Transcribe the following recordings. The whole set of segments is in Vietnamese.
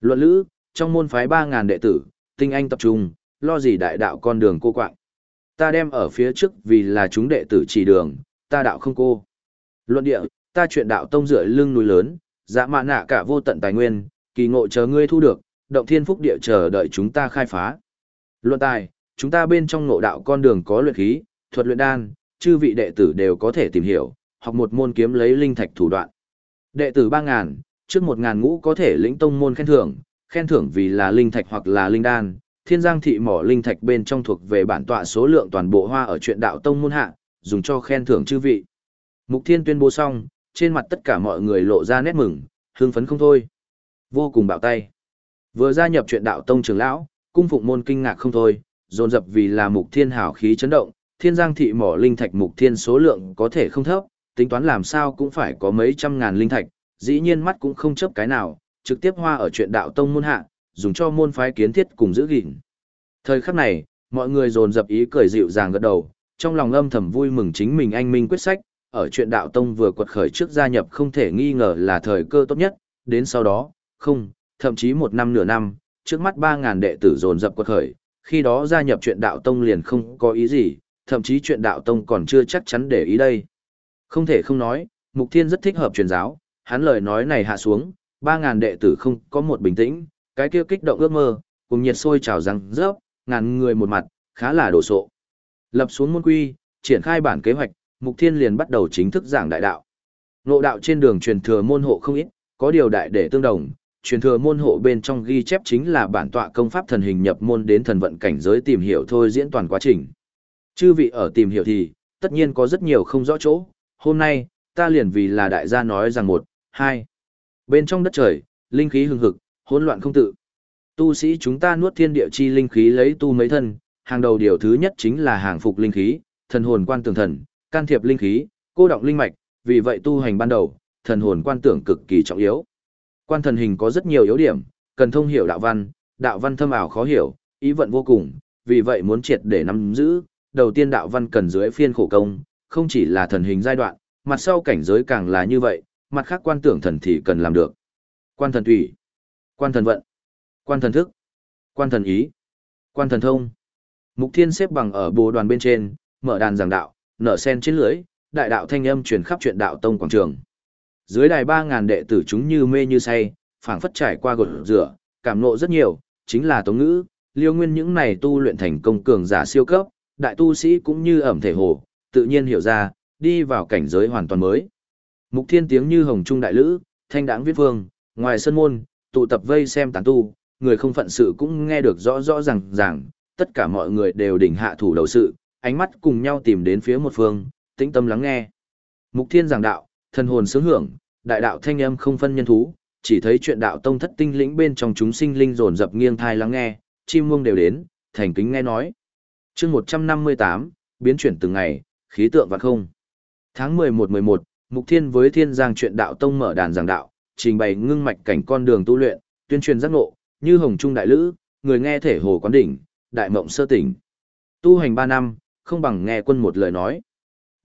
Luận lữ, trong môn phái 3.000 đệ tử, tinh anh tập trung, lo gì đại đạo con đường cô quạng. Ta đem ở phía trước vì là chúng đệ tử chỉ đường, ta đạo không cô. Luận địa, ta chuyện đạo tông rưỡi lưng núi lớn, dã mạ nạ cả vô tận tài nguyên, kỳ ngộ chờ ngươi thu được, động thiên phúc địa chờ đợi chúng ta khai phá. Luận tài, chúng ta bên trong ngộ đạo con đường có luyện khí, thuật luyện đan, chư vị đệ tử đều có thể tìm hiểu, học một môn kiếm lấy linh thạch thủ đoạn. Đệ tử 3000, trước một ngàn ngũ có thể lĩnh tông môn khen thưởng, khen thưởng vì là linh thạch hoặc là linh đan. Thiên Giang thị mỏ linh thạch bên trong thuộc về bản tọa số lượng toàn bộ hoa ở chuyện đạo tông môn hạ, dùng cho khen thưởng chư vị. Mục Thiên tuyên bố xong, trên mặt tất cả mọi người lộ ra nét mừng, hưng phấn không thôi. Vô cùng bạo tay. Vừa gia nhập chuyện đạo tông trưởng lão, cung phụng môn kinh ngạc không thôi, dồn dập vì là Mục Thiên hào khí chấn động, Thiên Giang thị mỏ linh thạch Mục Thiên số lượng có thể không thấp, tính toán làm sao cũng phải có mấy trăm ngàn linh thạch, dĩ nhiên mắt cũng không chấp cái nào, trực tiếp hoa ở chuyện đạo tông môn hạ, dùng cho môn phái kiến thiết cùng giữ gìn. Thời khắc này, mọi người dồn dập ý cười dịu dàng gật đầu, trong lòng âm thầm vui mừng chính mình anh minh quyết sách, ở chuyện đạo tông vừa quật khởi trước gia nhập không thể nghi ngờ là thời cơ tốt nhất, đến sau đó, không, thậm chí một năm nửa năm, trước mắt 3.000 đệ tử dồn dập quật khởi, khi đó gia nhập chuyện đạo tông liền không có ý gì, thậm chí chuyện đạo tông còn chưa chắc chắn để ý đây. Không thể không nói, Mục Thiên rất thích hợp truyền giáo, hắn lời nói này hạ xuống, ba ngàn đệ tử không có một bình tĩnh, cái kia kích động ước mơ, cùng nhiệt sôi trào răng rớp, ngàn người một mặt, khá là đổ sộ. Lập xuống môn quy, triển khai bản kế hoạch, Mục Thiên liền bắt đầu chính thức giảng đại đạo. Ngộ đạo trên đường truyền thừa môn hộ không ít, có điều đại để tương đồng, truyền thừa môn hộ bên trong ghi chép chính là bản tọa công pháp thần hình nhập môn đến thần vận cảnh giới tìm hiểu thôi diễn toàn quá trình. Chư vị ở tìm hiểu thì, tất nhiên có rất nhiều không rõ chỗ, hôm nay, ta liền vì là đại gia nói rằng một, hai. Bên trong đất trời, linh khí hưng hực, hỗn loạn không tự. Tu sĩ chúng ta nuốt thiên địa chi linh khí lấy tu mấy thân, hàng đầu điều thứ nhất chính là hàng phục linh khí, thần hồn quan tưởng thần, can thiệp linh khí, cô động linh mạch, vì vậy tu hành ban đầu, thần hồn quan tưởng cực kỳ trọng yếu. Quan thần hình có rất nhiều yếu điểm, cần thông hiểu đạo văn, đạo văn thâm ảo khó hiểu, ý vận vô cùng, vì vậy muốn triệt để nắm giữ, đầu tiên đạo văn cần dưới phiên khổ công, không chỉ là thần hình giai đoạn, mặt sau cảnh giới càng là như vậy, mặt khác quan tưởng thần thì cần làm được. Quan thần thủy, quan thần vận, quan thần thức, quan thần ý, quan thần thông. Mục Thiên xếp bằng ở bồ đoàn bên trên, mở đàn giảng đạo, nở sen trên lưới, đại đạo thanh âm truyền khắp chuyện đạo tông quảng trường. Dưới đài 3000 đệ tử chúng như mê như say, phảng phất trải qua gột rửa, cảm ngộ rất nhiều, chính là tống ngữ, liêu nguyên những này tu luyện thành công cường giả siêu cấp, đại tu sĩ cũng như ẩm thể hồ, tự nhiên hiểu ra, đi vào cảnh giới hoàn toàn mới. Mục thiên tiếng như hồng trung đại lữ, thanh đãng viết vương, ngoài sân môn, tụ tập vây xem tán tu, người không phận sự cũng nghe được rõ rõ ràng ràng, tất cả mọi người đều đỉnh hạ thủ đầu sự, ánh mắt cùng nhau tìm đến phía một phương, tĩnh tâm lắng nghe. Mục thiên giảng đạo, thần hồn sướng hưởng, đại đạo thanh âm không phân nhân thú, chỉ thấy chuyện đạo tông thất tinh lĩnh bên trong chúng sinh linh dồn dập nghiêng thai lắng nghe, chim muông đều đến, thành kính nghe nói. chương 158, biến chuyển từng ngày, khí tượng và không. Tháng 11-11, Mục Thiên với Thiên Giang chuyện đạo tông mở đàn giảng đạo, trình bày ngưng mạch cảnh con đường tu luyện, tuyên truyền giác ngộ, như hồng trung đại lữ, người nghe thể hồ quán đỉnh, đại mộng sơ tỉnh. Tu hành 3 năm, không bằng nghe quân một lời nói.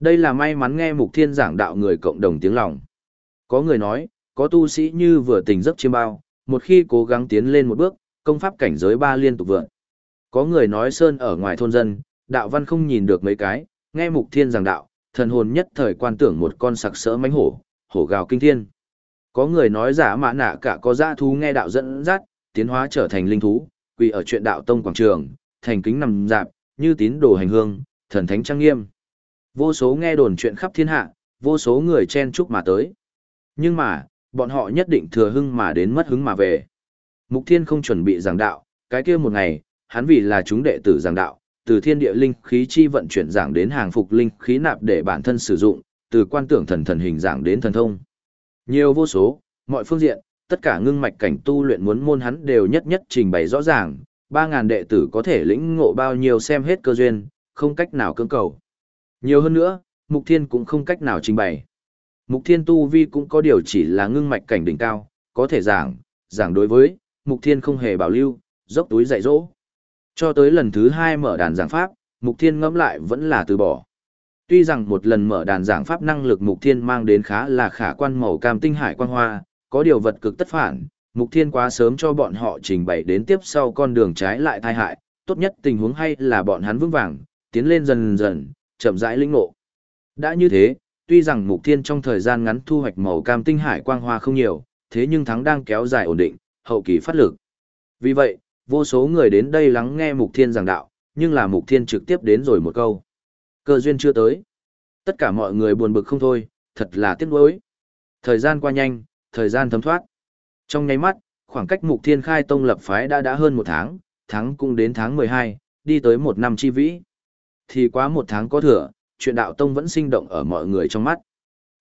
Đây là may mắn nghe Mục Thiên giảng đạo người cộng đồng tiếng lòng. Có người nói, có tu sĩ như vừa tỉnh giấc chiêm bao, một khi cố gắng tiến lên một bước, công pháp cảnh giới ba liên tục vượt. Có người nói sơn ở ngoài thôn dân, đạo văn không nhìn được mấy cái, nghe Mục Thiên giảng đạo, thần hồn nhất thời quan tưởng một con sặc sỡ mánh hổ, hổ gào kinh thiên. Có người nói giả mã nạ cả có dã thú nghe đạo dẫn dắt, tiến hóa trở thành linh thú, quỳ ở chuyện đạo tông quảng trường, thành kính nằm dạp, như tín đồ hành hương, thần thánh trang nghiêm. Vô số nghe đồn chuyện khắp thiên hạ, vô số người chen chúc mà tới. Nhưng mà, bọn họ nhất định thừa hưng mà đến mất hứng mà về. Mục Thiên không chuẩn bị giảng đạo, cái kia một ngày, hắn vì là chúng đệ tử giảng đạo, từ thiên địa linh khí chi vận chuyển giảng đến hàng phục linh khí nạp để bản thân sử dụng, từ quan tưởng thần thần hình giảng đến thần thông. Nhiều vô số, mọi phương diện, tất cả ngưng mạch cảnh tu luyện muốn môn hắn đều nhất nhất trình bày rõ ràng, 3000 đệ tử có thể lĩnh ngộ bao nhiêu xem hết cơ duyên, không cách nào cưỡng cầu. Nhiều hơn nữa, Mục Thiên cũng không cách nào trình bày. Mục Thiên tu vi cũng có điều chỉ là ngưng mạch cảnh đỉnh cao, có thể giảng, giảng đối với, Mục Thiên không hề bảo lưu, dốc túi dạy dỗ. Cho tới lần thứ hai mở đàn giảng pháp, Mục Thiên ngẫm lại vẫn là từ bỏ. Tuy rằng một lần mở đàn giảng pháp năng lực Mục Thiên mang đến khá là khả quan màu cam tinh hải quang hoa, có điều vật cực tất phản, Mục Thiên quá sớm cho bọn họ trình bày đến tiếp sau con đường trái lại tai hại, tốt nhất tình huống hay là bọn hắn vững vàng, tiến lên dần dần, chậm rãi lĩnh ngộ. Đã như thế, tuy rằng Mục Thiên trong thời gian ngắn thu hoạch màu cam tinh hải quang hoa không nhiều, thế nhưng thắng đang kéo dài ổn định, hậu kỳ phát lực. Vì vậy, vô số người đến đây lắng nghe Mục Thiên giảng đạo, nhưng là Mục Thiên trực tiếp đến rồi một câu. Cơ duyên chưa tới. Tất cả mọi người buồn bực không thôi, thật là tiếc nuối. Thời gian qua nhanh, thời gian thấm thoát. Trong nháy mắt, khoảng cách Mục Thiên khai tông lập phái đã đã hơn một tháng, tháng cũng đến tháng 12, đi tới một năm chi vĩ. Thì quá một tháng có thừa, chuyện đạo tông vẫn sinh động ở mọi người trong mắt.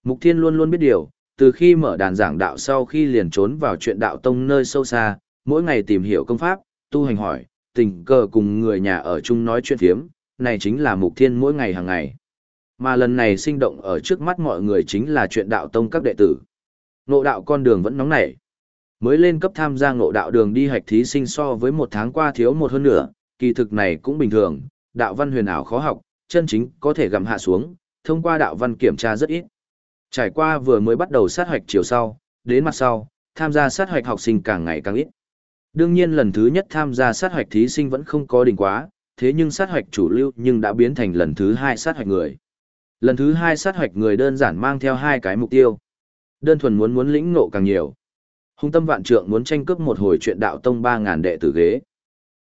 Mục Thiên luôn luôn biết điều, từ khi mở đàn giảng đạo sau khi liền trốn vào chuyện đạo tông nơi sâu xa, mỗi ngày tìm hiểu công pháp, tu hành hỏi, tình cờ cùng người nhà ở chung nói chuyện phiếm, này chính là Mục Thiên mỗi ngày hàng ngày. Mà lần này sinh động ở trước mắt mọi người chính là chuyện đạo tông các đệ tử. Ngộ đạo con đường vẫn nóng nảy. Mới lên cấp tham gia ngộ đạo đường đi hạch thí sinh so với một tháng qua thiếu một hơn nữa, kỳ thực này cũng bình thường, đạo văn huyền ảo khó học, chân chính có thể gầm hạ xuống, thông qua đạo văn kiểm tra rất ít. Trải qua vừa mới bắt đầu sát hoạch chiều sau, đến mặt sau, tham gia sát hoạch học sinh càng ngày càng ít. Đương nhiên lần thứ nhất tham gia sát hoạch thí sinh vẫn không có đỉnh quá, thế nhưng sát hoạch chủ lưu nhưng đã biến thành lần thứ hai sát hoạch người. Lần thứ hai sát hoạch người đơn giản mang theo hai cái mục tiêu. Đơn thuần muốn muốn lĩnh ngộ càng nhiều. Hung tâm vạn trượng muốn tranh cướp một hồi chuyện đạo tông 3.000 đệ tử ghế.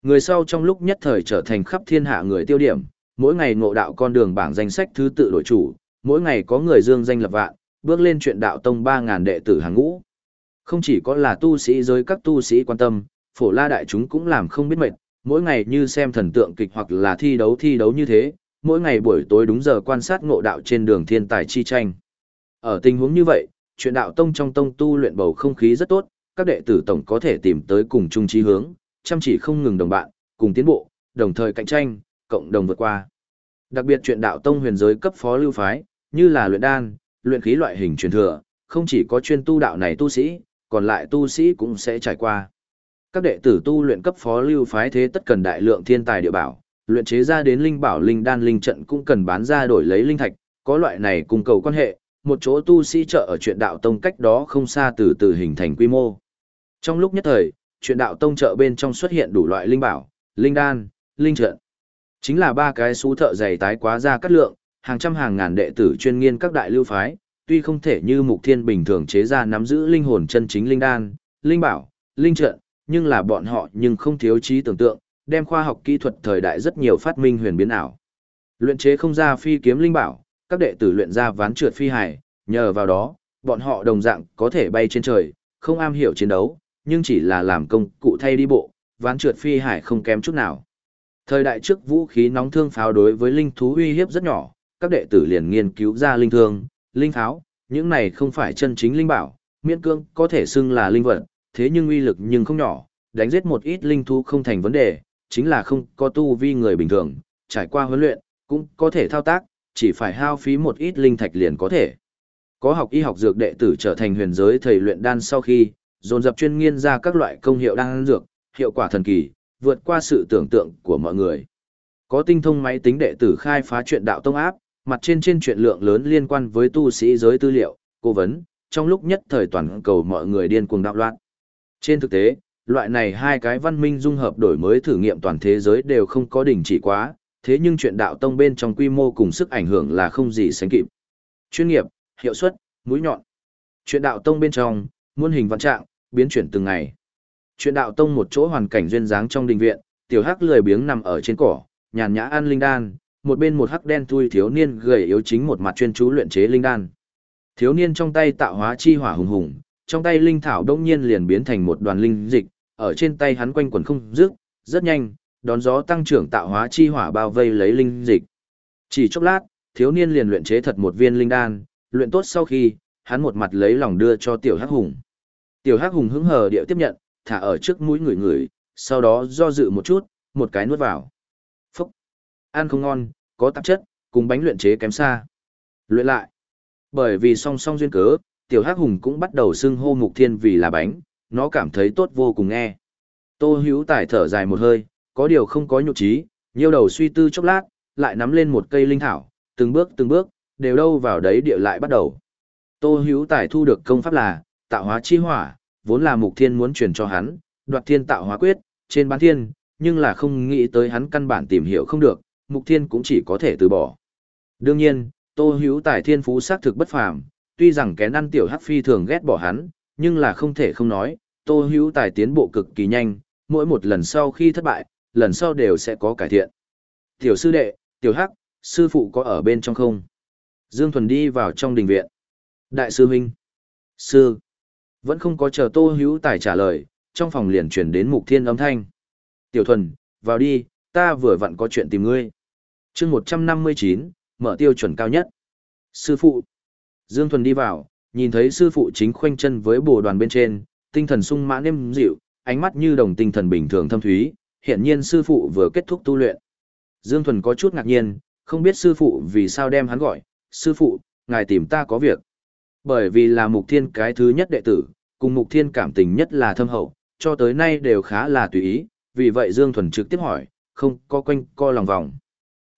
Người sau trong lúc nhất thời trở thành khắp thiên hạ người tiêu điểm, mỗi ngày ngộ đạo con đường bảng danh sách thứ tự đổi chủ, mỗi ngày có người dương danh lập vạn, bước lên chuyện đạo tông 3.000 đệ tử hàng ngũ. Không chỉ có là tu sĩ giới các tu sĩ quan tâm, phổ la đại chúng cũng làm không biết mệt, mỗi ngày như xem thần tượng kịch hoặc là thi đấu thi đấu như thế, mỗi ngày buổi tối đúng giờ quan sát ngộ đạo trên đường thiên tài chi tranh. Ở tình huống như vậy, chuyện đạo tông trong tông tu luyện bầu không khí rất tốt, các đệ tử tổng có thể tìm tới cùng chung chí hướng, chăm chỉ không ngừng đồng bạn, cùng tiến bộ, đồng thời cạnh tranh, cộng đồng vượt qua. Đặc biệt chuyện đạo tông huyền giới cấp phó lưu phái, như là luyện đan, luyện khí loại hình truyền thừa, không chỉ có chuyên tu đạo này tu sĩ, còn lại tu sĩ cũng sẽ trải qua. Các đệ tử tu luyện cấp phó lưu phái thế tất cần đại lượng thiên tài địa bảo, luyện chế ra đến linh bảo linh đan linh trận cũng cần bán ra đổi lấy linh thạch, có loại này cùng cầu quan hệ, một chỗ tu sĩ trợ ở chuyện đạo tông cách đó không xa từ từ hình thành quy mô. Trong lúc nhất thời, chuyện đạo tông chợ bên trong xuất hiện đủ loại linh bảo, linh đan, linh trận. Chính là ba cái xú thợ dày tái quá ra cắt lượng, hàng trăm hàng ngàn đệ tử chuyên nghiên các đại lưu phái, tuy không thể như mục thiên bình thường chế ra nắm giữ linh hồn chân chính linh đan, linh bảo, linh trận, nhưng là bọn họ nhưng không thiếu trí tưởng tượng, đem khoa học kỹ thuật thời đại rất nhiều phát minh huyền biến ảo. Luyện chế không ra phi kiếm linh bảo, các đệ tử luyện ra ván trượt phi hải, nhờ vào đó, bọn họ đồng dạng có thể bay trên trời, không am hiểu chiến đấu, nhưng chỉ là làm công cụ thay đi bộ, ván trượt phi hải không kém chút nào. Thời đại trước vũ khí nóng thương pháo đối với linh thú uy hiếp rất nhỏ, các đệ tử liền nghiên cứu ra linh thương, linh pháo, những này không phải chân chính linh bảo, miễn cương có thể xưng là linh vật, thế nhưng uy lực nhưng không nhỏ, đánh giết một ít linh thú không thành vấn đề, chính là không có tu vi người bình thường, trải qua huấn luyện, cũng có thể thao tác, chỉ phải hao phí một ít linh thạch liền có thể. Có học y học dược đệ tử trở thành huyền giới thầy luyện đan sau khi, dồn dập chuyên nghiên ra các loại công hiệu đan dược, hiệu quả thần kỳ, vượt qua sự tưởng tượng của mọi người. Có tinh thông máy tính đệ tử khai phá chuyện đạo tông áp, mặt trên trên chuyện lượng lớn liên quan với tu sĩ giới tư liệu, cố vấn, trong lúc nhất thời toàn cầu mọi người điên cuồng đạo loạn. Trên thực tế, loại này hai cái văn minh dung hợp đổi mới thử nghiệm toàn thế giới đều không có đỉnh chỉ quá, thế nhưng chuyện đạo tông bên trong quy mô cùng sức ảnh hưởng là không gì sánh kịp. Chuyên nghiệp, hiệu suất, mũi nhọn. Chuyện đạo tông bên trong, muôn hình văn trạng, biến chuyển từng ngày. Chuyện đạo tông một chỗ hoàn cảnh duyên dáng trong đình viện, tiểu hắc lười biếng nằm ở trên cỏ, nhàn nhã ăn linh đan, một bên một hắc đen thui thiếu niên gầy yếu chính một mặt chuyên chú luyện chế linh đan. Thiếu niên trong tay tạo hóa chi hỏa hùng hùng, trong tay linh thảo đông nhiên liền biến thành một đoàn linh dịch, ở trên tay hắn quanh quẩn không dứt, rất nhanh, đón gió tăng trưởng tạo hóa chi hỏa bao vây lấy linh dịch. Chỉ chốc lát, thiếu niên liền luyện chế thật một viên linh đan, luyện tốt sau khi, hắn một mặt lấy lòng đưa cho tiểu hắc hùng. Tiểu hắc hùng hứng hờ điệu tiếp nhận, thả ở trước mũi người người, sau đó do dự một chút, một cái nuốt vào. Phúc! Ăn không ngon, có tạp chất, cùng bánh luyện chế kém xa. Luyện lại. Bởi vì song song duyên cớ, tiểu hắc hùng cũng bắt đầu xưng hô mục thiên vì là bánh, nó cảm thấy tốt vô cùng nghe. Tô hữu Tài thở dài một hơi, có điều không có nhục trí, nhiều đầu suy tư chốc lát, lại nắm lên một cây linh thảo, từng bước từng bước, đều đâu vào đấy địa lại bắt đầu. Tô hữu Tài thu được công pháp là, tạo hóa chi hỏa, vốn là Mục Thiên muốn truyền cho hắn, đoạt thiên tạo hóa quyết, trên bán thiên, nhưng là không nghĩ tới hắn căn bản tìm hiểu không được, Mục Thiên cũng chỉ có thể từ bỏ. Đương nhiên, Tô Hữu Tài thiên phú xác thực bất phàm, tuy rằng kén ăn tiểu hắc phi thường ghét bỏ hắn, nhưng là không thể không nói, Tô Hữu Tài tiến bộ cực kỳ nhanh, mỗi một lần sau khi thất bại, lần sau đều sẽ có cải thiện. Tiểu sư đệ, tiểu hắc, sư phụ có ở bên trong không? Dương Thuần đi vào trong đình viện. Đại sư huynh. Sư. Vẫn không có chờ Tô Hữu Tài trả lời, trong phòng liền chuyển đến mục thiên âm thanh. Tiểu Thuần, vào đi, ta vừa vặn có chuyện tìm ngươi. chương 159, mở tiêu chuẩn cao nhất. Sư phụ. Dương Thuần đi vào, nhìn thấy sư phụ chính khoanh chân với bồ đoàn bên trên, tinh thần sung mãn êm dịu, ánh mắt như đồng tinh thần bình thường thâm thúy, hiện nhiên sư phụ vừa kết thúc tu luyện. Dương Thuần có chút ngạc nhiên, không biết sư phụ vì sao đem hắn gọi, sư phụ, ngài tìm ta có việc. Bởi vì là mục thiên cái thứ nhất đệ tử, cùng mục thiên cảm tình nhất là thâm hậu, cho tới nay đều khá là tùy ý, vì vậy Dương Thuần trực tiếp hỏi, không co quanh co lòng vòng.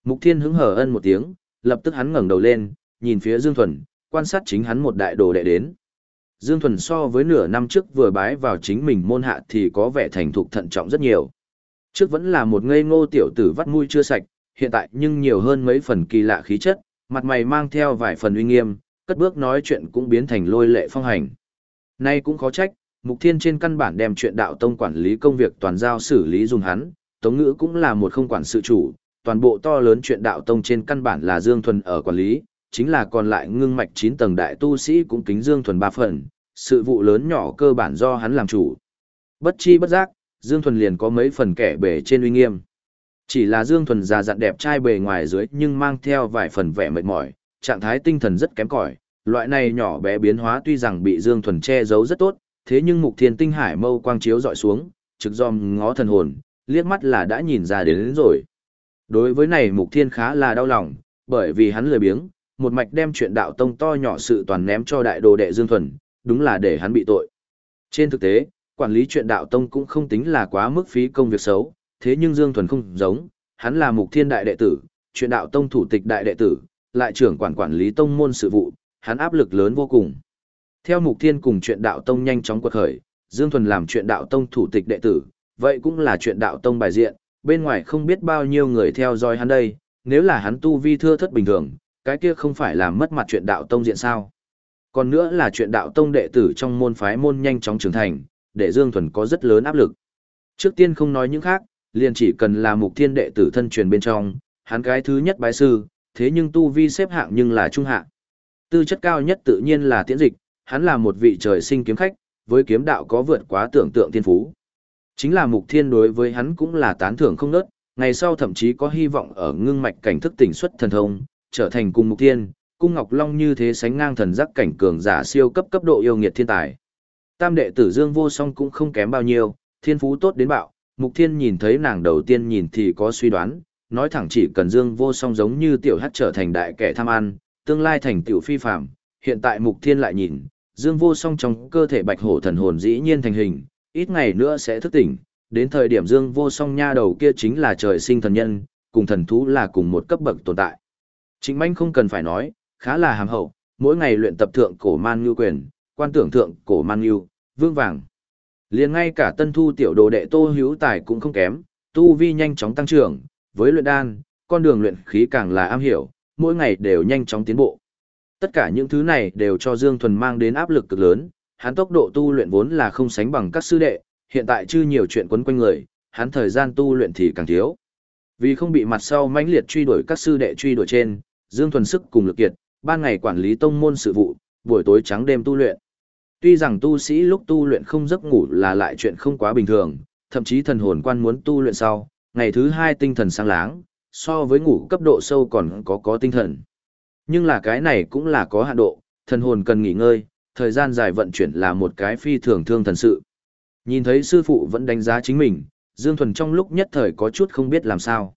Mục thiên hứng hở ân một tiếng, lập tức hắn ngẩng đầu lên, nhìn phía Dương Thuần, quan sát chính hắn một đại đồ đệ đến. Dương Thuần so với nửa năm trước vừa bái vào chính mình môn hạ thì có vẻ thành thục thận trọng rất nhiều. Trước vẫn là một ngây ngô tiểu tử vắt mũi chưa sạch, hiện tại nhưng nhiều hơn mấy phần kỳ lạ khí chất, mặt mày mang theo vài phần uy nghiêm, cất bước nói chuyện cũng biến thành lôi lệ phong hành. Nay cũng khó trách, Mục Thiên trên căn bản đem chuyện đạo tông quản lý công việc toàn giao xử lý dùng hắn, Tống Ngữ cũng là một không quản sự chủ, toàn bộ to lớn chuyện đạo tông trên căn bản là Dương Thuần ở quản lý, chính là còn lại ngưng mạch 9 tầng đại tu sĩ cũng kính Dương Thuần ba phần, sự vụ lớn nhỏ cơ bản do hắn làm chủ. Bất chi bất giác, Dương Thuần liền có mấy phần kẻ bề trên uy nghiêm. Chỉ là Dương Thuần già dặn đẹp trai bề ngoài dưới nhưng mang theo vài phần vẻ mệt mỏi, trạng thái tinh thần rất kém cỏi. Loại này nhỏ bé biến hóa tuy rằng bị Dương Thuần che giấu rất tốt, thế nhưng mục thiên tinh hải mâu quang chiếu dọi xuống, trực dòm ngó thần hồn, liếc mắt là đã nhìn ra đến, đến rồi. Đối với này mục thiên khá là đau lòng, bởi vì hắn lười biếng, một mạch đem chuyện đạo tông to nhỏ sự toàn ném cho đại đồ đệ Dương Thuần, đúng là để hắn bị tội. Trên thực tế, quản lý chuyện đạo tông cũng không tính là quá mức phí công việc xấu, thế nhưng Dương Thuần không giống, hắn là mục thiên đại đệ tử, chuyện đạo tông thủ tịch đại đệ tử, lại trưởng quản quản lý tông môn sự vụ, hắn áp lực lớn vô cùng. Theo mục thiên cùng chuyện đạo tông nhanh chóng quật khởi, Dương Thuần làm chuyện đạo tông thủ tịch đệ tử, vậy cũng là chuyện đạo tông bài diện, bên ngoài không biết bao nhiêu người theo dõi hắn đây, nếu là hắn tu vi thưa thất bình thường, cái kia không phải là mất mặt chuyện đạo tông diện sao. Còn nữa là chuyện đạo tông đệ tử trong môn phái môn nhanh chóng trưởng thành, để Dương Thuần có rất lớn áp lực. Trước tiên không nói những khác, liền chỉ cần là mục thiên đệ tử thân truyền bên trong, hắn cái thứ nhất bái sư, thế nhưng tu vi xếp hạng nhưng là trung hạng. Tư chất cao nhất tự nhiên là tiễn dịch, hắn là một vị trời sinh kiếm khách, với kiếm đạo có vượt quá tưởng tượng thiên phú. Chính là mục thiên đối với hắn cũng là tán thưởng không nớt, ngày sau thậm chí có hy vọng ở ngưng mạch cảnh thức tỉnh xuất thần thông, trở thành cùng mục thiên, cung ngọc long như thế sánh ngang thần giác cảnh cường giả siêu cấp cấp độ yêu nghiệt thiên tài. Tam đệ tử Dương Vô Song cũng không kém bao nhiêu, thiên phú tốt đến bạo, Mục Thiên nhìn thấy nàng đầu tiên nhìn thì có suy đoán, nói thẳng chỉ cần Dương Vô Song giống như tiểu hắc trở thành đại kẻ tham ăn, tương lai thành tiểu phi phạm, hiện tại Mục Thiên lại nhìn, Dương Vô Song trong cơ thể bạch hổ thần hồn dĩ nhiên thành hình, ít ngày nữa sẽ thức tỉnh, đến thời điểm Dương Vô Song nha đầu kia chính là trời sinh thần nhân, cùng thần thú là cùng một cấp bậc tồn tại. Trịnh Mạnh không cần phải nói, khá là hàm hậu, mỗi ngày luyện tập thượng cổ man ngưu quyền, quan tưởng thượng cổ man ngưu, vương vàng. liền ngay cả tân thu tiểu đồ đệ tô hữu tài cũng không kém, tu vi nhanh chóng tăng trưởng, với luyện đan, con đường luyện khí càng là am hiểu, mỗi ngày đều nhanh chóng tiến bộ. Tất cả những thứ này đều cho Dương Thuần mang đến áp lực cực lớn, hắn tốc độ tu luyện vốn là không sánh bằng các sư đệ, hiện tại chưa nhiều chuyện quấn quanh người, hắn thời gian tu luyện thì càng thiếu. Vì không bị mặt sau mãnh liệt truy đuổi các sư đệ truy đuổi trên, Dương Thuần sức cùng lực kiệt, ban ngày quản lý tông môn sự vụ, buổi tối trắng đêm tu luyện. Tuy rằng tu sĩ lúc tu luyện không giấc ngủ là lại chuyện không quá bình thường, thậm chí thần hồn quan muốn tu luyện sau, ngày thứ hai tinh thần sáng láng, so với ngủ cấp độ sâu còn có có tinh thần. Nhưng là cái này cũng là có hạn độ, thần hồn cần nghỉ ngơi, thời gian dài vận chuyển là một cái phi thường thương thần sự. Nhìn thấy sư phụ vẫn đánh giá chính mình, Dương Thuần trong lúc nhất thời có chút không biết làm sao.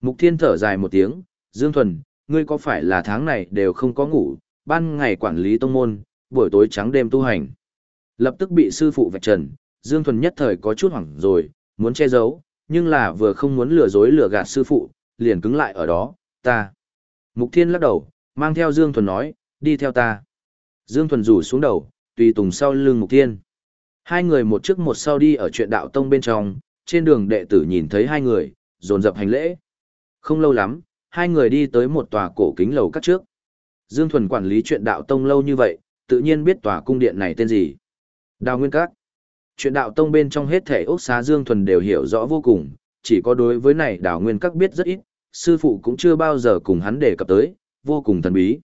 Mục Thiên thở dài một tiếng, Dương Thuần, ngươi có phải là tháng này đều không có ngủ, ban ngày quản lý tông môn, buổi tối trắng đêm tu hành. Lập tức bị sư phụ vạch trần, Dương Thuần nhất thời có chút hoảng rồi, muốn che giấu, nhưng là vừa không muốn lừa dối lừa gạt sư phụ, liền cứng lại ở đó, ta. Mục Thiên lắc đầu, mang theo Dương Thuần nói, đi theo ta. Dương Thuần rủ xuống đầu, tùy tùng sau lưng Mục Thiên. Hai người một trước một sau đi ở chuyện đạo tông bên trong, trên đường đệ tử nhìn thấy hai người, dồn dập hành lễ. Không lâu lắm, hai người đi tới một tòa cổ kính lầu các trước. Dương Thuần quản lý chuyện đạo tông lâu như vậy, tự nhiên biết tòa cung điện này tên gì. Đào Nguyên Các. Chuyện đạo tông bên trong hết thể ốc xá Dương Thuần đều hiểu rõ vô cùng, chỉ có đối với này đào Nguyên Các biết rất ít, sư phụ cũng chưa bao giờ cùng hắn đề cập tới, vô cùng thần bí.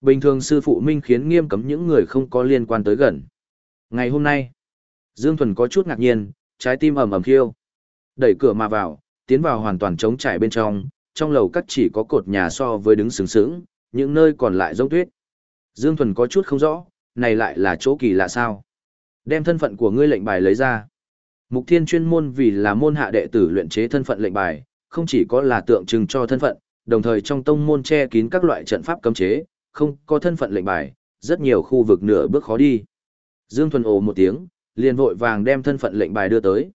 Bình thường sư phụ Minh khiến nghiêm cấm những người không có liên quan tới gần. Ngày hôm nay, Dương Thuần có chút ngạc nhiên, trái tim ầm ầm khiêu. Đẩy cửa mà vào, tiến vào hoàn toàn trống trải bên trong, trong lầu các chỉ có cột nhà so với đứng sướng sướng, những nơi còn lại rông tuyết. Dương Thuần có chút không rõ, này lại là chỗ kỳ lạ sao? Đem thân phận của ngươi lệnh bài lấy ra. Mục Thiên chuyên môn vì là môn hạ đệ tử luyện chế thân phận lệnh bài, không chỉ có là tượng trưng cho thân phận, đồng thời trong tông môn che kín các loại trận pháp cấm chế, không có thân phận lệnh bài, rất nhiều khu vực nửa bước khó đi. Dương Thuần ồ một tiếng, liền vội vàng đem thân phận lệnh bài đưa tới.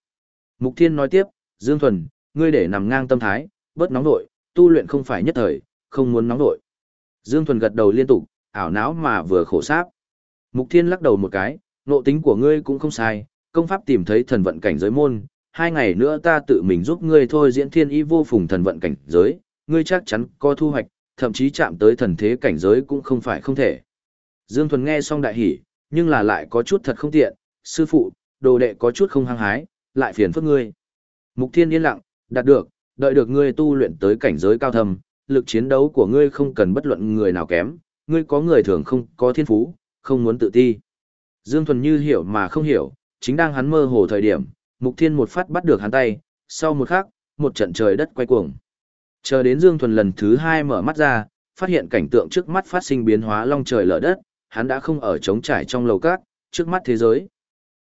Mục Thiên nói tiếp, Dương Thuần, ngươi để nằm ngang tâm thái, bớt nóng nội, tu luyện không phải nhất thời, không muốn nóng nội. Dương Thuần gật đầu liên tục, ảo não mà vừa khổ sáp. Mục Thiên lắc đầu một cái, nộ tính của ngươi cũng không sai, công pháp tìm thấy thần vận cảnh giới môn, hai ngày nữa ta tự mình giúp ngươi thôi diễn thiên y vô phùng thần vận cảnh giới, ngươi chắc chắn có thu hoạch, thậm chí chạm tới thần thế cảnh giới cũng không phải không thể. Dương Thuần nghe xong đại hỉ, nhưng là lại có chút thật không tiện, sư phụ, đồ đệ có chút không hăng hái, lại phiền phức ngươi. Mục Thiên yên lặng, đạt được, đợi được ngươi tu luyện tới cảnh giới cao thâm, lực chiến đấu của ngươi không cần bất luận người nào kém, ngươi có người thường không có thiên phú, không muốn tự ti. Dương Thuần như hiểu mà không hiểu, chính đang hắn mơ hồ thời điểm, Mục Thiên một phát bắt được hắn tay, sau một khắc, một trận trời đất quay cuồng. Chờ đến Dương Thuần lần thứ hai mở mắt ra, phát hiện cảnh tượng trước mắt phát sinh biến hóa long trời lở đất, hắn đã không ở trống trải trong lầu cát, trước mắt thế giới.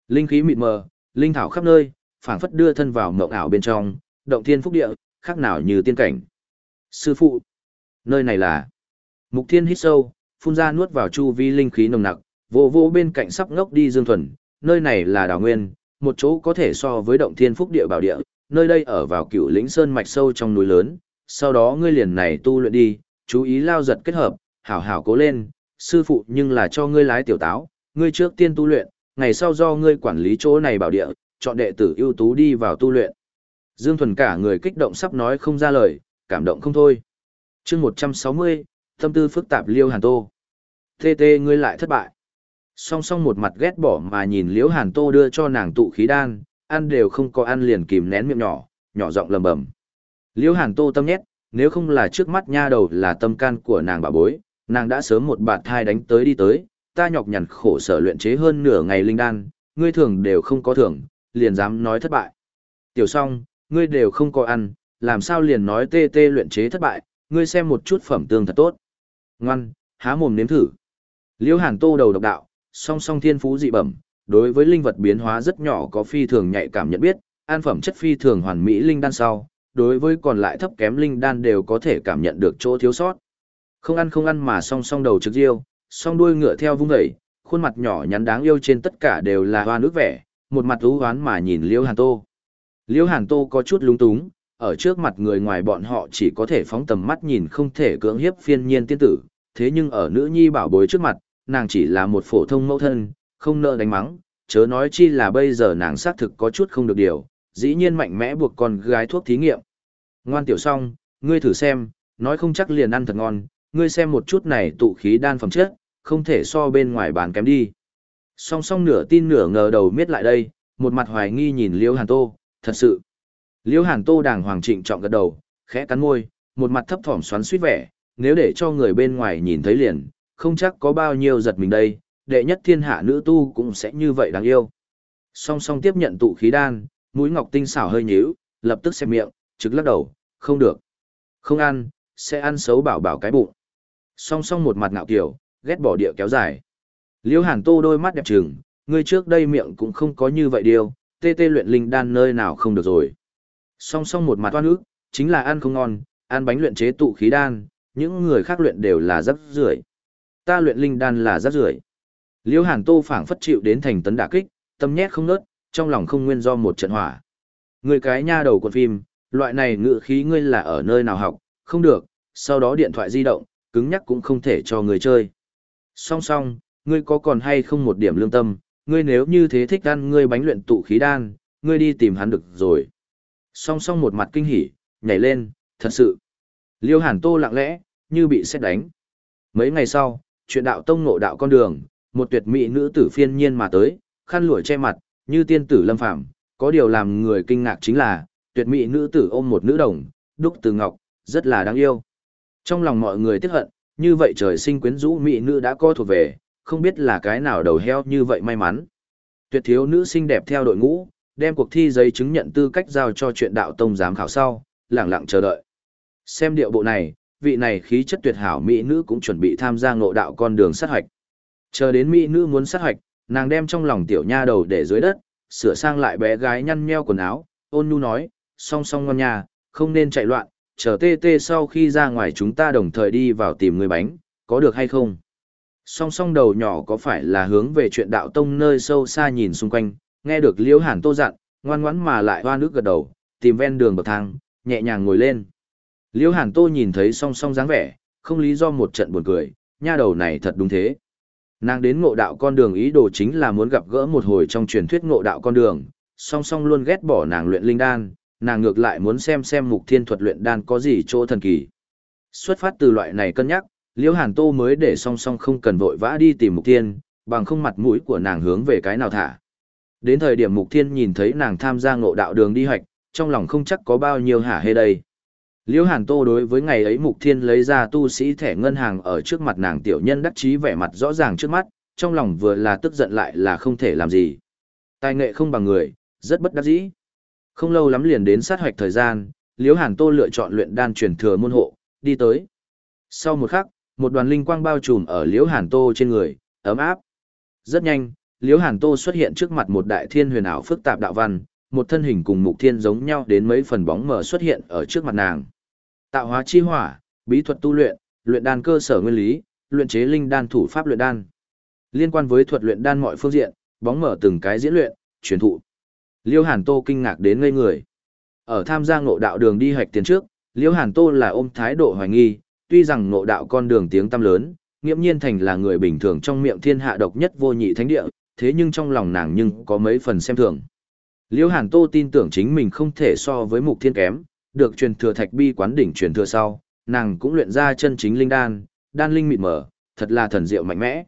Linh khí mịt mờ, linh thảo khắp nơi, phảng phất đưa thân vào mộng ảo bên trong, động thiên phúc địa, khác nào như tiên cảnh. Sư phụ, nơi này là... Mục Thiên hít sâu, phun ra nuốt vào chu vi linh khí nồng nặc, vô vô bên cạnh sắp ngốc đi Dương Thuần, nơi này là đảo nguyên, một chỗ có thể so với động thiên phúc địa bảo địa, nơi đây ở vào cựu lĩnh sơn mạch sâu trong núi lớn, sau đó ngươi liền này tu luyện đi, chú ý lao giật kết hợp, hảo hảo cố lên, sư phụ nhưng là cho ngươi lái tiểu táo, ngươi trước tiên tu luyện, ngày sau do ngươi quản lý chỗ này bảo địa, chọn đệ tử ưu tú đi vào tu luyện. Dương Thuần cả người kích động sắp nói không ra lời, cảm động không thôi. chương 160, tâm tư phức tạp Liêu Hàn Tô. Tê tê ngươi lại thất bại. Song song một mặt ghét bỏ mà nhìn Liêu Hàn Tô đưa cho nàng tụ khí đan, ăn đều không có ăn liền kìm nén miệng nhỏ, nhỏ giọng lầm bầm. Liêu Hàn Tô tâm nhét, nếu không là trước mắt nha đầu là tâm can của nàng bà bối, nàng đã sớm một bạt thai đánh tới đi tới, ta nhọc nhằn khổ sở luyện chế hơn nửa ngày linh đan, ngươi thường đều không có thưởng, liền dám nói thất bại. Tiểu song, ngươi đều không có ăn, làm sao liền nói tê tê luyện chế thất bại, ngươi xem một chút phẩm tương thật tốt. Ngoan, há mồm nếm thử. Liễu Hàn Tô đầu độc đạo, song song thiên phú dị bẩm, đối với linh vật biến hóa rất nhỏ có phi thường nhạy cảm nhận biết, an phẩm chất phi thường hoàn mỹ linh đan sau, đối với còn lại thấp kém linh đan đều có thể cảm nhận được chỗ thiếu sót. Không ăn không ăn mà song song đầu trực riêu, song đuôi ngựa theo vung dậy, khuôn mặt nhỏ nhắn đáng yêu trên tất cả đều là hoa nước vẻ, một mặt ú hoán mà nhìn Liễu Hàn Tô. Liễu Hàn Tô có chút lúng túng, ở trước mặt người ngoài bọn họ chỉ có thể phóng tầm mắt nhìn không thể cưỡng hiếp phiên nhiên tiên tử, thế nhưng ở nữ nhi bảo bối trước mặt, nàng chỉ là một phổ thông mẫu thân, không nợ đánh mắng, chớ nói chi là bây giờ nàng xác thực có chút không được điều, dĩ nhiên mạnh mẽ buộc con gái thuốc thí nghiệm. Ngoan tiểu song, ngươi thử xem, nói không chắc liền ăn thật ngon, ngươi xem một chút này tụ khí đan phẩm chất, không thể so bên ngoài bán kém đi. Song song nửa tin nửa ngờ đầu miết lại đây, một mặt hoài nghi nhìn Liễu Hàn Tô, thật sự. Liễu Hàn Tô đàng hoàng trịnh trọng gật đầu, khẽ cắn môi, một mặt thấp thỏm xoắn suýt vẻ, nếu để cho người bên ngoài nhìn thấy liền, không chắc có bao nhiêu giật mình đây, đệ nhất thiên hạ nữ tu cũng sẽ như vậy đáng yêu. Song song tiếp nhận tụ khí đan, mũi ngọc tinh xảo hơi nhíu, lập tức xem miệng, trực lắc đầu, không được. Không ăn, sẽ ăn xấu bảo bảo cái bụng. Song song một mặt ngạo kiểu, ghét bỏ địa kéo dài. Liêu hàn tô đôi mắt đẹp trừng, ngươi trước đây miệng cũng không có như vậy điều, tê tê luyện linh đan nơi nào không được rồi. Song song một mặt toan ức, chính là ăn không ngon, ăn bánh luyện chế tụ khí đan, những người khác luyện đều là rất rưởi. Ta luyện linh đan là rất rưởi. Liêu hàn tô phảng phất chịu đến thành tấn đả kích tâm nhét không nớt trong lòng không nguyên do một trận hỏa. Người cái nha đầu con phim loại này ngự khí ngươi là ở nơi nào học? Không được sau đó điện thoại di động cứng nhắc cũng không thể cho người chơi. Song song ngươi có còn hay không một điểm lương tâm? Ngươi nếu như thế thích ăn ngươi bánh luyện tụ khí đan, ngươi đi tìm hắn được rồi. Song song một mặt kinh hỉ, nhảy lên, thật sự. Liêu Hàn Tô lặng lẽ, như bị xét đánh. Mấy ngày sau, chuyện đạo tông ngộ đạo con đường, một tuyệt mỹ nữ tử phiên nhiên mà tới, khăn lụa che mặt, như tiên tử lâm phạm, có điều làm người kinh ngạc chính là, tuyệt mỹ nữ tử ôm một nữ đồng, đúc từ ngọc, rất là đáng yêu. Trong lòng mọi người tiếc hận, như vậy trời sinh quyến rũ mỹ nữ đã co thuộc về, không biết là cái nào đầu heo như vậy may mắn. Tuyệt thiếu nữ xinh đẹp theo đội ngũ, đem cuộc thi giấy chứng nhận tư cách giao cho chuyện đạo tông giám khảo sau, lặng lặng chờ đợi. Xem điệu bộ này, vị này khí chất tuyệt hảo mỹ nữ cũng chuẩn bị tham gia ngộ đạo con đường sát hoạch. Chờ đến mỹ nữ muốn sát hoạch, nàng đem trong lòng tiểu nha đầu để dưới đất, sửa sang lại bé gái nhăn nheo quần áo, ôn nhu nói, song song ngon nhà, không nên chạy loạn, chờ tê tê sau khi ra ngoài chúng ta đồng thời đi vào tìm người bánh, có được hay không? Song song đầu nhỏ có phải là hướng về chuyện đạo tông nơi sâu xa nhìn xung quanh, nghe được liễu hàn tô dặn, ngoan ngoãn mà lại hoa nước gật đầu, tìm ven đường bậc thang, nhẹ nhàng ngồi lên. Liễu hàn tô nhìn thấy song song dáng vẻ, không lý do một trận buồn cười, nha đầu này thật đúng thế. Nàng đến ngộ đạo con đường ý đồ chính là muốn gặp gỡ một hồi trong truyền thuyết ngộ đạo con đường, song song luôn ghét bỏ nàng luyện linh đan, nàng ngược lại muốn xem xem mục thiên thuật luyện đan có gì chỗ thần kỳ. Xuất phát từ loại này cân nhắc, Liễu Hàn Tô mới để song song không cần vội vã đi tìm mục thiên, bằng không mặt mũi của nàng hướng về cái nào thả. Đến thời điểm mục thiên nhìn thấy nàng tham gia ngộ đạo đường đi hoạch, trong lòng không chắc có bao nhiêu hả hê đây. Liễu Hàn Tô đối với ngày ấy Mục Thiên lấy ra tu sĩ thẻ ngân hàng ở trước mặt nàng tiểu nhân đắc chí vẻ mặt rõ ràng trước mắt, trong lòng vừa là tức giận lại là không thể làm gì. Tài nghệ không bằng người, rất bất đắc dĩ. Không lâu lắm liền đến sát hoạch thời gian, Liễu Hàn Tô lựa chọn luyện đan truyền thừa môn hộ, đi tới. Sau một khắc, một đoàn linh quang bao trùm ở Liễu Hàn Tô trên người, ấm áp. Rất nhanh, Liễu Hàn Tô xuất hiện trước mặt một đại thiên huyền ảo phức tạp đạo văn, một thân hình cùng Mục Thiên giống nhau đến mấy phần bóng mờ xuất hiện ở trước mặt nàng. Tạo hóa chi hỏa, bí thuật tu luyện, luyện đan cơ sở nguyên lý, luyện chế linh đan thủ pháp luyện đan. Liên quan với thuật luyện đan mọi phương diện, bóng mở từng cái diễn luyện, truyền thụ. Liêu Hàn Tô kinh ngạc đến ngây người. Ở tham gia ngộ đạo đường đi hạch tiền trước, Liêu Hàn Tô là ôm thái độ hoài nghi, tuy rằng ngộ đạo con đường tiếng tăm lớn, nghiễm nhiên thành là người bình thường trong miệng thiên hạ độc nhất vô nhị thánh địa, thế nhưng trong lòng nàng nhưng có mấy phần xem thường. Liễu Hàn Tô tin tưởng chính mình không thể so với mục thiên kém, được truyền thừa thạch bi quán đỉnh truyền thừa sau, nàng cũng luyện ra chân chính linh đan, đan linh mịt mờ, thật là thần diệu mạnh mẽ.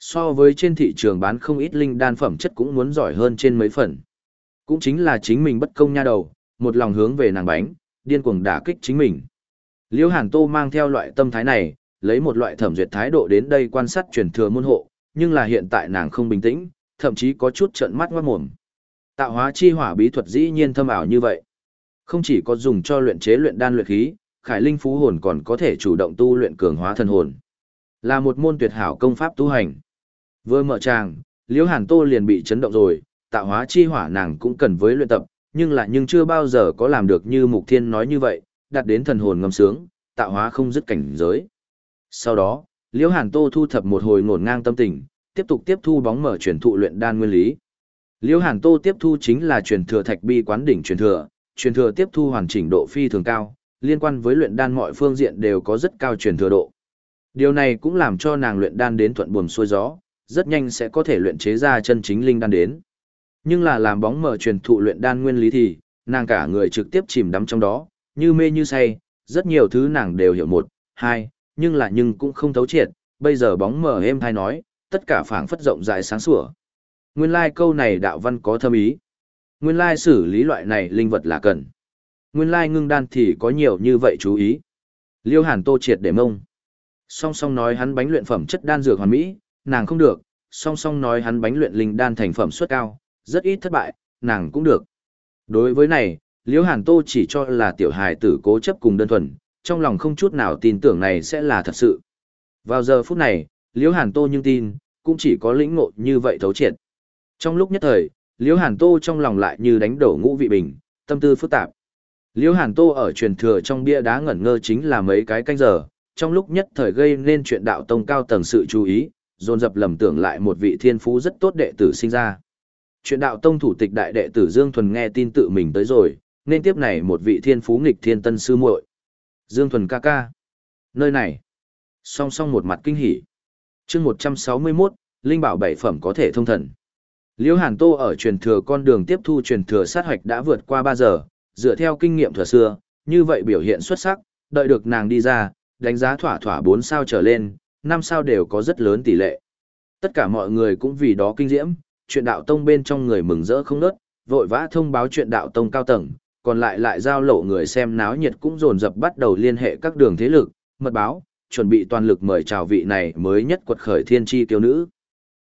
So với trên thị trường bán không ít linh đan phẩm chất cũng muốn giỏi hơn trên mấy phần. Cũng chính là chính mình bất công nha đầu, một lòng hướng về nàng bánh, điên cuồng đả kích chính mình. Liễu Hàn Tô mang theo loại tâm thái này, lấy một loại thẩm duyệt thái độ đến đây quan sát truyền thừa môn hộ, nhưng là hiện tại nàng không bình tĩnh, thậm chí có chút trợn mắt ngoát mồm. Tạo hóa chi hỏa bí thuật dĩ nhiên thâm ảo như vậy. Không chỉ có dùng cho luyện chế luyện đan luyện khí, Khải Linh Phú Hồn còn có thể chủ động tu luyện cường hóa thần hồn. Là một môn tuyệt hảo công pháp tu hành. Vừa mở tràng, Liễu Hàn Tô liền bị chấn động rồi, tạo hóa chi hỏa nàng cũng cần với luyện tập, nhưng lại nhưng chưa bao giờ có làm được như Mục Thiên nói như vậy, đạt đến thần hồn ngâm sướng, tạo hóa không dứt cảnh giới. Sau đó, Liễu Hàn Tô thu thập một hồi ngổn ngang tâm tình, tiếp tục tiếp thu bóng mở truyền thụ luyện đan nguyên lý. Liễu Hàn Tô tiếp thu chính là truyền thừa thạch bi quán đỉnh truyền thừa, truyền thừa tiếp thu hoàn chỉnh độ phi thường cao, liên quan với luyện đan mọi phương diện đều có rất cao truyền thừa độ. Điều này cũng làm cho nàng luyện đan đến thuận buồm xuôi gió, rất nhanh sẽ có thể luyện chế ra chân chính linh đan đến. Nhưng là làm bóng mở truyền thụ luyện đan nguyên lý thì, nàng cả người trực tiếp chìm đắm trong đó, như mê như say, rất nhiều thứ nàng đều hiểu một, hai, nhưng là nhưng cũng không thấu triệt, bây giờ bóng mở êm thai nói, tất cả phảng phất rộng rãi sáng sủa. Nguyên lai like câu này đạo văn có thâm ý. Nguyên lai xử lý loại này linh vật là cần. Nguyên lai ngưng đan thì có nhiều như vậy chú ý. Liêu Hàn Tô triệt để mông. Song song nói hắn bánh luyện phẩm chất đan dược hoàn mỹ, nàng không được, song song nói hắn bánh luyện linh đan thành phẩm suất cao, rất ít thất bại, nàng cũng được. Đối với này, Liễu Hàn Tô chỉ cho là tiểu hài tử cố chấp cùng đơn thuần, trong lòng không chút nào tin tưởng này sẽ là thật sự. Vào giờ phút này, Liễu Hàn Tô nhưng tin, cũng chỉ có lĩnh ngộ như vậy thấu triệt. Trong lúc nhất thời, Liễu Hàn Tô trong lòng lại như đánh đổ ngũ vị bình, tâm tư phức tạp. Liễu Hàn Tô ở truyền thừa trong bia đá ngẩn ngơ chính là mấy cái canh giờ, trong lúc nhất thời gây nên chuyện đạo tông cao tầng sự chú ý, dồn dập lầm tưởng lại một vị thiên phú rất tốt đệ tử sinh ra. Chuyện đạo tông thủ tịch đại đệ tử Dương Thuần nghe tin tự mình tới rồi, nên tiếp này một vị thiên phú nghịch thiên tân sư muội. Dương Thuần ca ca. Nơi này. Song song một mặt kinh hỉ. chương 161, Linh bảo bảy phẩm có thể thông thần. Liễu Hàn Tô ở truyền thừa con đường tiếp thu truyền thừa sát hoạch đã vượt qua 3 giờ, dựa theo kinh nghiệm thừa xưa, như vậy biểu hiện xuất sắc, đợi được nàng đi ra, đánh giá thỏa thỏa 4 sao trở lên, 5 sao đều có rất lớn tỷ lệ. Tất cả mọi người cũng vì đó kinh diễm, chuyện đạo tông bên trong người mừng rỡ không nớt, vội vã thông báo chuyện đạo tông cao tầng, còn lại lại giao lộ người xem náo nhiệt cũng dồn dập bắt đầu liên hệ các đường thế lực, mật báo, chuẩn bị toàn lực mời chào vị này mới nhất quật khởi thiên chi kiêu nữ.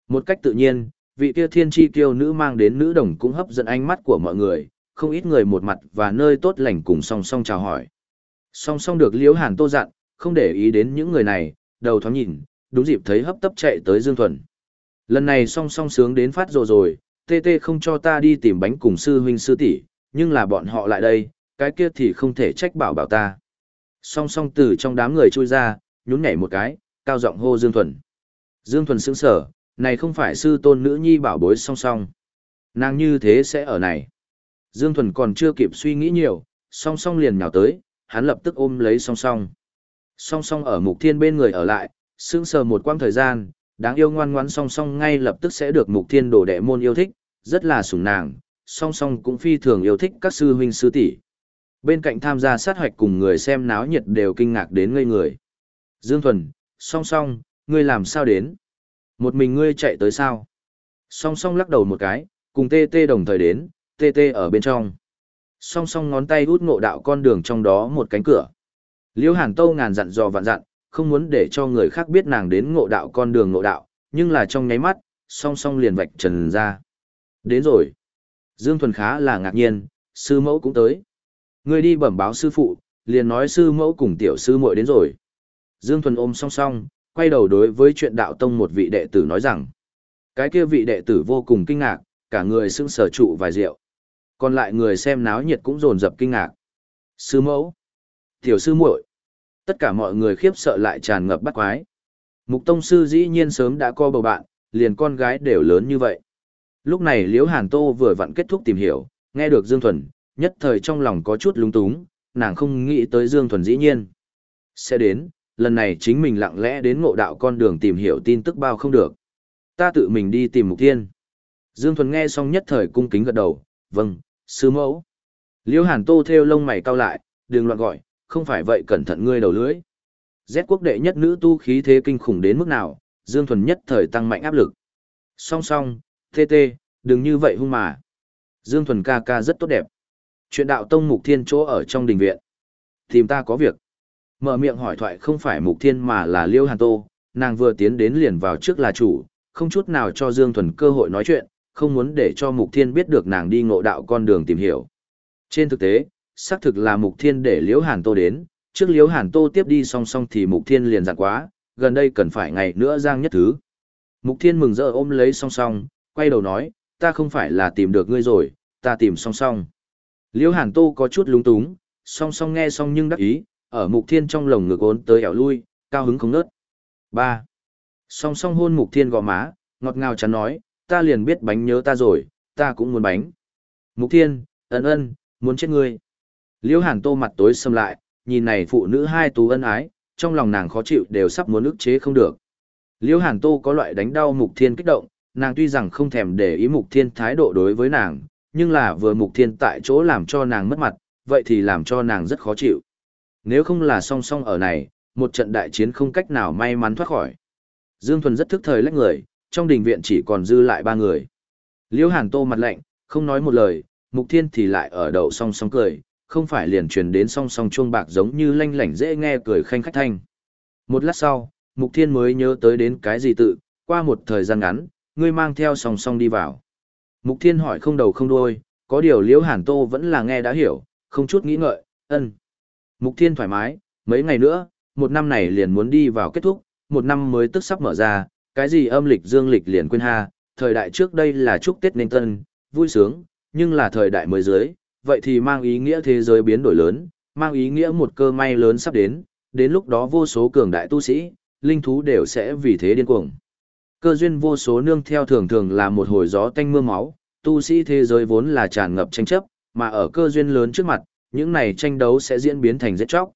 Một cách tự nhiên, vị kia thiên chi kiêu nữ mang đến nữ đồng cũng hấp dẫn ánh mắt của mọi người, không ít người một mặt và nơi tốt lành cùng song song chào hỏi. Song song được Liễu Hàn Tô dặn, không để ý đến những người này, đầu thoáng nhìn, đúng dịp thấy hấp tấp chạy tới Dương Thuần. Lần này song song sướng đến phát rồi rồi, tê tê không cho ta đi tìm bánh cùng sư huynh sư tỷ, nhưng là bọn họ lại đây, cái kia thì không thể trách bảo bảo ta. Song song từ trong đám người chui ra, nhún nhảy một cái, cao giọng hô Dương Thuần. Dương Thuần sững sở, này không phải sư tôn nữ nhi bảo bối song song. Nàng như thế sẽ ở này. Dương Thuần còn chưa kịp suy nghĩ nhiều, song song liền nhào tới, hắn lập tức ôm lấy song song. Song song ở mục thiên bên người ở lại, sững sờ một quãng thời gian, đáng yêu ngoan ngoãn song song ngay lập tức sẽ được mục thiên đổ đệ môn yêu thích, rất là sủng nàng, song song cũng phi thường yêu thích các sư huynh sư tỷ. Bên cạnh tham gia sát hoạch cùng người xem náo nhiệt đều kinh ngạc đến ngây người. Dương Thuần, song song, ngươi làm sao đến? Một mình ngươi chạy tới sao? Song song lắc đầu một cái, cùng tê tê đồng thời đến, tê tê ở bên trong. Song song ngón tay út ngộ đạo con đường trong đó một cánh cửa. Liễu Hàn Tâu ngàn dặn dò vạn dặn, không muốn để cho người khác biết nàng đến ngộ đạo con đường ngộ đạo, nhưng là trong nháy mắt, song song liền vạch trần ra. Đến rồi. Dương Thuần khá là ngạc nhiên, sư mẫu cũng tới. Người đi bẩm báo sư phụ, liền nói sư mẫu cùng tiểu sư muội đến rồi. Dương Thuần ôm song song, quay đầu đối với chuyện đạo tông một vị đệ tử nói rằng. Cái kia vị đệ tử vô cùng kinh ngạc, cả người sưng sở trụ vài rượu. Còn lại người xem náo nhiệt cũng rồn rập kinh ngạc. Sư mẫu, tiểu sư muội, tất cả mọi người khiếp sợ lại tràn ngập bắt quái. Mục tông sư dĩ nhiên sớm đã co bầu bạn, liền con gái đều lớn như vậy. Lúc này Liễu Hàn Tô vừa vặn kết thúc tìm hiểu, nghe được Dương Thuần, nhất thời trong lòng có chút lung túng, nàng không nghĩ tới Dương Thuần dĩ nhiên. Sẽ đến, lần này chính mình lặng lẽ đến ngộ đạo con đường tìm hiểu tin tức bao không được. Ta tự mình đi tìm Mục Thiên. Dương Thuần nghe xong nhất thời cung kính gật đầu, vâng, sư mẫu. Liễu Hàn Tô theo lông mày cau lại, đừng loạn gọi, không phải vậy cẩn thận ngươi đầu lưỡi. Z quốc đệ nhất nữ tu khí thế kinh khủng đến mức nào, Dương Thuần nhất thời tăng mạnh áp lực. Song song, tê tê, đừng như vậy hung mà. Dương Thuần ca ca rất tốt đẹp. Chuyện đạo tông Mục Thiên chỗ ở trong đình viện. Tìm ta có việc. Mở miệng hỏi thoại không phải Mục Thiên mà là Liêu Hàn Tô, nàng vừa tiến đến liền vào trước là chủ, không chút nào cho Dương Thuần cơ hội nói chuyện, không muốn để cho Mục Thiên biết được nàng đi ngộ đạo con đường tìm hiểu. Trên thực tế, xác thực là Mục Thiên để Liễu Hàn Tô đến, trước Liễu Hàn Tô tiếp đi song song thì Mục Thiên liền dặn quá, gần đây cần phải ngày nữa giang nhất thứ. Mục Thiên mừng rỡ ôm lấy song song, quay đầu nói, ta không phải là tìm được ngươi rồi, ta tìm song song. Liễu Hàn Tô có chút lúng túng, song song nghe xong nhưng đắc ý, ở Mục Thiên trong lồng ngực ốn tới ẻo lui, cao hứng không nớt. 3. Song song hôn Mục Thiên gò má, ngọt ngào chắn nói, ta liền biết bánh nhớ ta rồi, ta cũng muốn bánh. Mục Thiên, ân ân, muốn chết ngươi. Liễu Hàn Tô mặt tối sầm lại, nhìn này phụ nữ hai tú ân ái, trong lòng nàng khó chịu đều sắp muốn ức chế không được. Liễu Hàn Tô có loại đánh đau Mục Thiên kích động, nàng tuy rằng không thèm để ý Mục Thiên thái độ đối với nàng, nhưng là vừa Mục Thiên tại chỗ làm cho nàng mất mặt, vậy thì làm cho nàng rất khó chịu. Nếu không là song song ở này, một trận đại chiến không cách nào may mắn thoát khỏi. Dương Thuần rất thức thời lách người, trong đình viện chỉ còn dư lại ba người. Liễu Hàn Tô mặt lạnh, không nói một lời, Mục Thiên thì lại ở đầu song song cười, không phải liền truyền đến song song chuông bạc giống như lanh lảnh dễ nghe cười khanh khách thanh. Một lát sau, Mục Thiên mới nhớ tới đến cái gì tự, qua một thời gian ngắn, ngươi mang theo song song đi vào. Mục Thiên hỏi không đầu không đuôi, có điều Liễu Hàn Tô vẫn là nghe đã hiểu, không chút nghĩ ngợi, ân. Mục Thiên thoải mái, mấy ngày nữa, một năm này liền muốn đi vào kết thúc, một năm mới tức sắp mở ra, cái gì âm lịch dương lịch liền quên ha, thời đại trước đây là chúc Tết nên tân, vui sướng, nhưng là thời đại mới dưới, vậy thì mang ý nghĩa thế giới biến đổi lớn, mang ý nghĩa một cơ may lớn sắp đến, đến lúc đó vô số cường đại tu sĩ, linh thú đều sẽ vì thế điên cuồng. Cơ duyên vô số nương theo thường thường là một hồi gió tanh mưa máu, tu sĩ thế giới vốn là tràn ngập tranh chấp, mà ở cơ duyên lớn trước mặt, những này tranh đấu sẽ diễn biến thành giết chóc.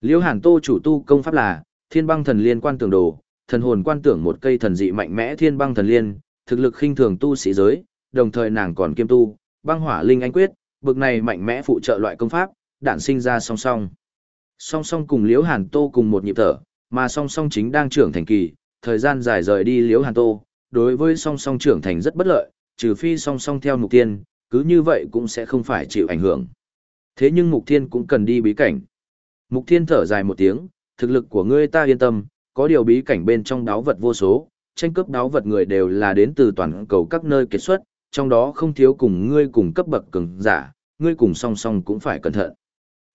Liễu Hàn Tô chủ tu công pháp là Thiên Băng Thần Liên quan tưởng đồ, thần hồn quan tưởng một cây thần dị mạnh mẽ Thiên Băng Thần Liên, thực lực khinh thường tu sĩ giới, đồng thời nàng còn kiêm tu, băng hỏa linh anh quyết, bực này mạnh mẽ phụ trợ loại công pháp, đản sinh ra song song. Song song cùng Liễu Hàn Tô cùng một nhịp thở, mà song song chính đang trưởng thành kỳ, thời gian dài rời đi Liễu Hàn Tô, đối với song song trưởng thành rất bất lợi, trừ phi song song theo mục tiên, cứ như vậy cũng sẽ không phải chịu ảnh hưởng. Thế nhưng mục thiên cũng cần đi bí cảnh. Mục thiên thở dài một tiếng, thực lực của ngươi ta yên tâm, có điều bí cảnh bên trong đáo vật vô số, tranh cướp đáo vật người đều là đến từ toàn cầu các nơi kết xuất, trong đó không thiếu cùng ngươi cùng cấp bậc cường giả, ngươi cùng song song cũng phải cẩn thận.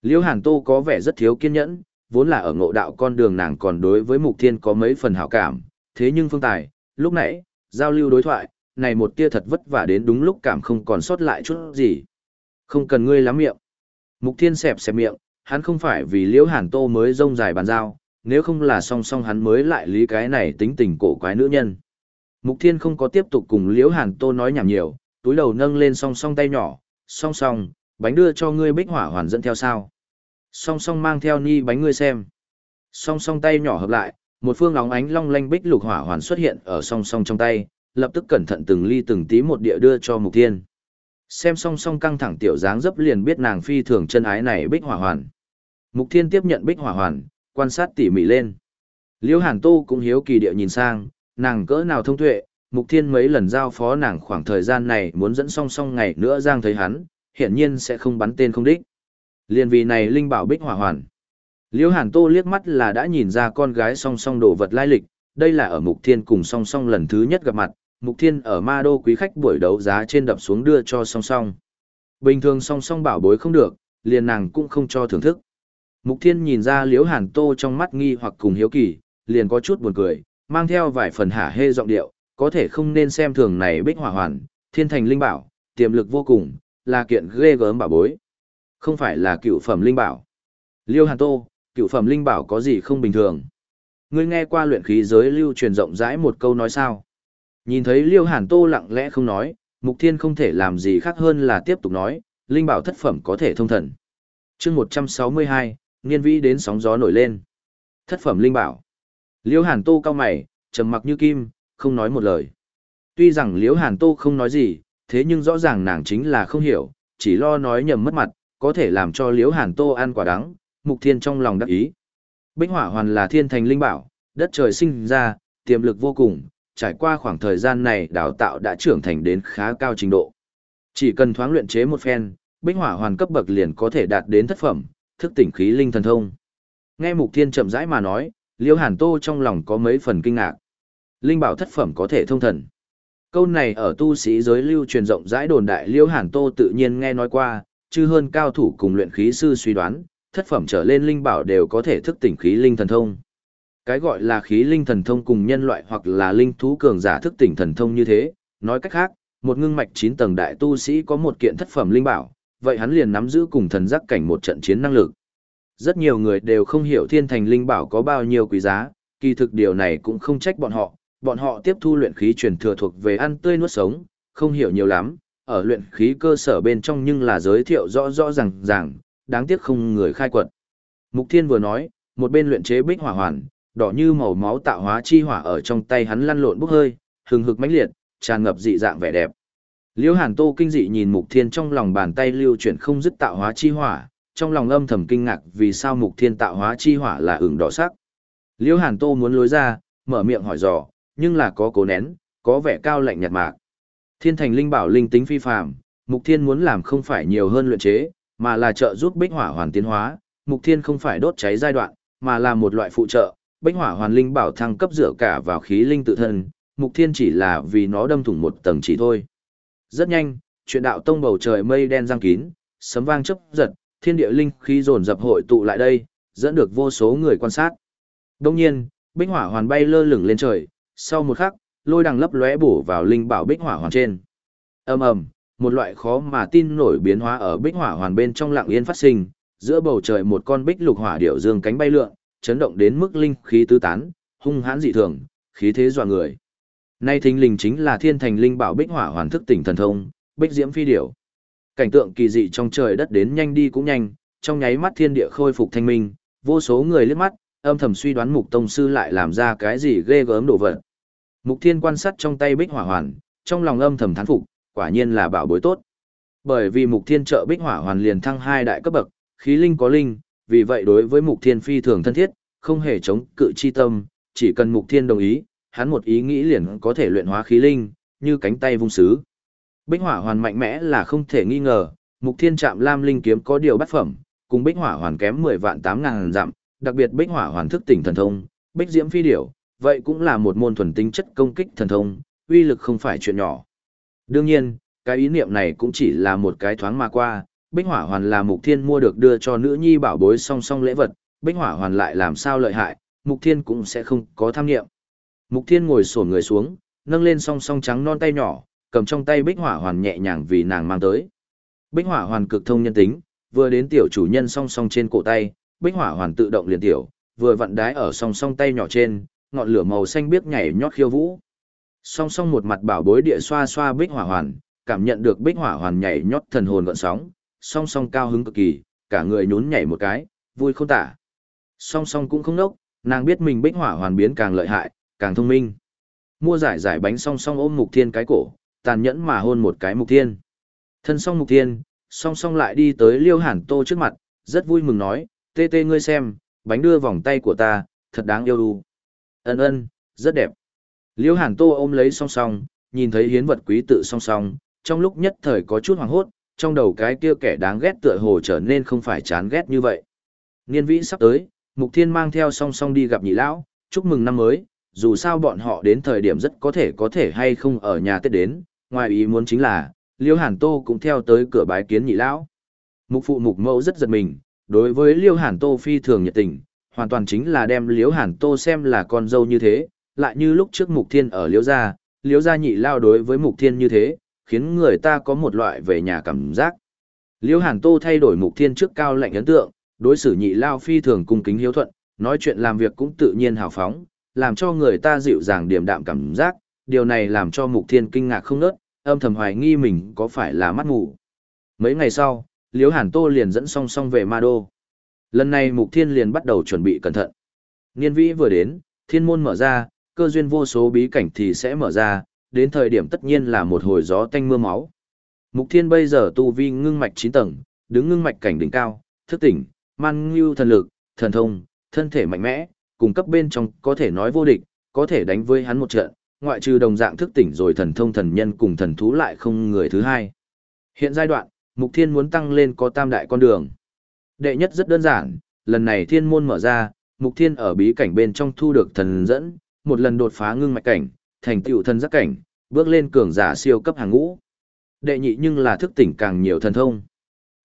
Liễu Hàn Tô có vẻ rất thiếu kiên nhẫn, vốn là ở ngộ đạo con đường nàng còn đối với Mục Thiên có mấy phần hảo cảm, thế nhưng phương tài, lúc nãy, giao lưu đối thoại, này một tia thật vất vả đến đúng lúc cảm không còn sót lại chút gì. Không cần ngươi lắm miệng. Mục Thiên xẹp xẹp miệng, hắn không phải vì Liễu Hàn Tô mới rông dài bàn giao, nếu không là song song hắn mới lại lý cái này tính tình cổ quái nữ nhân. Mục Thiên không có tiếp tục cùng Liễu Hàn Tô nói nhảm nhiều, túi đầu nâng lên song song tay nhỏ, song song, bánh đưa cho ngươi bích hỏa hoàn dẫn theo sao. Song song mang theo ni bánh ngươi xem. Song song tay nhỏ hợp lại, một phương óng ánh long lanh bích lục hỏa hoàn xuất hiện ở song song trong tay, lập tức cẩn thận từng ly từng tí một địa đưa cho Mục Thiên. Xem song song căng thẳng tiểu dáng dấp liền biết nàng phi thường chân ái này bích hỏa hoàn. Mục Thiên tiếp nhận bích hỏa hoàn, quan sát tỉ mỉ lên. Liễu Hàn Tô cũng hiếu kỳ địa nhìn sang, nàng cỡ nào thông tuệ, Mục Thiên mấy lần giao phó nàng khoảng thời gian này muốn dẫn song song ngày nữa giang thấy hắn, hiển nhiên sẽ không bắn tên không đích. Liên vì này Linh bảo bích hỏa hoàn. Liễu Hàn Tô liếc mắt là đã nhìn ra con gái song song đồ vật lai lịch, đây là ở Mục Thiên cùng song song lần thứ nhất gặp mặt, Mục Thiên ở ma đô quý khách buổi đấu giá trên đập xuống đưa cho song song. Bình thường song song bảo bối không được, liền nàng cũng không cho thưởng thức. Mục Thiên nhìn ra Liễu Hàn Tô trong mắt nghi hoặc cùng hiếu kỳ, liền có chút buồn cười, mang theo vài phần hả hê giọng điệu, có thể không nên xem thường này bích hỏa hoàn, thiên thành linh bảo, tiềm lực vô cùng, là kiện ghê gớm bảo bối. Không phải là cựu phẩm linh bảo. Liêu Hàn Tô, cựu phẩm linh bảo có gì không bình thường. Ngươi nghe qua luyện khí giới lưu truyền rộng rãi một câu nói sao. Nhìn thấy Liêu Hàn Tô lặng lẽ không nói, Mục Thiên không thể làm gì khác hơn là tiếp tục nói, linh bảo thất phẩm có thể thông thần. chương 162, niên vĩ đến sóng gió nổi lên. Thất phẩm linh bảo. Liêu Hàn Tô cao mày, trầm mặc như kim, không nói một lời. Tuy rằng liêu Hàn Tô không nói gì, thế nhưng rõ ràng nàng chính là không hiểu, chỉ lo nói nhầm mất mặt, có thể làm cho Liễu Hàn Tô ăn quả đắng, Mục Thiên trong lòng đắc ý. Bích Hỏa Hoàn là thiên thành linh bảo, đất trời sinh ra, tiềm lực vô cùng, trải qua khoảng thời gian này đào tạo đã trưởng thành đến khá cao trình độ. Chỉ cần thoáng luyện chế một phen, Bích Hỏa Hoàn cấp bậc liền có thể đạt đến thất phẩm, thức tỉnh khí linh thần thông. Nghe Mục Thiên chậm rãi mà nói, Liễu Hàn Tô trong lòng có mấy phần kinh ngạc. Linh bảo thất phẩm có thể thông thần. Câu này ở tu sĩ giới lưu truyền rộng rãi đồn đại Liễu Hàn Tô tự nhiên nghe nói qua, chứ hơn cao thủ cùng luyện khí sư suy đoán, thất phẩm trở lên linh bảo đều có thể thức tỉnh khí linh thần thông. Cái gọi là khí linh thần thông cùng nhân loại hoặc là linh thú cường giả thức tỉnh thần thông như thế, nói cách khác, một ngưng mạch 9 tầng đại tu sĩ có một kiện thất phẩm linh bảo, vậy hắn liền nắm giữ cùng thần giác cảnh một trận chiến năng lực. Rất nhiều người đều không hiểu thiên thành linh bảo có bao nhiêu quý giá, kỳ thực điều này cũng không trách bọn họ, bọn họ tiếp thu luyện khí truyền thừa thuộc về ăn tươi nuốt sống, không hiểu nhiều lắm, ở luyện khí cơ sở bên trong nhưng là giới thiệu rõ rõ ràng ràng, đáng tiếc không người khai quật. Mục Thiên vừa nói, một bên luyện chế bích hỏa hoàn, đỏ như màu máu tạo hóa chi hỏa ở trong tay hắn lăn lộn bốc hơi, hừng hực mãnh liệt, tràn ngập dị dạng vẻ đẹp. Liễu Hàn Tô kinh dị nhìn Mục Thiên trong lòng bàn tay lưu chuyển không dứt tạo hóa chi hỏa, trong lòng âm thầm kinh ngạc vì sao Mục Thiên tạo hóa chi hỏa là ửng đỏ sắc. Liễu Hàn Tô muốn lối ra, mở miệng hỏi dò, nhưng là có cố nén, có vẻ cao lạnh nhạt mạc. Thiên thành linh bảo linh tính phi phàm, Mục Thiên muốn làm không phải nhiều hơn luyện chế, mà là trợ giúp Bích Hỏa Hoàn tiến hóa, Mục Thiên không phải đốt cháy giai đoạn, mà là một loại phụ trợ, Bích Hỏa Hoàn linh bảo thăng cấp dựa cả vào khí linh tự thân, Mục Thiên chỉ là vì nó đâm thủng một tầng chỉ thôi. Rất nhanh, chuyện đạo tông bầu trời mây đen giăng kín, sấm vang chớp giật, thiên địa linh khí dồn dập hội tụ lại đây, dẫn được vô số người quan sát. Đông nhiên, Bích Hỏa Hoàn bay lơ lửng lên trời, sau một khắc, lôi đằng lấp lóe bổ vào linh bảo bích hỏa hoàn trên. Ầm ầm, một loại khó mà tin nổi biến hóa ở bích hỏa hoàn bên trong lặng yên phát sinh, giữa bầu trời một con bích lục hỏa điểu dương cánh bay lượn, chấn động đến mức linh khí tứ tán, hung hãn dị thường, khí thế dọa người. Nay thình lình chính là thiên thành linh bảo bích hỏa hoàn thức tỉnh thần thông, bích diễm phi điểu. Cảnh tượng kỳ dị trong trời đất đến nhanh đi cũng nhanh, trong nháy mắt thiên địa khôi phục thanh minh, vô số người liếc mắt, âm thầm suy đoán mục tông sư lại làm ra cái gì ghê gớm đồ vật. Mục thiên quan sát trong tay bích hỏa hoàn, trong lòng âm thầm thán phục, quả nhiên là bảo bối tốt. Bởi vì mục thiên trợ bích hỏa hoàn liền thăng hai đại cấp bậc, khí linh có linh, vì vậy đối với mục thiên phi thường thân thiết, không hề chống cự chi tâm, chỉ cần mục thiên đồng ý, hắn một ý nghĩ liền có thể luyện hóa khí linh, như cánh tay vung sứ. Bích hỏa hoàn mạnh mẽ là không thể nghi ngờ, mục thiên chạm lam linh kiếm có điều bất phẩm, cùng bích hỏa hoàn kém 10 vạn 8 ngàn dặm, đặc biệt bích hỏa hoàn thức tỉnh thần thông, bích diễm phi điểu, vậy cũng là một môn thuần tính chất công kích thần thông, uy lực không phải chuyện nhỏ. Đương nhiên, cái ý niệm này cũng chỉ là một cái thoáng mà qua, bích hỏa hoàn là mục thiên mua được đưa cho nữ nhi bảo bối song song lễ vật, bích hỏa hoàn lại làm sao lợi hại, mục thiên cũng sẽ không có tham nghiệm. Mục thiên ngồi sổn người xuống, nâng lên song song trắng non tay nhỏ, cầm trong tay bích hỏa hoàn nhẹ nhàng vì nàng mang tới. Bích hỏa hoàn cực thông nhân tính, vừa đến tiểu chủ nhân song song trên cổ tay, bích hỏa hoàn tự động liền tiểu, vừa vặn đái ở song song tay nhỏ trên, ngọn lửa màu xanh biếc nhảy nhót khiêu vũ. Song song một mặt bảo bối địa xoa xoa bích hỏa hoàn, cảm nhận được bích hỏa hoàn nhảy nhót thần hồn gợn sóng, song song cao hứng cực kỳ, cả người nhún nhảy một cái, vui không tả. Song song cũng không nốc, nàng biết mình bích hỏa hoàn biến càng lợi hại, càng thông minh. Mua giải giải bánh song song ôm mục thiên cái cổ, tàn nhẫn mà hôn một cái mục thiên. Thân song mục thiên, song song lại đi tới liêu hàn tô trước mặt, rất vui mừng nói, tê tê ngươi xem, bánh đưa vòng tay của ta, thật đáng yêu đu. Ân ân, rất đẹp. Liêu hàn tô ôm lấy song song, nhìn thấy hiến vật quý tự song song, trong lúc nhất thời có chút hoàng hốt, trong đầu cái kia kẻ đáng ghét tựa hồ trở nên không phải chán ghét như vậy. Niên vĩ sắp tới, Mục Thiên mang theo song song đi gặp nhị lão, chúc mừng năm mới, dù sao bọn họ đến thời điểm rất có thể có thể hay không ở nhà Tết đến, ngoài ý muốn chính là, Liêu Hàn Tô cũng theo tới cửa bái kiến nhị lão. Mục phụ mục mẫu rất giật mình, đối với Liêu Hàn Tô phi thường nhiệt tình, hoàn toàn chính là đem Liễu Hàn Tô xem là con dâu như thế, lại như lúc trước Mục Thiên ở Liễu gia, Liễu gia nhị lao đối với Mục Thiên như thế, khiến người ta có một loại về nhà cảm giác. Liễu Hàn Tô thay đổi Mục Thiên trước cao lạnh ấn tượng, đối xử nhị lao phi thường cung kính hiếu thuận, nói chuyện làm việc cũng tự nhiên hào phóng, làm cho người ta dịu dàng điềm đạm cảm giác, điều này làm cho Mục Thiên kinh ngạc không nớt, âm thầm hoài nghi mình có phải là mắt mù. Mấy ngày sau, Liễu Hàn Tô liền dẫn song song về Ma Đô. Lần này Mục Thiên liền bắt đầu chuẩn bị cẩn thận. Niên vĩ vừa đến, thiên môn mở ra, cơ duyên vô số bí cảnh thì sẽ mở ra, đến thời điểm tất nhiên là một hồi gió tanh mưa máu. Mục Thiên bây giờ tu vi ngưng mạch 9 tầng, đứng ngưng mạch cảnh đỉnh cao, thức tỉnh, man ngưu thần lực, thần thông, thân thể mạnh mẽ, cùng cấp bên trong có thể nói vô địch, có thể đánh với hắn một trận, ngoại trừ đồng dạng thức tỉnh rồi thần thông thần nhân cùng thần thú lại không người thứ hai. Hiện giai đoạn, Mục Thiên muốn tăng lên có tam đại con đường. Đệ nhất rất đơn giản, lần này thiên môn mở ra, Mục Thiên ở bí cảnh bên trong thu được thần dẫn, một lần đột phá ngưng mạch cảnh, thành tựu thần giác cảnh, bước lên cường giả siêu cấp hàng ngũ. Đệ nhị nhưng là thức tỉnh càng nhiều thần thông.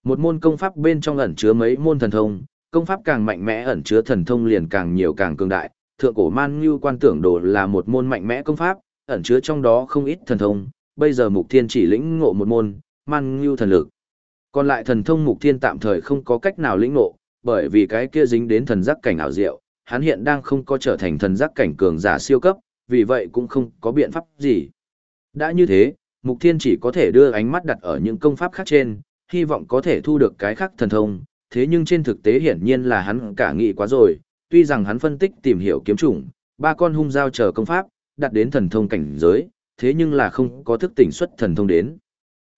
Một môn công pháp bên trong ẩn chứa mấy môn thần thông, công pháp càng mạnh mẽ ẩn chứa thần thông liền càng nhiều càng cường đại. Thượng cổ man như quan tưởng đồ là một môn mạnh mẽ công pháp, ẩn chứa trong đó không ít thần thông, bây giờ mục thiên chỉ lĩnh ngộ một môn, man như thần lực. Còn lại thần thông mục thiên tạm thời không có cách nào lĩnh ngộ, bởi vì cái kia dính đến thần giác cảnh ảo diệu, hắn hiện đang không có trở thành thần giác cảnh cường giả siêu cấp, vì vậy cũng không có biện pháp gì. Đã như thế, mục thiên chỉ có thể đưa ánh mắt đặt ở những công pháp khác trên, hy vọng có thể thu được cái khác thần thông, thế nhưng trên thực tế hiển nhiên là hắn cả nghĩ quá rồi, tuy rằng hắn phân tích tìm hiểu kiếm chủng, ba con hung giao chờ công pháp, đặt đến thần thông cảnh giới, thế nhưng là không có thức tỉnh xuất thần thông đến.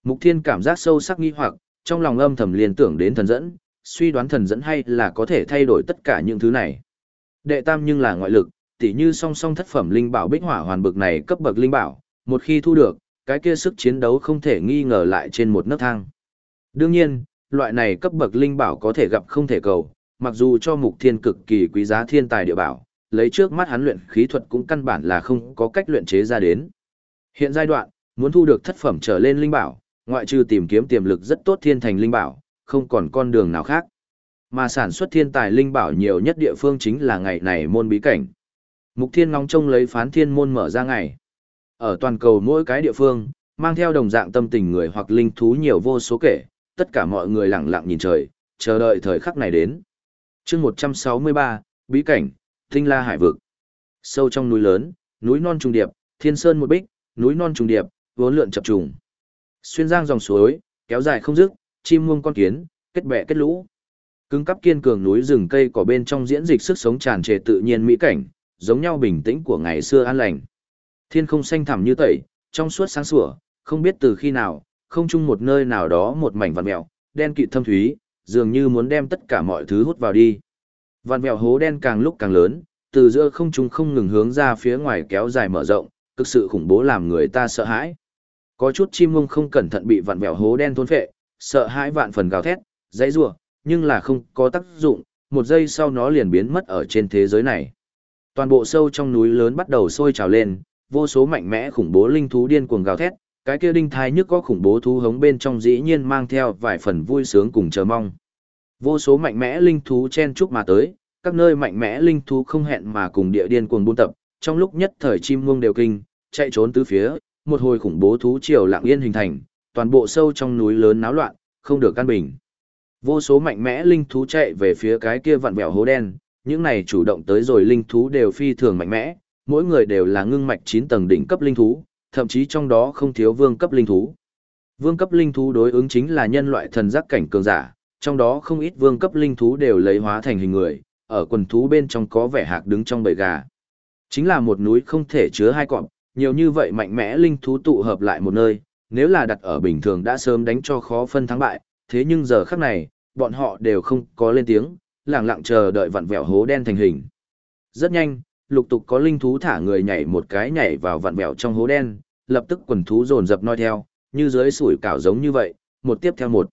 Mục Thiên cảm giác sâu sắc nghi hoặc, trong lòng âm thầm liên tưởng đến thần dẫn, suy đoán thần dẫn hay là có thể thay đổi tất cả những thứ này. Đệ tam nhưng là ngoại lực, tỉ như song song thất phẩm linh bảo bích hỏa hoàn bực này cấp bậc linh bảo, một khi thu được, cái kia sức chiến đấu không thể nghi ngờ lại trên một nấc thang. Đương nhiên, loại này cấp bậc linh bảo có thể gặp không thể cầu, mặc dù cho mục thiên cực kỳ quý giá thiên tài địa bảo, lấy trước mắt hắn luyện khí thuật cũng căn bản là không có cách luyện chế ra đến. Hiện giai đoạn, muốn thu được thất phẩm trở lên linh bảo, ngoại trừ tìm kiếm tiềm lực rất tốt thiên thành linh bảo, không còn con đường nào khác. Mà sản xuất thiên tài linh bảo nhiều nhất địa phương chính là ngày này môn bí cảnh. Mục thiên ngóng trông lấy phán thiên môn mở ra ngày. Ở toàn cầu mỗi cái địa phương, mang theo đồng dạng tâm tình người hoặc linh thú nhiều vô số kể, tất cả mọi người lặng lặng nhìn trời, chờ đợi thời khắc này đến. chương 163, Bí cảnh, Tinh La Hải Vực. Sâu trong núi lớn, núi non trùng điệp, thiên sơn một bích, núi non trùng điệp, vốn lượn chập trùng. Xuyên giang dòng suối, kéo dài không dứt, chim muông con kiến, kết bè kết lũ. Cứng cắp kiên cường núi rừng cây cỏ bên trong diễn dịch sức sống tràn trề tự nhiên mỹ cảnh, giống nhau bình tĩnh của ngày xưa an lành. Thiên không xanh thẳm như tẩy, trong suốt sáng sủa, không biết từ khi nào, không chung một nơi nào đó một mảnh vằn mèo, đen kịt thâm thúy, dường như muốn đem tất cả mọi thứ hút vào đi. Vằn mèo hố đen càng lúc càng lớn, từ giữa không trung không ngừng hướng ra phía ngoài kéo dài mở rộng, cực sự khủng bố làm người ta sợ hãi. Có chút chim mông không cẩn thận bị vặn vẹo hố đen thôn phệ, sợ hãi vạn phần gào thét, dãy rủa, nhưng là không có tác dụng, một giây sau nó liền biến mất ở trên thế giới này. Toàn bộ sâu trong núi lớn bắt đầu sôi trào lên, vô số mạnh mẽ khủng bố linh thú điên cuồng gào thét, cái kia đinh thai nhức có khủng bố thú hống bên trong dĩ nhiên mang theo vài phần vui sướng cùng chờ mong. Vô số mạnh mẽ linh thú chen chúc mà tới, các nơi mạnh mẽ linh thú không hẹn mà cùng địa điên cuồng buôn tập, trong lúc nhất thời chim muông đều kinh, chạy trốn tứ phía, một hồi khủng bố thú triều lặng yên hình thành, toàn bộ sâu trong núi lớn náo loạn, không được căn bình. Vô số mạnh mẽ linh thú chạy về phía cái kia vặn vẹo hố đen, những này chủ động tới rồi linh thú đều phi thường mạnh mẽ, mỗi người đều là ngưng mạch 9 tầng đỉnh cấp linh thú, thậm chí trong đó không thiếu vương cấp linh thú. Vương cấp linh thú đối ứng chính là nhân loại thần giác cảnh cường giả, trong đó không ít vương cấp linh thú đều lấy hóa thành hình người, ở quần thú bên trong có vẻ hạc đứng trong bầy gà. Chính là một núi không thể chứa hai cọp, nhiều như vậy mạnh mẽ linh thú tụ hợp lại một nơi, nếu là đặt ở bình thường đã sớm đánh cho khó phân thắng bại, thế nhưng giờ khắc này, bọn họ đều không có lên tiếng, lặng lặng chờ đợi vặn vẹo hố đen thành hình. Rất nhanh, lục tục có linh thú thả người nhảy một cái nhảy vào vặn vẹo trong hố đen, lập tức quần thú dồn dập noi theo, như dưới sủi cảo giống như vậy, một tiếp theo một.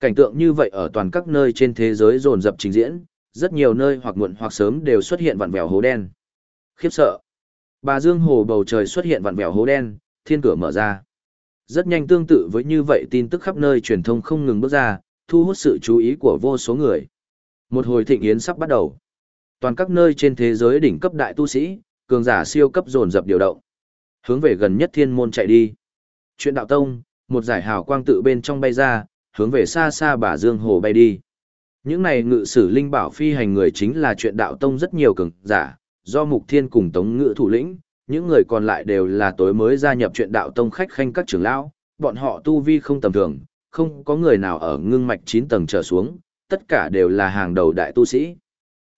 Cảnh tượng như vậy ở toàn các nơi trên thế giới dồn dập trình diễn, rất nhiều nơi hoặc muộn hoặc sớm đều xuất hiện vặn vẹo hố đen. Khiếp sợ. Bà Dương Hồ bầu trời xuất hiện vặn vẹo hố đen, thiên cửa mở ra. Rất nhanh tương tự với như vậy tin tức khắp nơi truyền thông không ngừng bước ra, thu hút sự chú ý của vô số người. Một hồi thịnh yến sắp bắt đầu. Toàn các nơi trên thế giới đỉnh cấp đại tu sĩ, cường giả siêu cấp dồn dập điều động. Hướng về gần nhất thiên môn chạy đi. Chuyện đạo tông, một giải hào quang tự bên trong bay ra, hướng về xa xa bà Dương Hồ bay đi. Những này ngự sử linh bảo phi hành người chính là chuyện đạo tông rất nhiều cường giả, do Mục Thiên cùng Tống Ngự thủ lĩnh, những người còn lại đều là tối mới gia nhập chuyện đạo tông khách khanh các trưởng lão, bọn họ tu vi không tầm thường, không có người nào ở ngưng mạch 9 tầng trở xuống, tất cả đều là hàng đầu đại tu sĩ.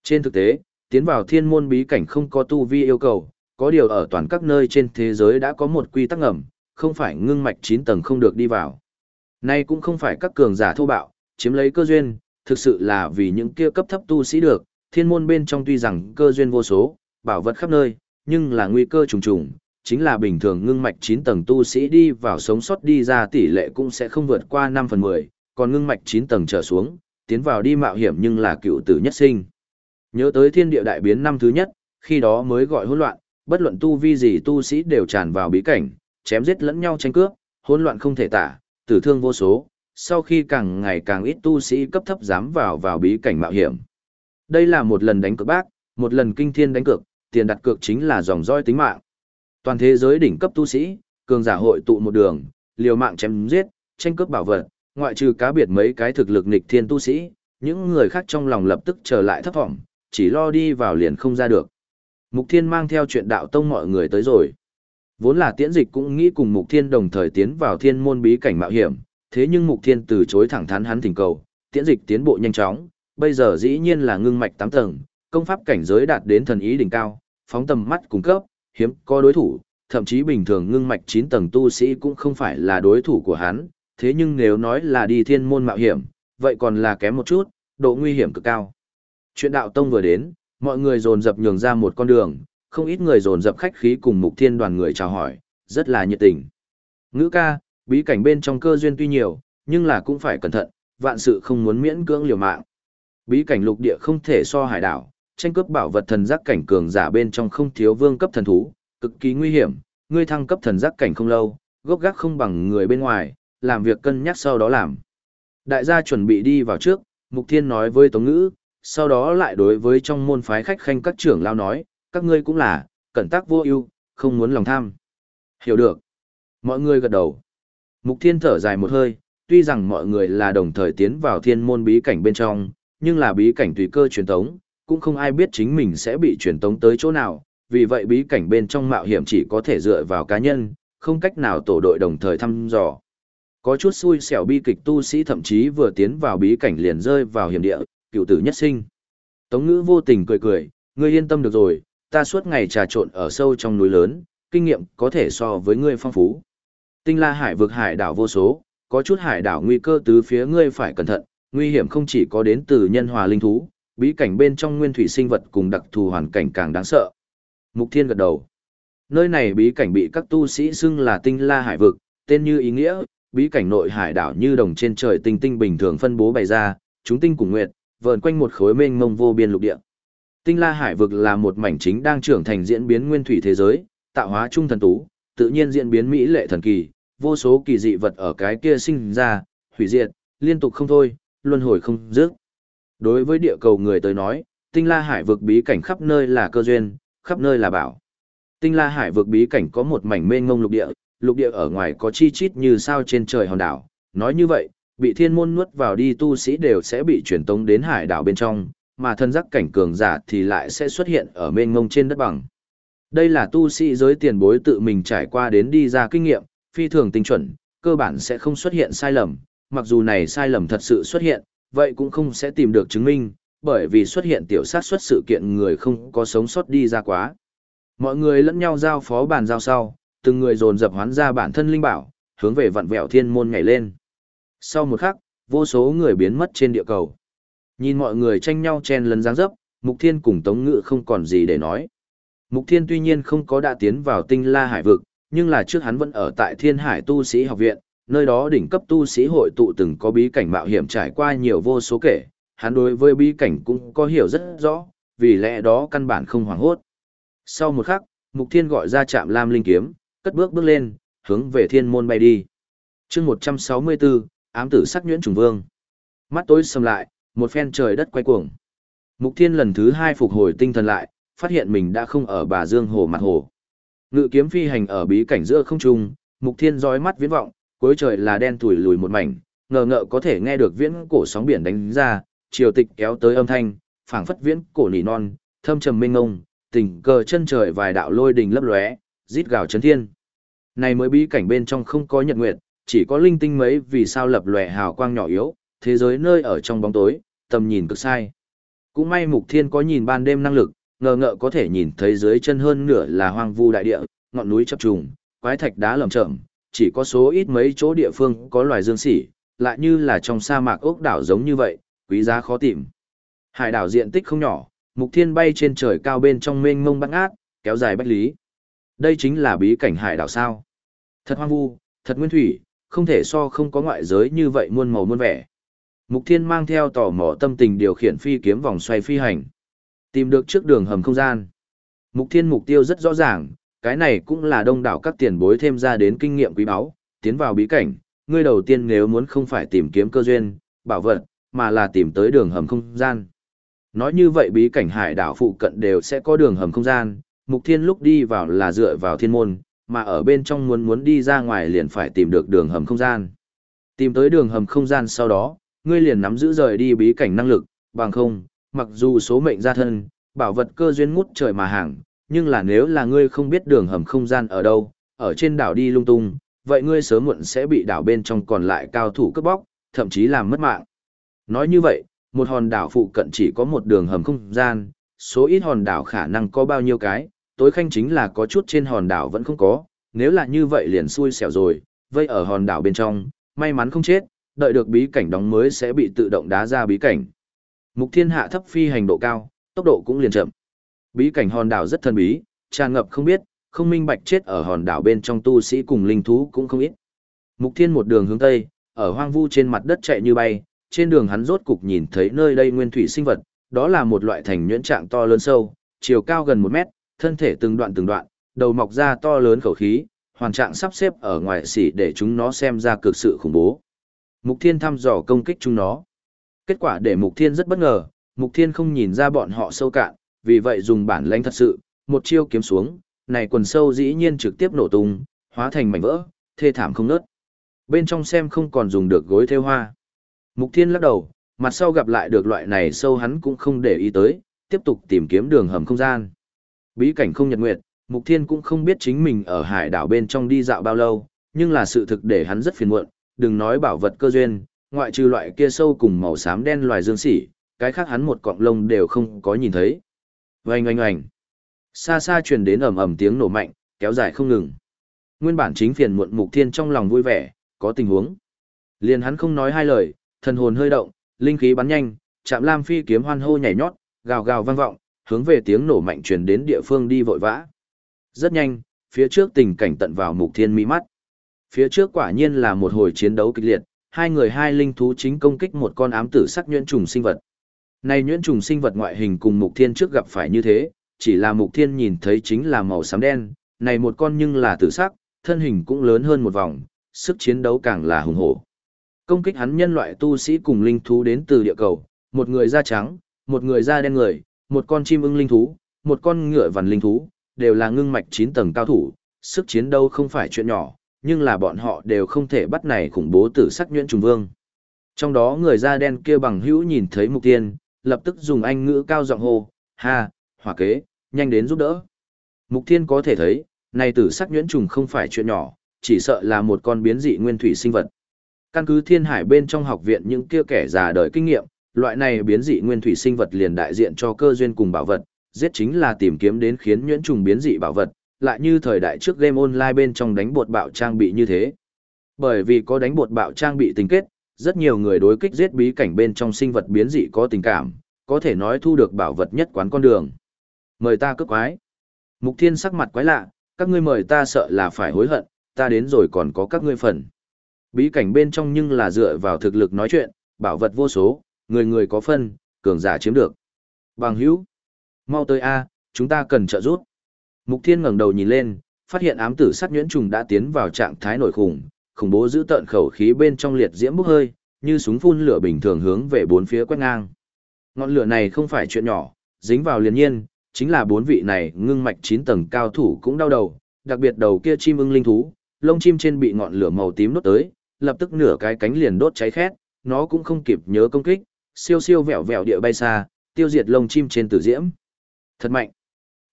Trên thực tế, tiến vào thiên môn bí cảnh không có tu vi yêu cầu, có điều ở toàn các nơi trên thế giới đã có một quy tắc ngầm, không phải ngưng mạch 9 tầng không được đi vào. Nay cũng không phải các cường giả thô bạo, chiếm lấy cơ duyên, thực sự là vì những kia cấp thấp tu sĩ được, thiên môn bên trong tuy rằng cơ duyên vô số, bảo vật khắp nơi, nhưng là nguy cơ trùng trùng, chính là bình thường ngưng mạch 9 tầng tu sĩ đi vào sống sót đi ra tỷ lệ cũng sẽ không vượt qua 5 phần 10, còn ngưng mạch 9 tầng trở xuống, tiến vào đi mạo hiểm nhưng là cựu tử nhất sinh. Nhớ tới thiên địa đại biến năm thứ nhất, khi đó mới gọi hỗn loạn, bất luận tu vi gì tu sĩ đều tràn vào bí cảnh, chém giết lẫn nhau tranh cướp, hỗn loạn không thể tả, tử thương vô số, sau khi càng ngày càng ít tu sĩ cấp thấp dám vào vào bí cảnh mạo hiểm. Đây là một lần đánh cược bác, một lần kinh thiên đánh cược, tiền đặt cược chính là dòng roi tính mạng. Toàn thế giới đỉnh cấp tu sĩ, cường giả hội tụ một đường, liều mạng chém giết, tranh cướp bảo vật, ngoại trừ cá biệt mấy cái thực lực nghịch thiên tu sĩ, những người khác trong lòng lập tức trở lại thấp vọng, chỉ lo đi vào liền không ra được. Mục Thiên mang theo chuyện đạo tông mọi người tới rồi. Vốn là tiễn dịch cũng nghĩ cùng Mục Thiên đồng thời tiến vào thiên môn bí cảnh mạo hiểm, thế nhưng Mục Thiên từ chối thẳng thắn hắn thỉnh cầu, tiễn dịch tiến bộ nhanh chóng, bây giờ dĩ nhiên là ngưng mạch tám tầng, công pháp cảnh giới đạt đến thần ý đỉnh cao, phóng tầm mắt cung cấp, hiếm có đối thủ, thậm chí bình thường ngưng mạch 9 tầng tu sĩ cũng không phải là đối thủ của hắn, thế nhưng nếu nói là đi thiên môn mạo hiểm, vậy còn là kém một chút, độ nguy hiểm cực cao. Chuyện đạo tông vừa đến, mọi người dồn dập nhường ra một con đường, không ít người dồn dập khách khí cùng mục thiên đoàn người chào hỏi, rất là nhiệt tình. Ngữ ca, bí cảnh bên trong cơ duyên tuy nhiều, nhưng là cũng phải cẩn thận, vạn sự không muốn miễn cưỡng liều mạng. Bí cảnh lục địa không thể so hải đảo, tranh cướp bảo vật thần giác cảnh cường giả bên trong không thiếu vương cấp thần thú, cực kỳ nguy hiểm, ngươi thăng cấp thần giác cảnh không lâu, gốc gác không bằng người bên ngoài, làm việc cân nhắc sau đó làm. Đại gia chuẩn bị đi vào trước, Mục Thiên nói với Tống Ngữ, sau đó lại đối với trong môn phái khách khanh các trưởng lao nói, các ngươi cũng là, cẩn tác vô ưu, không muốn lòng tham. Hiểu được. Mọi người gật đầu. Mục Thiên thở dài một hơi, tuy rằng mọi người là đồng thời tiến vào thiên môn bí cảnh bên trong, nhưng là bí cảnh tùy cơ truyền tống, cũng không ai biết chính mình sẽ bị truyền tống tới chỗ nào, vì vậy bí cảnh bên trong mạo hiểm chỉ có thể dựa vào cá nhân, không cách nào tổ đội đồng thời thăm dò. Có chút xui xẻo bi kịch tu sĩ thậm chí vừa tiến vào bí cảnh liền rơi vào hiểm địa, cựu tử nhất sinh. Tống ngữ vô tình cười cười, ngươi yên tâm được rồi, ta suốt ngày trà trộn ở sâu trong núi lớn, kinh nghiệm có thể so với ngươi phong phú. Tinh la hải vực hải đảo vô số, có chút hải đảo nguy cơ tứ phía ngươi phải cẩn thận, nguy hiểm không chỉ có đến từ nhân hòa linh thú, bí cảnh bên trong nguyên thủy sinh vật cùng đặc thù hoàn cảnh càng đáng sợ. Mục Thiên gật đầu. Nơi này bí cảnh bị các tu sĩ xưng là tinh la hải vực, tên như ý nghĩa, bí cảnh nội hải đảo như đồng trên trời tinh tinh bình thường phân bố bày ra, chúng tinh cùng nguyệt, vờn quanh một khối mênh mông vô biên lục địa. Tinh la hải vực là một mảnh chính đang trưởng thành diễn biến nguyên thủy thế giới, tạo hóa trung thần tú, tự nhiên diễn biến mỹ lệ thần kỳ, vô số kỳ dị vật ở cái kia sinh ra, hủy diệt, liên tục không thôi, luân hồi không dứt. Đối với địa cầu người tới nói, tinh la hải vực bí cảnh khắp nơi là cơ duyên, khắp nơi là bảo. Tinh la hải vực bí cảnh có một mảnh mênh ngông lục địa, lục địa ở ngoài có chi chít như sao trên trời hòn đảo. Nói như vậy, bị thiên môn nuốt vào đi tu sĩ đều sẽ bị chuyển tống đến hải đảo bên trong, mà thân giác cảnh cường giả thì lại sẽ xuất hiện ở mênh ngông trên đất bằng. Đây là tu sĩ giới tiền bối tự mình trải qua đến đi ra kinh nghiệm, phi thường tinh chuẩn, cơ bản sẽ không xuất hiện sai lầm, mặc dù này sai lầm thật sự xuất hiện, vậy cũng không sẽ tìm được chứng minh, bởi vì xuất hiện tiểu sát xuất sự kiện người không có sống sót đi ra quá. Mọi người lẫn nhau giao phó bàn giao sau, từng người dồn dập hoán ra bản thân linh bảo, hướng về vặn vẹo thiên môn nhảy lên. Sau một khắc, vô số người biến mất trên địa cầu. Nhìn mọi người tranh nhau chen lấn dáng dấp, Mục Thiên cùng Tống Ngự không còn gì để nói. Mục Thiên tuy nhiên không có đã tiến vào tinh la hải vực, nhưng là trước hắn vẫn ở tại Thiên Hải Tu Sĩ Học Viện, nơi đó đỉnh cấp tu sĩ hội tụ từng có bí cảnh mạo hiểm trải qua nhiều vô số kể, hắn đối với bí cảnh cũng có hiểu rất rõ, vì lẽ đó căn bản không hoảng hốt. Sau một khắc, Mục Thiên gọi ra chạm Lam Linh Kiếm, cất bước bước lên, hướng về thiên môn bay đi. chương 164, ám tử sắc nhuyễn trùng vương. Mắt tối sầm lại, một phen trời đất quay cuồng. Mục Thiên lần thứ hai phục hồi tinh thần lại, phát hiện mình đã không ở bà Dương Hồ mặt hồ. Ngự kiếm phi hành ở bí cảnh giữa không trung, Mục Thiên dõi mắt viễn vọng, cuối trời là đen thủi lùi một mảnh, ngờ ngợ có thể nghe được viễn cổ sóng biển đánh ra, chiều tịch kéo tới âm thanh, phảng phất viễn cổ nỉ non, thâm trầm mênh ngông, tình cờ chân trời vài đạo lôi đình lấp lóe, rít gào chấn thiên. Này mới bí cảnh bên trong không có nhật nguyệt, chỉ có linh tinh mấy vì sao lập lòe hào quang nhỏ yếu, thế giới nơi ở trong bóng tối, tầm nhìn cực sai. Cũng may Mục Thiên có nhìn ban đêm năng lực, ngờ ngợ có thể nhìn thấy dưới chân hơn nửa là hoang vu đại địa, ngọn núi chập trùng, quái thạch đá lởm chởm, chỉ có số ít mấy chỗ địa phương có loài dương sỉ, lại như là trong sa mạc ốc đảo giống như vậy, quý giá khó tìm. Hải đảo diện tích không nhỏ, Mục Thiên bay trên trời cao bên trong mênh mông băng ác, kéo dài bách lý. Đây chính là bí cảnh hải đảo sao. Thật hoang vu, thật nguyên thủy, không thể so không có ngoại giới như vậy muôn màu muôn vẻ. Mục Thiên mang theo tò mò tâm tình điều khiển phi kiếm vòng xoay phi hành. Tìm được trước đường hầm không gian. Mục Thiên mục tiêu rất rõ ràng, cái này cũng là đông đảo các tiền bối thêm ra đến kinh nghiệm quý báu, tiến vào bí cảnh, ngươi đầu tiên nếu muốn không phải tìm kiếm cơ duyên, bảo vật, mà là tìm tới đường hầm không gian. Nói như vậy bí cảnh hải đảo phụ cận đều sẽ có đường hầm không gian, mục thiên lúc đi vào là dựa vào thiên môn, mà ở bên trong muốn muốn đi ra ngoài liền phải tìm được đường hầm không gian. Tìm tới đường hầm không gian sau đó, ngươi liền nắm giữ rời đi bí cảnh năng lực, bằng không, mặc dù số mệnh gia thân, bảo vật cơ duyên ngút trời mà hàng, nhưng là nếu là ngươi không biết đường hầm không gian ở đâu, ở trên đảo đi lung tung, vậy ngươi sớm muộn sẽ bị đảo bên trong còn lại cao thủ cướp bóc, thậm chí làm mất mạng. Nói như vậy, một hòn đảo phụ cận chỉ có một đường hầm không gian, số ít hòn đảo khả năng có bao nhiêu cái, tối khanh chính là có chút trên hòn đảo vẫn không có, nếu là như vậy liền xui xẻo rồi, vây ở hòn đảo bên trong, may mắn không chết, đợi được bí cảnh đóng mới sẽ bị tự động đá ra bí cảnh. Mục thiên hạ thấp phi hành độ cao, tốc độ cũng liền chậm. Bí cảnh hòn đảo rất thần bí, tràn ngập không biết, không minh bạch chết ở hòn đảo bên trong tu sĩ cùng linh thú cũng không ít. Mục thiên một đường hướng tây, ở hoang vu trên mặt đất chạy như bay, trên đường hắn rốt cục nhìn thấy nơi đây nguyên thủy sinh vật, đó là một loại thành nhuyễn trạng to lớn sâu, chiều cao gần một mét, thân thể từng đoạn từng đoạn, đầu mọc ra to lớn khẩu khí, hoàn trạng sắp xếp ở ngoài xỉ để chúng nó xem ra cực sự khủng bố. Mục Thiên thăm dò công kích chúng nó. Kết quả để Mục Thiên rất bất ngờ, Mục Thiên không nhìn ra bọn họ sâu cạn, vì vậy dùng bản lãnh thật sự, một chiêu kiếm xuống, này quần sâu dĩ nhiên trực tiếp nổ tung, hóa thành mảnh vỡ, thê thảm không nớt. Bên trong xem không còn dùng được gối theo hoa. Mục Thiên lắc đầu, mặt sau gặp lại được loại này sâu hắn cũng không để ý tới, tiếp tục tìm kiếm đường hầm không gian. Bí cảnh không nhật nguyệt, Mục Thiên cũng không biết chính mình ở hải đảo bên trong đi dạo bao lâu, nhưng là sự thực để hắn rất phiền muộn, đừng nói bảo vật cơ duyên, ngoại trừ loại kia sâu cùng màu xám đen loài dương sỉ, cái khác hắn một cọng lông đều không có nhìn thấy. Oanh oanh oanh. Xa xa truyền đến ầm ầm tiếng nổ mạnh, kéo dài không ngừng. Nguyên bản chính phiền muộn Mục Thiên trong lòng vui vẻ, có tình huống. Liền hắn không nói hai lời, thần hồn hơi động, linh khí bắn nhanh, chạm lam phi kiếm hoan hô nhảy nhót, gào gào vang vọng, hướng về tiếng nổ mạnh truyền đến địa phương đi vội vã. Rất nhanh, phía trước tình cảnh tận vào Mục Thiên mi mắt. Phía trước quả nhiên là một hồi chiến đấu kịch liệt, hai người hai linh thú chính công kích một con ám tử sắc nhuyễn trùng sinh vật. Này nhuyễn trùng sinh vật ngoại hình cùng Mục Thiên trước gặp phải như thế, chỉ là Mục Thiên nhìn thấy chính là màu xám đen, này một con nhưng là tử sắc, thân hình cũng lớn hơn một vòng, sức chiến đấu càng là hùng hổ. Công kích hắn nhân loại tu sĩ cùng linh thú đến từ địa cầu, một người da trắng, một người da đen người, một con chim ưng linh thú, một con ngựa vằn linh thú, đều là ngưng mạch 9 tầng cao thủ, sức chiến đấu không phải chuyện nhỏ, nhưng là bọn họ đều không thể bắt này khủng bố tử sắc nhuyễn trùng vương. Trong đó người da đen kia bằng hữu nhìn thấy mục tiên, lập tức dùng anh ngữ cao giọng hô, ha, hỏa kế, nhanh đến giúp đỡ. Mục thiên có thể thấy, này tử sắc nhuyễn trùng không phải chuyện nhỏ, chỉ sợ là một con biến dị nguyên thủy sinh vật. Căn cứ thiên hải bên trong học viện những kia kẻ già đời kinh nghiệm, loại này biến dị nguyên thủy sinh vật liền đại diện cho cơ duyên cùng bảo vật, giết chính là tìm kiếm đến khiến nhuyễn trùng biến dị bảo vật, lại như thời đại trước game online bên trong đánh bột bạo trang bị như thế. Bởi vì có đánh bột bạo trang bị tình kết, rất nhiều người đối kích giết bí cảnh bên trong sinh vật biến dị có tình cảm, có thể nói thu được bảo vật nhất quán con đường. Mời ta cướp quái. Mục Thiên sắc mặt quái lạ, các ngươi mời ta sợ là phải hối hận, ta đến rồi còn có các ngươi phần. Bí cảnh bên trong nhưng là dựa vào thực lực nói chuyện, bảo vật vô số, người người có phân, cường giả chiếm được. Bằng hữu, mau tới A, chúng ta cần trợ giúp. Mục Thiên ngẩng đầu nhìn lên, phát hiện ám tử sát nhuyễn trùng đã tiến vào trạng thái nổi khủng, khủng bố giữ tận khẩu khí bên trong liệt diễm bốc hơi, như súng phun lửa bình thường hướng về bốn phía quét ngang. Ngọn lửa này không phải chuyện nhỏ, dính vào liền nhiên, chính là bốn vị này ngưng mạch 9 tầng cao thủ cũng đau đầu, đặc biệt đầu kia chim ưng linh thú, lông chim trên bị ngọn lửa màu tím đốt tới, lập tức nửa cái cánh liền đốt cháy khét, nó cũng không kịp nhớ công kích, siêu siêu vẹo vẹo địa bay xa, tiêu diệt lông chim trên tử diễm. Thật mạnh.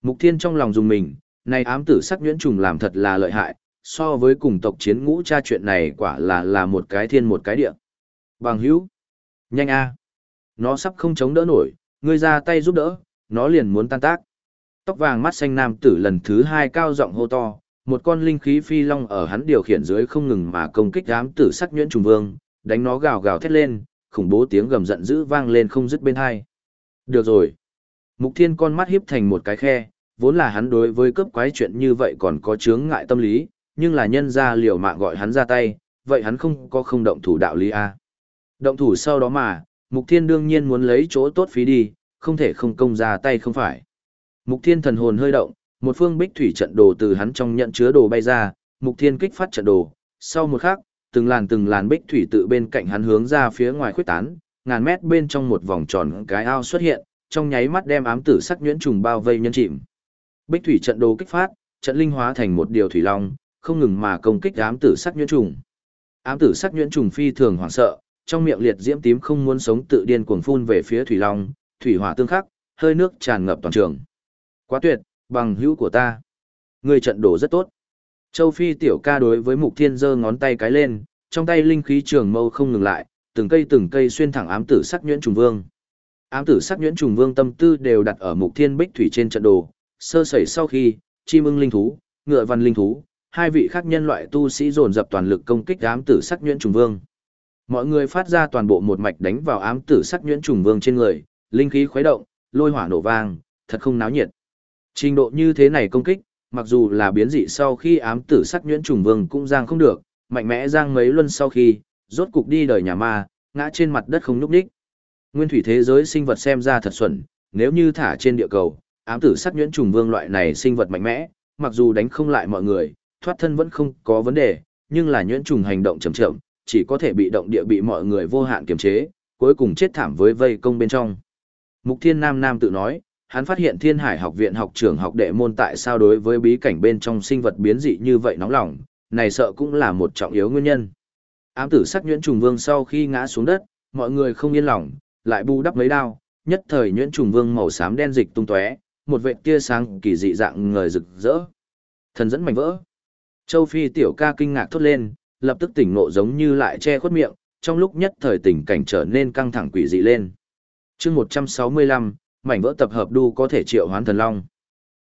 Mục Thiên trong lòng dùng mình, này ám tử sắc nhuyễn trùng làm thật là lợi hại, so với cùng tộc chiến ngũ cha chuyện này quả là là một cái thiên một cái địa. Bằng hữu. Nhanh a. Nó sắp không chống đỡ nổi, ngươi ra tay giúp đỡ, nó liền muốn tan tác. Tóc vàng mắt xanh nam tử lần thứ hai cao giọng hô to, một con linh khí phi long ở hắn điều khiển dưới không ngừng mà công kích ám tử sắc nhuyễn trùng vương, đánh nó gào gào thét lên, khủng bố tiếng gầm giận dữ vang lên không dứt bên hai. Được rồi. Mục thiên con mắt hiếp thành một cái khe, vốn là hắn đối với cướp quái chuyện như vậy còn có chướng ngại tâm lý, nhưng là nhân ra liều mạng gọi hắn ra tay, vậy hắn không có không động thủ đạo lý A. Động thủ sau đó mà, Mục Thiên đương nhiên muốn lấy chỗ tốt phí đi, không thể không công ra tay không phải. Mục Thiên thần hồn hơi động, một phương bích thủy trận đồ từ hắn trong nhận chứa đồ bay ra, Mục Thiên kích phát trận đồ, sau một khắc, từng làn từng làn bích thủy tự bên cạnh hắn hướng ra phía ngoài khuếch tán, ngàn mét bên trong một vòng tròn cái ao xuất hiện, trong nháy mắt đem ám tử sắc nhuyễn trùng bao vây nhân chìm. Bích thủy trận đồ kích phát, trận linh hóa thành một điều thủy long, không ngừng mà công kích ám tử sắc nhuyễn trùng. Ám tử sắc nhuyễn trùng phi thường hoảng sợ, trong miệng liệt diễm tím không muốn sống tự điên cuồng phun về phía thủy long, thủy hỏa tương khắc, hơi nước tràn ngập toàn trường. Quá tuyệt, bằng hữu của ta. Người trận đồ rất tốt. Châu Phi tiểu ca đối với Mục Thiên giơ ngón tay cái lên, trong tay linh khí trường mâu không ngừng lại, từng cây từng cây xuyên thẳng ám tử sắc nhuyễn trùng vương. Ám tử sắc nhuyễn trùng vương tâm tư đều đặt ở Mục Thiên Bích thủy trên trận đồ, sơ sẩy sau khi, chim ưng linh thú, ngựa văn linh thú, hai vị khác nhân loại tu sĩ dồn dập toàn lực công kích ám tử sắc nhuyễn trùng vương. Mọi người phát ra toàn bộ một mạch đánh vào ám tử sắc nhuyễn trùng vương trên người, linh khí khuấy động, lôi hỏa nổ vang, thật không náo nhiệt. Trình độ như thế này công kích, mặc dù là biến dị sau khi ám tử sắc nhuyễn trùng vương cũng giang không được, mạnh mẽ giang mấy luân sau khi, rốt cục đi đời nhà ma, ngã trên mặt đất không nhúc nhích. Nguyên thủy thế giới sinh vật xem ra thật xuẩn, nếu như thả trên địa cầu, ám tử sắc nhuyễn trùng vương loại này sinh vật mạnh mẽ, mặc dù đánh không lại mọi người, thoát thân vẫn không có vấn đề, nhưng là nhuyễn trùng hành động chậm chậm, chỉ có thể bị động địa bị mọi người vô hạn kiềm chế, cuối cùng chết thảm với vây công bên trong. Mục Thiên Nam Nam tự nói, hắn phát hiện Thiên Hải học viện học trưởng học đệ môn tại sao đối với bí cảnh bên trong sinh vật biến dị như vậy nóng lòng, này sợ cũng là một trọng yếu nguyên nhân. Ám tử sắc nhuyễn trùng vương sau khi ngã xuống đất, mọi người không yên lòng, lại bu đắp mấy đao, nhất thời nhuyễn trùng vương màu xám đen dịch tung tóe, một vệt tia sáng kỳ dị dạng người rực rỡ. Thần dẫn mảnh vỡ. Châu Phi tiểu ca kinh ngạc thốt lên, lập tức tỉnh ngộ giống như lại che khuất miệng, trong lúc nhất thời tình cảnh trở nên căng thẳng quỷ dị lên. chương 165, mảnh vỡ tập hợp đu có thể triệu hoán thần long.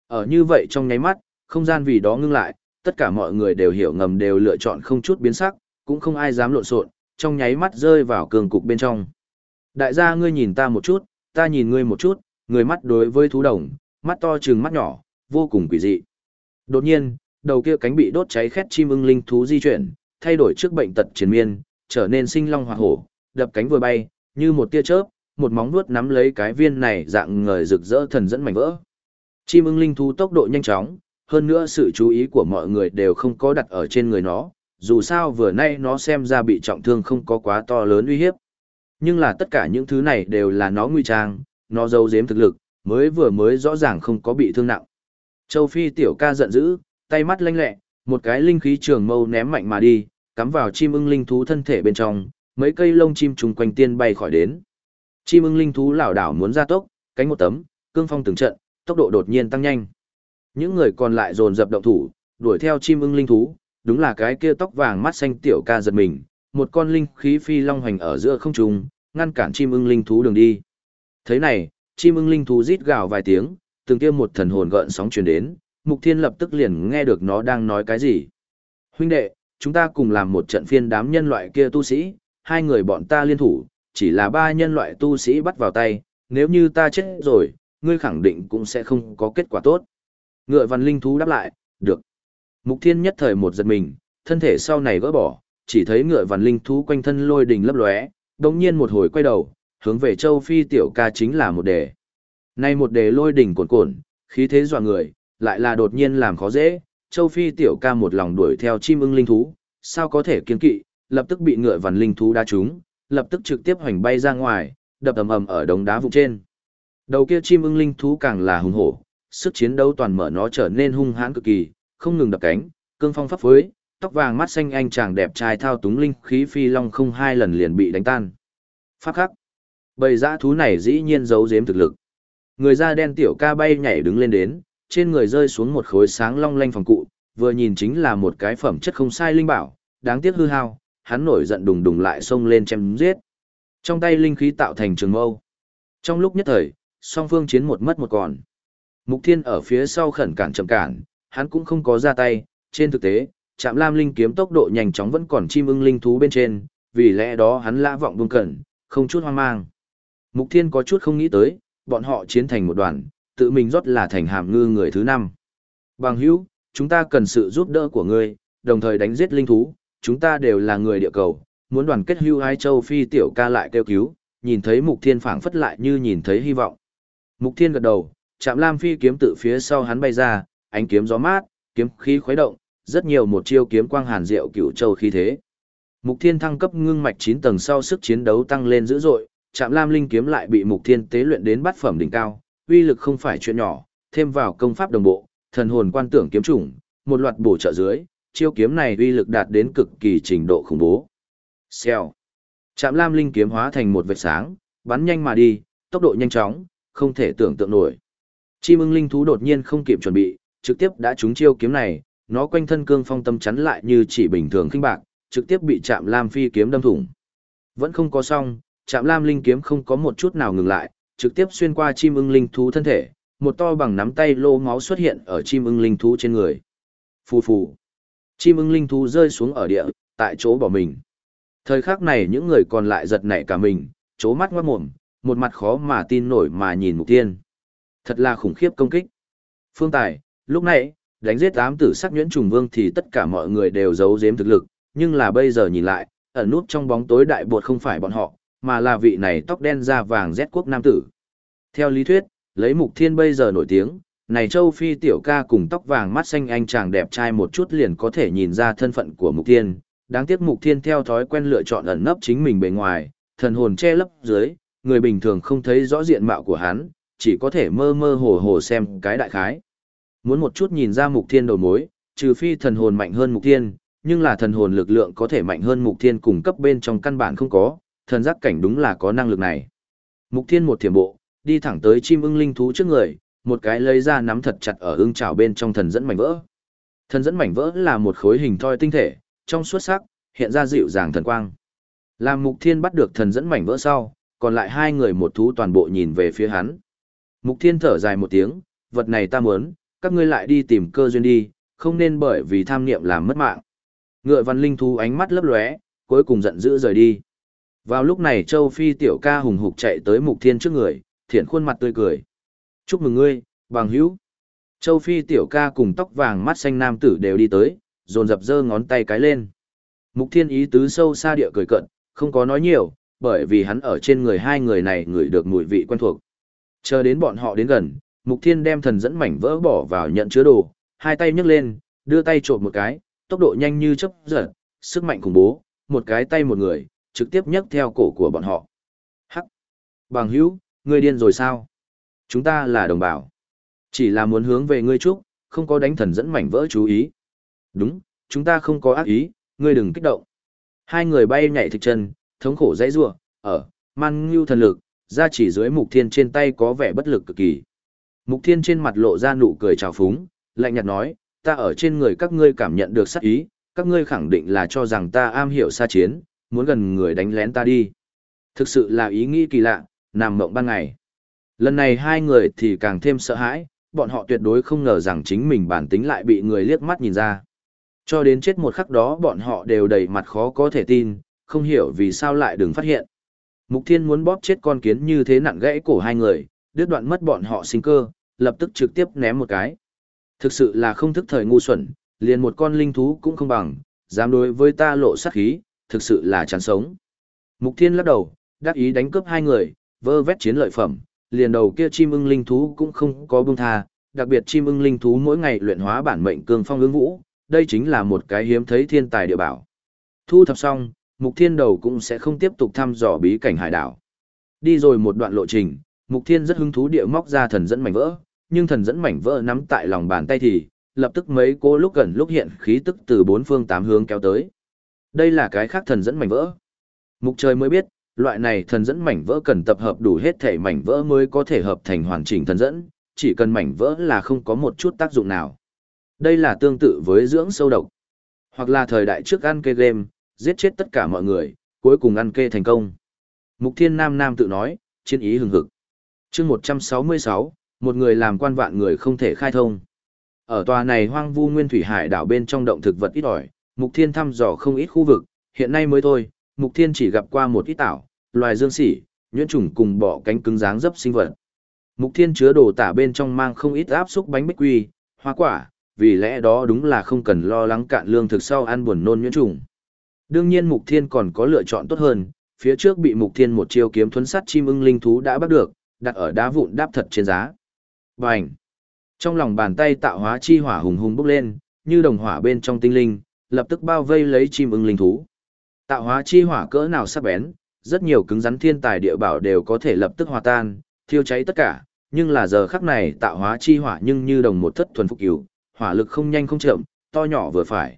Ở như vậy trong nháy mắt, không gian vì đó ngưng lại, tất cả mọi người đều hiểu ngầm đều lựa chọn không chút biến sắc, cũng không ai dám lộn xộn, trong nháy mắt rơi vào cường cục bên trong. Đại gia ngươi nhìn ta một chút, ta nhìn ngươi một chút, người mắt đối với thú đồng, mắt to trừng mắt nhỏ, vô cùng quỷ dị. Đột nhiên, đầu kia cánh bị đốt cháy khét chim ưng linh thú di chuyển, thay đổi trước bệnh tật triền miên, trở nên sinh long hoạt hổ, đập cánh vừa bay, như một tia chớp, một móng vuốt nắm lấy cái viên này dạng ngời rực rỡ thần dẫn mảnh vỡ. Chim ưng linh thú tốc độ nhanh chóng, hơn nữa sự chú ý của mọi người đều không có đặt ở trên người nó, dù sao vừa nay nó xem ra bị trọng thương không có quá to lớn uy hiếp. Nhưng là tất cả những thứ này đều là nó nguy trang, nó giấu giếm thực lực, mới vừa mới rõ ràng không có bị thương nặng. Châu Phi tiểu ca giận dữ, tay mắt lanh lẹ, một cái linh khí trường mâu ném mạnh mà đi, cắm vào chim ưng linh thú thân thể bên trong, mấy cây lông chim trùng quanh tiên bay khỏi đến. Chim ưng linh thú lảo đảo muốn ra tốc, cánh một tấm, cương phong từng trận, tốc độ đột nhiên tăng nhanh. Những người còn lại dồn dập động thủ, đuổi theo chim ưng linh thú, đúng là cái kia tóc vàng mắt xanh tiểu ca giật mình, một con linh khí phi long hành ở giữa không trung, ngăn cản chim ưng linh thú đường đi. Thế này, chim ưng linh thú rít gào vài tiếng, từng kia một thần hồn gợn sóng truyền đến, Mục Thiên lập tức liền nghe được nó đang nói cái gì. Huynh đệ, chúng ta cùng làm một trận phiên đám nhân loại kia tu sĩ, hai người bọn ta liên thủ, chỉ là ba nhân loại tu sĩ bắt vào tay, nếu như ta chết rồi, ngươi khẳng định cũng sẽ không có kết quả tốt. Ngựa văn linh thú đáp lại, được. Mục Thiên nhất thời một giật mình, thân thể sau này gỡ bỏ, chỉ thấy ngựa văn linh thú quanh thân lôi đình lấp lóe, đồng nhiên một hồi quay đầu, hướng về châu Phi tiểu ca chính là một đề. Nay một đề lôi đỉnh cuồn cuộn, khí thế dọa người, lại là đột nhiên làm khó dễ, châu Phi tiểu ca một lòng đuổi theo chim ưng linh thú, sao có thể kiên kỵ, lập tức bị ngựa vằn linh thú đá trúng, lập tức trực tiếp hoành bay ra ngoài, đập ầm ầm ở đống đá vụn trên. Đầu kia chim ưng linh thú càng là hùng hổ, sức chiến đấu toàn mở nó trở nên hung hãn cực kỳ, không ngừng đập cánh, cương phong pháp phối, tóc vàng mắt xanh anh chàng đẹp trai thao túng linh khí phi long không hai lần liền bị đánh tan. Pháp khắc. Bầy dã thú này dĩ nhiên giấu giếm thực lực. Người da đen tiểu ca bay nhảy đứng lên đến, trên người rơi xuống một khối sáng long lanh phòng cụ, vừa nhìn chính là một cái phẩm chất không sai linh bảo, đáng tiếc hư hao, hắn nổi giận đùng đùng lại xông lên chém giết. Trong tay linh khí tạo thành trường mâu. Trong lúc nhất thời, song phương chiến một mất một còn. Mục Thiên ở phía sau khẩn cản chậm cản, hắn cũng không có ra tay, trên thực tế, Trạm Lam linh kiếm tốc độ nhanh chóng vẫn còn chim ưng linh thú bên trên, vì lẽ đó hắn lã vọng buông cẩn, không chút hoang mang. Mục Thiên có chút không nghĩ tới, bọn họ chiến thành một đoàn, tự mình rót là thành hàm ngư người thứ năm. Bằng hữu, chúng ta cần sự giúp đỡ của ngươi, đồng thời đánh giết linh thú, chúng ta đều là người địa cầu, muốn đoàn kết hưu hai châu phi tiểu ca lại kêu cứu, nhìn thấy mục thiên phảng phất lại như nhìn thấy hy vọng. Mục thiên gật đầu, chạm lam phi kiếm tự phía sau hắn bay ra, ánh kiếm gió mát, kiếm khí khuấy động, rất nhiều một chiêu kiếm quang hàn diệu cửu châu khí thế. Mục thiên thăng cấp ngưng mạch 9 tầng sau sức chiến đấu tăng lên dữ dội, chạm lam linh kiếm lại bị mục thiên tế luyện đến bát phẩm đỉnh cao, uy lực không phải chuyện nhỏ, thêm vào công pháp đồng bộ, thần hồn quan tưởng kiếm chủng, một loạt bổ trợ dưới, chiêu kiếm này uy lực đạt đến cực kỳ trình độ khủng bố. Xèo. Chạm lam linh kiếm hóa thành một vệt sáng, bắn nhanh mà đi, tốc độ nhanh chóng, không thể tưởng tượng nổi. Chim ưng linh thú đột nhiên không kịp chuẩn bị, trực tiếp đã trúng chiêu kiếm này, nó quanh thân cương phong tâm chắn lại như chỉ bình thường khinh bạc, trực tiếp bị chạm lam phi kiếm đâm thủng. Vẫn không có xong, chạm lam linh kiếm không có một chút nào ngừng lại, trực tiếp xuyên qua chim ưng linh thú thân thể, một to bằng nắm tay lô máu xuất hiện ở chim ưng linh thú trên người. Phù phù. Chim ưng linh thú rơi xuống ở địa, tại chỗ bỏ mình. Thời khắc này những người còn lại giật nảy cả mình, chố mắt ngoát mồm, một mặt khó mà tin nổi mà nhìn mục tiên. Thật là khủng khiếp công kích. Phương Tài, lúc này, đánh giết ám tử sắc nhuyễn trùng vương thì tất cả mọi người đều giấu giếm thực lực, nhưng là bây giờ nhìn lại, ẩn nút trong bóng tối đại bột không phải bọn họ, mà là vị này tóc đen da vàng rét quốc nam tử. Theo lý thuyết, lấy mục thiên bây giờ nổi tiếng, này châu phi tiểu ca cùng tóc vàng mắt xanh anh chàng đẹp trai một chút liền có thể nhìn ra thân phận của mục thiên. Đáng tiếc mục thiên theo thói quen lựa chọn ẩn nấp chính mình bề ngoài, thần hồn che lấp dưới, người bình thường không thấy rõ diện mạo của hắn, chỉ có thể mơ mơ hồ hồ xem cái đại khái. Muốn một chút nhìn ra mục thiên đầu mối, trừ phi thần hồn mạnh hơn mục thiên, nhưng là thần hồn lực lượng có thể mạnh hơn mục thiên cùng cấp bên trong căn bản không có, thần giác cảnh đúng là có năng lực này. Mục thiên một thiểm bộ, đi thẳng tới chim ưng linh thú trước người, một cái lấy ra nắm thật chặt ở ưng trảo bên trong thần dẫn mảnh vỡ. Thần dẫn mảnh vỡ là một khối hình thoi tinh thể, trong suốt sắc, hiện ra dịu dàng thần quang. Làm mục thiên bắt được thần dẫn mảnh vỡ sau, còn lại hai người một thú toàn bộ nhìn về phía hắn. Mục thiên thở dài một tiếng, vật này ta muốn, các ngươi lại đi tìm cơ duyên đi, không nên bởi vì tham niệm làm mất mạng. Ngựa văn linh thú ánh mắt lấp lóe, cuối cùng giận dữ rời đi. Vào lúc này Châu Phi tiểu ca hùng hục chạy tới Mục Thiên trước người, thiện khuôn mặt tươi cười. Chúc mừng ngươi, bằng hữu. Châu Phi tiểu ca cùng tóc vàng mắt xanh nam tử đều đi tới, dồn dập giơ ngón tay cái lên. Mục Thiên ý tứ sâu xa địa cười cận, không có nói nhiều, bởi vì hắn ở trên người hai người này ngửi được mùi vị quen thuộc. Chờ đến bọn họ đến gần, Mục Thiên đem thần dẫn mảnh vỡ bỏ vào nhận chứa đồ, hai tay nhấc lên, đưa tay trộm một cái, tốc độ nhanh như chớp giật, sức mạnh khủng bố, một cái tay một người, trực tiếp nhấc theo cổ của bọn họ. Hắc! Bằng hữu, ngươi điên rồi sao? Chúng ta là đồng bào. Chỉ là muốn hướng về ngươi chúc, không có đánh thần dẫn mảnh vỡ chú ý. Đúng, chúng ta không có ác ý, ngươi đừng kích động. Hai người bay nhảy thực chân, thống khổ dãy rua, ở man ngưu thần lực, ra chỉ dưới mục thiên trên tay có vẻ bất lực cực kỳ. Mục thiên trên mặt lộ ra nụ cười trào phúng, lạnh nhạt nói, ta ở trên người các ngươi cảm nhận được sát ý, các ngươi khẳng định là cho rằng ta am hiểu xa chiến, muốn gần người đánh lén ta đi. Thực sự là ý nghĩ kỳ lạ, nằm mộng ban ngày. Lần này hai người thì càng thêm sợ hãi, bọn họ tuyệt đối không ngờ rằng chính mình bản tính lại bị người liếc mắt nhìn ra. Cho đến chết một khắc đó bọn họ đều đầy mặt khó có thể tin, không hiểu vì sao lại đừng phát hiện. Mục Thiên muốn bóp chết con kiến như thế nặng gãy cổ hai người, đứt đoạn mất bọn họ sinh cơ, lập tức trực tiếp ném một cái. Thực sự là không thức thời ngu xuẩn, liền một con linh thú cũng không bằng, dám đối với ta lộ sát khí, thực sự là chán sống. Mục Thiên lắc đầu, đắc ý đánh cướp hai người, vơ vét chiến lợi phẩm, liền đầu kia chim ưng linh thú cũng không có buông tha, đặc biệt chim ưng linh thú mỗi ngày luyện hóa bản mệnh cương phong ứng vũ, đây chính là một cái hiếm thấy thiên tài địa bảo. Thu thập xong, Mục Thiên đầu cũng sẽ không tiếp tục thăm dò bí cảnh hải đảo. Đi rồi một đoạn lộ trình, Mục Thiên rất hứng thú địa móc ra thần dẫn mảnh vỡ, nhưng thần dẫn mảnh vỡ nắm tại lòng bàn tay thì, lập tức mấy cô lúc gần lúc hiện khí tức từ bốn phương tám hướng kéo tới. Đây là cái khác thần dẫn mảnh vỡ. Mục trời mới biết, loại này thần dẫn mảnh vỡ cần tập hợp đủ hết thể mảnh vỡ mới có thể hợp thành hoàn chỉnh thần dẫn, chỉ cần mảnh vỡ là không có một chút tác dụng nào. Đây là tương tự với dưỡng sâu độc. Hoặc là thời đại trước ăn kê game, giết chết tất cả mọi người, cuối cùng ăn kê thành công. Mục Thiên Nam Nam tự nói, chiến ý hừng hực. chương 166, một người làm quan vạn người không thể khai thông. Ở tòa này hoang vu nguyên thủy hải đảo bên trong động thực vật ít ỏi, Mục Thiên thăm dò không ít khu vực, hiện nay mới thôi, Mục Thiên chỉ gặp qua một ít tảo, loài dương sỉ, nhuyễn trùng cùng bọ cánh cứng dáng dấp sinh vật. Mục Thiên chứa đồ tả bên trong mang không ít áp xúc bánh bích quy, hoa quả, vì lẽ đó đúng là không cần lo lắng cạn lương thực sau ăn buồn nôn nhuyễn trùng. Đương nhiên Mục Thiên còn có lựa chọn tốt hơn, phía trước bị Mục Thiên một chiêu kiếm thuấn sắt chim ưng linh thú đã bắt được, đặt ở đá vụn đáp thật trên giá. Bành! Trong lòng bàn tay tạo hóa chi hỏa hùng hùng bốc lên, như đồng hỏa bên trong tinh linh, lập tức bao vây lấy chim ưng linh thú. Tạo hóa chi hỏa cỡ nào sắc bén, rất nhiều cứng rắn thiên tài địa bảo đều có thể lập tức hòa tan, thiêu cháy tất cả, nhưng là giờ khắc này tạo hóa chi hỏa nhưng như đồng một thất thuần phục cửu, hỏa lực không nhanh không chậm, to nhỏ vừa phải.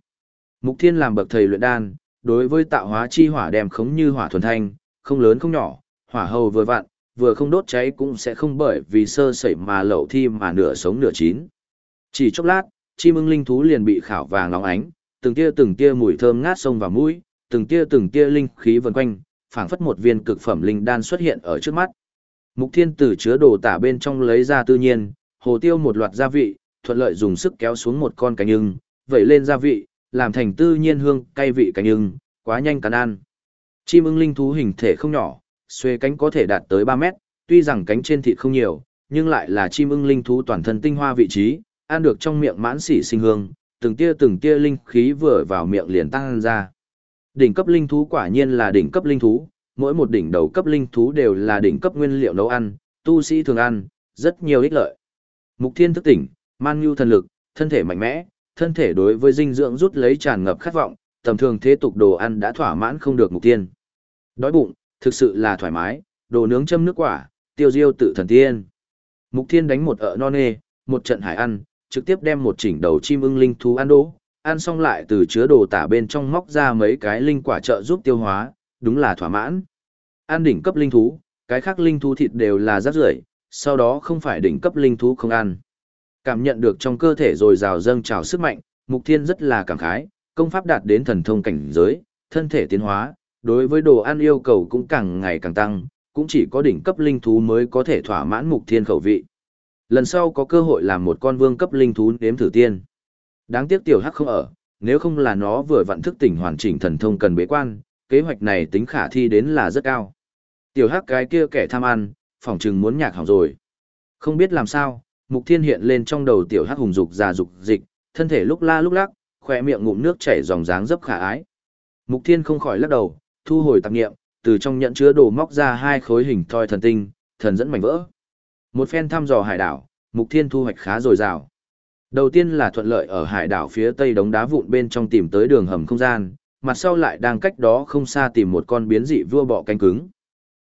Mục Thiên làm bậc thầy luyện đan, đối với tạo hóa chi hỏa đem khống như hỏa thuần thanh, không lớn không nhỏ, hỏa hầu vừa vặn, vừa không đốt cháy cũng sẽ không bởi vì sơ sẩy mà lậu thi mà nửa sống nửa chín. Chỉ chốc lát, chim ưng linh thú liền bị khảo vàng nóng ánh, từng tia từng tia mùi thơm ngát sông vào mũi, từng tia từng tia linh khí vần quanh, phảng phất một viên cực phẩm linh đan xuất hiện ở trước mắt. Mục Thiên Tử chứa đồ tả bên trong lấy ra tự nhiên, hồ tiêu một loạt gia vị, thuận lợi dùng sức kéo xuống một con cánh ưng, vẩy lên gia vị, làm thành tự nhiên hương cay vị cánh ưng, quá nhanh cắn ăn. Chim ưng linh thú hình thể không nhỏ, xuê cánh có thể đạt tới 3 mét, tuy rằng cánh trên thịt không nhiều, nhưng lại là chim ưng linh thú toàn thân tinh hoa vị trí, ăn được trong miệng mãn sỉ sinh hương, từng tia từng tia linh khí vừa vào miệng liền tăng ra. Đỉnh cấp linh thú quả nhiên là đỉnh cấp linh thú, mỗi một đỉnh đầu cấp linh thú đều là đỉnh cấp nguyên liệu nấu ăn, tu sĩ thường ăn, rất nhiều ích lợi. Mục Thiên thức tỉnh, man nhu thần lực, thân thể mạnh mẽ, thân thể đối với dinh dưỡng rút lấy tràn ngập khát vọng, tầm thường thế tục đồ ăn đã thỏa mãn không được Mục Thiên. Đói bụng, thực sự là thoải mái, đồ nướng châm nước quả, tiêu diêu tự thần tiên. Mục Thiên đánh một ợ non nê, một trận hải ăn, trực tiếp đem một chỉnh đầu chim ưng linh thú ăn đỗ, ăn xong lại từ chứa đồ tả bên trong móc ra mấy cái linh quả trợ giúp tiêu hóa, đúng là thỏa mãn. Ăn đỉnh cấp linh thú, cái khác linh thú thịt đều là rác rưởi, sau đó không phải đỉnh cấp linh thú không ăn. Cảm nhận được trong cơ thể rồi rào dâng trào sức mạnh, Mục Thiên rất là cảm khái, công pháp đạt đến thần thông cảnh giới, thân thể tiến hóa, đối với đồ ăn yêu cầu cũng càng ngày càng tăng, cũng chỉ có đỉnh cấp linh thú mới có thể thỏa mãn Mục Thiên khẩu vị. Lần sau có cơ hội làm một con vương cấp linh thú nếm thử tiên. Đáng tiếc tiểu hắc không ở, nếu không là nó vừa vặn thức tỉnh hoàn chỉnh thần thông cần bế quan, kế hoạch này tính khả thi đến là rất cao. Tiểu hắc cái kia kẻ tham ăn, phỏng chừng muốn nhạc hỏng rồi. Không biết làm sao, mục thiên hiện lên trong đầu tiểu hắc hùng dục già dục dịch, thân thể lúc la lúc lắc, khỏe miệng ngụm nước chảy dòng dáng dấp khả ái. Mục thiên không khỏi lắc đầu, thu hồi tạp nghiệm, từ trong nhận chứa đồ móc ra hai khối hình thoi thần tinh, thần dẫn mảnh vỡ. Một phen thăm dò hải đảo, mục thiên thu hoạch khá dồi dào. Đầu tiên là thuận lợi ở hải đảo phía tây đống đá vụn bên trong tìm tới đường hầm không gian, mặt sau lại đang cách đó không xa tìm một con biến dị vua bọ cánh cứng.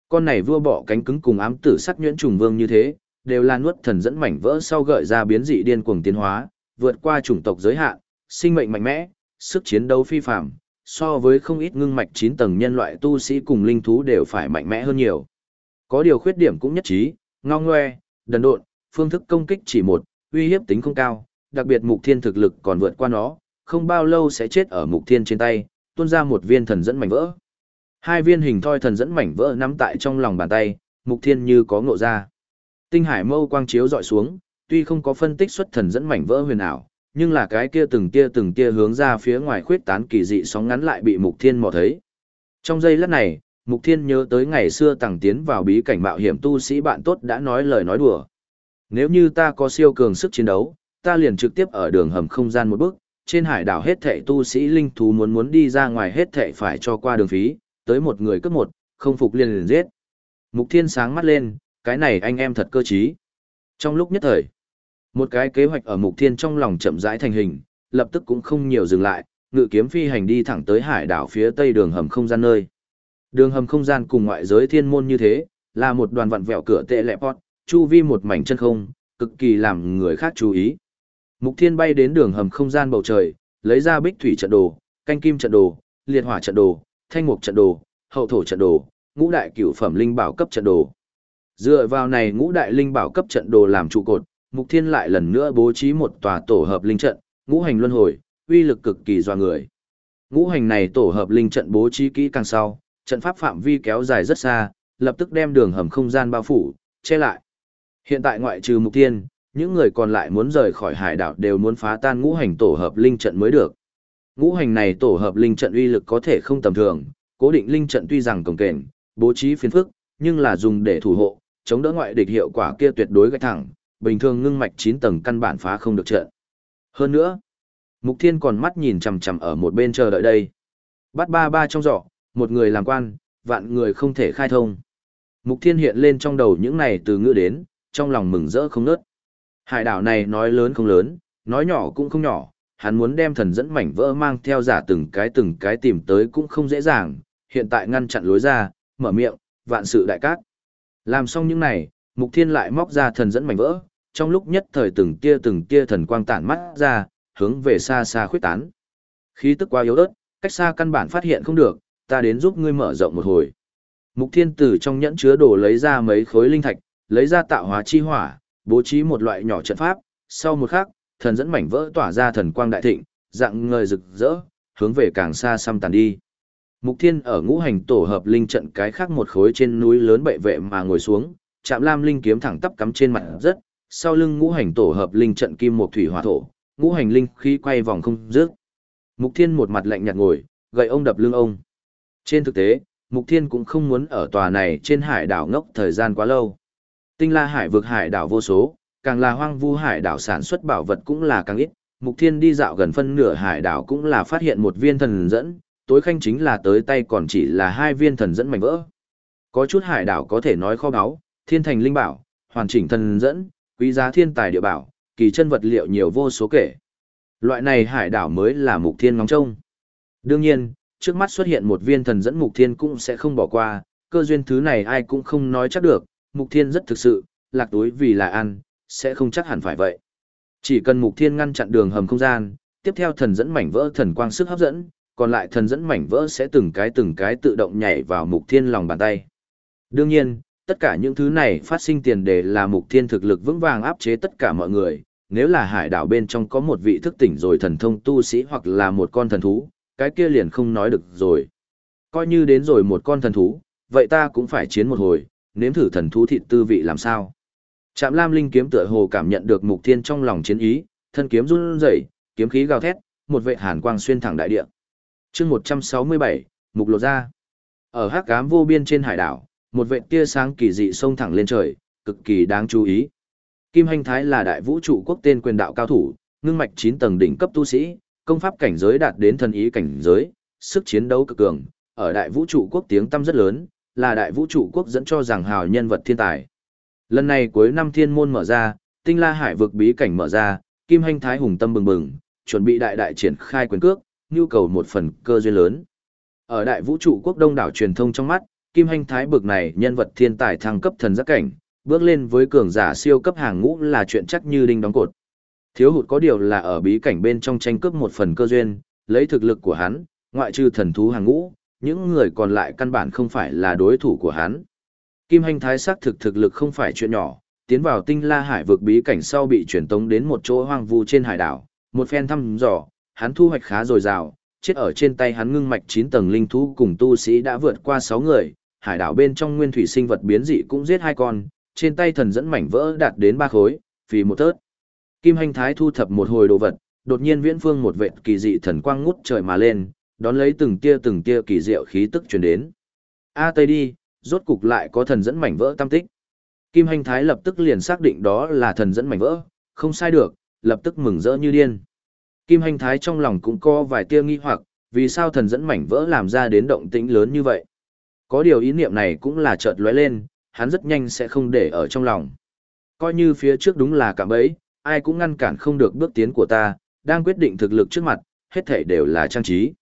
Con này vua bọ cánh cứng cùng ám tử sắc nhuyễn trùng vương như thế, đều là nuốt thần dẫn mảnh vỡ sau gợi ra biến dị điên cuồng tiến hóa, vượt qua chủng tộc giới hạn, sinh mệnh mạnh mẽ, sức chiến đấu phi phàm, so với không ít ngưng mạch 9 tầng nhân loại tu sĩ cùng linh thú đều phải mạnh mẽ hơn nhiều. Có điều khuyết điểm cũng nhất trí, ngao ngoe, đần độn, phương thức công kích chỉ một, uy hiếp tính không cao, đặc biệt mục thiên thực lực còn vượt qua nó, không bao lâu sẽ chết ở mục thiên trên tay, tuôn ra một viên thần dẫn mảnh vỡ. Hai viên hình thoi thần dẫn mảnh vỡ nắm tại trong lòng bàn tay, mục thiên như có ngộ ra. Tinh hải mâu quang chiếu dọi xuống, tuy không có phân tích xuất thần dẫn mảnh vỡ huyền ảo, nhưng là cái kia từng tia từng tia hướng ra phía ngoài khuyết tán kỳ dị sóng ngắn lại bị mục thiên mò thấy. Trong giây lát này, mục thiên nhớ tới ngày xưa tàng tiến vào bí cảnh mạo hiểm tu sĩ bạn tốt đã nói lời nói đùa. Nếu như ta có siêu cường sức chiến đấu, ta liền trực tiếp ở đường hầm không gian một bước, trên hải đảo hết thệ tu sĩ linh thú muốn muốn đi ra ngoài hết thệ phải cho qua đường phí, tới một người cấp một, không phục liền liền giết. Mục Thiên sáng mắt lên, cái này anh em thật cơ trí. Trong lúc nhất thời, một cái kế hoạch ở Mục Thiên trong lòng chậm rãi thành hình, lập tức cũng không nhiều dừng lại, ngự kiếm phi hành đi thẳng tới hải đảo phía tây đường hầm không gian nơi. Đường hầm không gian cùng ngoại giới thiên môn như thế, là một đoàn vặn vẹo cửa tệ lẹ pot, chu vi một mảnh chân không, cực kỳ làm người khác chú ý. Mục Thiên bay đến đường hầm không gian bầu trời, lấy ra bích thủy trận đồ, canh kim trận đồ, liệt hỏa trận đồ, thanh mục trận đồ, hậu thổ trận đồ, ngũ đại cửu phẩm linh bảo cấp trận đồ. Dựa vào này ngũ đại linh bảo cấp trận đồ làm trụ cột, Mục Thiên lại lần nữa bố trí một tòa tổ hợp linh trận, ngũ hành luân hồi, uy lực cực kỳ doa người. Ngũ hành này tổ hợp linh trận bố trí kỹ càng sau, trận pháp phạm vi kéo dài rất xa, lập tức đem đường hầm không gian bao phủ, che lại. Hiện tại ngoại trừ Mục Thiên, những người còn lại muốn rời khỏi hải đảo đều muốn phá tan ngũ hành tổ hợp linh trận mới được. Ngũ hành này tổ hợp linh trận uy lực có thể không tầm thường, cố định linh trận tuy rằng cồng kềnh, bố trí phiền phức, nhưng là dùng để thủ hộ, chống đỡ ngoại địch hiệu quả kia tuyệt đối gạch thẳng, bình thường ngưng mạch 9 tầng căn bản phá không được trận. Hơn nữa, Mục Thiên còn mắt nhìn chằm chằm ở một bên chờ đợi đây. Bắt ba ba trong giỏ, một người làm quan, vạn người không thể khai thông. Mục Thiên hiện lên trong đầu những này từ ngữ đến, trong lòng mừng rỡ không nớt. Hải đảo này nói lớn không lớn, nói nhỏ cũng không nhỏ, hắn muốn đem thần dẫn mảnh vỡ mang theo giả từng cái từng cái tìm tới cũng không dễ dàng, hiện tại ngăn chặn lối ra, mở miệng, vạn sự đại cát. Làm xong những này, Mục Thiên lại móc ra thần dẫn mảnh vỡ, trong lúc nhất thời từng tia từng tia thần quang tản mắt ra, hướng về xa xa khuyết tán. Khí tức quá yếu ớt, cách xa căn bản phát hiện không được, ta đến giúp ngươi mở rộng một hồi. Mục Thiên Tử trong nhẫn chứa đồ lấy ra mấy khối linh thạch, lấy ra tạo hóa chi hỏa, bố trí một loại nhỏ trận pháp, sau một khắc, thần dẫn mảnh vỡ tỏa ra thần quang đại thịnh, dạng ngời rực rỡ, hướng về càng xa xăm tàn đi. Mục Thiên ở ngũ hành tổ hợp linh trận cái khác một khối trên núi lớn bệ vệ mà ngồi xuống, chạm lam linh kiếm thẳng tắp cắm trên mặt rất, sau lưng ngũ hành tổ hợp linh trận kim một thủy hỏa thổ, ngũ hành linh khí quay vòng không dứt. Mục Thiên một mặt lạnh nhạt ngồi, gậy ông đập lưng ông. Trên thực tế, Mục Thiên cũng không muốn ở tòa này trên hải đảo ngốc thời gian quá lâu. Tinh La Hải vực hải đảo vô số, càng là hoang vu hải đảo sản xuất bảo vật cũng là càng ít. Mục Thiên đi dạo gần phân nửa hải đảo cũng là phát hiện một viên thần dẫn, tối khanh chính là tới tay còn chỉ là hai viên thần dẫn mảnh vỡ. Có chút hải đảo có thể nói kho báu, thiên thành linh bảo, hoàn chỉnh thần dẫn, quý giá thiên tài địa bảo, kỳ chân vật liệu nhiều vô số kể. Loại này hải đảo mới là mục thiên ngóng trông. Đương nhiên, trước mắt xuất hiện một viên thần dẫn mục thiên cũng sẽ không bỏ qua, cơ duyên thứ này ai cũng không nói chắc được, mục thiên rất thực sự, lạc túi vì là ăn, sẽ không chắc hẳn phải vậy. Chỉ cần mục thiên ngăn chặn đường hầm không gian, tiếp theo thần dẫn mảnh vỡ thần quang sức hấp dẫn, còn lại thần dẫn mảnh vỡ sẽ từng cái từng cái tự động nhảy vào mục thiên lòng bàn tay. Đương nhiên, tất cả những thứ này phát sinh tiền đề là mục thiên thực lực vững vàng áp chế tất cả mọi người. Nếu là hải đảo bên trong có một vị thức tỉnh rồi thần thông tu sĩ hoặc là một con thần thú, cái kia liền không nói được rồi. Coi như đến rồi một con thần thú, vậy ta cũng phải chiến một hồi, nếm thử thần thú thịt tư vị làm sao. Trạm Lam Linh kiếm tựa hồ cảm nhận được Mục Thiên trong lòng chiến ý, thân kiếm run rẩy, kiếm khí gào thét, một vệ hàn quang xuyên thẳng đại địa. Chương 167, mục lộ ra. Ở hắc ám vô biên trên hải đảo, một vệ tia sáng kỳ dị xông thẳng lên trời, cực kỳ đáng chú ý. Kim Hành Thái là đại vũ trụ quốc tên quyền đạo cao thủ, ngưng mạch 9 tầng đỉnh cấp tu sĩ, công pháp cảnh giới đạt đến thần ý cảnh giới, sức chiến đấu cực cường, ở đại vũ trụ quốc tiếng tăm rất lớn, là đại vũ trụ quốc dẫn cho rằng hào nhân vật thiên tài. Lần này cuối năm thiên môn mở ra, tinh la hải vực bí cảnh mở ra, Kim Hành Thái hùng tâm bừng bừng, chuẩn bị đại đại triển khai quyền cước, nhu cầu một phần cơ duyên lớn. Ở đại vũ trụ quốc đông đảo truyền thông trong mắt, Kim Hành Thái bực này nhân vật thiên tài thăng cấp thần giác cảnh, bước lên với cường giả siêu cấp hàng ngũ là chuyện chắc như đinh đóng cột. Thiếu hụt có điều là ở bí cảnh bên trong tranh cướp một phần cơ duyên, lấy thực lực của hắn, ngoại trừ thần thú hàng ngũ, những người còn lại căn bản không phải là đối thủ của hắn. Kim Hành Thái xác thực thực lực không phải chuyện nhỏ, tiến vào tinh la hải vực bí cảnh sau bị chuyển tống đến một chỗ hoang vu trên hải đảo, một phen thăm dò, hắn thu hoạch khá dồi dào, chết ở trên tay hắn ngưng mạch 9 tầng linh thú cùng tu sĩ đã vượt qua 6 người, hải đảo bên trong nguyên thủy sinh vật biến dị cũng giết hai con, trên tay thần dẫn mảnh vỡ đạt đến ba khối, vì một tớt. Kim Hành Thái thu thập một hồi đồ vật, đột nhiên viễn phương một vệt kỳ dị thần quang ngút trời mà lên, đón lấy từng tia từng tia kỳ diệu khí tức truyền đến. A à, Tây đi, rốt cục lại có thần dẫn mảnh vỡ tam tích. Kim Hành Thái lập tức liền xác định đó là thần dẫn mảnh vỡ, không sai được, lập tức mừng rỡ như điên. Kim Hành Thái trong lòng cũng có vài tia nghi hoặc, vì sao thần dẫn mảnh vỡ làm ra đến động tĩnh lớn như vậy. Có điều ý niệm này cũng là chợt lóe lên, hắn rất nhanh sẽ không để ở trong lòng. Coi như phía trước đúng là cả bẫy, ai cũng ngăn cản không được bước tiến của ta, đang quyết định thực lực trước mặt, hết thảy đều là trang trí.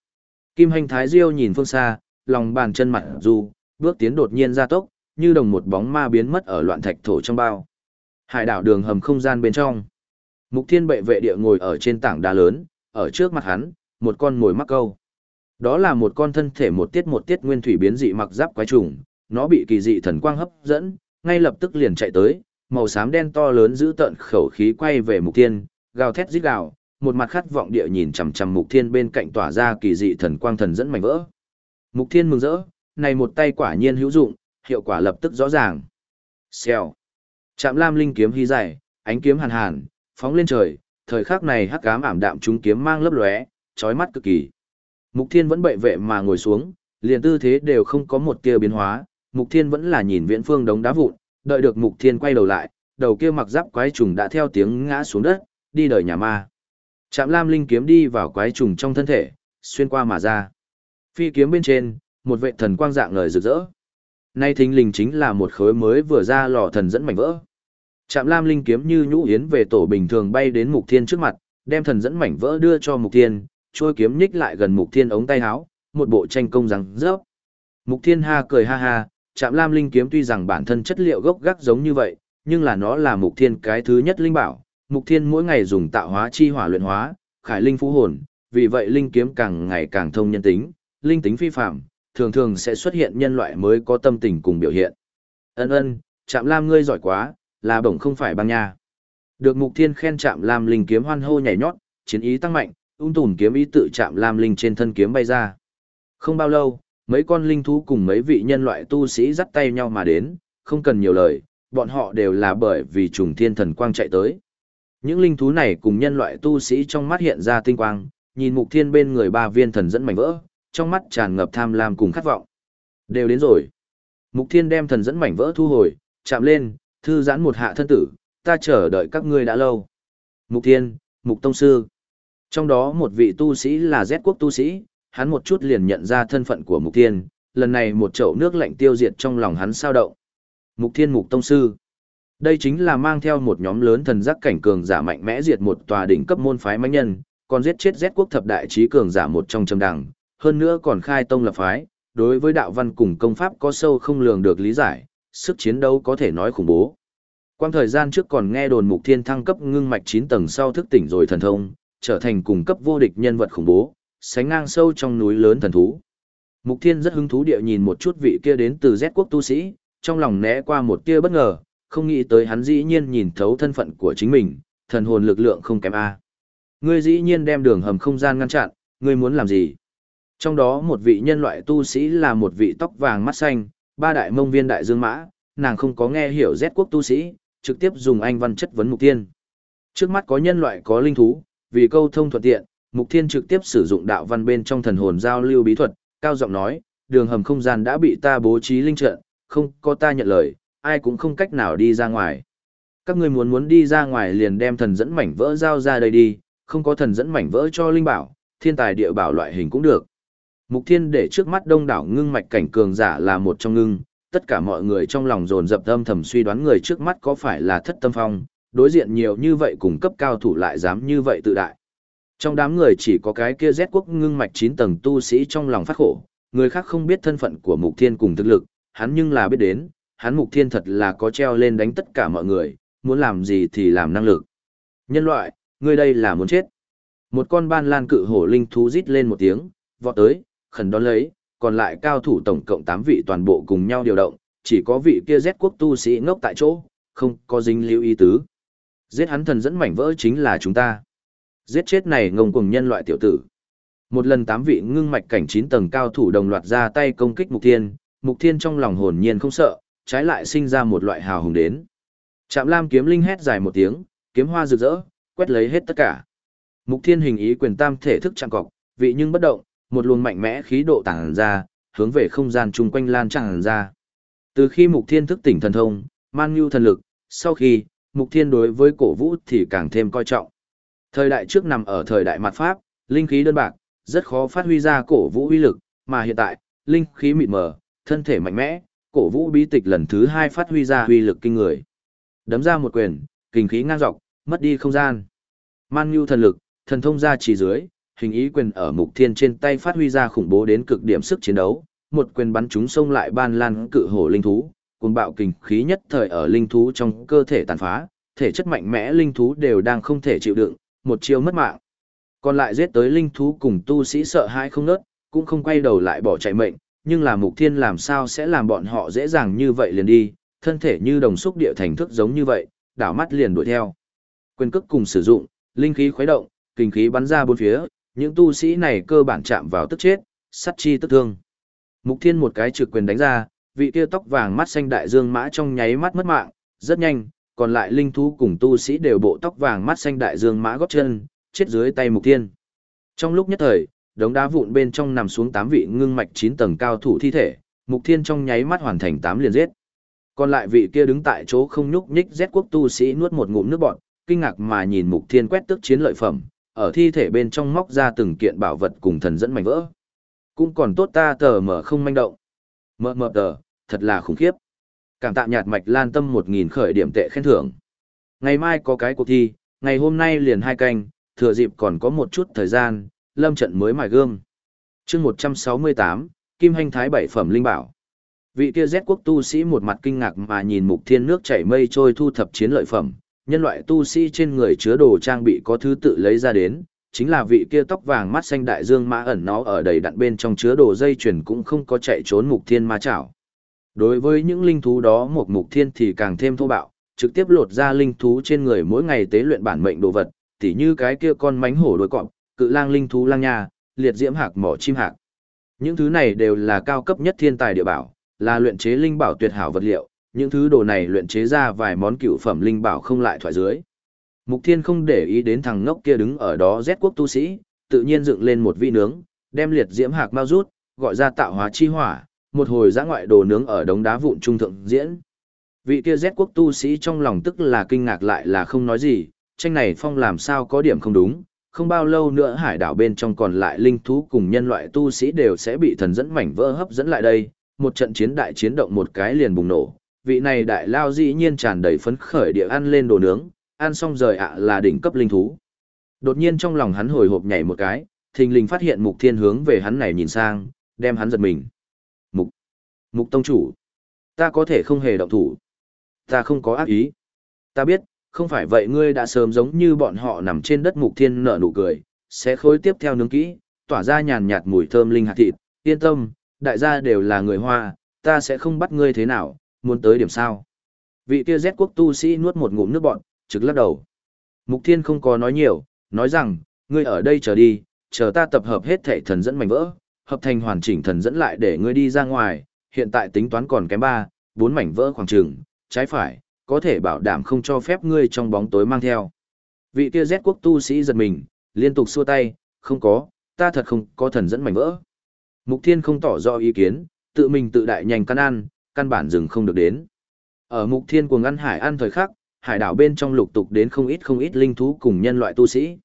Kim Hành Thái Diêu nhìn phương xa, lòng bàn chân mặt dù bước tiến đột nhiên ra tốc, như đồng một bóng ma biến mất ở loạn thạch thổ trong bao. Hải đảo đường hầm không gian bên trong. Mục Thiên bệ vệ địa ngồi ở trên tảng đá lớn, ở trước mặt hắn, một con mồi mắc câu. Đó là một con thân thể một tiết một tiết nguyên thủy biến dị mặc giáp quái trùng, nó bị kỳ dị thần quang hấp dẫn, ngay lập tức liền chạy tới, màu xám đen to lớn giữ tận khẩu khí quay về Mục Thiên, gào thét rít gào, một mặt khát vọng địa nhìn chằm chằm Mục Thiên bên cạnh tỏa ra kỳ dị thần quang thần dẫn mảnh vỡ. Mục Thiên mừng rỡ, này một tay quả nhiên hữu dụng, hiệu quả lập tức rõ ràng. Xèo. Trạm Lam linh kiếm hí dài, ánh kiếm hàn hàn, phóng lên trời, thời khắc này hắc ám ảm đạm chúng kiếm mang lấp lóe, chói mắt cực kỳ. Mục Thiên vẫn bệ vệ mà ngồi xuống, liền tư thế đều không có một tia biến hóa, Mục Thiên vẫn là nhìn viễn phương đống đá vụn, đợi được Mục Thiên quay đầu lại, đầu kia mặc giáp quái trùng đã theo tiếng ngã xuống đất, đi đời nhà ma. Trạm Lam linh kiếm đi vào quái trùng trong thân thể, xuyên qua mà ra. Phi kiếm bên trên, một vệ thần quang dạng ngời rực rỡ. Nay thính linh chính là một khối mới vừa ra lò thần dẫn mảnh vỡ. Trạm Lam linh kiếm như nhũ yến về tổ bình thường bay đến Mục Thiên trước mặt, đem thần dẫn mảnh vỡ đưa cho Mục Thiên, trôi kiếm nhích lại gần Mục Thiên ống tay háo, một bộ tranh công rằng rớp. Mục Thiên ha cười ha ha, Trạm Lam linh kiếm tuy rằng bản thân chất liệu gốc gác giống như vậy, nhưng là nó là Mục Thiên cái thứ nhất linh bảo. Mục Thiên mỗi ngày dùng tạo hóa chi hỏa luyện hóa, khải linh phú hồn, vì vậy linh kiếm càng ngày càng thông nhân tính, linh tính phi phạm, thường thường sẽ xuất hiện nhân loại mới có tâm tình cùng biểu hiện. Ân ân, Trạm Lam ngươi giỏi quá, là bổng không phải băng nha. Được Mục Thiên khen Trạm Lam linh kiếm hoan hô nhảy nhót, chiến ý tăng mạnh, ung tùn kiếm ý tự Trạm Lam linh trên thân kiếm bay ra. Không bao lâu, mấy con linh thú cùng mấy vị nhân loại tu sĩ dắt tay nhau mà đến, không cần nhiều lời, bọn họ đều là bởi vì trùng thiên thần quang chạy tới. Những linh thú này cùng nhân loại tu sĩ trong mắt hiện ra tinh quang, nhìn mục thiên bên người ba viên thần dẫn mảnh vỡ, trong mắt tràn ngập tham lam cùng khát vọng. Đều đến rồi. Mục thiên đem thần dẫn mảnh vỡ thu hồi, chạm lên, thư giãn một hạ thân tử, ta chờ đợi các ngươi đã lâu. Mục thiên, mục tông sư. Trong đó một vị tu sĩ là Z quốc tu sĩ, hắn một chút liền nhận ra thân phận của mục thiên, lần này một chậu nước lạnh tiêu diệt trong lòng hắn sao động. Mục thiên mục tông sư. Đây chính là mang theo một nhóm lớn thần giác cảnh cường giả mạnh mẽ diệt một tòa đỉnh cấp môn phái mãnh nhân, còn giết chết Z quốc thập đại trí cường giả một trong trầm đẳng, hơn nữa còn khai tông lập phái, đối với đạo văn cùng công pháp có sâu không lường được lý giải, sức chiến đấu có thể nói khủng bố. Quang thời gian trước còn nghe đồn mục thiên thăng cấp ngưng mạch 9 tầng sau thức tỉnh rồi thần thông, trở thành cùng cấp vô địch nhân vật khủng bố, sánh ngang sâu trong núi lớn thần thú. Mục thiên rất hứng thú địa nhìn một chút vị kia đến từ Z quốc tu sĩ, trong lòng né qua một tia bất ngờ, không nghĩ tới hắn dĩ nhiên nhìn thấu thân phận của chính mình, thần hồn lực lượng không kém A. Ngươi dĩ nhiên đem đường hầm không gian ngăn chặn, ngươi muốn làm gì? Trong đó một vị nhân loại tu sĩ là một vị tóc vàng mắt xanh, ba đại mông viên đại dương mã, nàng không có nghe hiểu Z quốc tu sĩ, trực tiếp dùng anh văn chất vấn mục tiên. Trước mắt có nhân loại có linh thú, Vì câu thông thuận tiện, Mục Thiên trực tiếp sử dụng đạo văn bên trong thần hồn giao lưu bí thuật, cao giọng nói, đường hầm không gian đã bị ta bố trí linh trận, không có ta nhận lời, ai cũng không cách nào đi ra ngoài. Các ngươi muốn muốn đi ra ngoài liền đem thần dẫn mảnh vỡ giao ra đây đi, không có thần dẫn mảnh vỡ cho linh bảo, thiên tài địa bảo loại hình cũng được. Mục Thiên để trước mắt đông đảo ngưng mạch cảnh cường giả là một trong ngưng, tất cả mọi người trong lòng dồn dập âm thầm suy đoán người trước mắt có phải là thất tâm phong, đối diện nhiều như vậy cùng cấp cao thủ lại dám như vậy tự đại. Trong đám người chỉ có cái kia rét quốc ngưng mạch 9 tầng tu sĩ trong lòng phát khổ, người khác không biết thân phận của Mục Thiên cùng thực lực, hắn nhưng là biết đến, hắn Mục Thiên thật là có treo lên đánh tất cả mọi người, muốn làm gì thì làm năng lực. Nhân loại, ngươi đây là muốn chết. Một con ban lan cự hổ linh thú rít lên một tiếng, vọt tới, khẩn đón lấy, còn lại cao thủ tổng cộng 8 vị toàn bộ cùng nhau điều động, chỉ có vị kia rét quốc tu sĩ ngốc tại chỗ, không có dính lưu ý tứ. Giết hắn thần dẫn mảnh vỡ chính là chúng ta. Giết chết này ngông cuồng nhân loại tiểu tử. Một lần tám vị ngưng mạch cảnh 9 tầng cao thủ đồng loạt ra tay công kích Mục Thiên, Mục Thiên trong lòng hồn nhiên không sợ, trái lại sinh ra một loại hào hùng đến. Trạm Lam kiếm linh hét dài một tiếng, kiếm hoa rực rỡ, quét lấy hết tất cả. Mục Thiên hình ý quyền tam thể thức chạm cọc, vị nhưng bất động, một luồng mạnh mẽ khí độ tản ra, hướng về không gian chung quanh lan tràn ra. Từ khi Mục Thiên thức tỉnh thần thông, man nhu thần lực, sau khi, Mục Thiên đối với cổ vũ thì càng thêm coi trọng. Thời đại trước nằm ở thời đại mặt Pháp, linh khí đơn bạc, rất khó phát huy ra cổ vũ uy lực, mà hiện tại, linh khí mịt mờ, thân thể mạnh mẽ, cổ vũ bí tịch lần thứ hai phát huy ra uy lực kinh người. Đấm ra một quyền, kinh khí ngang dọc, mất đi không gian. Man nhu thần lực, thần thông ra chỉ dưới, hình ý quyền ở mục thiên trên tay phát huy ra khủng bố đến cực điểm sức chiến đấu, một quyền bắn chúng sông lại ban lan cự hổ linh thú, cuồng bạo kinh khí nhất thời ở linh thú trong cơ thể tàn phá, thể chất mạnh mẽ linh thú đều đang không thể chịu đựng, một chiêu mất mạng. Còn lại giết tới linh thú cùng tu sĩ sợ hãi không nớt, cũng không quay đầu lại bỏ chạy mệnh, nhưng là mục thiên làm sao sẽ làm bọn họ dễ dàng như vậy liền đi, thân thể như đồng xúc địa thành thức giống như vậy, đảo mắt liền đuổi theo. Quyền cước cùng sử dụng, linh khí khuấy động, kinh khí bắn ra bốn phía, những tu sĩ này cơ bản chạm vào tức chết, sắt chi tức thương. Mục Thiên một cái trực quyền đánh ra, vị kia tóc vàng mắt xanh đại dương mã trong nháy mắt mất mạng, rất nhanh, còn lại linh thú cùng tu sĩ đều bộ tóc vàng mắt xanh đại dương mã gót chân, chết dưới tay Mục Thiên. Trong lúc nhất thời, đống đá vụn bên trong nằm xuống tám vị ngưng mạch chín tầng cao thủ thi thể, Mục Thiên trong nháy mắt hoàn thành tám liền giết. Còn lại vị kia đứng tại chỗ không nhúc nhích rét quốc tu sĩ nuốt một ngụm nước bọt, kinh ngạc mà nhìn Mục Thiên quét tức chiến lợi phẩm, ở thi thể bên trong móc ra từng kiện bảo vật cùng thần dẫn mảnh vỡ. Cũng còn tốt ta tờ mở không manh động. Mờ mờ tờ, thật là khủng khiếp. Cảm tạ nhạt mạch lan tâm một nghìn khởi điểm tệ khen thưởng. Ngày mai có cái cuộc thi, ngày hôm nay liền hai canh, thừa dịp còn có một chút thời gian, lâm trận mới mài gương. chương một trăm sáu mươi tám Kim Hành Thái bảy phẩm linh bảo. Vị kia rét quốc tu sĩ một mặt kinh ngạc mà nhìn mục thiên nước chảy mây trôi thu thập chiến lợi phẩm, nhân loại tu sĩ trên người chứa đồ trang bị có thứ tự lấy ra đến, chính là vị kia tóc vàng mắt xanh đại dương mã ẩn nó ở đầy đặn bên trong chứa đồ dây chuyền cũng không có chạy trốn mục thiên ma chảo. Đối với những linh thú đó một mục thiên thì càng thêm thô bạo, trực tiếp lột ra linh thú trên người mỗi ngày tế luyện bản mệnh đồ vật, tỉ như cái kia con mánh hổ đôi cọp, cự lang linh thú lang nha, liệt diễm hạc mỏ chim hạc. Những thứ này đều là cao cấp nhất thiên tài địa bảo, là luyện chế linh bảo tuyệt hảo vật liệu, những thứ đồ này luyện chế ra vài món cựu phẩm linh bảo không lại thoại dưới. Mục Thiên không để ý đến thằng ngốc kia đứng ở đó rét quốc tu sĩ, tự nhiên dựng lên một vị nướng, đem liệt diễm hạc mau rút, gọi ra tạo hóa chi hỏa, một hồi giã ngoại đồ nướng ở đống đá vụn trung thượng diễn. Vị kia rét quốc tu sĩ trong lòng tức là kinh ngạc lại là không nói gì, tranh này phong làm sao có điểm không đúng, không bao lâu nữa hải đảo bên trong còn lại linh thú cùng nhân loại tu sĩ đều sẽ bị thần dẫn mảnh vỡ hấp dẫn lại đây, một trận chiến đại chiến động một cái liền bùng nổ, vị này đại lao dĩ nhiên tràn đầy phấn khởi địa ăn lên đồ nướng, ăn xong rời ạ là đỉnh cấp linh thú. Đột nhiên trong lòng hắn hồi hộp nhảy một cái, thình lình phát hiện mục thiên hướng về hắn này nhìn sang, đem hắn giật mình. Mục, tông chủ, ta có thể không hề động thủ. Ta không có ác ý. Ta biết, không phải vậy ngươi đã sớm giống như bọn họ nằm trên đất mục thiên nở nụ cười, sẽ khối tiếp theo nướng kỹ, tỏa ra nhàn nhạt mùi thơm linh hạt thịt, yên tâm, đại gia đều là người hoa, ta sẽ không bắt ngươi thế nào, muốn tới điểm sao. Vị kia Z quốc tu sĩ nuốt một ngụm nước bọn, trực lắc đầu. Mục Thiên không có nói nhiều, nói rằng, ngươi ở đây chờ đi, chờ ta tập hợp hết thể thần dẫn mảnh vỡ, hợp thành hoàn chỉnh thần dẫn lại để ngươi đi ra ngoài, hiện tại tính toán còn kém 3, 4 mảnh vỡ khoảng trường, trái phải, có thể bảo đảm không cho phép ngươi trong bóng tối mang theo. Vị kia Z quốc tu sĩ giật mình, liên tục xua tay, không có, ta thật không có thần dẫn mảnh vỡ. Mục Thiên không tỏ rõ ý kiến, tự mình tự đại nhanh căn ăn, căn bản dừng không được đến. Ở Mục Thiên cuồng ăn hải ăn thời khắc, hải đảo bên trong lục tục đến không ít không ít linh thú cùng nhân loại tu sĩ.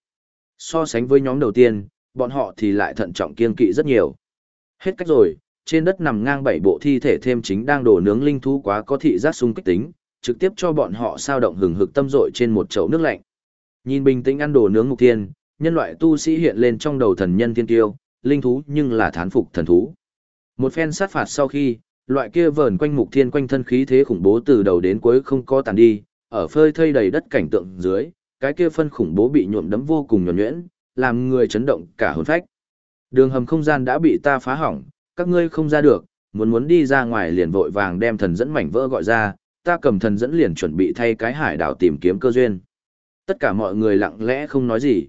So sánh với nhóm đầu tiên, bọn họ thì lại thận trọng kiên kỵ rất nhiều. Hết cách rồi, trên đất nằm ngang bảy bộ thi thể thêm chính đang đổ nướng linh thú quá có thị giác sung kích tính, trực tiếp cho bọn họ sao động hừng hực tâm dội trên một chậu nước lạnh. Nhìn bình tĩnh ăn đồ nướng mục thiên, nhân loại tu sĩ hiện lên trong đầu thần nhân thiên tiêu, linh thú nhưng là thán phục thần thú. Một phen sát phạt sau khi, loại kia vờn quanh mục thiên quanh thân khí thế khủng bố từ đầu đến cuối không có tàn đi, ở phơi thây đầy đất cảnh tượng dưới, cái kia phân khủng bố bị nhuộm đấm vô cùng nhuần nhuyễn, làm người chấn động cả hồn phách. Đường hầm không gian đã bị ta phá hỏng, các ngươi không ra được, muốn muốn đi ra ngoài liền vội vàng đem thần dẫn mảnh vỡ gọi ra, ta cầm thần dẫn liền chuẩn bị thay cái hải đảo tìm kiếm cơ duyên. Tất cả mọi người lặng lẽ không nói gì.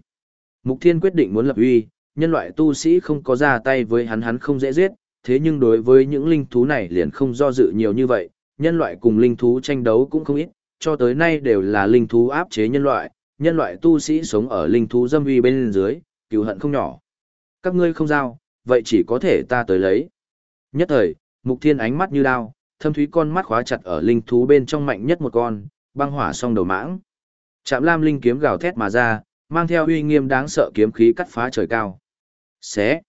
Mục Thiên quyết định muốn lập uy, nhân loại tu sĩ không có ra tay với hắn hắn không dễ giết, thế nhưng đối với những linh thú này liền không do dự nhiều như vậy, nhân loại cùng linh thú tranh đấu cũng không ít, cho tới nay đều là linh thú áp chế nhân loại, nhân loại tu sĩ sống ở linh thú dâm uy bên dưới, cừu hận không nhỏ. Các ngươi không giao, vậy chỉ có thể ta tới lấy. Nhất thời, Mục Thiên ánh mắt như đao, thâm thúy con mắt khóa chặt ở linh thú bên trong mạnh nhất một con, băng hỏa song đầu mãng. chạm Lam linh kiếm gào thét mà ra, mang theo uy nghiêm đáng sợ kiếm khí cắt phá trời cao. Xé.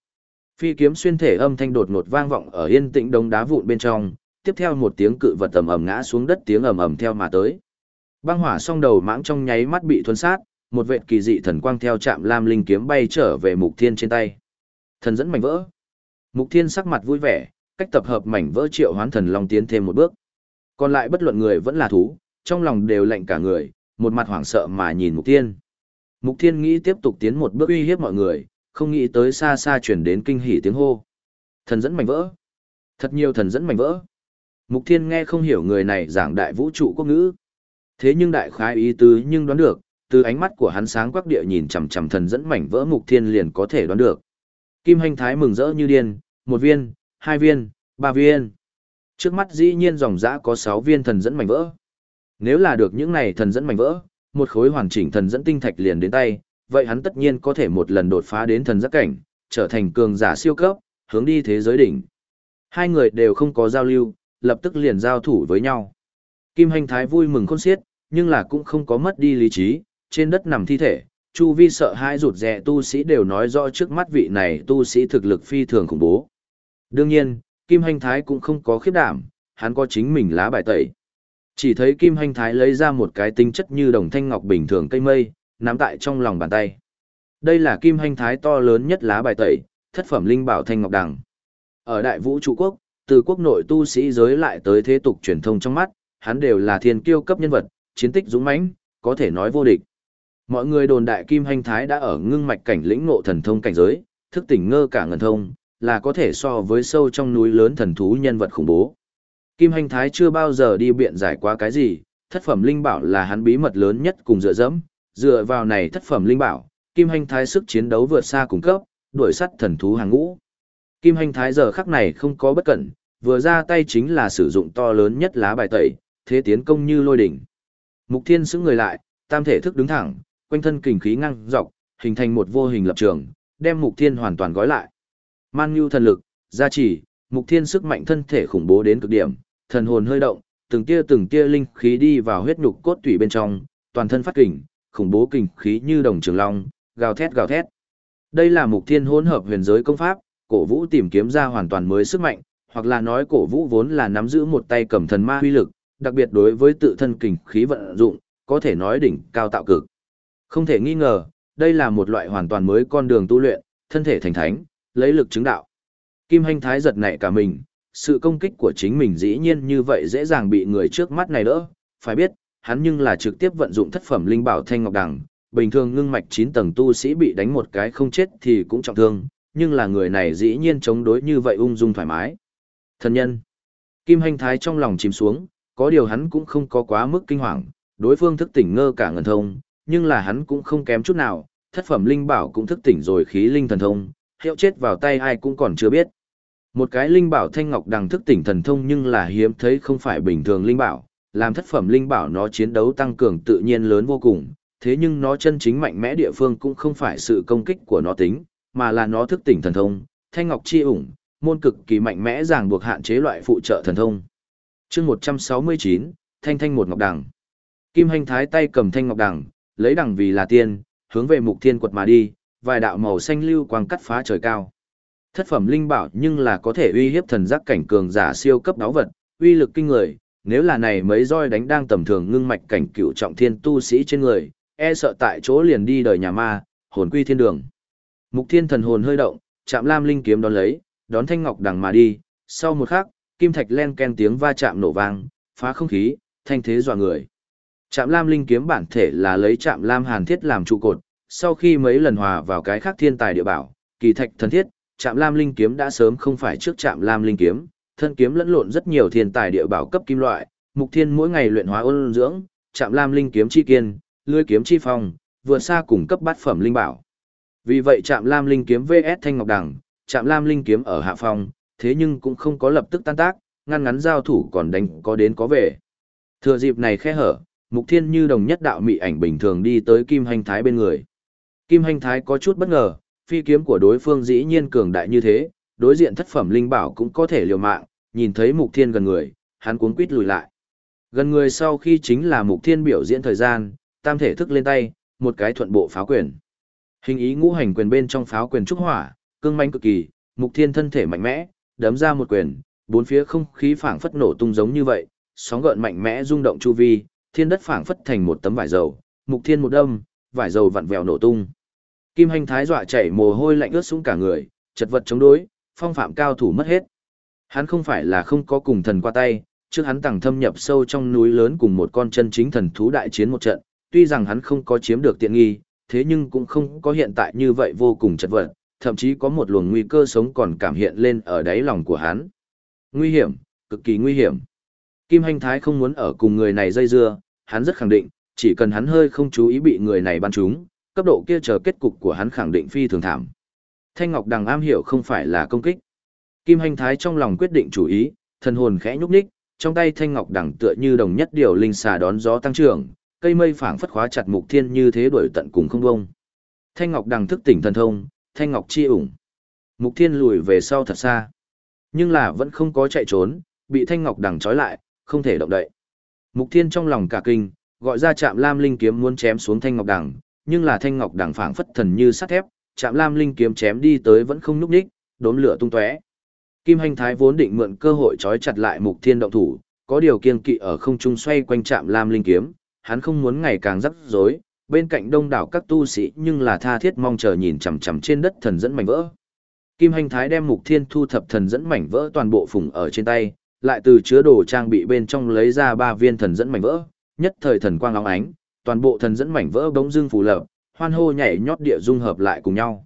Phi kiếm xuyên thể âm thanh đột ngột vang vọng ở yên tĩnh đống đá vụn bên trong, tiếp theo một tiếng cự vật ầm ầm ngã xuống đất tiếng ầm ầm theo mà tới. Băng hỏa song đầu mãng trong nháy mắt bị thuần sát, một vệt kỳ dị thần quang theo chạm Lam linh kiếm bay trở về Mục Thiên trên tay. Thần dẫn mảnh vỡ. Mục Thiên sắc mặt vui vẻ, cách tập hợp mảnh vỡ triệu hoán thần long tiến thêm một bước. Còn lại bất luận người vẫn là thú, trong lòng đều lạnh cả người, một mặt hoảng sợ mà nhìn Mục Thiên. Mục Thiên nghĩ tiếp tục tiến một bước uy hiếp mọi người, không nghĩ tới xa xa chuyển đến kinh hỉ tiếng hô. Thần dẫn mảnh vỡ. Thật nhiều thần dẫn mảnh vỡ. Mục Thiên nghe không hiểu người này giảng đại vũ trụ quốc ngữ. Thế nhưng đại khái ý tứ nhưng đoán được, từ ánh mắt của hắn sáng quắc địa nhìn chằm chằm thần dẫn mảnh vỡ Mục Thiên liền có thể đoán được. Kim Hành Thái mừng rỡ như điên, một viên, hai viên, ba viên. Trước mắt dĩ nhiên dòng dã có sáu viên thần dẫn mảnh vỡ. Nếu là được những này thần dẫn mảnh vỡ, một khối hoàn chỉnh thần dẫn tinh thạch liền đến tay, vậy hắn tất nhiên có thể một lần đột phá đến thần giác cảnh, trở thành cường giả siêu cấp, hướng đi thế giới đỉnh. Hai người đều không có giao lưu, lập tức liền giao thủ với nhau. Kim Hành Thái vui mừng khôn xiết, nhưng là cũng không có mất đi lý trí, trên đất nằm thi thể, chu vi sợ hãi rụt rè tu sĩ đều nói rõ trước mắt vị này tu sĩ thực lực phi thường khủng bố. Đương nhiên, Kim Hành Thái cũng không có khiếp đảm, hắn có chính mình lá bài tẩy. Chỉ thấy Kim Hành Thái lấy ra một cái tinh chất như đồng thanh ngọc bình thường cây mây, nắm tại trong lòng bàn tay. Đây là Kim Hành Thái to lớn nhất lá bài tẩy, thất phẩm linh bảo thanh ngọc đằng. Ở đại vũ trụ quốc, từ quốc nội tu sĩ giới lại tới thế tục truyền thông trong mắt, hắn đều là thiên kiêu cấp nhân vật, chiến tích dũng mãnh, có thể nói vô địch. Mọi người đồn đại Kim Hành Thái đã ở ngưng mạch cảnh lĩnh ngộ thần thông cảnh giới, thức tỉnh ngơ cả ngần thông, là có thể so với sâu trong núi lớn thần thú nhân vật khủng bố. Kim Hành Thái chưa bao giờ đi biện giải qua cái gì, thất phẩm linh bảo là hắn bí mật lớn nhất cùng dựa dẫm, dựa vào này thất phẩm linh bảo, Kim Hành Thái sức chiến đấu vượt xa cùng cấp, đuổi sắt thần thú hàng ngũ. Kim Hành Thái giờ khắc này không có bất cẩn, vừa ra tay chính là sử dụng to lớn nhất lá bài tẩy, thế tiến công như lôi đỉnh. Mục Thiên xứng người lại, tam thể thức đứng thẳng, quanh thân kình khí ngăng dọc, hình thành một vô hình lập trường, đem Mục Thiên hoàn toàn gói lại. Man Nhu thần lực, gia trì, Mục Thiên sức mạnh thân thể khủng bố đến cực điểm, thần hồn hơi động, từng tia từng tia linh khí đi vào huyết nhục cốt tủy bên trong, toàn thân phát kình, khủng bố kình khí như đồng trường long, gào thét gào thét. Đây là Mục Thiên hỗn hợp huyền giới công pháp, cổ vũ tìm kiếm ra hoàn toàn mới sức mạnh, hoặc là nói cổ vũ vốn là nắm giữ một tay cầm thần ma huy lực, đặc biệt đối với tự thân kình khí vận dụng, có thể nói đỉnh cao tạo cực. Không thể nghi ngờ, đây là một loại hoàn toàn mới con đường tu luyện, thân thể thành thánh, lấy lực chứng đạo. Kim Hành Thái giật nảy cả mình, sự công kích của chính mình dĩ nhiên như vậy dễ dàng bị người trước mắt này đỡ, phải biết, hắn nhưng là trực tiếp vận dụng thất phẩm linh bảo thanh ngọc đằng, bình thường ngưng mạch 9 tầng tu sĩ bị đánh một cái không chết thì cũng trọng thương, nhưng là người này dĩ nhiên chống đối như vậy ung dung thoải mái. Thần nhân. Kim Hành Thái trong lòng chìm xuống, có điều hắn cũng không có quá mức kinh hoàng, đối phương thức tỉnh ngơ cả ngần thông, nhưng là hắn cũng không kém chút nào, thất phẩm linh bảo cũng thức tỉnh rồi khí linh thần thông, hiệu chết vào tay ai cũng còn chưa biết. Một cái linh bảo thanh ngọc đằng thức tỉnh thần thông nhưng là hiếm thấy không phải bình thường linh bảo, làm thất phẩm linh bảo nó chiến đấu tăng cường tự nhiên lớn vô cùng, thế nhưng nó chân chính mạnh mẽ địa phương cũng không phải sự công kích của nó tính, mà là nó thức tỉnh thần thông, thanh ngọc chi ủng, môn cực kỳ mạnh mẽ ràng buộc hạn chế loại phụ trợ thần thông. chương 169, thanh thanh một ngọc đằng. Kim hành thái tay cầm thanh ngọc đằng, lấy đằng vì là tiên, hướng về mục thiên quật mà đi, vài đạo màu xanh lưu quang cắt phá trời cao. Thất phẩm linh bảo nhưng là có thể uy hiếp thần giác cảnh cường giả siêu cấp đáo vật, uy lực kinh người, nếu là này mấy roi đánh đang tầm thường ngưng mạch cảnh cựu trọng thiên tu sĩ trên người, e sợ tại chỗ liền đi đời nhà ma, hồn quy thiên đường. Mục thiên thần hồn hơi động, chạm lam linh kiếm đón lấy, đón thanh ngọc đằng mà đi, sau một khắc, kim thạch len ken tiếng va chạm nổ vang, phá không khí, thanh thế dọa người. Trạm Lam Linh kiếm bản thể là lấy Trạm Lam Hàn Thiết làm trụ cột, sau khi mấy lần hòa vào cái khác thiên tài địa bảo, kỳ thạch thần thiết, Trạm Lam Linh kiếm đã sớm không phải trước Trạm Lam Linh kiếm, thân kiếm lẫn lộn rất nhiều thiên tài địa bảo cấp kim loại, Mục Thiên mỗi ngày luyện hóa ôn dưỡng, Trạm Lam Linh kiếm chi kiên, lưỡi kiếm chi phong, vượt xa cùng cấp bát phẩm linh bảo. Vì vậy Trạm Lam Linh kiếm VS Thanh Ngọc Đằng, Trạm Lam Linh kiếm ở hạ phong, thế nhưng cũng không có lập tức tan tác, ngăn ngắn giao thủ còn đánh có đến có về. Thừa dịp này khe hở, Mục Thiên như đồng nhất đạo mị ảnh bình thường đi tới Kim Hành Thái bên người. Kim Hành Thái có chút bất ngờ, phi kiếm của đối phương dĩ nhiên cường đại như thế, đối diện thất phẩm linh bảo cũng có thể liều mạng, nhìn thấy Mục Thiên gần người, hắn cuống quít lùi lại. Gần người sau khi chính là Mục Thiên biểu diễn thời gian, tam thể thức lên tay, một cái thuận bộ pháo quyền. Hình ý ngũ hành quyền bên trong pháo quyền trúc hỏa, cương manh cực kỳ, Mục Thiên thân thể mạnh mẽ, đấm ra một quyền, bốn phía không khí phảng phất nổ tung giống như vậy, sóng gợn mạnh mẽ rung động chu vi, thiên đất phảng phất thành một tấm vải dầu, mục thiên một đâm, vải dầu vặn vẹo nổ tung. Kim Hành Thái dọa chảy mồ hôi lạnh ướt xuống cả người, chật vật chống đối, phong phạm cao thủ mất hết. Hắn không phải là không có cùng thần qua tay, trước hắn tàng thâm nhập sâu trong núi lớn cùng một con chân chính thần thú đại chiến một trận, tuy rằng hắn không có chiếm được tiện nghi, thế nhưng cũng không có hiện tại như vậy vô cùng chật vật, thậm chí có một luồng nguy cơ sống còn cảm hiện lên ở đáy lòng của hắn. Nguy hiểm, cực kỳ nguy hiểm. Kim Hành Thái không muốn ở cùng người này dây dưa, hắn rất khẳng định, chỉ cần hắn hơi không chú ý bị người này bắn trúng, cấp độ kia chờ kết cục của hắn khẳng định phi thường thảm. Thanh Ngọc Đằng am hiểu không phải là công kích. Kim Hành Thái trong lòng quyết định chủ ý, thần hồn khẽ nhúc nhích, trong tay Thanh Ngọc Đằng tựa như đồng nhất điều linh xà đón gió tăng trưởng, cây mây phảng phất khóa chặt mục thiên như thế đuổi tận cùng không bông. Thanh Ngọc Đằng thức tỉnh thần thông, Thanh Ngọc chi ủng. Mục thiên lùi về sau thật xa. Nhưng là vẫn không có chạy trốn, bị Thanh Ngọc Đằng trói lại, không thể động đậy. Mục Thiên trong lòng cả kinh, gọi ra Trạm Lam Linh kiếm muốn chém xuống Thanh Ngọc Đằng, nhưng là Thanh Ngọc Đằng phảng phất thần như sắt thép, Trạm Lam Linh kiếm chém đi tới vẫn không nhúc nhích, đốm lửa tung tóe. Kim Hành Thái vốn định mượn cơ hội trói chặt lại Mục Thiên động thủ, có điều kiên kỵ ở không trung xoay quanh Trạm Lam Linh kiếm, hắn không muốn ngày càng rắc rối, bên cạnh đông đảo các tu sĩ nhưng là tha thiết mong chờ nhìn chằm chằm trên đất thần dẫn mảnh vỡ. Kim Hành Thái đem Mục Thiên thu thập thần dẫn mảnh vỡ toàn bộ phùng ở trên tay, lại từ chứa đồ trang bị bên trong lấy ra ba viên thần dẫn mảnh vỡ, nhất thời thần quang óng ánh, toàn bộ thần dẫn mảnh vỡ bỗng dưng phù lập, hoan hô nhảy nhót địa dung hợp lại cùng nhau.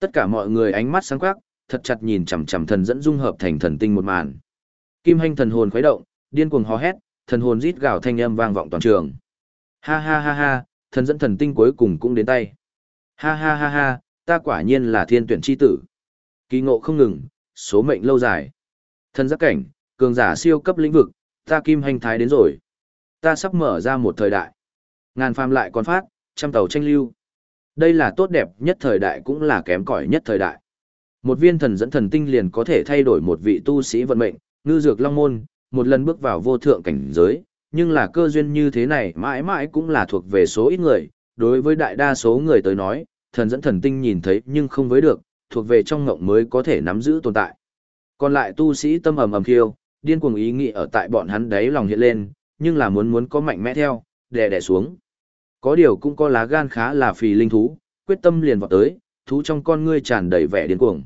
Tất cả mọi người ánh mắt sáng quắc, thật chặt nhìn chằm chằm thần dẫn dung hợp thành thần tinh một màn. Kim Hành thần hồn khuấy động, điên cuồng hò hét, thần hồn rít gào thanh âm vang vọng toàn trường. Ha ha ha ha, thần dẫn thần tinh cuối cùng cũng đến tay. Ha ha ha ha, ta quả nhiên là thiên tuyển chi tử. Kỳ ngộ không ngừng, số mệnh lâu dài. Thần giác cảnh, cường giả siêu cấp lĩnh vực, ta kim hành thái đến rồi. Ta sắp mở ra một thời đại. Ngàn phàm lại còn phát, trăm tàu tranh lưu. Đây là tốt đẹp nhất thời đại cũng là kém cỏi nhất thời đại. Một viên thần dẫn thần tinh liền có thể thay đổi một vị tu sĩ vận mệnh, ngư dược long môn, một lần bước vào vô thượng cảnh giới, nhưng là cơ duyên như thế này mãi mãi cũng là thuộc về số ít người, đối với đại đa số người tới nói, thần dẫn thần tinh nhìn thấy nhưng không với được, thuộc về trong ngộng mới có thể nắm giữ tồn tại. Còn lại tu sĩ tâm ầm ầm khiêu, điên cuồng ý nghĩ ở tại bọn hắn đấy lòng hiện lên, nhưng là muốn muốn có mạnh mẽ theo, đè đè xuống. Có điều cũng có lá gan khá là phì linh thú, quyết tâm liền vọt tới, thú trong con ngươi tràn đầy vẻ điên cuồng.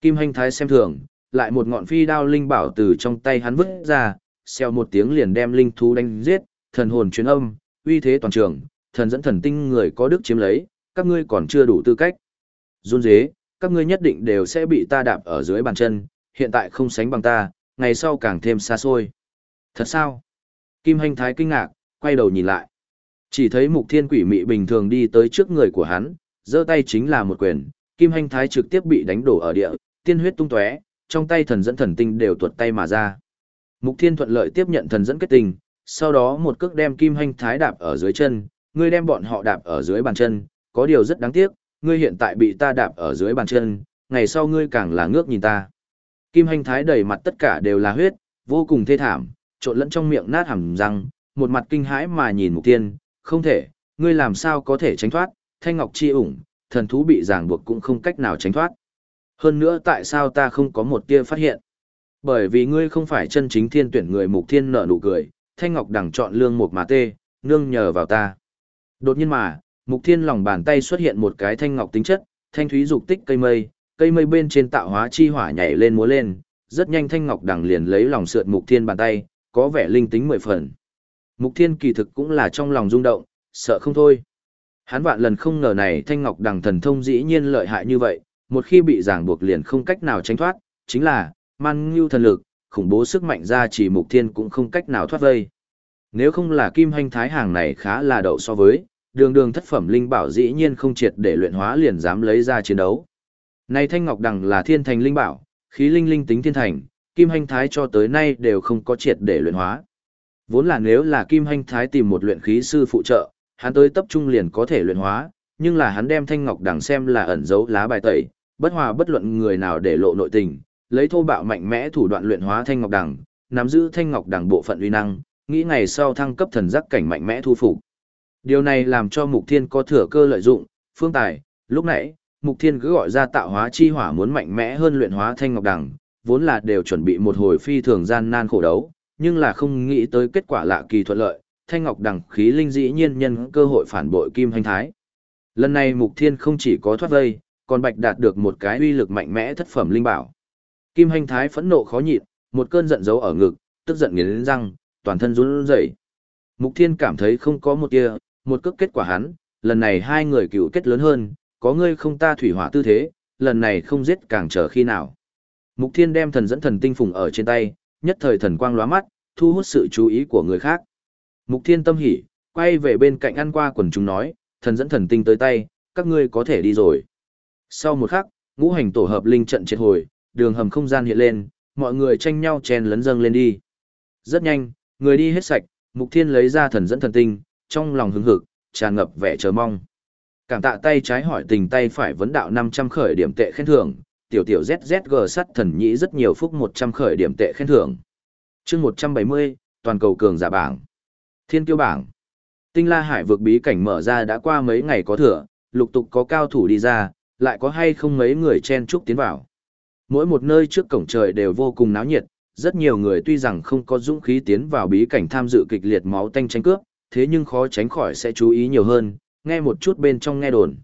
Kim Hành Thái xem thường, lại một ngọn phi đao linh bảo từ trong tay hắn vứt ra, xèo một tiếng liền đem linh thú đánh giết, thần hồn truyền âm, uy thế toàn trường, thần dẫn thần tinh người có đức chiếm lấy, các ngươi còn chưa đủ tư cách. Run dế, các ngươi nhất định đều sẽ bị ta đạp ở dưới bàn chân, hiện tại không sánh bằng ta, ngày sau càng thêm xa xôi. Thật sao? Kim Hành Thái kinh ngạc, quay đầu nhìn lại. Chỉ thấy mục thiên quỷ mị bình thường đi tới trước người của hắn, giơ tay chính là một quyền, Kim Hành Thái trực tiếp bị đánh đổ ở địa, tiên huyết tung tóe, trong tay thần dẫn thần tinh đều tuột tay mà ra. Mục thiên thuận lợi tiếp nhận thần dẫn kết tinh, sau đó một cước đem Kim Hành Thái đạp ở dưới chân, ngươi đem bọn họ đạp ở dưới bàn chân, có điều rất đáng tiếc, ngươi hiện tại bị ta đạp ở dưới bàn chân, ngày sau ngươi càng là ngước nhìn ta. Kim Hành Thái đầy mặt tất cả đều là huyết, vô cùng thê thảm, trộn lẫn trong miệng nát hẳn răng, một mặt kinh hãi mà nhìn Mục Tiên, không thể, ngươi làm sao có thể tránh thoát, thanh ngọc chi ủng, thần thú bị ràng buộc cũng không cách nào tránh thoát. Hơn nữa tại sao ta không có một tia phát hiện? Bởi vì ngươi không phải chân chính thiên tuyển người Mục Thiên nở nụ cười, thanh ngọc đằng chọn lương một mà tê, nương nhờ vào ta. Đột nhiên mà, Mục Thiên lòng bàn tay xuất hiện một cái thanh ngọc tính chất, thanh thúy dục tích cây mây, cây mây bên trên tạo hóa chi hỏa nhảy lên múa lên, rất nhanh thanh ngọc đằng liền lấy lòng sượt Mục Thiên bàn tay, có vẻ linh tính mười phần. Mục Thiên kỳ thực cũng là trong lòng rung động, sợ không thôi. Hắn vạn lần không ngờ này thanh ngọc đằng thần thông dĩ nhiên lợi hại như vậy, một khi bị ràng buộc liền không cách nào tránh thoát, chính là, man ngưu thần lực, khủng bố sức mạnh ra chỉ Mục Thiên cũng không cách nào thoát vây. Nếu không là kim hành thái hàng này khá là đậu so với, đường đường thất phẩm linh bảo dĩ nhiên không triệt để luyện hóa liền dám lấy ra chiến đấu. Này thanh ngọc đằng là thiên thành linh bảo, khí linh linh tính thiên thành, kim hành thái cho tới nay đều không có triệt để luyện hóa. Vốn là nếu là kim hành thái tìm một luyện khí sư phụ trợ, hắn tới tập trung liền có thể luyện hóa, nhưng là hắn đem thanh ngọc đằng xem là ẩn dấu lá bài tẩy, bất hòa bất luận người nào để lộ nội tình, lấy thô bạo mạnh mẽ thủ đoạn luyện hóa thanh ngọc đằng, nắm giữ thanh ngọc đằng bộ phận uy năng, nghĩ ngày sau thăng cấp thần giác cảnh mạnh mẽ thu phục. Điều này làm cho Mục Thiên có thừa cơ lợi dụng, phương tài, lúc nãy, Mục Thiên cứ gọi ra tạo hóa chi hỏa muốn mạnh mẽ hơn luyện hóa thanh ngọc đằng, vốn là đều chuẩn bị một hồi phi thường gian nan khổ đấu, nhưng là không nghĩ tới kết quả lạ kỳ thuận lợi, thanh ngọc đằng khí linh dĩ nhiên nhân cơ hội phản bội kim hành thái. Lần này Mục Thiên không chỉ có thoát vây, còn bạch đạt được một cái uy lực mạnh mẽ thất phẩm linh bảo. Kim hành thái phẫn nộ khó nhịn, một cơn giận dấu ở ngực, tức giận nghiến răng, toàn thân run rẩy. Mục Thiên cảm thấy không có một tia, một cước kết quả hắn, lần này hai người cựu kết lớn hơn, có ngươi không ta thủy hỏa tư thế, lần này không giết càng chờ khi nào. Mục Thiên đem thần dẫn thần tinh phùng ở trên tay, nhất thời thần quang lóa mắt, thu hút sự chú ý của người khác. Mục Thiên tâm hỉ, quay về bên cạnh ăn qua quần chúng nói, thần dẫn thần tinh tới tay, các ngươi có thể đi rồi. Sau một khắc, ngũ hành tổ hợp linh trận triệt hồi, đường hầm không gian hiện lên, mọi người tranh nhau chen lấn dâng lên đi. Rất nhanh, người đi hết sạch, Mục Thiên lấy ra thần dẫn thần tinh, trong lòng hứng hực, tràn ngập vẻ chờ mong. Cảm tạ tay trái hỏi tình tay phải vấn đạo 500 khởi điểm tệ khen thưởng, tiểu tiểu ZZG sắt thần nhĩ rất nhiều phúc 100 khởi điểm tệ khen thưởng. chương 170, toàn cầu cường giả bảng. Thiên tiêu bảng. Tinh la hải vực bí cảnh mở ra đã qua mấy ngày có thừa, lục tục có cao thủ đi ra, lại có hay không mấy người chen chúc tiến vào. Mỗi một nơi trước cổng trời đều vô cùng náo nhiệt, rất nhiều người tuy rằng không có dũng khí tiến vào bí cảnh tham dự kịch liệt máu tanh tranh cướp, thế nhưng khó tránh khỏi sẽ chú ý nhiều hơn, nghe một chút bên trong nghe đồn.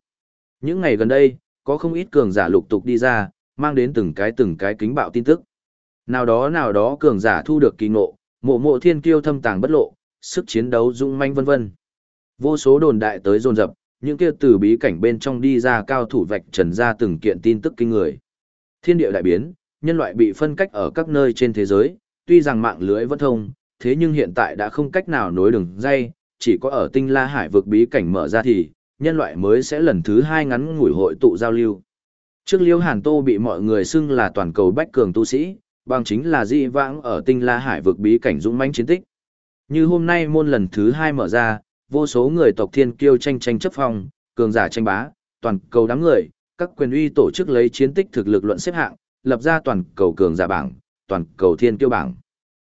Những ngày gần đây, có không ít cường giả lục tục đi ra, mang đến từng cái từng cái kính bạo tin tức. Nào đó nào đó cường giả thu được kỳ ngộ, mộ mộ thiên kiêu thâm tàng bất lộ, sức chiến đấu dũng manh vân vân. Vô số đồn đại tới dồn dập, những kia từ bí cảnh bên trong đi ra cao thủ vạch trần ra từng kiện tin tức kinh người. Thiên địa đại biến, nhân loại bị phân cách ở các nơi trên thế giới, tuy rằng mạng lưới vẫn thông, thế nhưng hiện tại đã không cách nào nối đường dây, chỉ có ở tinh la hải vực bí cảnh mở ra thì, nhân loại mới sẽ lần thứ hai ngắn ngủi hội tụ giao lưu. Trước liêu hàn tô bị mọi người xưng là toàn cầu bách cường tu sĩ, bằng chính là di vãng ở tinh la hải vực bí cảnh dũng mãnh chiến tích. Như hôm nay môn lần thứ hai mở ra, vô số người tộc thiên kiêu tranh tranh chấp phong, cường giả tranh bá, toàn cầu đám người, các quyền uy tổ chức lấy chiến tích thực lực luận xếp hạng, lập ra toàn cầu cường giả bảng, toàn cầu thiên kiêu bảng.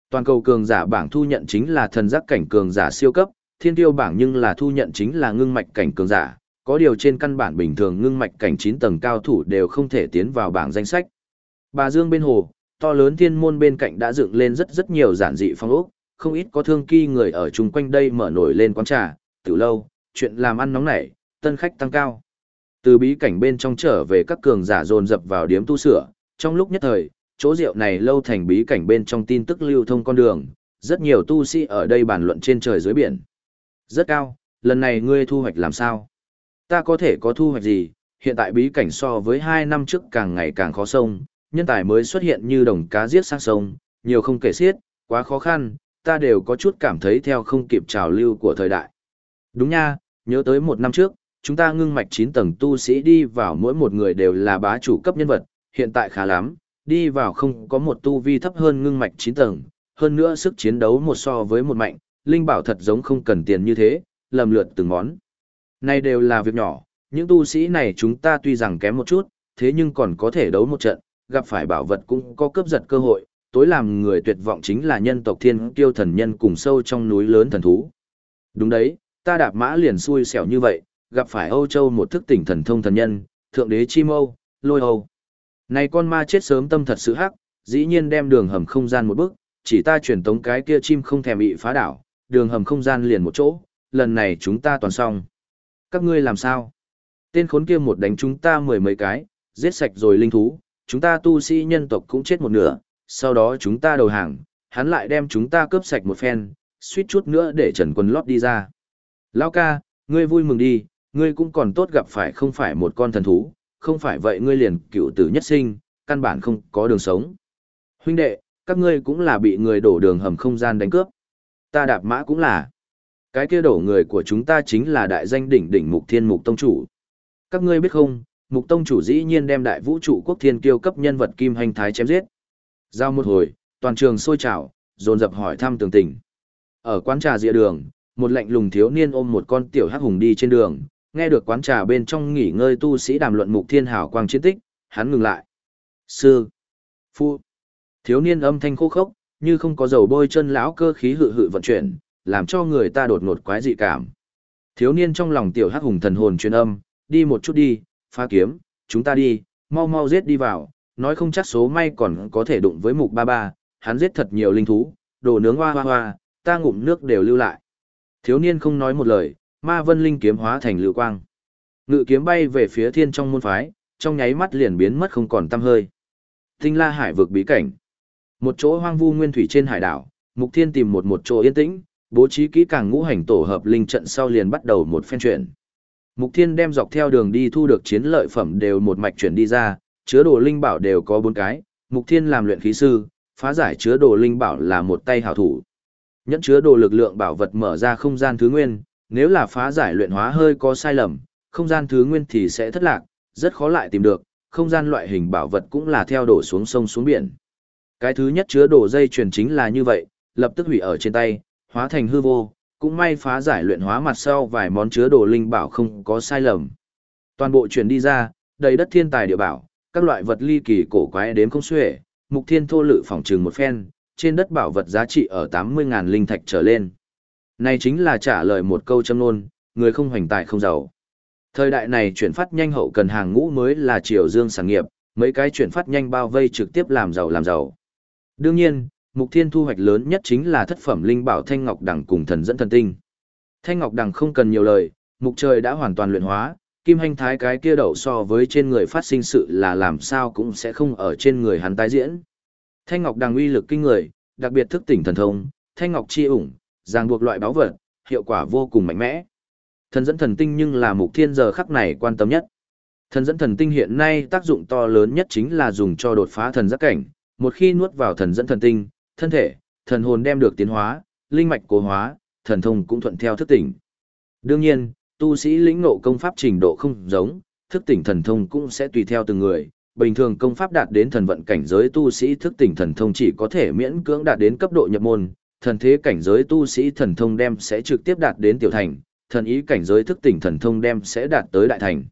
Toàn cầu cường giả bảng thu nhận chính là thần giác cảnh cường giả siêu cấp, thiên tiêu bảng nhưng là thu nhận chính là ngưng mạch cảnh cường giả, có điều trên căn bản bình thường ngưng mạch cảnh 9 tầng cao thủ đều không thể tiến vào bảng danh sách. Bà Dương bên hồ, to lớn thiên môn bên cạnh đã dựng lên rất rất nhiều giản dị phong ốc, không ít có thương kỳ người ở chung quanh đây mở nổi lên quán trà, từ lâu, chuyện làm ăn nóng nảy, tân khách tăng cao. Từ bí cảnh bên trong trở về các cường giả dồn dập vào điếm tu sửa, trong lúc nhất thời, chỗ rượu này lâu thành bí cảnh bên trong tin tức lưu thông con đường, rất nhiều tu sĩ ở đây bàn luận trên trời dưới biển. Rất cao, lần này ngươi thu hoạch làm sao? Ta có thể có thu hoạch gì? Hiện tại bí cảnh so với hai năm trước càng ngày càng khó sông, nhân tài mới xuất hiện như đồng cá giết sang sông, nhiều không kể xiết, quá khó khăn, ta đều có chút cảm thấy theo không kịp trào lưu của thời đại. Đúng nha, nhớ tới một năm trước, chúng ta ngưng mạch 9 tầng tu sĩ đi vào mỗi một người đều là bá chủ cấp nhân vật, hiện tại khá lắm, đi vào không có một tu vi thấp hơn ngưng mạch 9 tầng, hơn nữa sức chiến đấu một so với một mạnh, linh bảo thật giống không cần tiền như thế, lầm lượt từng món. Này đều là việc nhỏ, những tu sĩ này chúng ta tuy rằng kém một chút, thế nhưng còn có thể đấu một trận, gặp phải bảo vật cũng có cướp giật cơ hội, tối làm người tuyệt vọng chính là nhân tộc thiên kiêu thần nhân cùng sâu trong núi lớn thần thú. Đúng đấy, ta đạp mã liền xui xẻo như vậy, gặp phải Âu Châu một thức tỉnh thần thông thần nhân, thượng đế chim Âu, lôi Âu. Này con ma chết sớm tâm thật sự hắc, dĩ nhiên đem đường hầm không gian một bước, chỉ ta truyền tống cái kia chim không thèm bị phá đảo, đường hầm không gian liền một chỗ, lần này chúng ta toàn xong. Các ngươi làm sao? Tên khốn kia một đánh chúng ta mười mấy cái, giết sạch rồi linh thú, chúng ta tu sĩ nhân tộc cũng chết một nửa, sau đó chúng ta đầu hàng, hắn lại đem chúng ta cướp sạch một phen, suýt chút nữa để trần quân lót đi ra. Lao ca, ngươi vui mừng đi, ngươi cũng còn tốt gặp phải không phải một con thần thú, không phải vậy ngươi liền cựu tử nhất sinh, căn bản không có đường sống. Huynh đệ, các ngươi cũng là bị người đổ đường hầm không gian đánh cướp. Ta đạp mã cũng là. Cái kia đổ người của chúng ta chính là đại danh đỉnh đỉnh mục thiên mục tông chủ. Các ngươi biết không, mục tông chủ dĩ nhiên đem đại vũ trụ quốc thiên kiêu cấp nhân vật kim hành thái chém giết. Giao một hồi, toàn trường sôi trào, dồn dập hỏi thăm tường tình. Ở quán trà dịa đường, một lạnh lùng thiếu niên ôm một con tiểu hắc hùng đi trên đường, nghe được quán trà bên trong nghỉ ngơi tu sĩ đàm luận mục thiên hảo quang chiến tích, hắn ngừng lại. Sư, phu, thiếu niên âm thanh khô khốc, như không có dầu bôi chân lão cơ khí hự hự vận chuyển, làm cho người ta đột ngột quái dị cảm. Thiếu niên trong lòng tiểu hắc hùng thần hồn truyền âm, đi một chút đi, phá kiếm, chúng ta đi, mau mau giết đi vào, nói không chắc số may còn có thể đụng với mục ba ba, hắn giết thật nhiều linh thú, đồ nướng hoa hoa hoa, ta ngụm nước đều lưu lại. Thiếu niên không nói một lời, ma vân linh kiếm hóa thành lưu quang. Ngự kiếm bay về phía thiên trong môn phái, trong nháy mắt liền biến mất không còn tăm hơi. Tinh la hải vực bí cảnh. Một chỗ hoang vu nguyên thủy trên hải đảo, mục thiên tìm một một chỗ yên tĩnh, bố trí kỹ càng ngũ hành tổ hợp linh trận sau liền bắt đầu một phen chuyển. Mục thiên đem dọc theo đường đi thu được chiến lợi phẩm đều một mạch chuyển đi ra, chứa đồ linh bảo đều có bốn cái, mục thiên làm luyện khí sư, phá giải chứa đồ linh bảo là một tay hảo thủ. Nhẫn chứa đồ lực lượng bảo vật mở ra không gian thứ nguyên, nếu là phá giải luyện hóa hơi có sai lầm, không gian thứ nguyên thì sẽ thất lạc, rất khó lại tìm được, không gian loại hình bảo vật cũng là theo đổ xuống sông xuống biển. Cái thứ nhất chứa đồ dây chuyển chính là như vậy, lập tức hủy ở trên tay, hóa thành hư vô, cũng may phá giải luyện hóa mặt sau vài món chứa đồ linh bảo không có sai lầm. Toàn bộ chuyển đi ra, đầy đất thiên tài địa bảo, các loại vật ly kỳ cổ quái đếm không xuể, mục thiên thô lự phòng trừng một phen, trên đất bảo vật giá trị ở 80.000 linh thạch trở lên. Này chính là trả lời một câu châm nôn, người không hoành tài không giàu. Thời đại này chuyển phát nhanh hậu cần hàng ngũ mới là triều dương sản nghiệp, mấy cái chuyển phát nhanh bao vây trực tiếp làm giàu làm giàu. Đương nhiên, mục thiên thu hoạch lớn nhất chính là thất phẩm linh bảo Thanh Ngọc Đằng cùng thần dẫn thần tinh. Thanh Ngọc Đằng không cần nhiều lời, mục trời đã hoàn toàn luyện hóa, kim hành thái cái kia đậu so với trên người phát sinh sự là làm sao cũng sẽ không ở trên người hắn tái diễn. Thanh Ngọc Đằng uy lực kinh người, đặc biệt thức tỉnh thần thông, Thanh Ngọc chi ủng, ràng buộc loại báo vật, hiệu quả vô cùng mạnh mẽ. Thần dẫn thần tinh nhưng là mục thiên giờ khắc này quan tâm nhất. Thần dẫn thần tinh hiện nay tác dụng to lớn nhất chính là dùng cho đột phá thần giác cảnh, một khi nuốt vào thần dẫn thần tinh, thân thể, thần hồn đem được tiến hóa, linh mạch cố hóa, thần thông cũng thuận theo thức tỉnh. Đương nhiên, tu sĩ lĩnh ngộ công pháp trình độ không giống, thức tỉnh thần thông cũng sẽ tùy theo từng người. Bình thường công pháp đạt đến thần vận cảnh giới tu sĩ thức tỉnh thần thông chỉ có thể miễn cưỡng đạt đến cấp độ nhập môn, thần thế cảnh giới tu sĩ thần thông đem sẽ trực tiếp đạt đến tiểu thành, thần ý cảnh giới thức tỉnh thần thông đem sẽ đạt tới đại thành.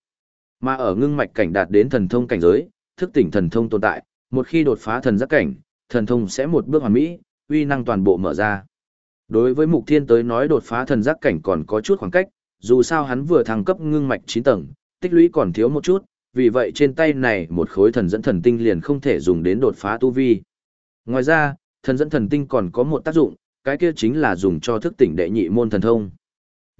Mà ở ngưng mạch cảnh đạt đến thần thông cảnh giới, thức tỉnh thần thông tồn tại, một khi đột phá thần giác cảnh, thần thông sẽ một bước hoàn mỹ, uy năng toàn bộ mở ra. Đối với Mục Thiên tới nói đột phá thần giác cảnh còn có chút khoảng cách, dù sao hắn vừa thăng cấp ngưng mạch 9 tầng, tích lũy còn thiếu một chút, vì vậy trên tay này một khối thần dẫn thần tinh liền không thể dùng đến đột phá tu vi. Ngoài ra, thần dẫn thần tinh còn có một tác dụng, cái kia chính là dùng cho thức tỉnh đệ nhị môn thần thông.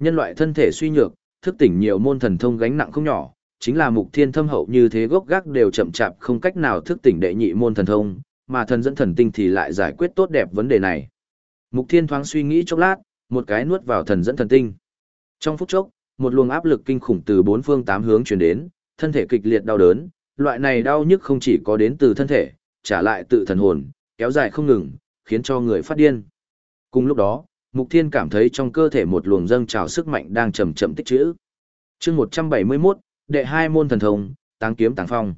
Nhân loại thân thể suy nhược, thức tỉnh nhiều môn thần thông gánh nặng không nhỏ, chính là mục thiên thâm hậu như thế gốc gác đều chậm chạp không cách nào thức tỉnh đệ nhị môn thần thông, mà thần dẫn thần tinh thì lại giải quyết tốt đẹp vấn đề này. Mục thiên thoáng suy nghĩ chốc lát, một cái nuốt vào thần dẫn thần tinh. Trong phút chốc, một luồng áp lực kinh khủng từ bốn phương tám hướng truyền đến, thân thể kịch liệt đau đớn, loại này đau nhức không chỉ có đến từ thân thể, trả lại tự thần hồn, kéo dài không ngừng, khiến cho người phát điên. Cùng lúc đó, Mục Thiên cảm thấy trong cơ thể một luồng dâng trào sức mạnh đang chậm chậm tích trữ. Chương 171, đệ hai môn thần thông, Táng kiếm tàng phong.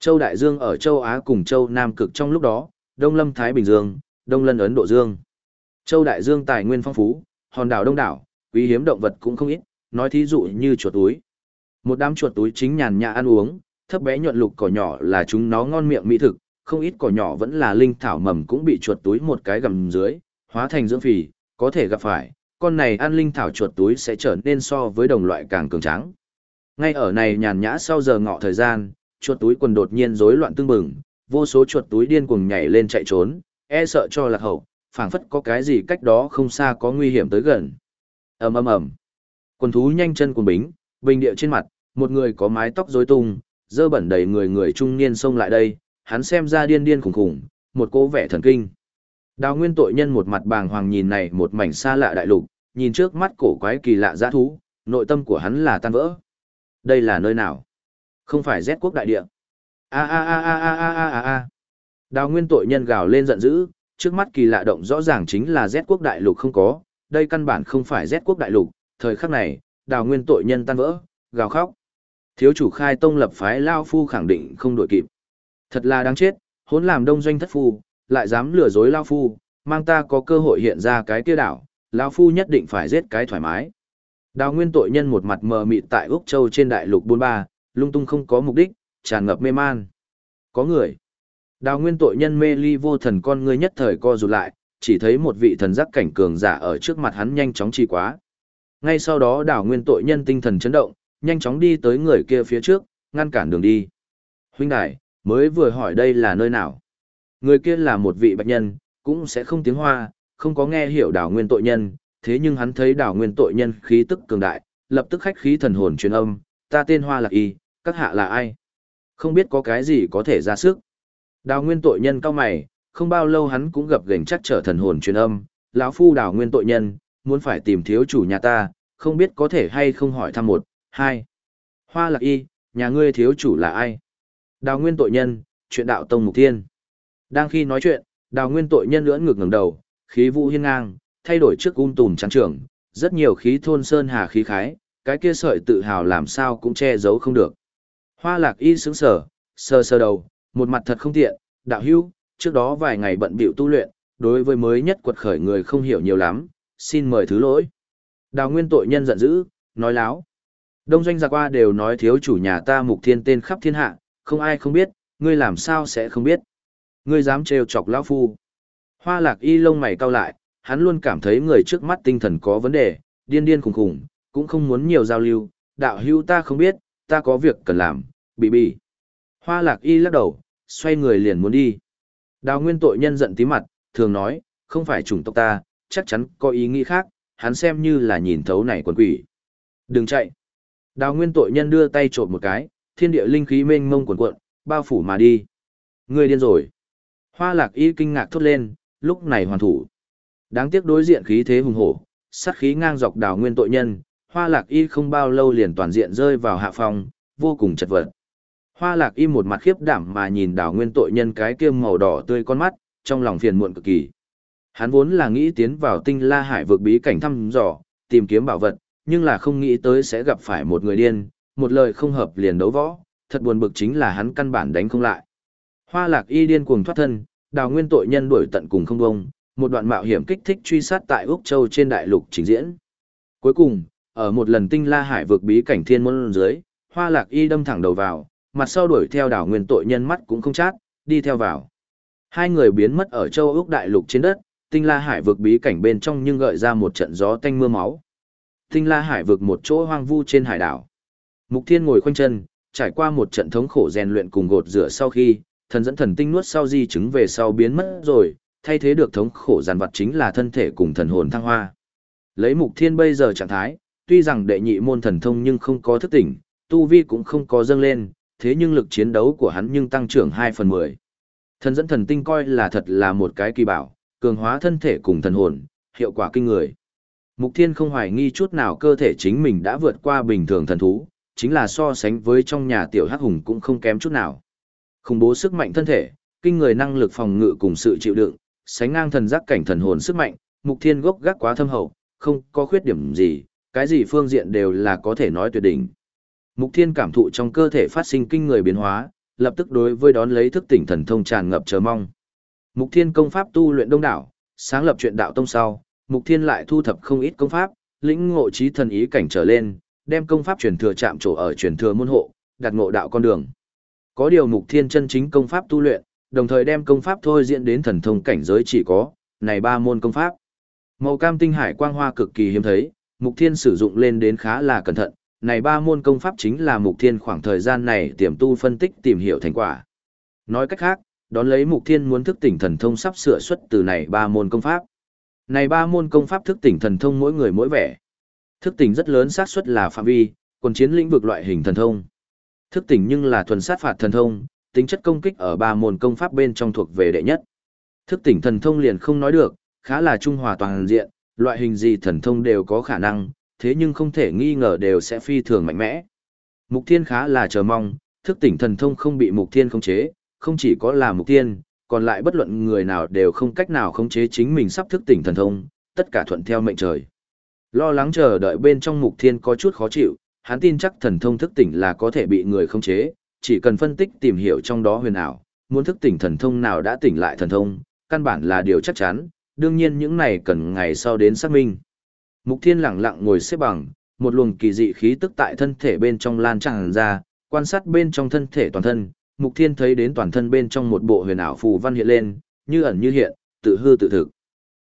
Châu Đại Dương ở châu Á cùng châu Nam cực trong lúc đó, Đông Lâm Thái Bình Dương, Đông Lân Ấn Độ Dương. Châu Đại Dương tài nguyên phong phú, hòn đảo đông đảo, Quý hiếm động vật cũng không ít, nói thí dụ như chuột túi. Một đám chuột túi chính nhàn nhã ăn uống, thấp bé nhuận lục cỏ nhỏ là chúng nó ngon miệng mỹ thực, không ít cỏ nhỏ vẫn là linh thảo mầm cũng bị chuột túi một cái gầm dưới, hóa thành dưỡng phì, có thể gặp phải, con này ăn linh thảo chuột túi sẽ trở nên so với đồng loại càng cường tráng. Ngay ở này nhàn nhã sau giờ ngọ thời gian, chuột túi quần đột nhiên rối loạn tương bừng, vô số chuột túi điên cuồng nhảy lên chạy trốn, e sợ cho lạc hậu, phảng phất có cái gì cách đó không xa có nguy hiểm tới gần. Ầm ầm ầm. Quần thú nhanh chân cuồng bính, bình địa trên mặt, một người có mái tóc rối tung, dơ bẩn đầy người người trung niên xông lại đây, hắn xem ra điên điên khủng khủng, một cố vẻ thần kinh. Đào nguyên tội nhân một mặt bàng hoàng nhìn này một mảnh xa lạ đại lục, nhìn trước mắt cổ quái kỳ lạ giã thú, nội tâm của hắn là tan vỡ. Đây là nơi nào? Không phải Z quốc đại địa. A a a a a a a a a. Đào nguyên tội nhân gào lên giận dữ, trước mắt kỳ lạ động rõ ràng chính là Z quốc đại lục không có, đây căn bản không phải Z quốc đại lục, thời khắc này, đào nguyên tội nhân tan vỡ, gào khóc. Thiếu chủ khai tông lập phái Lao Phu khẳng định không đổi kịp. Thật là đáng chết, hốn làm đông doanh thất phu, lại dám lừa dối Lao Phu, mang ta có cơ hội hiện ra cái kia đảo, Lao Phu nhất định phải giết cái thoải mái. Đào nguyên tội nhân một mặt mờ mịt tại Úc Châu trên đại lục Bôn Ba, lung tung không có mục đích, tràn ngập mê man. Có người. Đào nguyên tội nhân mê ly vô thần con ngươi nhất thời co rụt lại, chỉ thấy một vị thần giác cảnh cường giả ở trước mặt hắn nhanh chóng chi quá. Ngay sau đó đào nguyên tội nhân tinh thần chấn động, nhanh chóng đi tới người kia phía trước, ngăn cản đường đi. Huynh đại, mới vừa hỏi đây là nơi nào. Người kia là một vị bạch nhân, cũng sẽ không tiếng hoa, không có nghe hiểu đào nguyên tội nhân, thế nhưng hắn thấy đào nguyên tội nhân khí tức cường đại, lập tức khách khí thần hồn truyền âm, ta tên hoa lạc y, các hạ là ai? Không biết có cái gì có thể ra sức. Đào nguyên tội nhân cao mày, không bao lâu hắn cũng gặp gành chắc trở thần hồn truyền âm, lão phu đào nguyên tội nhân, muốn phải tìm thiếu chủ nhà ta, không biết có thể hay không hỏi thăm một, hai. Hoa lạc y, nhà ngươi thiếu chủ là ai? Đào nguyên tội nhân, chuyện đạo tông mục thiên. Đang khi nói chuyện, đào nguyên tội nhân lưỡn ngược ngẩng đầu, khí vũ hiên ngang, thay đổi trước ung tùm trắng trưởng, rất nhiều khí thôn sơn hà khí khái, cái kia sợi tự hào làm sao cũng che giấu không được. Hoa lạc y sững sờ, sờ sờ đầu, một mặt thật không tiện, đạo hưu, trước đó vài ngày bận bịu tu luyện, đối với mới nhất quật khởi người không hiểu nhiều lắm, xin mời thứ lỗi. Đào nguyên tội nhân giận dữ, nói láo. Đông doanh giặc qua đều nói thiếu chủ nhà ta mục thiên tên khắp thiên hạ, không ai không biết, ngươi làm sao sẽ không biết. Ngươi dám trêu chọc lão phu. Hoa lạc y lông mày cau lại, hắn luôn cảm thấy người trước mắt tinh thần có vấn đề, điên điên khủng khủng, cũng không muốn nhiều giao lưu, đạo hữu ta không biết, ta có việc cần làm, bị bị. Hoa lạc y lắc đầu, xoay người liền muốn đi. Đào nguyên tội nhân giận tí mặt, thường nói, không phải chủng tộc ta, chắc chắn có ý nghĩ khác, hắn xem như là nhìn thấu này quần quỷ. Đừng chạy. Đào nguyên tội nhân đưa tay trộm một cái, thiên địa linh khí mênh mông cuộn cuộn, bao phủ mà đi. Người điên rồi. Hoa lạc y kinh ngạc thốt lên, lúc này hoàn thủ. Đáng tiếc đối diện khí thế hùng hổ, sát khí ngang dọc đào nguyên tội nhân, hoa lạc y không bao lâu liền toàn diện rơi vào hạ phòng, vô cùng chật vật. Hoa lạc y một mặt khiếp đảm mà nhìn đào nguyên tội nhân cái kiêm màu đỏ tươi con mắt, trong lòng phiền muộn cực kỳ. Hắn vốn là nghĩ tiến vào tinh la hải vực bí cảnh thăm dò, tìm kiếm bảo vật, nhưng là không nghĩ tới sẽ gặp phải một người điên, một lời không hợp liền đấu võ, thật buồn bực chính là hắn căn bản đánh không lại. Hoa lạc y điên cuồng thoát thân, đào nguyên tội nhân đuổi tận cùng không bông, một đoạn mạo hiểm kích thích truy sát tại Úc Châu trên đại lục trình diễn. Cuối cùng, ở một lần tinh la hải vượt bí cảnh thiên môn dưới, hoa lạc y đâm thẳng đầu vào, mặt sau đuổi theo đảo nguyên tội nhân mắt cũng không chát, đi theo vào. Hai người biến mất ở châu Úc đại lục trên đất, tinh la hải vượt bí cảnh bên trong nhưng gợi ra một trận gió tanh mưa máu. Tinh la hải vượt một chỗ hoang vu trên hải đảo. Mục thiên ngồi khoanh chân, trải qua một trận thống khổ rèn luyện cùng gột rửa sau khi, thần dẫn thần tinh nuốt sau di chứng về sau biến mất rồi, thay thế được thống khổ giàn vật chính là thân thể cùng thần hồn thăng hoa. Lấy mục thiên bây giờ trạng thái, tuy rằng đệ nhị môn thần thông nhưng không có thức tỉnh, tu vi cũng không có dâng lên, thế nhưng lực chiến đấu của hắn nhưng tăng trưởng 2 phần 10. Thần dẫn thần tinh coi là thật là một cái kỳ bảo, cường hóa thân thể cùng thần hồn, hiệu quả kinh người. Mục Thiên không hoài nghi chút nào cơ thể chính mình đã vượt qua bình thường thần thú, chính là so sánh với trong nhà tiểu hắc hùng cũng không kém chút nào. Khủng bố sức mạnh thân thể, kinh người năng lực phòng ngự cùng sự chịu đựng, sánh ngang thần giác cảnh thần hồn sức mạnh, Mục Thiên gốc gác quá thâm hậu, không có khuyết điểm gì, cái gì phương diện đều là có thể nói tuyệt đỉnh. Mục Thiên cảm thụ trong cơ thể phát sinh kinh người biến hóa, lập tức đối với đón lấy thức tỉnh thần thông tràn ngập chờ mong. Mục Thiên công pháp tu luyện đông đảo, sáng lập chuyện đạo tông sau, Mục Thiên lại thu thập không ít công pháp, lĩnh ngộ trí thần ý cảnh trở lên, đem công pháp truyền thừa chạm trổ ở truyền thừa môn hộ, đặt ngộ đạo con đường. Có điều mục thiên chân chính công pháp tu luyện, đồng thời đem công pháp thôi diễn đến thần thông cảnh giới chỉ có, này ba môn công pháp. Màu cam tinh hải quang hoa cực kỳ hiếm thấy, mục thiên sử dụng lên đến khá là cẩn thận, này ba môn công pháp chính là mục thiên khoảng thời gian này tiềm tu phân tích tìm hiểu thành quả. Nói cách khác, đón lấy mục thiên muốn thức tỉnh thần thông sắp sửa xuất từ này ba môn công pháp. Này ba môn công pháp thức tỉnh thần thông mỗi người mỗi vẻ. Thức tỉnh rất lớn xác suất là phạm vi, còn chiến lĩnh vực loại hình thần thông. Thức tỉnh nhưng là thuần sát phạt thần thông, tính chất công kích ở ba môn công pháp bên trong thuộc về đệ nhất. Thức tỉnh thần thông liền không nói được, khá là trung hòa toàn diện, loại hình gì thần thông đều có khả năng, thế nhưng không thể nghi ngờ đều sẽ phi thường mạnh mẽ. Mục Thiên khá là chờ mong, thức tỉnh thần thông không bị Mục Thiên khống chế, không chỉ có là Mục Thiên, còn lại bất luận người nào đều không cách nào khống chế chính mình sắp thức tỉnh thần thông, tất cả thuận theo mệnh trời. Lo lắng chờ đợi bên trong Mục Thiên có chút khó chịu, hắn tin chắc thần thông thức tỉnh là có thể bị người khống chế, chỉ cần phân tích tìm hiểu trong đó huyền ảo, muốn thức tỉnh thần thông nào đã tỉnh lại thần thông, căn bản là điều chắc chắn, đương nhiên những này cần ngày sau đến xác minh. Mục Thiên lặng lặng ngồi xếp bằng, một luồng kỳ dị khí tức tại thân thể bên trong lan tràn ra, quan sát bên trong thân thể toàn thân, Mục Thiên thấy đến toàn thân bên trong một bộ huyền ảo phù văn hiện lên, như ẩn như hiện, tự hư tự thực.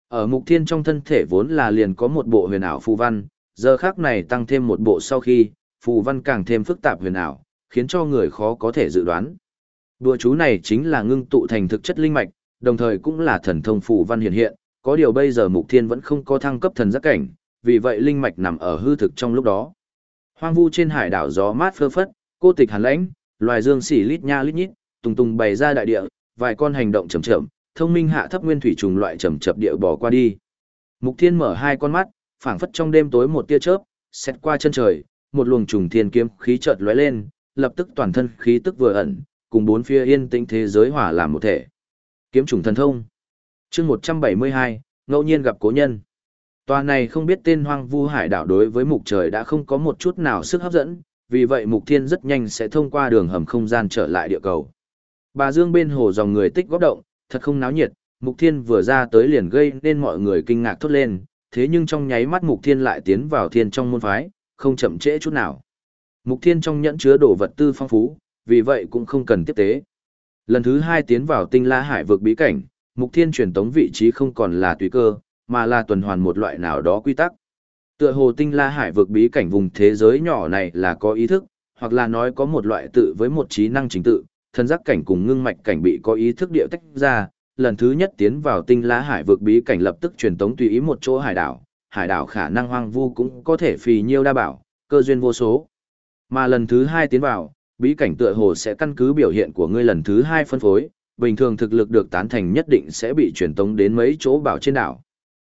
Ở Mục Thiên trong thân thể vốn là liền có một bộ huyền ảo phù văn, giờ khác này tăng thêm một bộ sau khi, phù văn càng thêm phức tạp huyền ảo, khiến cho người khó có thể dự đoán. Đùa chú này chính là ngưng tụ thành thực chất linh mạch, đồng thời cũng là thần thông phù văn hiện hiện, có điều bây giờ Mục Thiên vẫn không có thăng cấp thần giác cảnh, vì vậy linh mạch nằm ở hư thực trong lúc đó. Hoang vu trên hải đảo gió mát phơ phất, cô tịch hàn lãnh, loài dương xỉ lít nha lít nhít, tùng tùng bày ra đại địa, vài con hành động chậm chậm, thông minh hạ thấp nguyên thủy trùng loại chậm chậm địa bỏ qua đi. Mục Thiên mở hai con mắt, phảng phất trong đêm tối một tia chớp, xét qua chân trời, một luồng trùng thiên kiếm khí chợt lóe lên, lập tức toàn thân khí tức vừa ẩn, cùng bốn phía yên tĩnh thế giới hỏa làm một thể. Kiếm trùng thần thông. Chương 172, ngẫu nhiên gặp cố nhân. Tòa này không biết tên hoang vu hải đảo đối với mục trời đã không có một chút nào sức hấp dẫn, vì vậy mục thiên rất nhanh sẽ thông qua đường hầm không gian trở lại địa cầu. Bà Dương bên hồ dòng người tích góp động, thật không náo nhiệt, mục thiên vừa ra tới liền gây nên mọi người kinh ngạc thốt lên, thế nhưng trong nháy mắt mục thiên lại tiến vào thiên trong môn phái, không chậm trễ chút nào. Mục thiên trong nhẫn chứa đồ vật tư phong phú, vì vậy cũng không cần tiếp tế. Lần thứ hai tiến vào tinh la hải vực bí cảnh, mục thiên truyền tống vị trí không còn là tùy cơ, mà là tuần hoàn một loại nào đó quy tắc. Tựa hồ tinh la hải vực bí cảnh vùng thế giới nhỏ này là có ý thức, hoặc là nói có một loại tự với một trí năng chính tự, thân giác cảnh cùng ngưng mạch cảnh bị có ý thức địa tách ra, lần thứ nhất tiến vào tinh la hải vực bí cảnh lập tức truyền tống tùy ý một chỗ hải đảo, hải đảo khả năng hoang vu cũng có thể phì nhiêu đa bảo, cơ duyên vô số. Mà lần thứ hai tiến vào, bí cảnh tựa hồ sẽ căn cứ biểu hiện của ngươi lần thứ hai phân phối, bình thường thực lực được tán thành nhất định sẽ bị truyền tống đến mấy chỗ bảo trên đảo.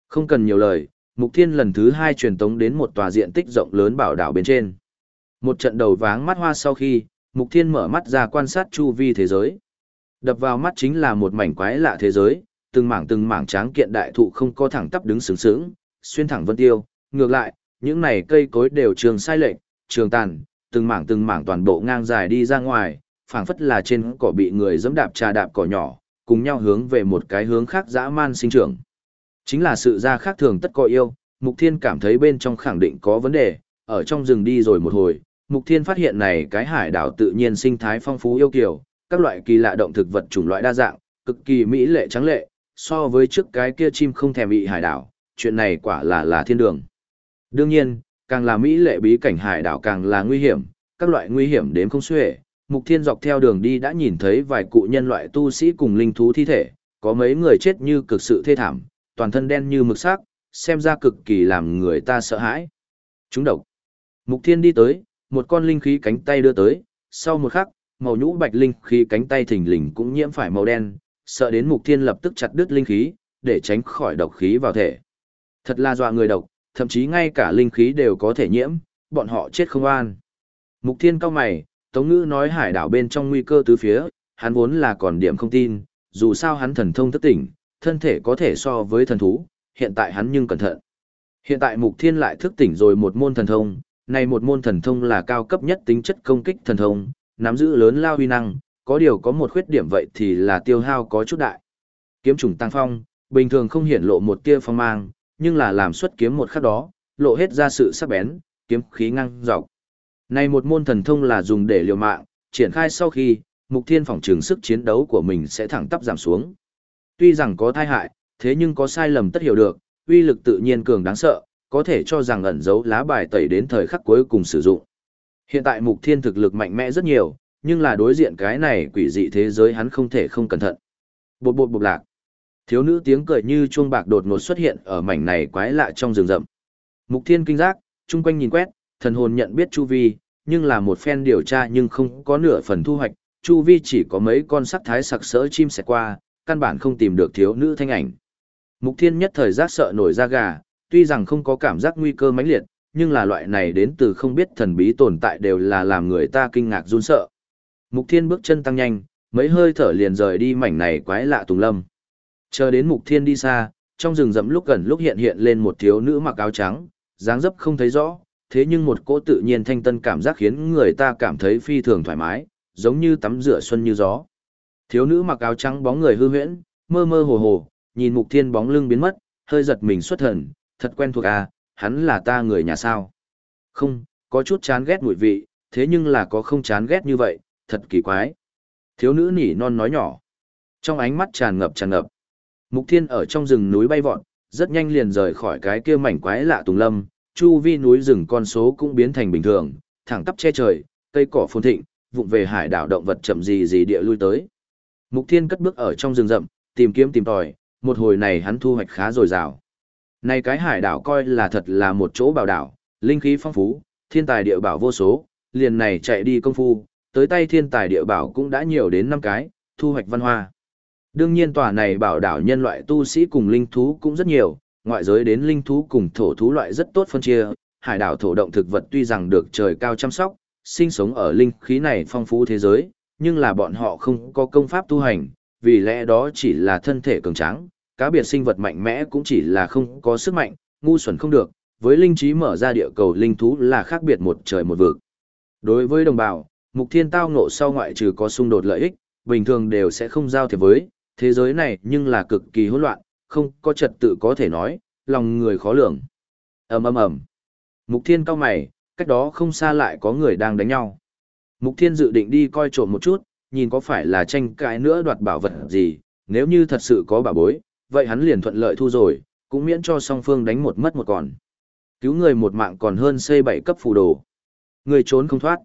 Không cần nhiều lời, Mục Thiên lần thứ hai truyền tống đến một tòa diện tích rộng lớn bảo đảo bên trên. Một trận đầu váng mắt hoa sau khi, Mục Thiên mở mắt ra quan sát chu vi thế giới. Đập vào mắt chính là một mảnh quái lạ thế giới, từng mảng từng mảng tráng kiện đại thụ không có thẳng tắp đứng sướng sướng, xuyên thẳng vân tiêu, ngược lại, những này cây cối đều trường sai lệch, trường tàn, từng mảng từng mảng toàn bộ ngang dài đi ra ngoài, phảng phất là trên cỏ bị người dẫm đạp trà đạp cỏ nhỏ, cùng nhau hướng về một cái hướng khác dã man sinh trưởng. Chính là sự ra khác thường tất có yêu, Mục Thiên cảm thấy bên trong khẳng định có vấn đề, ở trong rừng đi rồi một hồi, Mục Thiên phát hiện này cái hải đảo tự nhiên sinh thái phong phú yêu kiều, các loại kỳ lạ động thực vật chủng loại đa dạng, cực kỳ mỹ lệ trắng lệ, so với trước cái kia chim không thèm bị hải đảo, chuyện này quả là là thiên đường. Đương nhiên, càng là mỹ lệ bí cảnh hải đảo càng là nguy hiểm, các loại nguy hiểm đến không xuể. Mục Thiên dọc theo đường đi đã nhìn thấy vài cụ nhân loại tu sĩ cùng linh thú thi thể, có mấy người chết như cực sự thê thảm, toàn thân đen như mực sắc, xem ra cực kỳ làm người ta sợ hãi. Chúng độc. Mục Thiên đi tới, một con linh khí cánh tay đưa tới, sau một khắc, màu nhũ bạch linh khí cánh tay thình lình cũng nhiễm phải màu đen, sợ đến Mục Thiên lập tức chặt đứt linh khí, để tránh khỏi độc khí vào thể. Thật là dọa người độc, thậm chí ngay cả linh khí đều có thể nhiễm, bọn họ chết không an. Mục Thiên cao mày, Tống Ngữ nói hải đảo bên trong nguy cơ tứ phía, hắn vốn là còn điểm không tin, dù sao hắn thần thông thức tỉnh, thân thể có thể so với thần thú, hiện tại hắn nhưng cẩn thận. Hiện tại Mục Thiên lại thức tỉnh rồi một môn thần thông, này một môn thần thông là cao cấp nhất tính chất công kích thần thông, nắm giữ lớn lao huy năng, có điều có một khuyết điểm vậy thì là tiêu hao có chút đại. Kiếm trùng tăng phong, bình thường không hiển lộ một tia phong mang, nhưng là làm xuất kiếm một khắc đó, lộ hết ra sự sắc bén, kiếm khí ngang dọc. Này một môn thần thông là dùng để liều mạng, triển khai sau khi, Mục Thiên phỏng trường sức chiến đấu của mình sẽ thẳng tắp giảm xuống. Tuy rằng có thai hại, thế nhưng có sai lầm tất hiểu được, uy lực tự nhiên cường đáng sợ, có thể cho rằng ẩn giấu lá bài tẩy đến thời khắc cuối cùng sử dụng. Hiện tại Mục Thiên thực lực mạnh mẽ rất nhiều, nhưng là đối diện cái này quỷ dị thế giới hắn không thể không cẩn thận. Bột bột bột lạc. Thiếu nữ tiếng cười như chuông bạc đột ngột xuất hiện ở mảnh này quái lạ trong rừng rậm. Mục Thiên kinh giác, chung quanh nhìn quét, thần hồn nhận biết chu vi, nhưng là một phen điều tra nhưng không có nửa phần thu hoạch, chu vi chỉ có mấy con sắc thái sặc sỡ chim sẻ qua, căn bản không tìm được thiếu nữ thanh ảnh. Mục Thiên nhất thời giác sợ nổi da gà, tuy rằng không có cảm giác nguy cơ mãnh liệt, nhưng là loại này đến từ không biết thần bí tồn tại đều là làm người ta kinh ngạc run sợ. Mục Thiên bước chân tăng nhanh, mấy hơi thở liền rời đi mảnh này quái lạ tùng lâm. Chờ đến Mục Thiên đi xa, trong rừng rậm lúc gần lúc hiện hiện lên một thiếu nữ mặc áo trắng, dáng dấp không thấy rõ, thế nhưng một cỗ tự nhiên thanh tân cảm giác khiến người ta cảm thấy phi thường thoải mái, giống như tắm rửa xuân như gió. Thiếu nữ mặc áo trắng bóng người hư huyễn, mơ mơ hồ hồ, nhìn Mục Thiên bóng lưng biến mất, hơi giật mình xuất thần, thật quen thuộc à, hắn là ta người nhà sao? Không, có chút chán ghét mùi vị, thế nhưng là có không chán ghét như vậy, thật kỳ quái. Thiếu nữ nỉ non nói nhỏ. Trong ánh mắt tràn ngập tràn ngập. Mục Thiên ở trong rừng núi bay vọt, rất nhanh liền rời khỏi cái kia mảnh quái lạ tùng lâm, chu vi núi rừng con số cũng biến thành bình thường, thẳng tắp che trời, cây cỏ phồn thịnh, vụng về hải đảo động vật chậm gì gì địa lui tới. Mục Thiên cất bước ở trong rừng rậm, tìm kiếm tìm tòi, một hồi này hắn thu hoạch khá dồi dào. Này cái hải đảo coi là thật là một chỗ bảo đảo, linh khí phong phú, thiên tài địa bảo vô số, liền này chạy đi công phu, tới tay thiên tài địa bảo cũng đã nhiều đến năm cái, thu hoạch văn hoa. Đương nhiên tòa này bảo đảo nhân loại tu sĩ cùng linh thú cũng rất nhiều, ngoại giới đến linh thú cùng thổ thú loại rất tốt phân chia, hải đảo thổ động thực vật tuy rằng được trời cao chăm sóc, sinh sống ở linh khí này phong phú thế giới, nhưng là bọn họ không có công pháp tu hành, vì lẽ đó chỉ là thân thể cường tráng, cá biệt sinh vật mạnh mẽ cũng chỉ là không có sức mạnh, ngu xuẩn không được, với linh trí mở ra địa cầu linh thú là khác biệt một trời một vực. Đối với đồng bào, mục thiên tao ngộ sau ngoại trừ có xung đột lợi ích, bình thường đều sẽ không giao thiệp với, thế giới này nhưng là cực kỳ hỗn loạn, không có trật tự có thể nói, lòng người khó lường. ầm ầm ầm. Mục thiên cao mày, cách đó không xa lại có người đang đánh nhau. Mục thiên dự định đi coi trộm một chút, nhìn có phải là tranh cãi nữa đoạt bảo vật gì, nếu như thật sự có bảo bối, vậy hắn liền thuận lợi thu rồi, cũng miễn cho song phương đánh một mất một còn. Cứu người một mạng còn hơn xây bảy cấp phù đồ. Người trốn không thoát.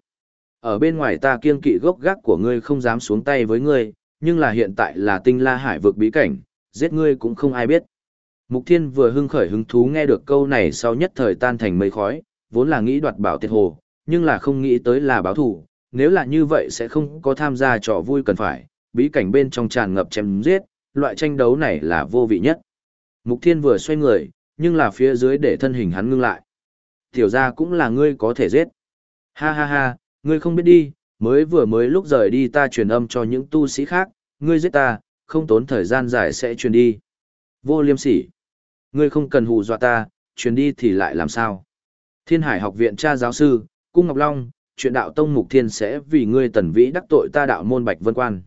Ở bên ngoài ta kiên kỵ gốc gác của ngươi không dám xuống tay với ngươi, nhưng là hiện tại là tinh la hải vực bí cảnh, giết ngươi cũng không ai biết. Mục Thiên vừa hưng khởi hứng thú nghe được câu này sau nhất thời tan thành mây khói, vốn là nghĩ đoạt bảo tiệt hồ, nhưng là không nghĩ tới là báo thủ, nếu là như vậy sẽ không có tham gia trò vui cần phải, bí cảnh bên trong tràn ngập chém giết, loại tranh đấu này là vô vị nhất. Mục Thiên vừa xoay người, nhưng là phía dưới để thân hình hắn ngưng lại. Tiểu ra cũng là ngươi có thể giết. Ha ha ha, ngươi không biết đi, mới vừa mới lúc rời đi ta truyền âm cho những tu sĩ khác, ngươi giết ta, không tốn thời gian dài sẽ truyền đi. Vô liêm sỉ. Ngươi không cần hù dọa ta, truyền đi thì lại làm sao? Thiên Hải học viện cha giáo sư, Cung Ngọc Long, chuyện đạo tông mục thiên sẽ vì ngươi tần vĩ đắc tội ta đạo môn bạch vân quan.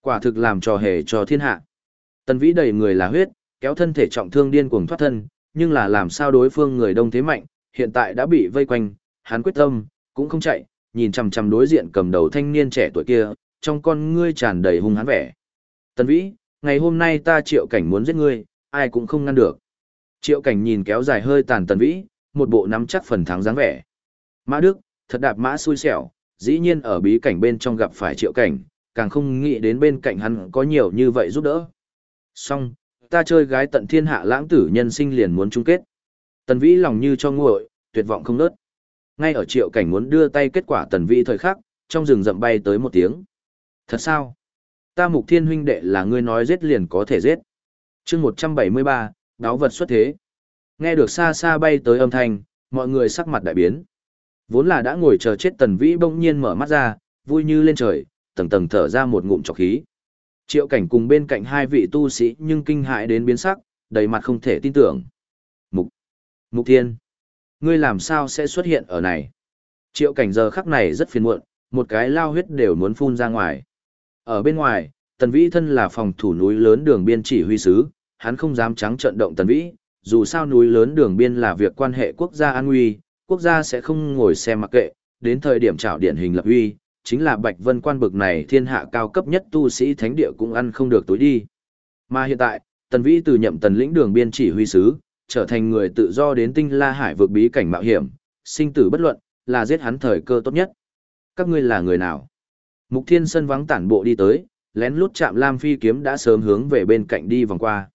Quả thực làm trò hề cho thiên hạ. Tần vĩ đầy người là huyết, kéo thân thể trọng thương điên cuồng thoát thân, nhưng là làm sao đối phương người đông thế mạnh, hiện tại đã bị vây quanh, hắn quyết tâm, cũng không chạy, nhìn chằm chằm đối diện cầm đầu thanh niên trẻ tuổi kia, trong con ngươi tràn đầy hung hãn vẻ. Tần Vĩ, ngày hôm nay ta triệu cảnh muốn giết ngươi, ai cũng không ngăn được. Triệu cảnh nhìn kéo dài hơi tàn Tần Vĩ, một bộ nắm chắc phần thắng dáng vẻ. Mã Đức, thật đạp mã xui xẻo, dĩ nhiên ở bí cảnh bên trong gặp phải triệu cảnh, càng không nghĩ đến bên cạnh hắn có nhiều như vậy giúp đỡ. Xong, ta chơi gái tận thiên hạ lãng tử nhân sinh liền muốn chung kết. Tần Vĩ lòng như cho nguội, tuyệt vọng không nớt. Ngay ở triệu cảnh muốn đưa tay kết quả Tần vi thời khắc, trong rừng rậm bay tới một tiếng. Thật sao? Ta mục thiên huynh đệ là ngươi nói giết liền có thể giết. chương 173, đáo vật xuất thế. Nghe được xa xa bay tới âm thanh, mọi người sắc mặt đại biến. Vốn là đã ngồi chờ chết tần vĩ bỗng nhiên mở mắt ra, vui như lên trời, tầng tầng thở ra một ngụm trọc khí. Triệu cảnh cùng bên cạnh hai vị tu sĩ nhưng kinh hại đến biến sắc, đầy mặt không thể tin tưởng. Mục, Mục Thiên, ngươi làm sao sẽ xuất hiện ở này? Triệu cảnh giờ khắc này rất phiền muộn, một cái lao huyết đều muốn phun ra ngoài. Ở bên ngoài, Tần Vĩ thân là phòng thủ núi lớn đường biên chỉ huy sứ, hắn không dám trắng trận động Tần Vĩ, dù sao núi lớn đường biên là việc quan hệ quốc gia an nguy, quốc gia sẽ không ngồi xem mặc kệ, đến thời điểm trảo điển hình lập uy, chính là Bạch Vân quan bực này thiên hạ cao cấp nhất tu sĩ thánh địa cũng ăn không được tối đi. Mà hiện tại, Tần Vĩ từ nhậm tần lĩnh đường biên chỉ huy sứ, trở thành người tự do đến tinh la hải vượt bí cảnh mạo hiểm, sinh tử bất luận, là giết hắn thời cơ tốt nhất. Các ngươi là người nào? Mục Thiên Sân vắng tản bộ đi tới, lén lút chạm Lam Phi kiếm đã sớm hướng về bên cạnh đi vòng qua.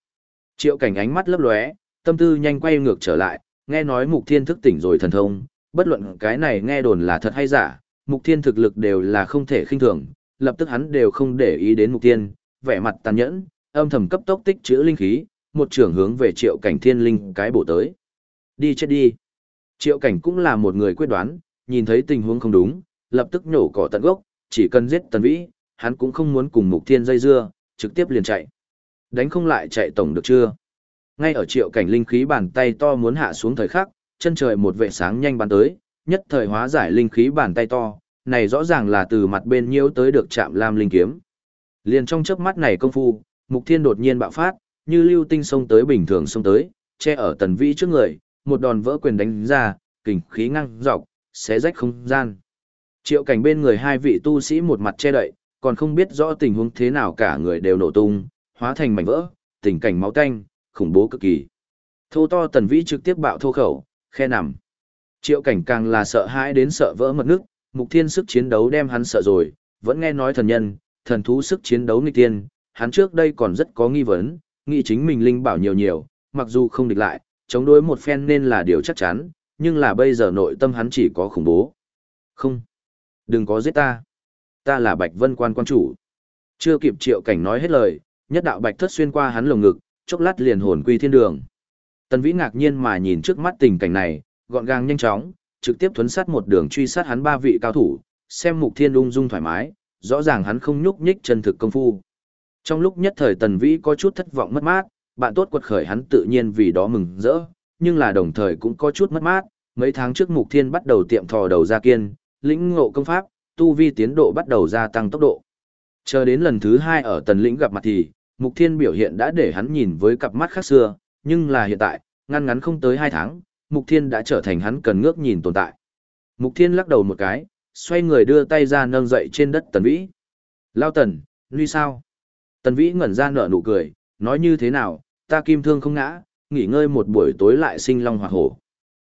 Triệu cảnh ánh mắt lấp lóe, tâm tư nhanh quay ngược trở lại, nghe nói Mục Thiên thức tỉnh rồi thần thông, bất luận cái này nghe đồn là thật hay giả, Mục Thiên thực lực đều là không thể khinh thường, lập tức hắn đều không để ý đến Mục Thiên, vẻ mặt tàn nhẫn, âm thầm cấp tốc tích trữ linh khí, một trưởng hướng về Triệu Cảnh Thiên Linh cái bổ tới. Đi chết đi. Triệu Cảnh cũng là một người quyết đoán, nhìn thấy tình huống không đúng, lập tức nhổ cỏ tận gốc, chỉ cần giết Tần Vĩ, hắn cũng không muốn cùng Mục Thiên dây dưa, trực tiếp liền chạy. Đánh không lại chạy tổng được chưa? Ngay ở Triệu Cảnh linh khí bàn tay to muốn hạ xuống thời khắc, chân trời một vệ sáng nhanh bắn tới, nhất thời hóa giải linh khí bàn tay to, này rõ ràng là từ mặt bên nhiễu tới được chạm lam linh kiếm. Liền trong chớp mắt này công phu, Mục Thiên đột nhiên bạo phát, như lưu tinh xông tới bình thường xông tới, che ở Tần Vĩ trước người, một đòn vỡ quyền đánh ra, kình khí ngang dọc, xé rách không gian. Triệu cảnh bên người hai vị tu sĩ một mặt che đậy, còn không biết rõ tình huống thế nào cả người đều nổ tung, hóa thành mảnh vỡ, tình cảnh máu tanh, khủng bố cực kỳ. Thô to tần vĩ trực tiếp bạo thô khẩu, khe nằm. Triệu cảnh càng là sợ hãi đến sợ vỡ mật nước, mục thiên sức chiến đấu đem hắn sợ rồi, vẫn nghe nói thần nhân, thần thú sức chiến đấu nghịch tiên, hắn trước đây còn rất có nghi vấn, nghĩ chính mình linh bảo nhiều nhiều, mặc dù không địch lại, chống đối một phen nên là điều chắc chắn, nhưng là bây giờ nội tâm hắn chỉ có khủng bố. Không, đừng có giết ta. Ta là Bạch Vân quan quan chủ. Chưa kịp triệu cảnh nói hết lời, nhất đạo bạch thất xuyên qua hắn lồng ngực, chốc lát liền hồn quy thiên đường. Tần Vĩ ngạc nhiên mà nhìn trước mắt tình cảnh này, gọn gàng nhanh chóng, trực tiếp thuấn sát một đường truy sát hắn ba vị cao thủ, xem Mục Thiên ung dung thoải mái, rõ ràng hắn không nhúc nhích chân thực công phu. Trong lúc nhất thời Tần Vĩ có chút thất vọng mất mát, bạn tốt quật khởi hắn tự nhiên vì đó mừng rỡ, nhưng là đồng thời cũng có chút mất mát, mấy tháng trước Mục Thiên bắt đầu tiệm thò đầu ra kiên, lĩnh ngộ công pháp, tu vi tiến độ bắt đầu gia tăng tốc độ. Chờ đến lần thứ hai ở tần lĩnh gặp mặt thì, Mục Thiên biểu hiện đã để hắn nhìn với cặp mắt khác xưa, nhưng là hiện tại, ngăn ngắn không tới hai tháng, Mục Thiên đã trở thành hắn cần ngước nhìn tồn tại. Mục Thiên lắc đầu một cái, xoay người đưa tay ra nâng dậy trên đất Tần Vĩ. Lao Tần, nguy sao? Tần Vĩ ngẩn ra nở nụ cười, nói như thế nào, ta kim thương không ngã, nghỉ ngơi một buổi tối lại sinh long hoặc hổ.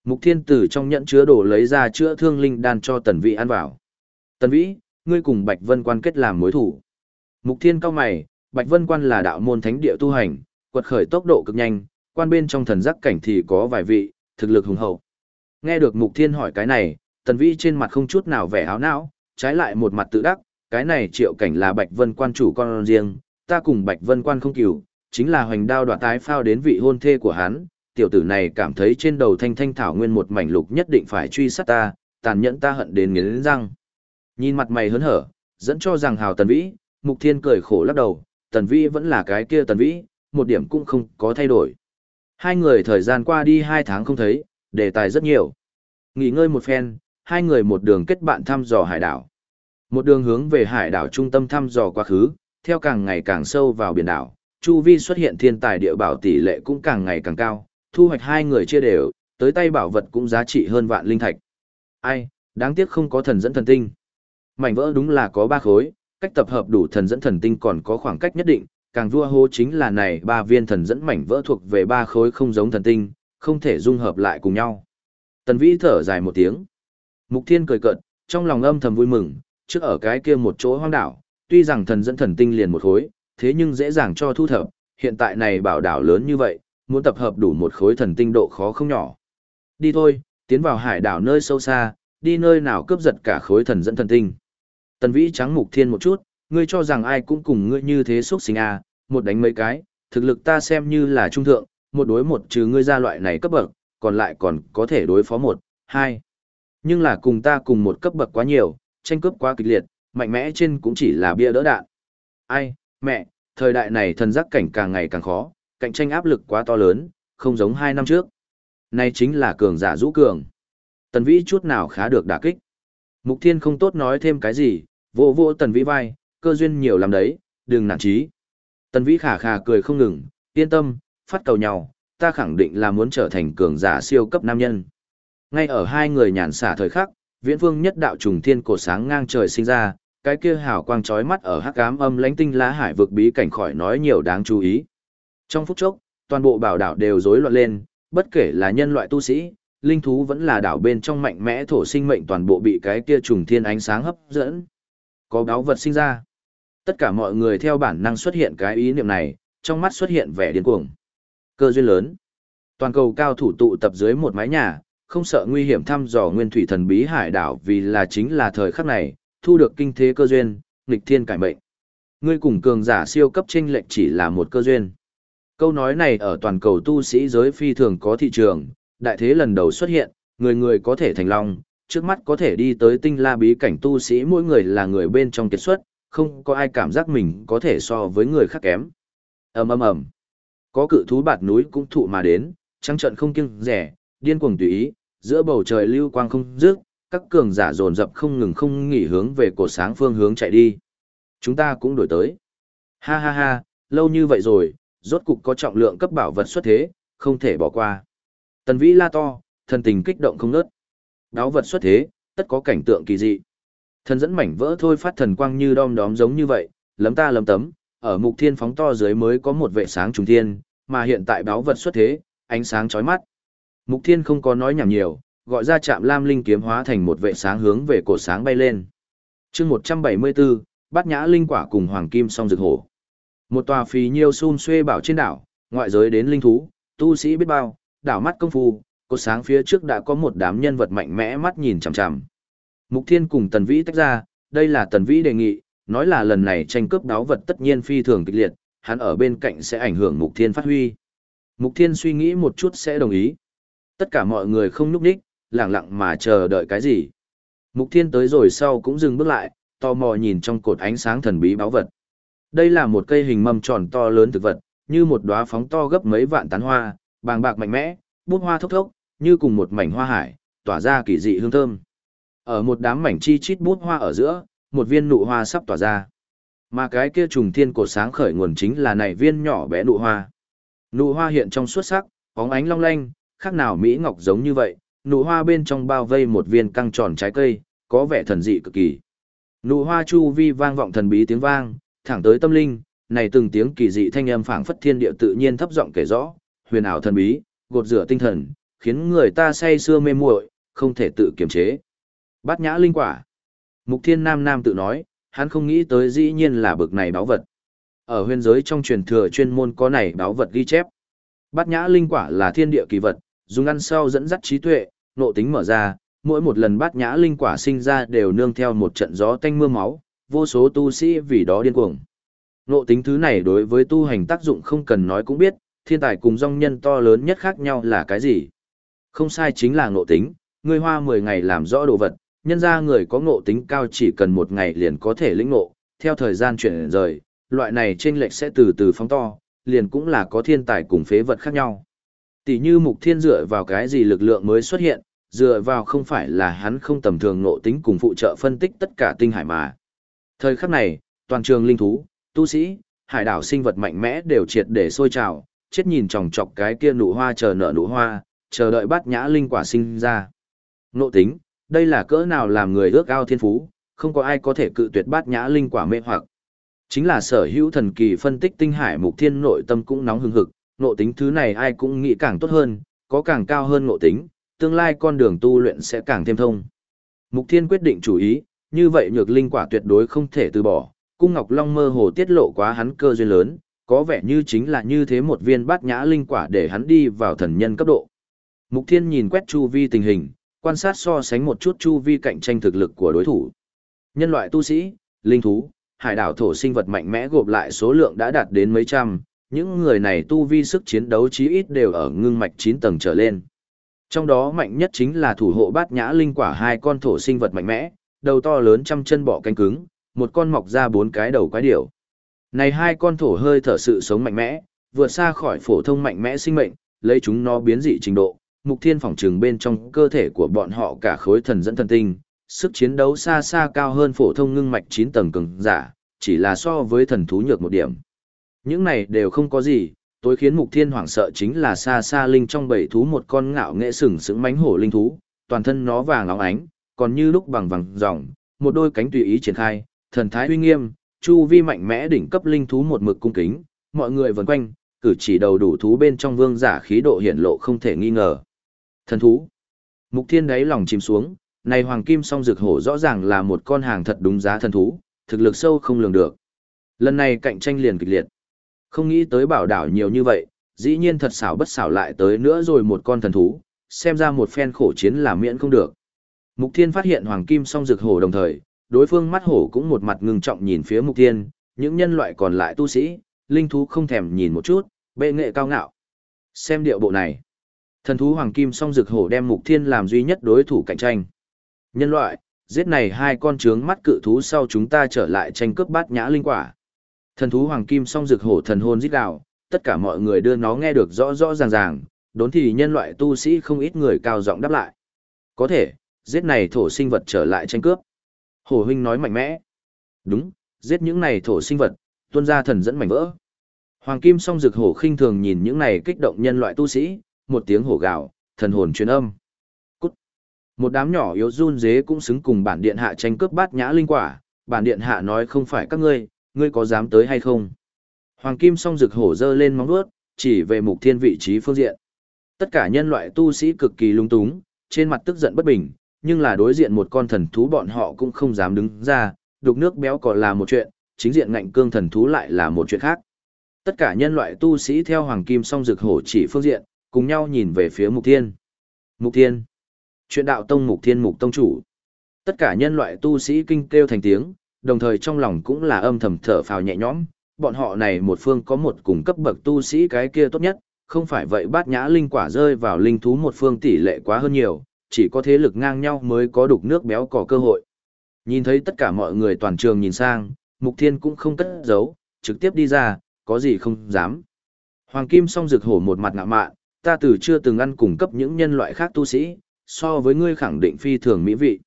Mục Thiên từ trong nhẫn chứa đồ lấy ra chữa thương linh đan cho Tần Vĩ ăn vào. Tần Vĩ, ngươi cùng Bạch Vân Quan kết làm mối thủ. Mục Thiên cao mày, Bạch Vân Quan là đạo môn thánh địa tu hành, quật khởi tốc độ cực nhanh, quan bên trong thần giác cảnh thì có vài vị, thực lực hùng hậu. Nghe được Mục Thiên hỏi cái này, Tần Vĩ trên mặt không chút nào vẻ áo não, trái lại một mặt tự đắc, cái này triệu cảnh là Bạch Vân Quan chủ con riêng, ta cùng Bạch Vân Quan không cửu, chính là hoành đao đoạt tái phao đến vị hôn thê của hắn, tiểu tử này cảm thấy trên đầu thanh thanh thảo nguyên một mảnh lục nhất định phải truy sát ta, tàn nhẫn ta hận đến nghiến răng. Nhìn mặt mày hớn hở, dẫn cho rằng hào tần vĩ, mục thiên cười khổ lắc đầu, tần vĩ vẫn là cái kia tần vĩ, một điểm cũng không có thay đổi. Hai người thời gian qua đi hai tháng không thấy, đề tài rất nhiều. Nghỉ ngơi một phen, hai người một đường kết bạn thăm dò hải đảo. Một đường hướng về hải đảo trung tâm thăm dò quá khứ, theo càng ngày càng sâu vào biển đảo, chu vi xuất hiện thiên tài địa bảo tỷ lệ cũng càng ngày càng cao, thu hoạch hai người chia đều, tới tay bảo vật cũng giá trị hơn vạn linh thạch. Ai, đáng tiếc không có thần dẫn thần tinh. Mảnh vỡ đúng là có ba khối, cách tập hợp đủ thần dẫn thần tinh còn có khoảng cách nhất định, càng vua hô chính là này ba viên thần dẫn mảnh vỡ thuộc về ba khối không giống thần tinh, không thể dung hợp lại cùng nhau. Tần Vĩ thở dài một tiếng. Mục Thiên cười cợt, trong lòng âm thầm vui mừng, trước ở cái kia một chỗ hoang đảo, tuy rằng thần dẫn thần tinh liền một khối, thế nhưng dễ dàng cho thu thập, hiện tại này bảo đảo lớn như vậy, muốn tập hợp đủ một khối thần tinh độ khó không nhỏ. Đi thôi, tiến vào hải đảo nơi sâu xa, đi nơi nào cướp giật cả khối thần dẫn thần tinh. Tần Vĩ trắng mục thiên một chút, ngươi cho rằng ai cũng cùng ngươi như thế xuất sinh à, một đánh mấy cái, thực lực ta xem như là trung thượng, một đối một trừ ngươi ra loại này cấp bậc, còn lại còn có thể đối phó một, hai. Nhưng là cùng ta cùng một cấp bậc quá nhiều, tranh cướp quá kịch liệt, mạnh mẽ trên cũng chỉ là bia đỡ đạn. Ai, mẹ, thời đại này thần giác cảnh càng ngày càng khó, cạnh tranh áp lực quá to lớn, không giống hai năm trước. Này chính là cường giả rũ cường. Tần Vĩ chút nào khá được đả kích. Mục Thiên không tốt nói thêm cái gì, vỗ vỗ Tần Vĩ vai, cơ duyên nhiều lắm đấy, đừng nản chí. Tần Vĩ khả khả cười không ngừng, yên tâm, phát cầu nhau, ta khẳng định là muốn trở thành cường giả siêu cấp nam nhân. Ngay ở hai người nhàn xả thời khắc, viễn vương nhất đạo trùng thiên cổ sáng ngang trời sinh ra, cái kia hào quang chói mắt ở hắc ám âm lãnh tinh lá hải vực bí cảnh khỏi nói nhiều đáng chú ý. Trong phút chốc, toàn bộ bảo đảo đều rối loạn lên, bất kể là nhân loại tu sĩ, linh thú vẫn là đảo bên trong mạnh mẽ thổ sinh mệnh toàn bộ bị cái kia trùng thiên ánh sáng hấp dẫn. Có báo vật sinh ra. Tất cả mọi người theo bản năng xuất hiện cái ý niệm này, trong mắt xuất hiện vẻ điên cuồng. Cơ duyên lớn. Toàn cầu cao thủ tụ tập dưới một mái nhà, không sợ nguy hiểm thăm dò nguyên thủy thần bí hải đảo vì là chính là thời khắc này, thu được kinh thế cơ duyên, nghịch thiên cải mệnh. Ngươi cùng cường giả siêu cấp tranh lệch chỉ là một cơ duyên. Câu nói này ở toàn cầu tu sĩ giới phi thường có thị trường, đại thế lần đầu xuất hiện, người người có thể thành long, trước mắt có thể đi tới tinh la bí cảnh tu sĩ mỗi người là người bên trong kiệt xuất, không có ai cảm giác mình có thể so với người khác kém. ầm ầm ầm, có cự thú bạt núi cũng thụ mà đến, trắng trận không kiêng rẻ, điên cuồng tùy ý, giữa bầu trời lưu quang không dứt, các cường giả dồn dập không ngừng không nghỉ hướng về cổ sáng phương hướng chạy đi. Chúng ta cũng đổi tới. Ha ha ha, lâu như vậy rồi, rốt cục có trọng lượng cấp bảo vật xuất thế, không thể bỏ qua. Tần Vĩ la to, thần tình kích động không nớt. Đáo vật xuất thế, tất có cảnh tượng kỳ dị. Thần dẫn mảnh vỡ thôi phát thần quang như đom đóm giống như vậy, lấm ta lấm tấm, ở mục thiên phóng to dưới mới có một vệ sáng trùng thiên, mà hiện tại báo vật xuất thế, ánh sáng chói mắt. Mục thiên không có nói nhảm nhiều, gọi ra chạm lam linh kiếm hóa thành một vệ sáng hướng về cổ sáng bay lên. chương 174, bát nhã linh quả cùng hoàng kim song rực hổ. Một tòa phì nhiêu xun xuê bảo trên đảo, ngoại giới đến linh thú, tu sĩ biết bao, đảo mắt công phu, cột sáng phía trước đã có một đám nhân vật mạnh mẽ mắt nhìn chằm chằm. Mục Thiên cùng Tần Vĩ tách ra, đây là Tần Vĩ đề nghị, nói là lần này tranh cướp đáo vật tất nhiên phi thường kịch liệt, hắn ở bên cạnh sẽ ảnh hưởng Mục Thiên phát huy. Mục Thiên suy nghĩ một chút sẽ đồng ý. Tất cả mọi người không núp đích, lặng lặng mà chờ đợi cái gì. Mục Thiên tới rồi sau cũng dừng bước lại, tò mò nhìn trong cột ánh sáng thần bí báu vật. Đây là một cây hình mâm tròn to lớn thực vật, như một đóa phóng to gấp mấy vạn tán hoa, bàng bạc mạnh mẽ, bút hoa thốc thốc, như cùng một mảnh hoa hải, tỏa ra kỳ dị hương thơm. Ở một đám mảnh chi chít bút hoa ở giữa, một viên nụ hoa sắp tỏa ra. Mà cái kia trùng thiên cột sáng khởi nguồn chính là này viên nhỏ bé nụ hoa. Nụ hoa hiện trong suốt sắc, bóng ánh long lanh, khác nào mỹ ngọc giống như vậy, nụ hoa bên trong bao vây một viên căng tròn trái cây, có vẻ thần dị cực kỳ. Nụ hoa chu vi vang vọng thần bí tiếng vang, thẳng tới tâm linh, này từng tiếng kỳ dị thanh âm phảng phất thiên địa tự nhiên thấp giọng kể rõ, huyền ảo thần bí, gột rửa tinh thần, khiến người ta say sưa mê muội, không thể tự kiềm chế. Bát nhã linh quả. Mục Thiên Nam Nam tự nói, hắn không nghĩ tới dĩ nhiên là bực này báo vật. Ở huyền giới trong truyền thừa chuyên môn có này báo vật ghi chép. Bát nhã linh quả là thiên địa kỳ vật, dùng ăn sau dẫn dắt trí tuệ, nộ tính mở ra, mỗi một lần bát nhã linh quả sinh ra đều nương theo một trận gió tanh mưa máu, vô số tu sĩ vì đó điên cuồng. Nộ tính thứ này đối với tu hành tác dụng không cần nói cũng biết, thiên tài cùng dòng nhân to lớn nhất khác nhau là cái gì? Không sai chính là nộ tính, người hoa 10 ngày làm rõ đồ vật, nhân ra người có nộ tính cao chỉ cần một ngày liền có thể lĩnh nộ. theo thời gian chuyển rời, loại này trên lệch sẽ từ từ phóng to, liền cũng là có thiên tài cùng phế vật khác nhau. Tỷ như mục thiên dựa vào cái gì lực lượng mới xuất hiện, dựa vào không phải là hắn không tầm thường nộ tính cùng phụ trợ phân tích tất cả tinh hải mà. Thời khắc này, toàn trường linh thú, tu sĩ, hải đảo sinh vật mạnh mẽ đều triệt để sôi trào, chết nhìn chòng chọc cái kia nụ hoa chờ nở nụ hoa, chờ đợi bát nhã linh quả sinh ra. Nộ tính, đây là cỡ nào làm người ước ao thiên phú, không có ai có thể cự tuyệt bát nhã linh quả mê hoặc. Chính là sở hữu thần kỳ phân tích tinh hải mục thiên nội tâm cũng nóng hừng hực, ngộ tính thứ này ai cũng nghĩ càng tốt hơn, có càng cao hơn ngộ tính, tương lai con đường tu luyện sẽ càng thêm thông. Mục thiên quyết định chủ ý, như vậy nhược linh quả tuyệt đối không thể từ bỏ, cung ngọc long mơ hồ tiết lộ quá hắn cơ duyên lớn, có vẻ như chính là như thế một viên bát nhã linh quả để hắn đi vào thần nhân cấp độ. Mục thiên nhìn quét chu vi tình hình, quan sát so sánh một chút chu vi cạnh tranh thực lực của đối thủ. Nhân loại tu sĩ, linh thú, hải đảo thổ sinh vật mạnh mẽ gộp lại số lượng đã đạt đến mấy trăm, những người này tu vi sức chiến đấu chí ít đều ở ngưng mạch 9 tầng trở lên. Trong đó mạnh nhất chính là thủ hộ bát nhã linh quả hai con thổ sinh vật mạnh mẽ, đầu to lớn trăm chân bọ cánh cứng, một con mọc ra bốn cái đầu quái điểu. Này hai con thổ hơi thở sự sống mạnh mẽ, vượt xa khỏi phổ thông mạnh mẽ sinh mệnh, lấy chúng nó biến dị trình độ, mục thiên phỏng trường bên trong cơ thể của bọn họ cả khối thần dẫn thần tinh, sức chiến đấu xa xa cao hơn phổ thông ngưng mạch 9 tầng cường giả, chỉ là so với thần thú nhược một điểm. Những này đều không có gì, tối khiến Mục Thiên hoảng sợ chính là xa xa linh trong bảy thú một con ngạo nghệ sừng sững mánh hổ linh thú, toàn thân nó vàng óng ánh, còn như lúc bằng vàng ròng, một đôi cánh tùy ý triển khai, thần thái uy nghiêm, chu vi mạnh mẽ đỉnh cấp linh thú một mực cung kính, mọi người vần quanh, cử chỉ đầu đủ thú bên trong vương giả khí độ hiển lộ không thể nghi ngờ. Thần thú. Mục Thiên đáy lòng chìm xuống, này hoàng kim song dược hổ rõ ràng là một con hàng thật đúng giá thần thú, thực lực sâu không lường được. Lần này cạnh tranh liền kịch liệt. Không nghĩ tới bảo đảo nhiều như vậy, dĩ nhiên thật xảo bất xảo lại tới nữa rồi một con thần thú, xem ra một phen khổ chiến là miễn không được. Mục Thiên phát hiện hoàng kim song dược hổ đồng thời, đối phương mắt hổ cũng một mặt ngưng trọng nhìn phía Mục Thiên, những nhân loại còn lại tu sĩ, linh thú không thèm nhìn một chút, bệ nghệ cao ngạo. Xem điệu bộ này. Thần thú hoàng kim song dược hổ đem Mục Thiên làm duy nhất đối thủ cạnh tranh. Nhân loại, giết này hai con trướng mắt cự thú sau chúng ta trở lại tranh cướp bát nhã linh quả. Thần thú hoàng kim song rực hổ thần hồn rít gào, tất cả mọi người đưa nó nghe được rõ rõ ràng ràng, đốn thì nhân loại tu sĩ không ít người cao giọng đáp lại. Có thể, giết này thổ sinh vật trở lại tranh cướp. Hổ huynh nói mạnh mẽ. Đúng, giết những này thổ sinh vật, tuân ra thần dẫn mảnh vỡ. Hoàng kim song rực hổ khinh thường nhìn những này kích động nhân loại tu sĩ, một tiếng hổ gào, thần hồn truyền âm. Cút. Một đám nhỏ yếu run dế cũng xứng cùng bản điện hạ tranh cướp bát nhã linh quả, bản điện hạ nói không phải các ngươi, ngươi có dám tới hay không? Hoàng Kim song rực hổ dơ lên móng vuốt, chỉ về mục thiên vị trí phương diện. Tất cả nhân loại tu sĩ cực kỳ lung túng, trên mặt tức giận bất bình, nhưng là đối diện một con thần thú bọn họ cũng không dám đứng ra, đục nước béo còn là một chuyện, chính diện ngạnh cương thần thú lại là một chuyện khác. Tất cả nhân loại tu sĩ theo Hoàng Kim song rực hổ chỉ phương diện, cùng nhau nhìn về phía mục thiên. Mục thiên. Chuyện đạo tông mục thiên mục tông chủ. Tất cả nhân loại tu sĩ kinh kêu thành tiếng, đồng thời trong lòng cũng là âm thầm thở phào nhẹ nhõm, bọn họ này một phương có một cùng cấp bậc tu sĩ cái kia tốt nhất, không phải vậy bát nhã linh quả rơi vào linh thú một phương tỷ lệ quá hơn nhiều, chỉ có thế lực ngang nhau mới có đục nước béo cỏ cơ hội. Nhìn thấy tất cả mọi người toàn trường nhìn sang, Mục Thiên cũng không cất giấu, trực tiếp đi ra, có gì không dám. Hoàng Kim song rực hổ một mặt ngạ mạn, ta từ chưa từng ăn cùng cấp những nhân loại khác tu sĩ, so với ngươi khẳng định phi thường mỹ vị.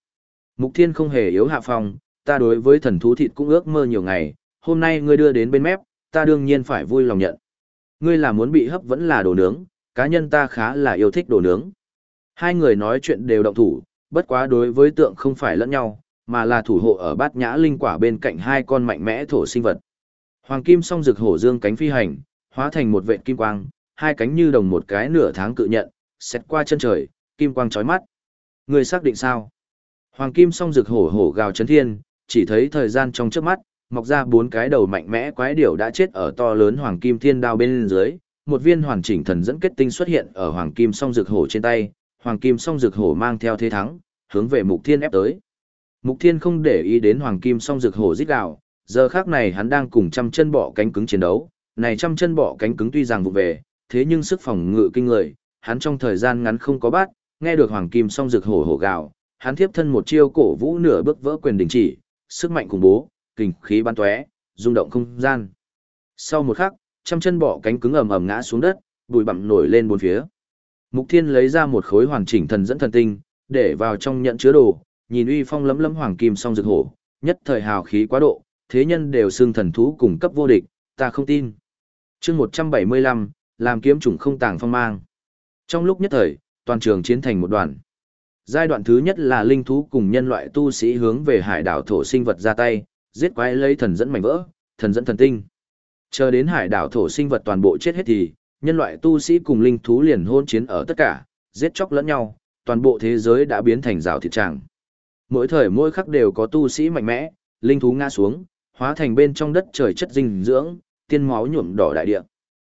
Mục Thiên không hề yếu hạ phòng ta đối với thần thú thịt cũng ước mơ nhiều ngày, hôm nay ngươi đưa đến bên mép, ta đương nhiên phải vui lòng nhận. Ngươi là muốn bị hấp vẫn là đồ nướng, cá nhân ta khá là yêu thích đồ nướng. Hai người nói chuyện đều động thủ, bất quá đối với tượng không phải lẫn nhau, mà là thủ hộ ở bát nhã linh quả bên cạnh hai con mạnh mẽ thổ sinh vật. Hoàng kim song rực hổ dương cánh phi hành, hóa thành một vệt kim quang, hai cánh như đồng một cái nửa tháng cự nhận, xét qua chân trời, kim quang chói mắt. Ngươi xác định sao? Hoàng kim song rực hổ hổ gào chấn thiên, chỉ thấy thời gian trong trước mắt, mọc ra bốn cái đầu mạnh mẽ quái điểu đã chết ở to lớn hoàng kim thiên đao bên dưới, một viên hoàn chỉnh thần dẫn kết tinh xuất hiện ở hoàng kim song dược hổ trên tay, hoàng kim song dược hổ mang theo thế thắng, hướng về mục thiên ép tới. Mục thiên không để ý đến hoàng kim song dược hổ giết gạo, giờ khác này hắn đang cùng trăm chân bọ cánh cứng chiến đấu, này trăm chân bọ cánh cứng tuy rằng vụ về, thế nhưng sức phòng ngự kinh người, hắn trong thời gian ngắn không có bắt, nghe được hoàng kim song dược hổ hổ gạo, hắn tiếp thân một chiêu cổ vũ nửa bước vỡ quyền đình chỉ, sức mạnh khủng bố, kình khí bắn tóe, rung động không gian. Sau một khắc, trăm chân bỏ cánh cứng ầm ầm ngã xuống đất, bụi bặm nổi lên bốn phía. Mục Thiên lấy ra một khối hoàn chỉnh thần dẫn thần tinh, để vào trong nhận chứa đồ, nhìn uy phong lấm lấm hoàng kim song rực hổ, nhất thời hào khí quá độ, thế nhân đều xưng thần thú cùng cấp vô địch, ta không tin. Chương 175, làm kiếm chủng không tàng phong mang. Trong lúc nhất thời, toàn trường chiến thành một đoàn. Giai đoạn thứ nhất là linh thú cùng nhân loại tu sĩ hướng về hải đảo thổ sinh vật ra tay, giết quái lấy thần dẫn mảnh vỡ, thần dẫn thần tinh. Chờ đến hải đảo thổ sinh vật toàn bộ chết hết thì, nhân loại tu sĩ cùng linh thú liền hôn chiến ở tất cả, giết chóc lẫn nhau, toàn bộ thế giới đã biến thành rào thịt tràng. Mỗi thời mỗi khắc đều có tu sĩ mạnh mẽ, linh thú ngã xuống, hóa thành bên trong đất trời chất dinh dưỡng, tiên máu nhuộm đỏ đại địa.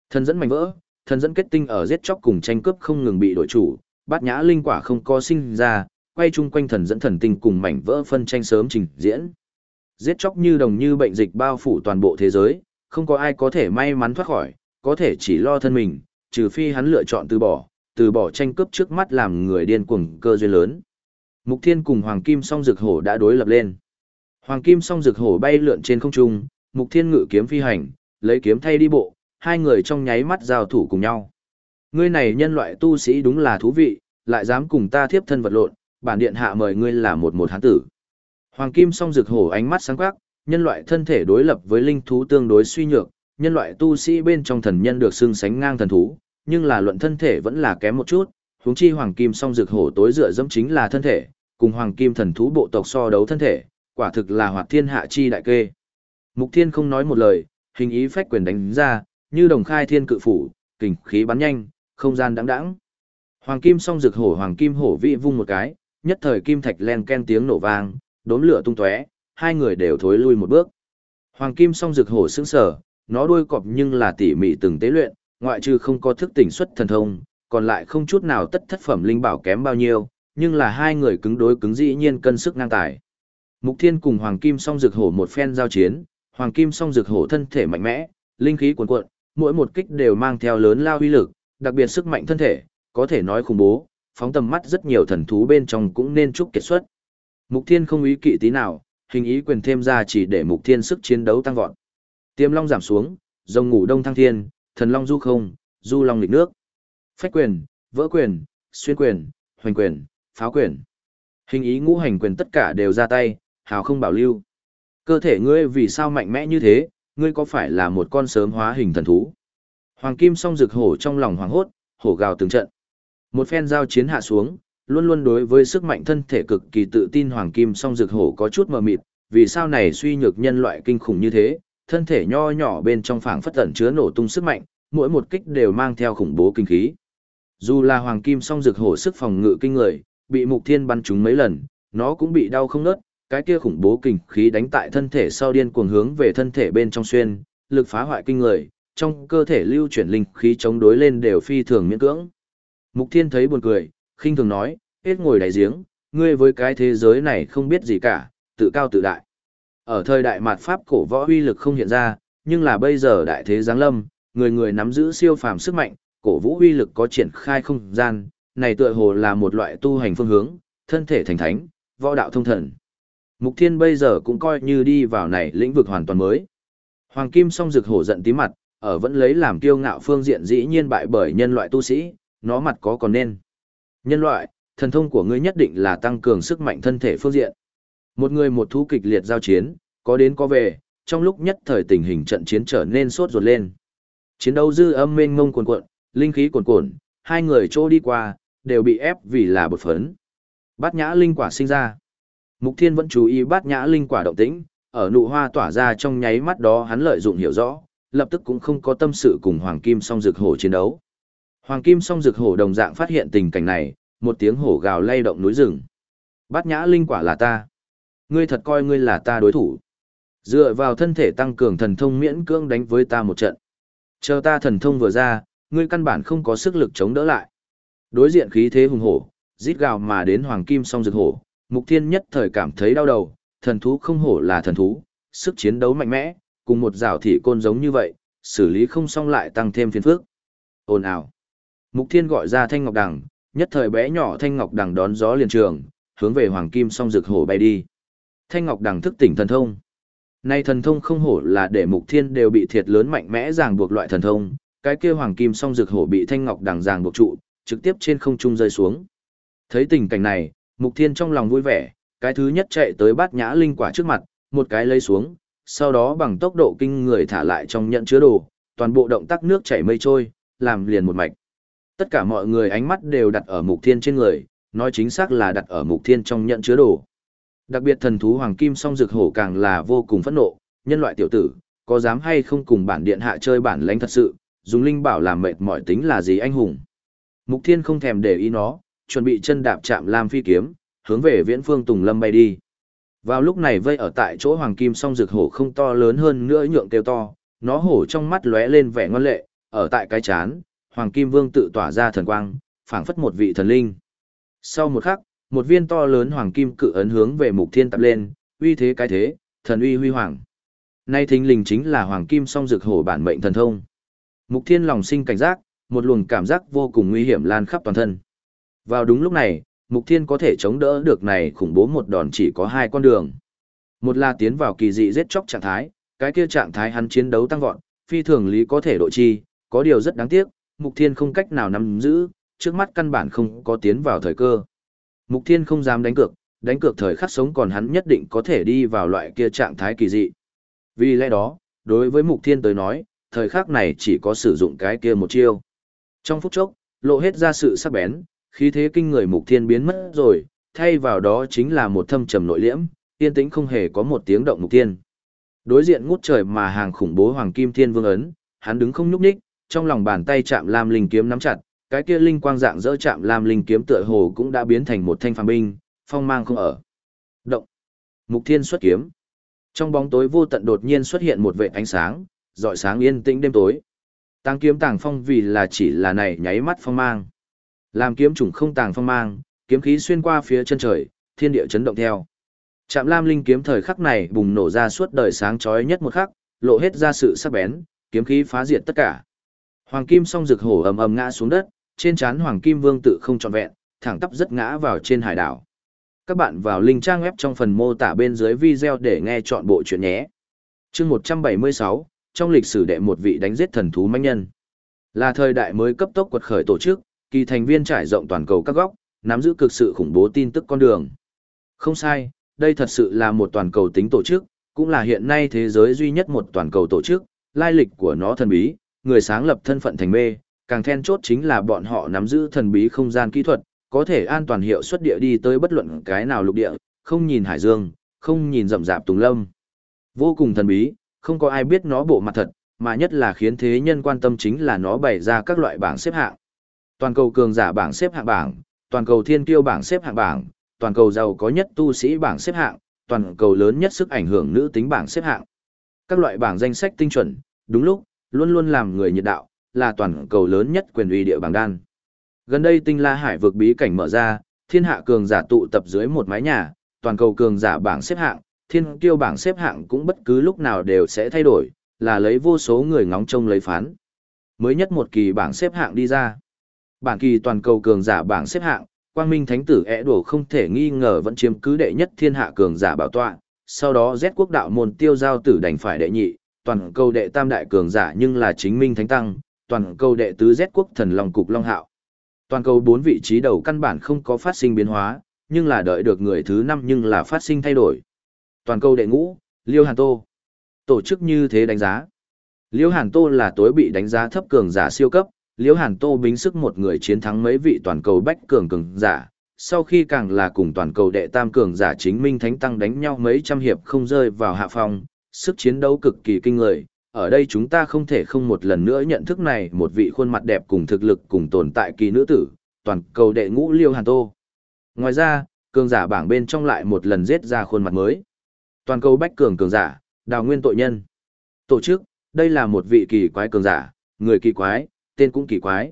Thần dẫn mảnh vỡ, thần dẫn kết tinh ở giết chóc cùng tranh cướp không ngừng bị đổi chủ, bát nhã linh quả không có sinh ra, quay chung quanh thần dẫn thần tinh cùng mảnh vỡ phân tranh sớm trình diễn. Giết chóc như đồng như bệnh dịch bao phủ toàn bộ thế giới, không có ai có thể may mắn thoát khỏi, có thể chỉ lo thân mình, trừ phi hắn lựa chọn từ bỏ, từ bỏ tranh cướp trước mắt làm người điên cuồng cơ duyên lớn. Mục Thiên cùng Hoàng Kim Song Dực Hổ đã đối lập lên. Hoàng Kim Song Dực Hổ bay lượn trên không trung, Mục Thiên ngự kiếm phi hành, lấy kiếm thay đi bộ, hai người trong nháy mắt giao thủ cùng nhau. Ngươi này nhân loại tu sĩ đúng là thú vị, lại dám cùng ta thiếp thân vật lộn, bản điện hạ mời ngươi là một một hán tử. Hoàng Kim song rực hổ ánh mắt sáng quắc, nhân loại thân thể đối lập với linh thú tương đối suy nhược, nhân loại tu sĩ bên trong thần nhân được xưng sánh ngang thần thú, nhưng là luận thân thể vẫn là kém một chút, huống chi hoàng kim song dược hổ tối dựa dẫm chính là thân thể, cùng hoàng kim thần thú bộ tộc so đấu thân thể, quả thực là hoạt thiên hạ chi đại kê. Mục Thiên không nói một lời, hình ý phách quyền đánh ra, như đồng khai thiên cự phủ, kình khí bắn nhanh, không gian đãng đãng. Hoàng kim song dược hổ hoàng kim hổ vị vung một cái, nhất thời kim thạch len ken tiếng nổ vang, đốm lửa tung tóe, hai người đều thối lui một bước. Hoàng kim song rực hổ sững sờ, nó đuôi cọp nhưng là tỉ mỉ từng tế luyện, ngoại trừ không có thức tỉnh xuất thần thông, còn lại không chút nào tất thất phẩm linh bảo kém bao nhiêu, nhưng là hai người cứng đối cứng dĩ nhiên cân sức ngang tài. Mục Thiên cùng Hoàng Kim Song Dược Hổ một phen giao chiến, Hoàng Kim Song Dược Hổ thân thể mạnh mẽ, linh khí cuồn cuộn, mỗi một kích đều mang theo lớn lao uy lực, đặc biệt sức mạnh thân thể, có thể nói khủng bố, phóng tầm mắt rất nhiều thần thú bên trong cũng nên chúc kiệt xuất. Mục Thiên không ý kỵ tí nào, hình ý quyền thêm ra chỉ để Mục Thiên sức chiến đấu tăng vọt. Tiêm long giảm xuống, rồng ngủ đông thăng thiên, thần long du không, du long lịch nước. Phách quyền, vỡ quyền, xuyên quyền, hoành quyền, pháo quyền. Hình ý ngũ hành quyền tất cả đều ra tay, hào không bảo lưu. Cơ thể ngươi vì sao mạnh mẽ như thế, ngươi có phải là một con sớm hóa hình thần thú? Hoàng Kim song rực hổ trong lòng hoảng hốt, hổ gào từng trận. Một phen giao chiến hạ xuống, luôn luôn đối với sức mạnh thân thể cực kỳ tự tin Hoàng Kim song rực hổ có chút mờ mịt, vì sao này suy nhược nhân loại kinh khủng như thế, thân thể nho nhỏ bên trong phảng phất tẩn chứa nổ tung sức mạnh, mỗi một kích đều mang theo khủng bố kinh khí. Dù là Hoàng Kim song rực hổ sức phòng ngự kinh người, bị Mục Thiên bắn trúng mấy lần, nó cũng bị đau không ngớt, cái kia khủng bố kinh khí đánh tại thân thể sau điên cuồng hướng về thân thể bên trong xuyên, lực phá hoại kinh người, trong cơ thể lưu chuyển linh khí chống đối lên đều phi thường miễn cưỡng. Mục Thiên thấy buồn cười, khinh thường nói, hết ngồi đại giếng, ngươi với cái thế giới này không biết gì cả, tự cao tự đại. Ở thời đại mạt Pháp cổ võ uy lực không hiện ra, nhưng là bây giờ đại thế giáng lâm, người người nắm giữ siêu phàm sức mạnh, cổ vũ uy lực có triển khai không gian, này tựa hồ là một loại tu hành phương hướng, thân thể thành thánh, võ đạo thông thần. Mục Thiên bây giờ cũng coi như đi vào này lĩnh vực hoàn toàn mới. Hoàng Kim song rực hổ giận tí mặt, ở vẫn lấy làm kiêu ngạo phương diện dĩ nhiên bại bởi nhân loại tu sĩ, nó mặt có còn nên. Nhân loại, thần thông của ngươi nhất định là tăng cường sức mạnh thân thể phương diện. Một người một thú kịch liệt giao chiến, có đến có về, trong lúc nhất thời tình hình trận chiến trở nên sốt ruột lên. Chiến đấu dư âm mênh mông cuồn cuộn, linh khí cuồn cuộn, hai người trô đi qua, đều bị ép vì là bột phấn. Bát nhã linh quả sinh ra. Mục Thiên vẫn chú ý bát nhã linh quả động tĩnh, ở nụ hoa tỏa ra trong nháy mắt đó hắn lợi dụng hiểu rõ, lập tức cũng không có tâm sự cùng Hoàng Kim song dược hổ chiến đấu. Hoàng Kim song dược hổ đồng dạng phát hiện tình cảnh này, một tiếng hổ gào lay động núi rừng. Bát nhã linh quả là ta. Ngươi thật coi ngươi là ta đối thủ. Dựa vào thân thể tăng cường thần thông miễn cưỡng đánh với ta một trận. Chờ ta thần thông vừa ra, ngươi căn bản không có sức lực chống đỡ lại. Đối diện khí thế hùng hổ, rít gào mà đến hoàng kim song rực hổ, Mục Thiên nhất thời cảm thấy đau đầu, thần thú không hổ là thần thú, sức chiến đấu mạnh mẽ, cùng một rào thị côn giống như vậy, xử lý không xong lại tăng thêm phiền phức. Ồn ào. Mục Thiên gọi ra Thanh Ngọc Đằng, nhất thời bé nhỏ Thanh Ngọc Đằng đón gió liền trường, hướng về Hoàng Kim song rực hổ bay đi. Thanh Ngọc Đằng thức tỉnh thần thông. Nay thần thông không hổ là để Mục Thiên đều bị thiệt lớn mạnh mẽ ràng buộc loại thần thông, cái kia Hoàng Kim song rực hổ bị Thanh Ngọc Đằng ràng buộc trụ, trực tiếp trên không trung rơi xuống. Thấy tình cảnh này, Mục Thiên trong lòng vui vẻ, cái thứ nhất chạy tới bát nhã linh quả trước mặt, một cái lấy xuống, sau đó bằng tốc độ kinh người thả lại trong nhận chứa đồ, toàn bộ động tác nước chảy mây trôi, làm liền một mạch. Tất cả mọi người ánh mắt đều đặt ở Mục Thiên trên người, nói chính xác là đặt ở Mục Thiên trong nhận chứa đồ. Đặc biệt thần thú Hoàng Kim song dược hổ càng là vô cùng phẫn nộ, nhân loại tiểu tử, có dám hay không cùng bản điện hạ chơi bản lãnh thật sự, dùng linh bảo làm mệt mỏi tính là gì anh hùng. Mục Thiên không thèm để ý nó, chuẩn bị chân đạp chạm lam phi kiếm, hướng về viễn phương Tùng Lâm bay đi. Vào lúc này vây ở tại chỗ hoàng kim song rực hổ không to lớn hơn nữa nhượng kêu to, nó hổ trong mắt lóe lên vẻ ngon lệ, ở tại cái chán, hoàng kim vương tự tỏa ra thần quang, phảng phất một vị thần linh. Sau một khắc, một viên to lớn hoàng kim cự ấn hướng về mục thiên tập lên, uy thế cái thế, thần uy huy hoàng. Nay thính linh chính là hoàng kim song rực hổ bản mệnh thần thông. Mục thiên lòng sinh cảnh giác, một luồng cảm giác vô cùng nguy hiểm lan khắp toàn thân. Vào đúng lúc này, Mục Thiên có thể chống đỡ được này khủng bố một đòn chỉ có hai con đường. Một là tiến vào kỳ dị giết chóc trạng thái, cái kia trạng thái hắn chiến đấu tăng vọt, phi thường lý có thể độ chi, có điều rất đáng tiếc, Mục Thiên không cách nào nắm giữ, trước mắt căn bản không có tiến vào thời cơ. Mục Thiên không dám đánh cược, đánh cược thời khắc sống còn hắn nhất định có thể đi vào loại kia trạng thái kỳ dị. Vì lẽ đó, đối với Mục Thiên tới nói, thời khắc này chỉ có sử dụng cái kia một chiêu. Trong phút chốc, lộ hết ra sự sắc bén, khí thế kinh người mục thiên biến mất rồi, thay vào đó chính là một thâm trầm nội liễm, yên tĩnh không hề có một tiếng động mục thiên. Đối diện ngút trời mà hàng khủng bố hoàng kim thiên vương ấn, hắn đứng không nhúc nhích, trong lòng bàn tay chạm lam linh kiếm nắm chặt, cái kia linh quang dạng dỡ chạm lam linh kiếm tựa hồ cũng đã biến thành một thanh phàm binh, phong mang không ở. Động. Mục Thiên xuất kiếm. Trong bóng tối vô tận đột nhiên xuất hiện một vệt ánh sáng, rọi sáng yên tĩnh đêm tối. Tăng kiếm tàng phong vì là chỉ là này nháy mắt phong mang. Làm kiếm trùng không tàng phong mang, kiếm khí xuyên qua phía chân trời, thiên địa chấn động theo. Trạm Lam linh kiếm thời khắc này bùng nổ ra suốt đời sáng chói nhất một khắc, lộ hết ra sự sắc bén, kiếm khí phá diệt tất cả. Hoàng kim song rực hổ ầm ầm ngã xuống đất, trên trán Hoàng kim vương tự không trọn vẹn, thẳng tắp rất ngã vào trên hải đảo. Các bạn vào link trang web trong phần mô tả bên dưới video để nghe chọn bộ truyện nhé. Chương 176, trong lịch sử đệ một vị đánh giết thần thú mãnh nhân. Là thời đại mới cấp tốc quật khởi tổ chức, kỳ thành viên trải rộng toàn cầu các góc, nắm giữ cực sự khủng bố tin tức con đường. Không sai, đây thật sự là một toàn cầu tính tổ chức, cũng là hiện nay thế giới duy nhất một toàn cầu tổ chức, lai lịch của nó thần bí, người sáng lập thân phận thành mê, càng then chốt chính là bọn họ nắm giữ thần bí không gian kỹ thuật, có thể an toàn hiệu suất địa đi tới bất luận cái nào lục địa, không nhìn hải dương, không nhìn rậm rạp tùng lâm. Vô cùng thần bí, không có ai biết nó bộ mặt thật, mà nhất là khiến thế nhân quan tâm chính là nó bày ra các loại bảng xếp hạng. Toàn cầu cường giả bảng xếp hạng bảng, toàn cầu thiên kiêu bảng xếp hạng bảng, toàn cầu giàu có nhất tu sĩ bảng xếp hạng, toàn cầu lớn nhất sức ảnh hưởng nữ tính bảng xếp hạng. Các loại bảng danh sách tinh chuẩn, đúng lúc, luôn luôn làm người nhiệt đạo, là toàn cầu lớn nhất quyền uy địa bảng đan. Gần đây tinh la hải vực bí cảnh mở ra, thiên hạ cường giả tụ tập dưới một mái nhà, toàn cầu cường giả bảng xếp hạng, thiên kiêu bảng xếp hạng cũng bất cứ lúc nào đều sẽ thay đổi, là lấy vô số người ngóng trông lấy phán. Mới nhất một kỳ bảng xếp hạng đi ra. Bản kỳ toàn cầu cường giả bảng xếp hạng, quang minh thánh tử ẻ đổ không thể nghi ngờ vẫn chiếm cứ đệ nhất thiên hạ cường giả bảo tọa, sau đó Z quốc đạo môn tiêu giao tử đành phải đệ nhị, toàn cầu đệ tam đại cường giả nhưng là chính minh thánh tăng, toàn cầu đệ tứ Z quốc thần long cục long hạo. Toàn cầu bốn vị trí đầu căn bản không có phát sinh biến hóa, nhưng là đợi được người thứ năm nhưng là phát sinh thay đổi. Toàn cầu đệ ngũ, Liêu Hàn Tô. Tổ chức như thế đánh giá. Liêu Hàn Tô là tối bị đánh giá thấp cường giả siêu cấp, Liễu Hàn Tô bính sức một người chiến thắng mấy vị toàn cầu bách cường cường giả, sau khi càng là cùng toàn cầu đệ tam cường giả chính minh thánh tăng đánh nhau mấy trăm hiệp không rơi vào hạ phong, sức chiến đấu cực kỳ kinh người. Ở đây chúng ta không thể không một lần nữa nhận thức này một vị khuôn mặt đẹp cùng thực lực cùng tồn tại kỳ nữ tử, toàn cầu đệ ngũ Liêu Hàn Tô. Ngoài ra, cường giả bảng bên trong lại một lần giết ra khuôn mặt mới. Toàn cầu bách cường cường giả, đào nguyên tội nhân. Tổ chức, đây là một vị kỳ quái cường giả, người kỳ quái, tên cũng kỳ quái.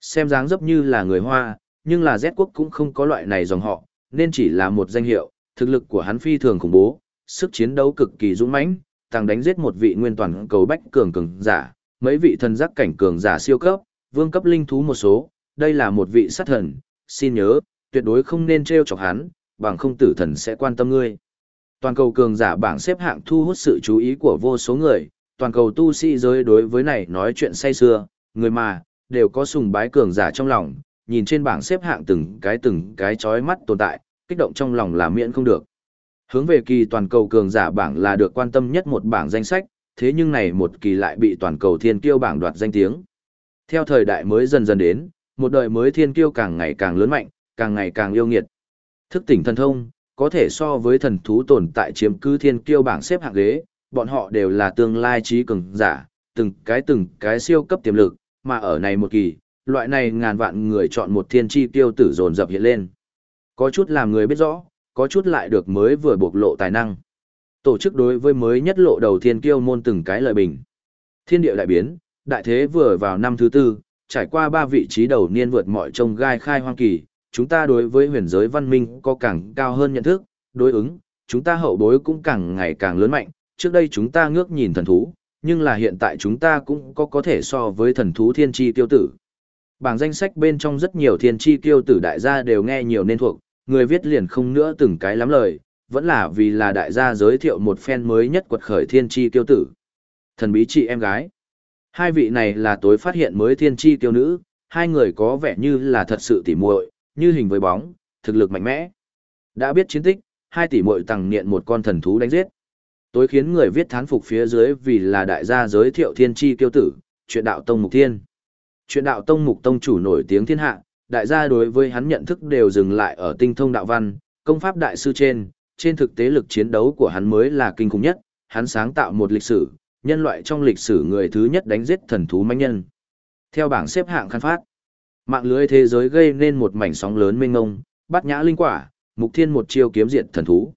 Xem dáng dấp như là người Hoa, nhưng là Z quốc cũng không có loại này dòng họ, nên chỉ là một danh hiệu, thực lực của hắn phi thường khủng bố, sức chiến đấu cực kỳ dũng mãnh, tăng đánh giết một vị nguyên toàn cầu bách cường cường giả, mấy vị thần giác cảnh cường giả siêu cấp, vương cấp linh thú một số, đây là một vị sát thần, xin nhớ, tuyệt đối không nên trêu chọc hắn, bằng không tử thần sẽ quan tâm ngươi. Toàn cầu cường giả bảng xếp hạng thu hút sự chú ý của vô số người, toàn cầu tu sĩ giới đối với này nói chuyện say xưa, người mà, đều có sùng bái cường giả trong lòng, nhìn trên bảng xếp hạng từng cái từng cái chói mắt tồn tại, kích động trong lòng là miễn không được. Hướng về kỳ toàn cầu cường giả bảng là được quan tâm nhất một bảng danh sách, thế nhưng này một kỳ lại bị toàn cầu thiên kiêu bảng đoạt danh tiếng. Theo thời đại mới dần dần đến, một đời mới thiên kiêu càng ngày càng lớn mạnh, càng ngày càng yêu nghiệt. Thức tỉnh thần thông, có thể so với thần thú tồn tại chiếm cứ thiên kiêu bảng xếp hạng ghế, bọn họ đều là tương lai trí cường giả, từng cái từng cái siêu cấp tiềm lực, mà ở này một kỳ, loại này ngàn vạn người chọn một thiên chi tiêu tử dồn dập hiện lên. Có chút làm người biết rõ, có chút lại được mới vừa bộc lộ tài năng. Tổ chức đối với mới nhất lộ đầu thiên kiêu môn từng cái lợi bình. Thiên địa đại biến, đại thế vừa vào năm thứ tư, trải qua ba vị trí đầu niên vượt mọi trông gai khai hoang kỳ, chúng ta đối với huyền giới văn minh có càng cao hơn nhận thức, đối ứng, chúng ta hậu bối cũng càng ngày càng lớn mạnh, trước đây chúng ta ngước nhìn thần thú, nhưng là hiện tại chúng ta cũng có có thể so với thần thú thiên tri tiêu tử. Bảng danh sách bên trong rất nhiều thiên tri tiêu tử đại gia đều nghe nhiều nên thuộc, người viết liền không nữa từng cái lắm lời, vẫn là vì là đại gia giới thiệu một phen mới nhất quật khởi thiên tri tiêu tử. Thần bí chị em gái. Hai vị này là tối phát hiện mới thiên tri tiêu nữ, hai người có vẻ như là thật sự tỉ muội, như hình với bóng, thực lực mạnh mẽ. Đã biết chiến tích, hai tỷ muội tàng niệm một con thần thú đánh giết. Tối khiến người viết thán phục phía dưới vì là đại gia giới thiệu thiên tri kiêu tử, chuyện đạo tông mục thiên. Chuyện đạo tông mục tông chủ nổi tiếng thiên hạ, đại gia đối với hắn nhận thức đều dừng lại ở tinh thông đạo văn, công pháp đại sư trên, trên thực tế lực chiến đấu của hắn mới là kinh khủng nhất, hắn sáng tạo một lịch sử, nhân loại trong lịch sử người thứ nhất đánh giết thần thú manh nhân. Theo bảng xếp hạng khăn phát, mạng lưới thế giới gây nên một mảnh sóng lớn mênh ngông, bắt nhã linh quả, mục thiên một chiêu kiếm diệt thần thú.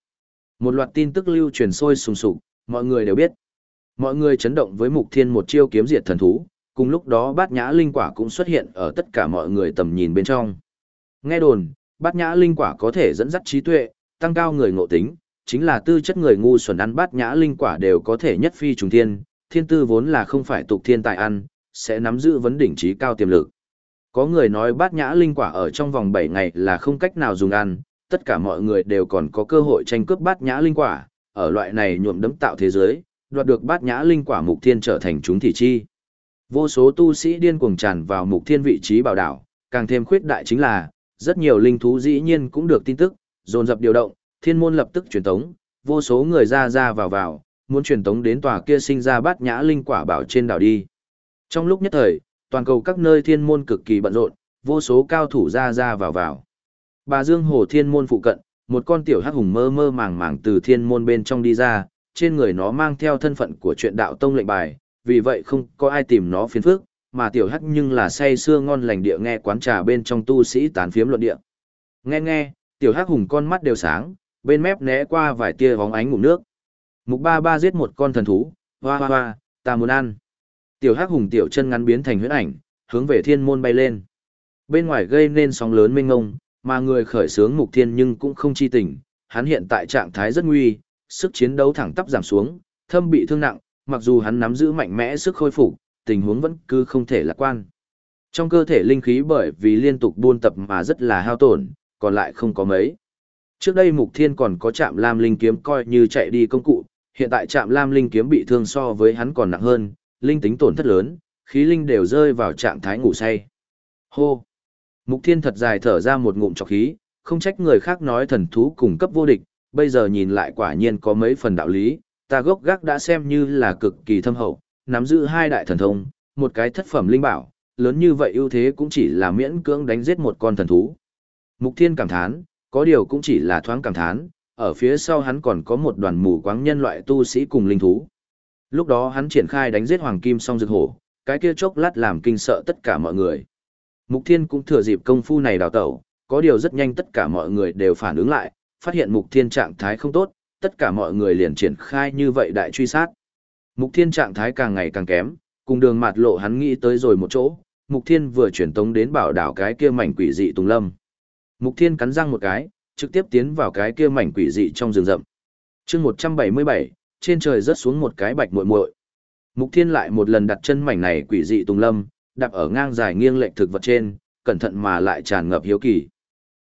Một loạt tin tức lưu truyền sôi sùng sục, mọi người đều biết. Mọi người chấn động với mục thiên một chiêu kiếm diệt thần thú, cùng lúc đó bát nhã linh quả cũng xuất hiện ở tất cả mọi người tầm nhìn bên trong. Nghe đồn, bát nhã linh quả có thể dẫn dắt trí tuệ, tăng cao người ngộ tính, chính là tư chất người ngu xuẩn ăn bát nhã linh quả đều có thể nhất phi trùng thiên, thiên tư vốn là không phải tục thiên tài ăn, sẽ nắm giữ vấn đỉnh trí cao tiềm lực. Có người nói bát nhã linh quả ở trong vòng 7 ngày là không cách nào dùng ăn, tất cả mọi người đều còn có cơ hội tranh cướp bát nhã linh quả, ở loại này nhuộm đấm tạo thế giới, đoạt được bát nhã linh quả mục thiên trở thành chúng thị chi. Vô số tu sĩ điên cuồng tràn vào mục thiên vị trí bảo đảo, càng thêm khuyết đại chính là, rất nhiều linh thú dĩ nhiên cũng được tin tức, dồn dập điều động, thiên môn lập tức truyền tống, vô số người ra ra vào vào, muốn truyền tống đến tòa kia sinh ra bát nhã linh quả bảo trên đảo đi. Trong lúc nhất thời, toàn cầu các nơi thiên môn cực kỳ bận rộn, vô số cao thủ ra ra vào vào. Bà Dương Hồ thiên môn phụ cận, một con tiểu hắc hùng mơ mơ màng màng từ thiên môn bên trong đi ra, trên người nó mang theo thân phận của chuyện đạo tông lệnh bài, vì vậy không có ai tìm nó phiền phức, mà tiểu hắc nhưng là say sưa ngon lành địa nghe quán trà bên trong tu sĩ tán phiếm luận địa. Nghe nghe, tiểu hắc hùng con mắt đều sáng, bên mép né qua vài tia bóng ánh ngủ nước. Mục ba ba giết một con thần thú, hoa hoa hoa, ta muốn ăn. Tiểu hắc hùng tiểu chân ngắn biến thành huyết ảnh, hướng về thiên môn bay lên. Bên ngoài gây nên sóng lớn mênh ngông, mà người khởi sướng mục thiên nhưng cũng không chi tình, hắn hiện tại trạng thái rất nguy, sức chiến đấu thẳng tắp giảm xuống, thâm bị thương nặng, mặc dù hắn nắm giữ mạnh mẽ sức khôi phục, tình huống vẫn cứ không thể lạc quan. Trong cơ thể linh khí bởi vì liên tục buôn tập mà rất là hao tổn, còn lại không có mấy. Trước đây Mục Thiên còn có chạm Lam Linh kiếm coi như chạy đi công cụ, hiện tại chạm Lam Linh kiếm bị thương so với hắn còn nặng hơn, linh tính tổn thất lớn, khí linh đều rơi vào trạng thái ngủ say. Hô! Mục Thiên thật dài thở ra một ngụm trọc khí, không trách người khác nói thần thú cùng cấp vô địch, bây giờ nhìn lại quả nhiên có mấy phần đạo lý, ta gốc gác đã xem như là cực kỳ thâm hậu, nắm giữ hai đại thần thông, một cái thất phẩm linh bảo, lớn như vậy ưu thế cũng chỉ là miễn cưỡng đánh giết một con thần thú. Mục Thiên cảm thán, có điều cũng chỉ là thoáng cảm thán, ở phía sau hắn còn có một đoàn mù quáng nhân loại tu sĩ cùng linh thú. Lúc đó hắn triển khai đánh giết hoàng kim song rực hổ, cái kia chốc lát làm kinh sợ tất cả mọi người. Mục Thiên cũng thừa dịp công phu này đào tẩu, có điều rất nhanh tất cả mọi người đều phản ứng lại, phát hiện Mục Thiên trạng thái không tốt, tất cả mọi người liền triển khai như vậy đại truy sát. Mục Thiên trạng thái càng ngày càng kém, cùng đường mạt lộ hắn nghĩ tới rồi một chỗ, Mục Thiên vừa chuyển tống đến bảo đảo cái kia mảnh quỷ dị Tùng Lâm. Mục Thiên cắn răng một cái, trực tiếp tiến vào cái kia mảnh quỷ dị trong rừng rậm. Chương 177, trên trời rớt xuống một cái bạch muội muội. Mục Thiên lại một lần đặt chân mảnh này quỷ dị Tùng Lâm, đạp ở ngang dài nghiêng lệch thực vật trên, cẩn thận mà lại tràn ngập hiếu kỳ.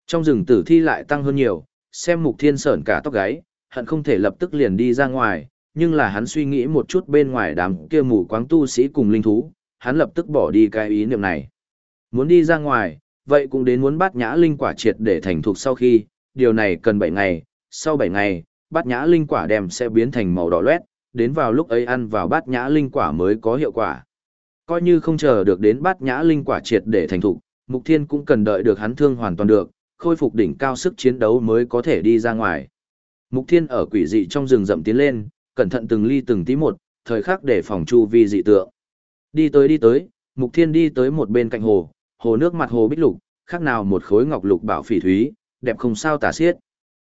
Trong rừng tử thi lại tăng hơn nhiều, xem Mục Thiên sởn cả tóc gáy, hận không thể lập tức liền đi ra ngoài, nhưng là hắn suy nghĩ một chút bên ngoài đám kia mù quáng tu sĩ cùng linh thú, hắn lập tức bỏ đi cái ý niệm này. Muốn đi ra ngoài, vậy cũng đến muốn bắt nhã linh quả triệt để thành thục sau khi, điều này cần 7 ngày, sau 7 ngày, bát nhã linh quả đem sẽ biến thành màu đỏ loét, đến vào lúc ấy ăn vào bát nhã linh quả mới có hiệu quả. Coi như không chờ được đến bát nhã linh quả triệt để thành thục, Mục Thiên cũng cần đợi được hắn thương hoàn toàn được, khôi phục đỉnh cao sức chiến đấu mới có thể đi ra ngoài. Mục Thiên ở quỷ dị trong rừng rậm tiến lên, cẩn thận từng ly từng tí một, thời khắc để phòng chu vi dị tượng. Đi tới đi tới, Mục Thiên đi tới một bên cạnh hồ, hồ nước mặt hồ bích lục, khác nào một khối ngọc lục bảo phỉ thúy, đẹp không sao tả xiết.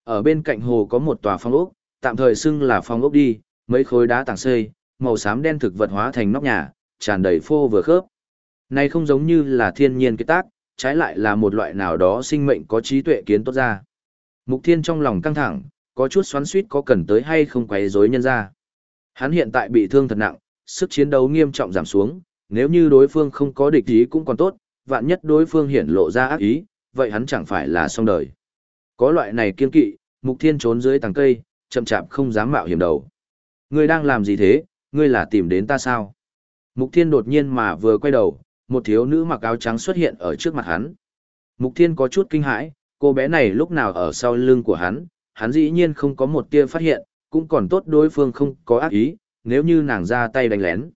Ở bên cạnh hồ có một tòa phong ốc, tạm thời xưng là phong ốc đi, mấy khối đá tảng xây, màu xám đen thực vật hóa thành nóc nhà, tràn đầy phô vừa khớp. Này không giống như là thiên nhiên cái tác, trái lại là một loại nào đó sinh mệnh có trí tuệ kiến tốt ra. Mục Thiên trong lòng căng thẳng, có chút xoắn suýt có cần tới hay không quấy rối nhân ra. Hắn hiện tại bị thương thật nặng, sức chiến đấu nghiêm trọng giảm xuống, nếu như đối phương không có địch ý cũng còn tốt, vạn nhất đối phương hiển lộ ra ác ý, vậy hắn chẳng phải là xong đời. Có loại này kiên kỵ, Mục Thiên trốn dưới tầng cây, chậm chạp không dám mạo hiểm đầu. Ngươi đang làm gì thế, ngươi là tìm đến ta sao? Mục Thiên đột nhiên mà vừa quay đầu, một thiếu nữ mặc áo trắng xuất hiện ở trước mặt hắn. Mục Thiên có chút kinh hãi, cô bé này lúc nào ở sau lưng của hắn, hắn dĩ nhiên không có một tia phát hiện, cũng còn tốt đối phương không có ác ý, nếu như nàng ra tay đánh lén.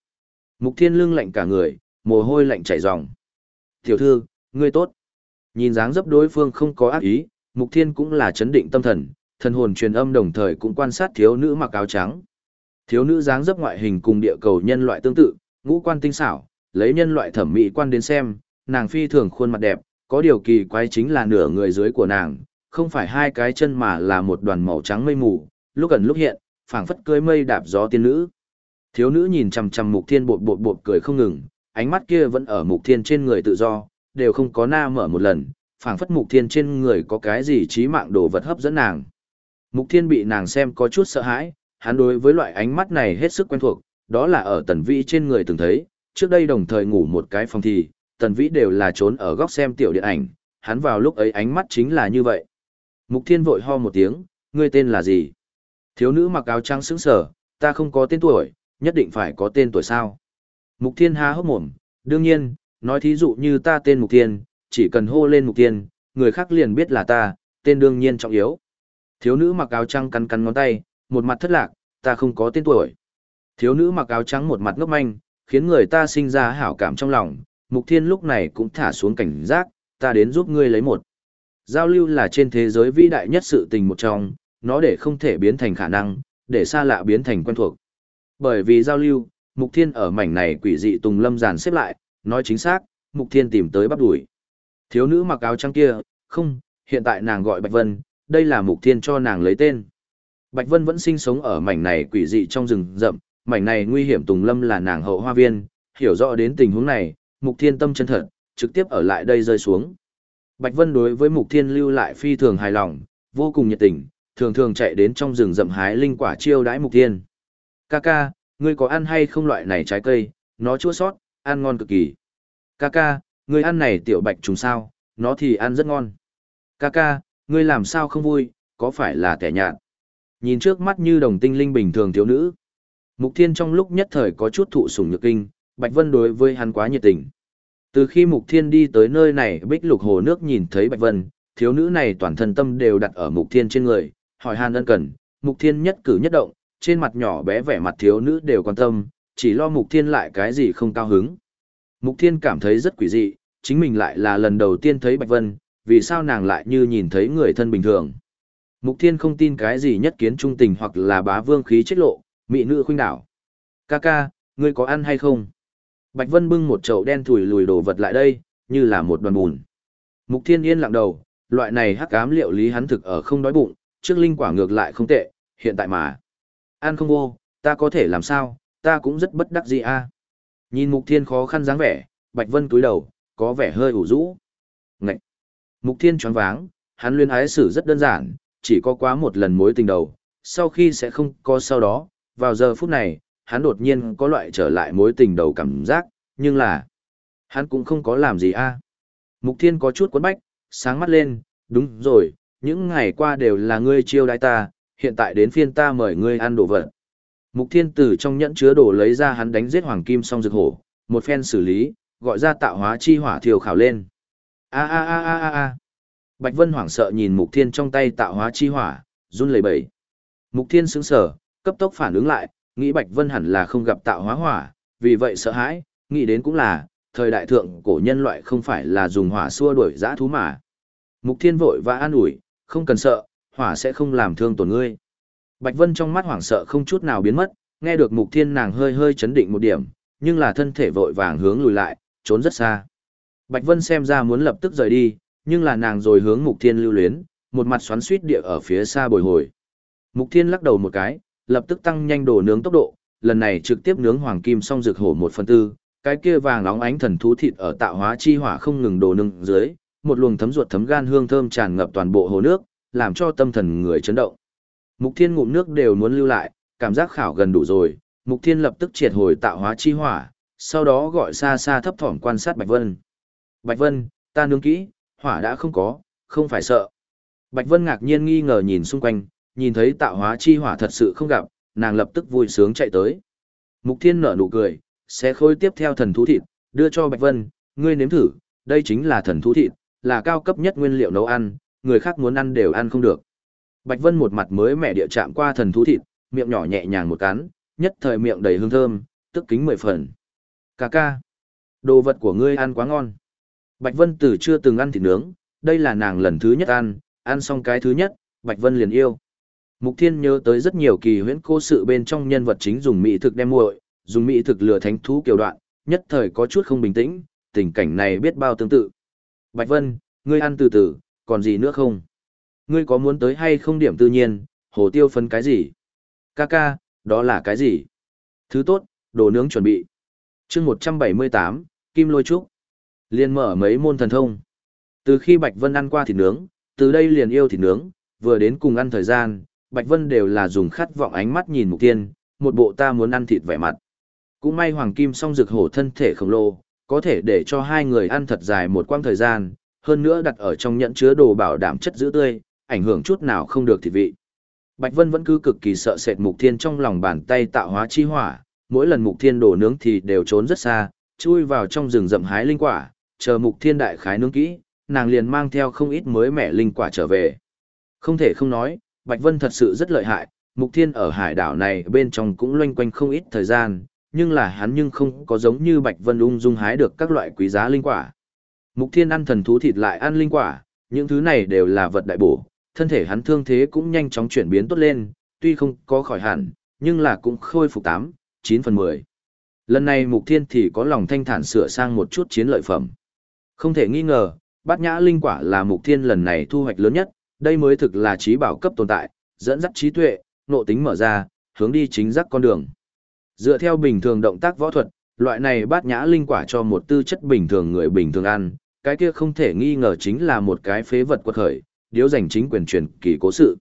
Mục Thiên lưng lạnh cả người, mồ hôi lạnh chảy ròng. Tiểu thư, ngươi tốt. Nhìn dáng dấp đối phương không có ác ý, Mục Thiên cũng là chấn định tâm thần, thần hồn truyền âm đồng thời cũng quan sát thiếu nữ mặc áo trắng. Thiếu nữ dáng dấp ngoại hình cùng địa cầu nhân loại tương tự, ngũ quan tinh xảo, lấy nhân loại thẩm mỹ quan đến xem, nàng phi thường khuôn mặt đẹp, có điều kỳ quái chính là nửa người dưới của nàng, không phải hai cái chân mà là một đoàn màu trắng mây mù, lúc ẩn lúc hiện, phảng phất cưới mây đạp gió tiên nữ. Thiếu nữ nhìn chằm chằm Mục Thiên bột bột bột cười không ngừng, ánh mắt kia vẫn ở Mục Thiên trên người tự do, đều không có na mở một lần, phảng phất Mục Thiên trên người có cái gì trí mạng đồ vật hấp dẫn nàng. Mục Thiên bị nàng xem có chút sợ hãi, hắn đối với loại ánh mắt này hết sức quen thuộc, đó là ở Tần Vĩ trên người từng thấy, trước đây đồng thời ngủ một cái phòng thì, Tần Vĩ đều là trốn ở góc xem tiểu điện ảnh, hắn vào lúc ấy ánh mắt chính là như vậy. Mục Thiên vội ho một tiếng, ngươi tên là gì? Thiếu nữ mặc áo trắng sững sờ, ta không có tên tuổi, nhất định phải có tên tuổi sao? Mục Thiên há hốc mồm, đương nhiên, nói thí dụ như ta tên Mục Thiên, chỉ cần hô lên Mục Thiên, người khác liền biết là ta, tên đương nhiên trọng yếu. Thiếu nữ mặc áo trắng cắn cắn ngón tay, một mặt thất lạc, ta không có tên tuổi. Thiếu nữ mặc áo trắng một mặt ngốc manh, khiến người ta sinh ra hảo cảm trong lòng, Mục Thiên lúc này cũng thả xuống cảnh giác, ta đến giúp ngươi lấy một. Giao lưu là trên thế giới vĩ đại nhất sự tình một trong, nó để không thể biến thành khả năng, để xa lạ biến thành quen thuộc. Bởi vì giao lưu, Mục Thiên ở mảnh này quỷ dị tùng lâm giàn xếp lại, nói chính xác, Mục Thiên tìm tới bắt đuổi. Thiếu nữ mặc áo trắng kia, không, hiện tại nàng gọi Bạch Vân, đây là Mục Thiên cho nàng lấy tên. Bạch Vân vẫn sinh sống ở mảnh này quỷ dị trong rừng rậm, mảnh này nguy hiểm tùng lâm là nàng hậu hoa viên, hiểu rõ đến tình huống này, Mục Thiên tâm chân thật, trực tiếp ở lại đây rơi xuống. Bạch Vân đối với Mục Thiên lưu lại phi thường hài lòng, vô cùng nhiệt tình, thường thường chạy đến trong rừng rậm hái linh quả chiêu đãi Mục Thiên. Kaka, ngươi có ăn hay không loại này trái cây, nó chua sót, ăn ngon cực kỳ. Kaka, ngươi ăn này tiểu bạch trùng sao, nó thì ăn rất ngon. Kaka, ngươi làm sao không vui, có phải là kẻ nhạt? Nhìn trước mắt như đồng tinh linh bình thường thiếu nữ. Mục Thiên trong lúc nhất thời có chút thụ sủng nhược kinh, Bạch Vân đối với hắn quá nhiệt tình. Từ khi Mục Thiên đi tới nơi này bích lục hồ nước nhìn thấy Bạch Vân, thiếu nữ này toàn thân tâm đều đặt ở Mục Thiên trên người, hỏi han ân cần, Mục Thiên nhất cử nhất động, trên mặt nhỏ bé vẻ mặt thiếu nữ đều quan tâm, chỉ lo Mục Thiên lại cái gì không cao hứng. Mục Thiên cảm thấy rất quỷ dị, chính mình lại là lần đầu tiên thấy Bạch Vân, vì sao nàng lại như nhìn thấy người thân bình thường. Mục Thiên không tin cái gì nhất kiến trung tình hoặc là bá vương khí chết lộ, mỹ nữ khuynh đảo. Ca ca, ngươi có ăn hay không? Bạch Vân bưng một chậu đen thủi lùi đồ vật lại đây, như là một đoàn bùn. Mục Thiên yên lặng đầu, loại này hắc ám liệu lý hắn thực ở không đói bụng, trước linh quả ngược lại không tệ, hiện tại mà. Ăn không vô, ta có thể làm sao, ta cũng rất bất đắc dĩ a. Nhìn Mục Thiên khó khăn dáng vẻ, Bạch Vân cúi đầu, có vẻ hơi ủ rũ. Ngậy! Mục Thiên choáng váng, hắn luyên ái xử rất đơn giản, chỉ có quá một lần mối tình đầu, sau khi sẽ không có sau đó, vào giờ phút này, hắn đột nhiên có loại trở lại mối tình đầu cảm giác, nhưng là, hắn cũng không có làm gì a. Mục Thiên có chút quấn bách, sáng mắt lên, đúng rồi, những ngày qua đều là ngươi chiêu đãi ta, hiện tại đến phiên ta mời ngươi ăn đồ vật. Mục Thiên từ trong nhẫn chứa đồ lấy ra hắn đánh giết hoàng kim song rực hổ, một phen xử lý, gọi ra tạo hóa chi hỏa thiêu khảo lên. A a a a a a. Bạch Vân hoảng sợ nhìn Mục Thiên trong tay tạo hóa chi hỏa, run lẩy bẩy. Mục Thiên sững sờ, cấp tốc phản ứng lại, nghĩ Bạch Vân hẳn là không gặp tạo hóa hỏa, vì vậy sợ hãi, nghĩ đến cũng là, thời đại thượng cổ nhân loại không phải là dùng hỏa xua đuổi dã thú mà. Mục Thiên vội và an ủi, không cần sợ, hỏa sẽ không làm thương tổn ngươi. Bạch Vân trong mắt hoảng sợ không chút nào biến mất, nghe được Mục Thiên nàng hơi hơi chấn định một điểm, nhưng là thân thể vội vàng hướng lùi lại, trốn rất xa. Bạch Vân xem ra muốn lập tức rời đi, nhưng là nàng rồi hướng Mục Thiên lưu luyến, một mặt xoắn suýt địa ở phía xa bồi hồi. Mục Thiên lắc đầu một cái, lập tức tăng nhanh đồ nướng tốc độ, lần này trực tiếp nướng hoàng kim song rực hổ một phần tư, cái kia vàng nóng ánh thần thú thịt ở tạo hóa chi hỏa không ngừng đồ nướng dưới, một luồng thấm ruột thấm gan hương thơm tràn ngập toàn bộ hồ nước, làm cho tâm thần người chấn động. Mục Thiên ngụm nước đều muốn lưu lại, cảm giác khảo gần đủ rồi, Mục Thiên lập tức triệt hồi tạo hóa chi hỏa, sau đó gọi xa xa thấp thỏm quan sát Bạch Vân. Bạch Vân, ta nướng kỹ, hỏa đã không có, không phải sợ. Bạch Vân ngạc nhiên nghi ngờ nhìn xung quanh, nhìn thấy tạo hóa chi hỏa thật sự không gặp, nàng lập tức vui sướng chạy tới. Mục Thiên nở nụ cười, sẽ khôi tiếp theo thần thú thịt, đưa cho Bạch Vân, ngươi nếm thử, đây chính là thần thú thịt, là cao cấp nhất nguyên liệu nấu ăn, người khác muốn ăn đều ăn không được. Bạch Vân một mặt mới mẹ địa chạm qua thần thú thịt, miệng nhỏ nhẹ nhàng một cắn, nhất thời miệng đầy hương thơm, tức kính mười phần. Cà ca, đồ vật của ngươi ăn quá ngon. Bạch Vân từ chưa từng ăn thịt nướng, đây là nàng lần thứ nhất ăn, ăn xong cái thứ nhất, Bạch Vân liền yêu. Mục Thiên nhớ tới rất nhiều kỳ huyễn cô sự bên trong nhân vật chính dùng mỹ thực đem muội, dùng mỹ thực lừa thánh thú kiều đoạn, nhất thời có chút không bình tĩnh, tình cảnh này biết bao tương tự. Bạch Vân, ngươi ăn từ từ, còn gì nữa không? Ngươi có muốn tới hay không điểm tự nhiên, hồ tiêu phấn cái gì? Ca ca, đó là cái gì? Thứ tốt, đồ nướng chuẩn bị. chương 178, Kim Lôi Trúc. Liên mở mấy môn thần thông. Từ khi Bạch Vân ăn qua thịt nướng, từ đây liền yêu thịt nướng, vừa đến cùng ăn thời gian, Bạch Vân đều là dùng khát vọng ánh mắt nhìn Mục Tiên, một bộ ta muốn ăn thịt vẻ mặt. Cũng may Hoàng Kim song rực hổ thân thể khổng lồ, có thể để cho hai người ăn thật dài một quãng thời gian, hơn nữa đặt ở trong nhẫn chứa đồ bảo đảm chất giữ tươi, ảnh hưởng chút nào không được thịt vị. Bạch Vân vẫn cứ cực kỳ sợ sệt Mục Thiên trong lòng bàn tay tạo hóa chi hỏa, mỗi lần Mục Thiên đổ nướng thì đều trốn rất xa, chui vào trong rừng rậm hái linh quả, chờ Mục Thiên đại khái nướng kỹ, nàng liền mang theo không ít mới mẻ linh quả trở về. Không thể không nói, Bạch Vân thật sự rất lợi hại, Mục Thiên ở hải đảo này bên trong cũng loanh quanh không ít thời gian, nhưng là hắn nhưng không có giống như Bạch Vân ung dung hái được các loại quý giá linh quả. Mục Thiên ăn thần thú thịt lại ăn linh quả, những thứ này đều là vật đại bổ, thân thể hắn thương thế cũng nhanh chóng chuyển biến tốt lên, tuy không có khỏi hẳn, nhưng là cũng khôi phục 8, 9 phần 10. Lần này Mục Thiên thì có lòng thanh thản sửa sang một chút chiến lợi phẩm. Không thể nghi ngờ, bát nhã linh quả là Mục Thiên lần này thu hoạch lớn nhất, đây mới thực là trí bảo cấp tồn tại, dẫn dắt trí tuệ, nộ tính mở ra, hướng đi chính giác con đường. Dựa theo bình thường động tác võ thuật, loại này bát nhã linh quả cho một tư chất bình thường người bình thường ăn, cái kia không thể nghi ngờ chính là một cái phế vật quật khởi, điếu giành chính quyền truyền kỳ cố sự.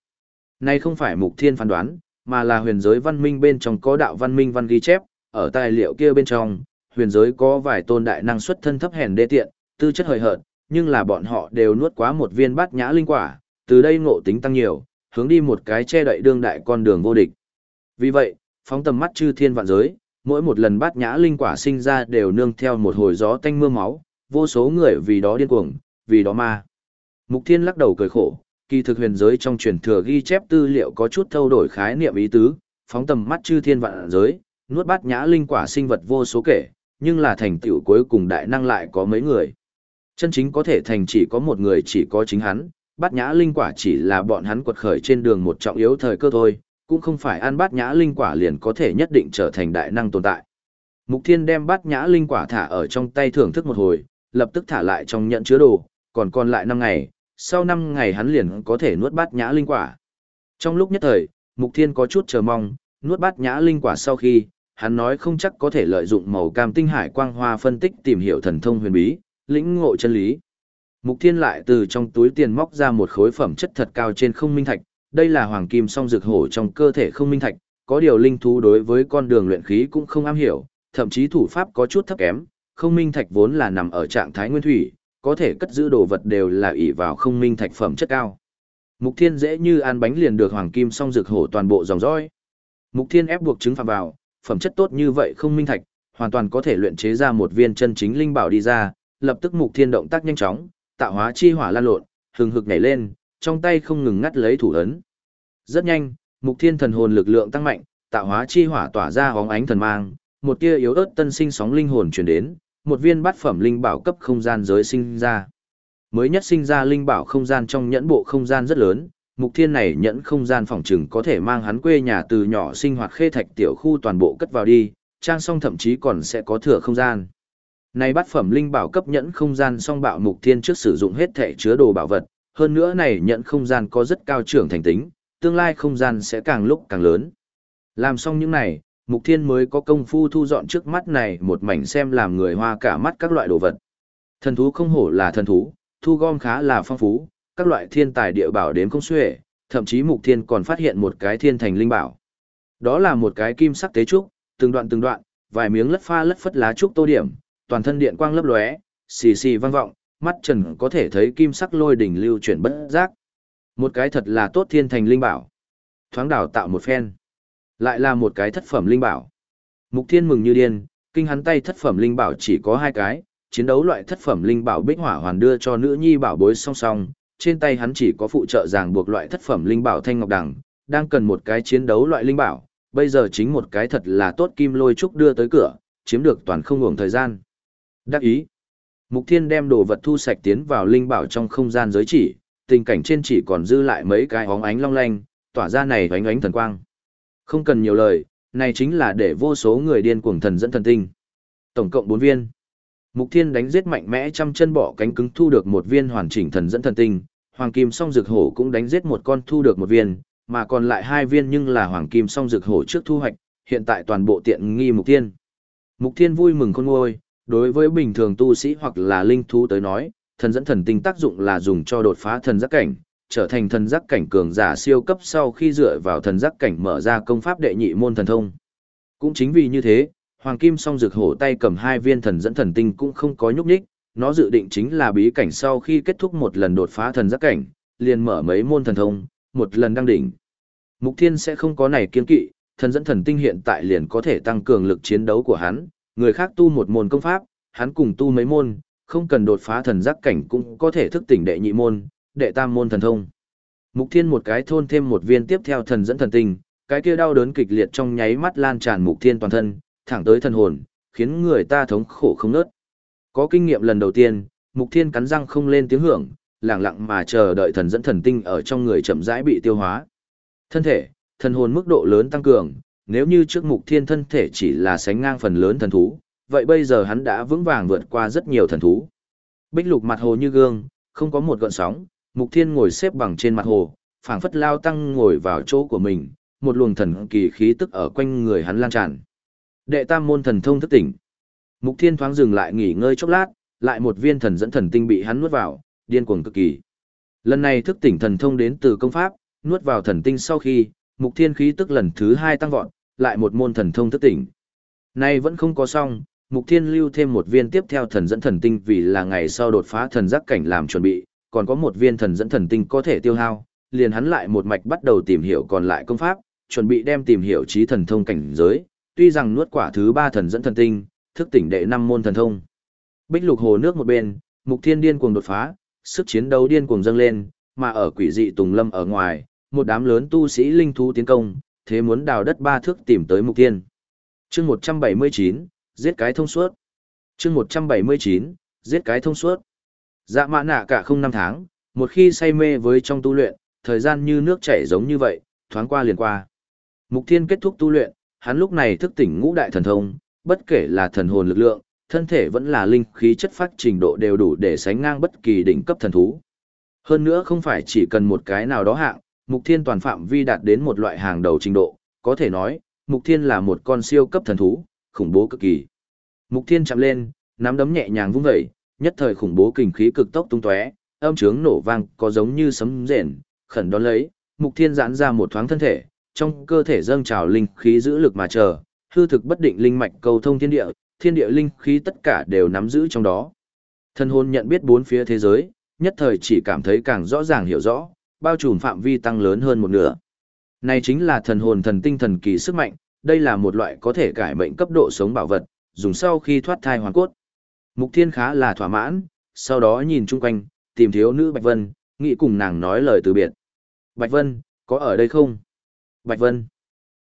Này không phải mục thiên phán đoán, mà là huyền giới văn minh bên trong có đạo văn minh văn ghi chép, ở tài liệu kia bên trong, huyền giới có vài tôn đại năng xuất thân thấp hèn đê tiện, tư chất hời hợt, nhưng là bọn họ đều nuốt quá một viên bát nhã linh quả, từ đây ngộ tính tăng nhiều, hướng đi một cái che đậy đương đại con đường vô địch. Vì vậy, phóng tầm mắt chư thiên vạn giới, mỗi một lần bát nhã linh quả sinh ra đều nương theo một hồi gió tanh mưa máu, vô số người vì đó điên cuồng, vì đó ma. Mục Thiên lắc đầu cười khổ, kỳ thực huyền giới trong truyền thừa ghi chép tư liệu có chút thâu đổi khái niệm ý tứ, phóng tầm mắt chư thiên vạn giới, nuốt bát nhã linh quả sinh vật vô số kể, nhưng là thành tựu cuối cùng đại năng lại có mấy người. Chân chính có thể thành chỉ có một người chỉ có chính hắn, bát nhã linh quả chỉ là bọn hắn quật khởi trên đường một trọng yếu thời cơ thôi, cũng không phải ăn bát nhã linh quả liền có thể nhất định trở thành đại năng tồn tại. Mục Thiên đem bát nhã linh quả thả ở trong tay thưởng thức một hồi, lập tức thả lại trong nhận chứa đồ, còn còn lại 5 ngày, sau 5 ngày hắn liền có thể nuốt bát nhã linh quả. Trong lúc nhất thời, Mục Thiên có chút chờ mong, nuốt bát nhã linh quả sau khi, hắn nói không chắc có thể lợi dụng màu cam tinh hải quang hoa phân tích tìm hiểu thần thông huyền bí, lĩnh ngộ chân lý. Mục Thiên lại từ trong túi tiền móc ra một khối phẩm chất thật cao trên không minh thạch, đây là hoàng kim song dược hổ trong cơ thể không minh thạch, có điều linh thú đối với con đường luyện khí cũng không am hiểu, thậm chí thủ pháp có chút thấp kém, không minh thạch vốn là nằm ở trạng thái nguyên thủy, có thể cất giữ đồ vật đều là ỷ vào không minh thạch phẩm chất cao. Mục Thiên dễ như ăn bánh liền được hoàng kim song dược hổ toàn bộ dòng dõi. Mục Thiên ép buộc chứng phạm vào, phẩm chất tốt như vậy không minh thạch, hoàn toàn có thể luyện chế ra một viên chân chính linh bảo đi ra, lập tức Mục Thiên động tác nhanh chóng, tạo hóa chi hỏa lan lộn, hừng hực nhảy lên, trong tay không ngừng ngắt lấy thủ ấn. Rất nhanh, Mục Thiên thần hồn lực lượng tăng mạnh, tạo hóa chi hỏa tỏa ra hóng ánh thần mang, một tia yếu ớt tân sinh sóng linh hồn truyền đến, một viên bát phẩm linh bảo cấp không gian giới sinh ra. Mới nhất sinh ra linh bảo không gian trong nhẫn bộ không gian rất lớn, Mục Thiên này nhẫn không gian phòng trừng có thể mang hắn quê nhà từ nhỏ sinh hoạt khê thạch tiểu khu toàn bộ cất vào đi, trang song thậm chí còn sẽ có thừa không gian. Này bát phẩm linh bảo cấp nhẫn không gian song bạo Mục Thiên trước sử dụng hết thể chứa đồ bảo vật, hơn nữa này nhẫn không gian có rất cao trưởng thành tính, tương lai không gian sẽ càng lúc càng lớn. Làm xong những này, Mục Thiên mới có công phu thu dọn trước mắt này một mảnh xem làm người hoa cả mắt các loại đồ vật. Thần thú không hổ là thần thú, thu gom khá là phong phú, các loại thiên tài địa bảo đếm không xuể, thậm chí Mục Thiên còn phát hiện một cái thiên thành linh bảo. Đó là một cái kim sắc tế trúc, từng đoạn từng đoạn, vài miếng lất pha lất phất lá trúc tô điểm, toàn thân điện quang lấp lóe, xì xì vang vọng, mắt trần có thể thấy kim sắc lôi đỉnh lưu chuyển bất giác. Một cái thật là tốt thiên thành linh bảo. Thoáng đảo tạo một phen. Lại là một cái thất phẩm linh bảo. Mục thiên mừng như điên, kinh hắn tay thất phẩm linh bảo chỉ có hai cái, chiến đấu loại thất phẩm linh bảo bích hỏa hoàn đưa cho nữ nhi bảo bối song song, trên tay hắn chỉ có phụ trợ ràng buộc loại thất phẩm linh bảo thanh ngọc đằng, đang cần một cái chiến đấu loại linh bảo, bây giờ chính một cái thật là tốt kim lôi trúc đưa tới cửa, chiếm được toàn không ngủng thời gian. Đắc ý. Mục Thiên đem đồ vật thu sạch tiến vào linh bảo trong không gian giới chỉ, tình cảnh trên chỉ còn dư lại mấy cái óng ánh long lanh, tỏa ra này ánh ánh thần quang. Không cần nhiều lời, này chính là để vô số người điên cuồng thần dẫn thần tinh. Tổng cộng 4 viên. Mục Thiên đánh giết mạnh mẽ trăm chân bỏ cánh cứng thu được một viên hoàn chỉnh thần dẫn thần tinh, Hoàng Kim Song Dược Hổ cũng đánh giết một con thu được một viên, mà còn lại hai viên nhưng là Hoàng Kim Song Dược Hổ trước thu hoạch, hiện tại toàn bộ tiện nghi Mục Thiên. Mục Thiên vui mừng khôn ngôi, đối với bình thường tu sĩ hoặc là linh thú tới nói, thần dẫn thần tinh tác dụng là dùng cho đột phá thần giác cảnh, trở thành thần giác cảnh cường giả siêu cấp sau khi dựa vào thần giác cảnh mở ra công pháp đệ nhị môn thần thông. Cũng chính vì như thế, Hoàng Kim song rực hổ tay cầm hai viên thần dẫn thần tinh cũng không có nhúc nhích, nó dự định chính là bí cảnh sau khi kết thúc một lần đột phá thần giác cảnh, liền mở mấy môn thần thông, một lần đăng đỉnh. Mục Thiên sẽ không có này kiên kỵ, thần dẫn thần tinh hiện tại liền có thể tăng cường lực chiến đấu của hắn, người khác tu một môn công pháp, hắn cùng tu mấy môn, không cần đột phá thần giác cảnh cũng có thể thức tỉnh đệ nhị môn, đệ tam môn thần thông. Mục Thiên một cái thôn thêm một viên tiếp theo thần dẫn thần tinh, cái kia đau đớn kịch liệt trong nháy mắt lan tràn Mục Thiên toàn thân, thẳng tới thần hồn, khiến người ta thống khổ không nớt. Có kinh nghiệm lần đầu tiên, Mục Thiên cắn răng không lên tiếng hưởng, lặng lặng mà chờ đợi thần dẫn thần tinh ở trong người chậm rãi bị tiêu hóa. Thân thể, thần hồn mức độ lớn tăng cường, nếu như trước Mục Thiên thân thể chỉ là sánh ngang phần lớn thần thú, vậy bây giờ hắn đã vững vàng vượt qua rất nhiều thần thú. Bích lục mặt hồ như gương, không có một gợn sóng, Mục Thiên ngồi xếp bằng trên mặt hồ, phảng phất lao tăng ngồi vào chỗ của mình, một luồng thần kỳ khí tức ở quanh người hắn lan tràn. Đệ tam môn thần thông thức tỉnh. Mục Thiên thoáng dừng lại nghỉ ngơi chốc lát, lại một viên thần dẫn thần tinh bị hắn nuốt vào, điên cuồng cực kỳ. Lần này thức tỉnh thần thông đến từ công pháp, nuốt vào thần tinh sau khi, Mục Thiên khí tức lần thứ hai tăng vọt, lại một môn thần thông thức tỉnh. Nay vẫn không có xong, Mục Thiên lưu thêm một viên tiếp theo thần dẫn thần tinh vì là ngày sau đột phá thần giác cảnh làm chuẩn bị, còn có một viên thần dẫn thần tinh có thể tiêu hao, liền hắn lại một mạch bắt đầu tìm hiểu còn lại công pháp, chuẩn bị đem tìm hiểu trí thần thông cảnh giới, tuy rằng nuốt quả thứ ba thần dẫn thần tinh, thức tỉnh đệ năm môn thần thông. Bích lục hồ nước một bên, Mục Thiên điên cuồng đột phá, sức chiến đấu điên cuồng dâng lên, mà ở quỷ dị tùng lâm ở ngoài, một đám lớn tu sĩ linh thú tiến công, thế muốn đào đất ba thước tìm tới Mục tiên Chương 179, giết cái thông suốt. Chương 179, giết cái thông suốt. Dạ mã nạ cả không năm tháng, một khi say mê với trong tu luyện, thời gian như nước chảy giống như vậy, thoáng qua liền qua. Mục Thiên kết thúc tu luyện, hắn lúc này thức tỉnh ngũ đại thần thông, bất kể là thần hồn lực lượng, thân thể vẫn là linh khí chất phát trình độ đều đủ để sánh ngang bất kỳ đỉnh cấp thần thú. Hơn nữa không phải chỉ cần một cái nào đó hạng, Mục Thiên toàn phạm vi đạt đến một loại hàng đầu trình độ, có thể nói, Mục Thiên là một con siêu cấp thần thú, khủng bố cực kỳ. Mục Thiên chạm lên, nắm đấm nhẹ nhàng vung vẩy, nhất thời khủng bố kinh khí cực tốc tung tóe, âm trướng nổ vang, có giống như sấm rền, khẩn đón lấy, Mục Thiên giãn ra một thoáng thân thể, trong cơ thể dâng trào linh khí giữ lực mà chờ, hư thực bất định linh mạch cầu thông thiên địa, thiên địa linh khí tất cả đều nắm giữ trong đó. Thân hồn nhận biết bốn phía thế giới, nhất thời chỉ cảm thấy càng rõ ràng hiểu rõ, bao trùm phạm vi tăng lớn hơn một nửa. Này chính là thần hồn thần tinh thần kỳ sức mạnh, đây là một loại có thể cải mệnh cấp độ sống bảo vật, dùng sau khi thoát thai hoàn cốt. Mục Thiên khá là thỏa mãn, sau đó nhìn chung quanh, tìm thiếu nữ Bạch Vân, nghĩ cùng nàng nói lời từ biệt. Bạch Vân, có ở đây không? Bạch Vân.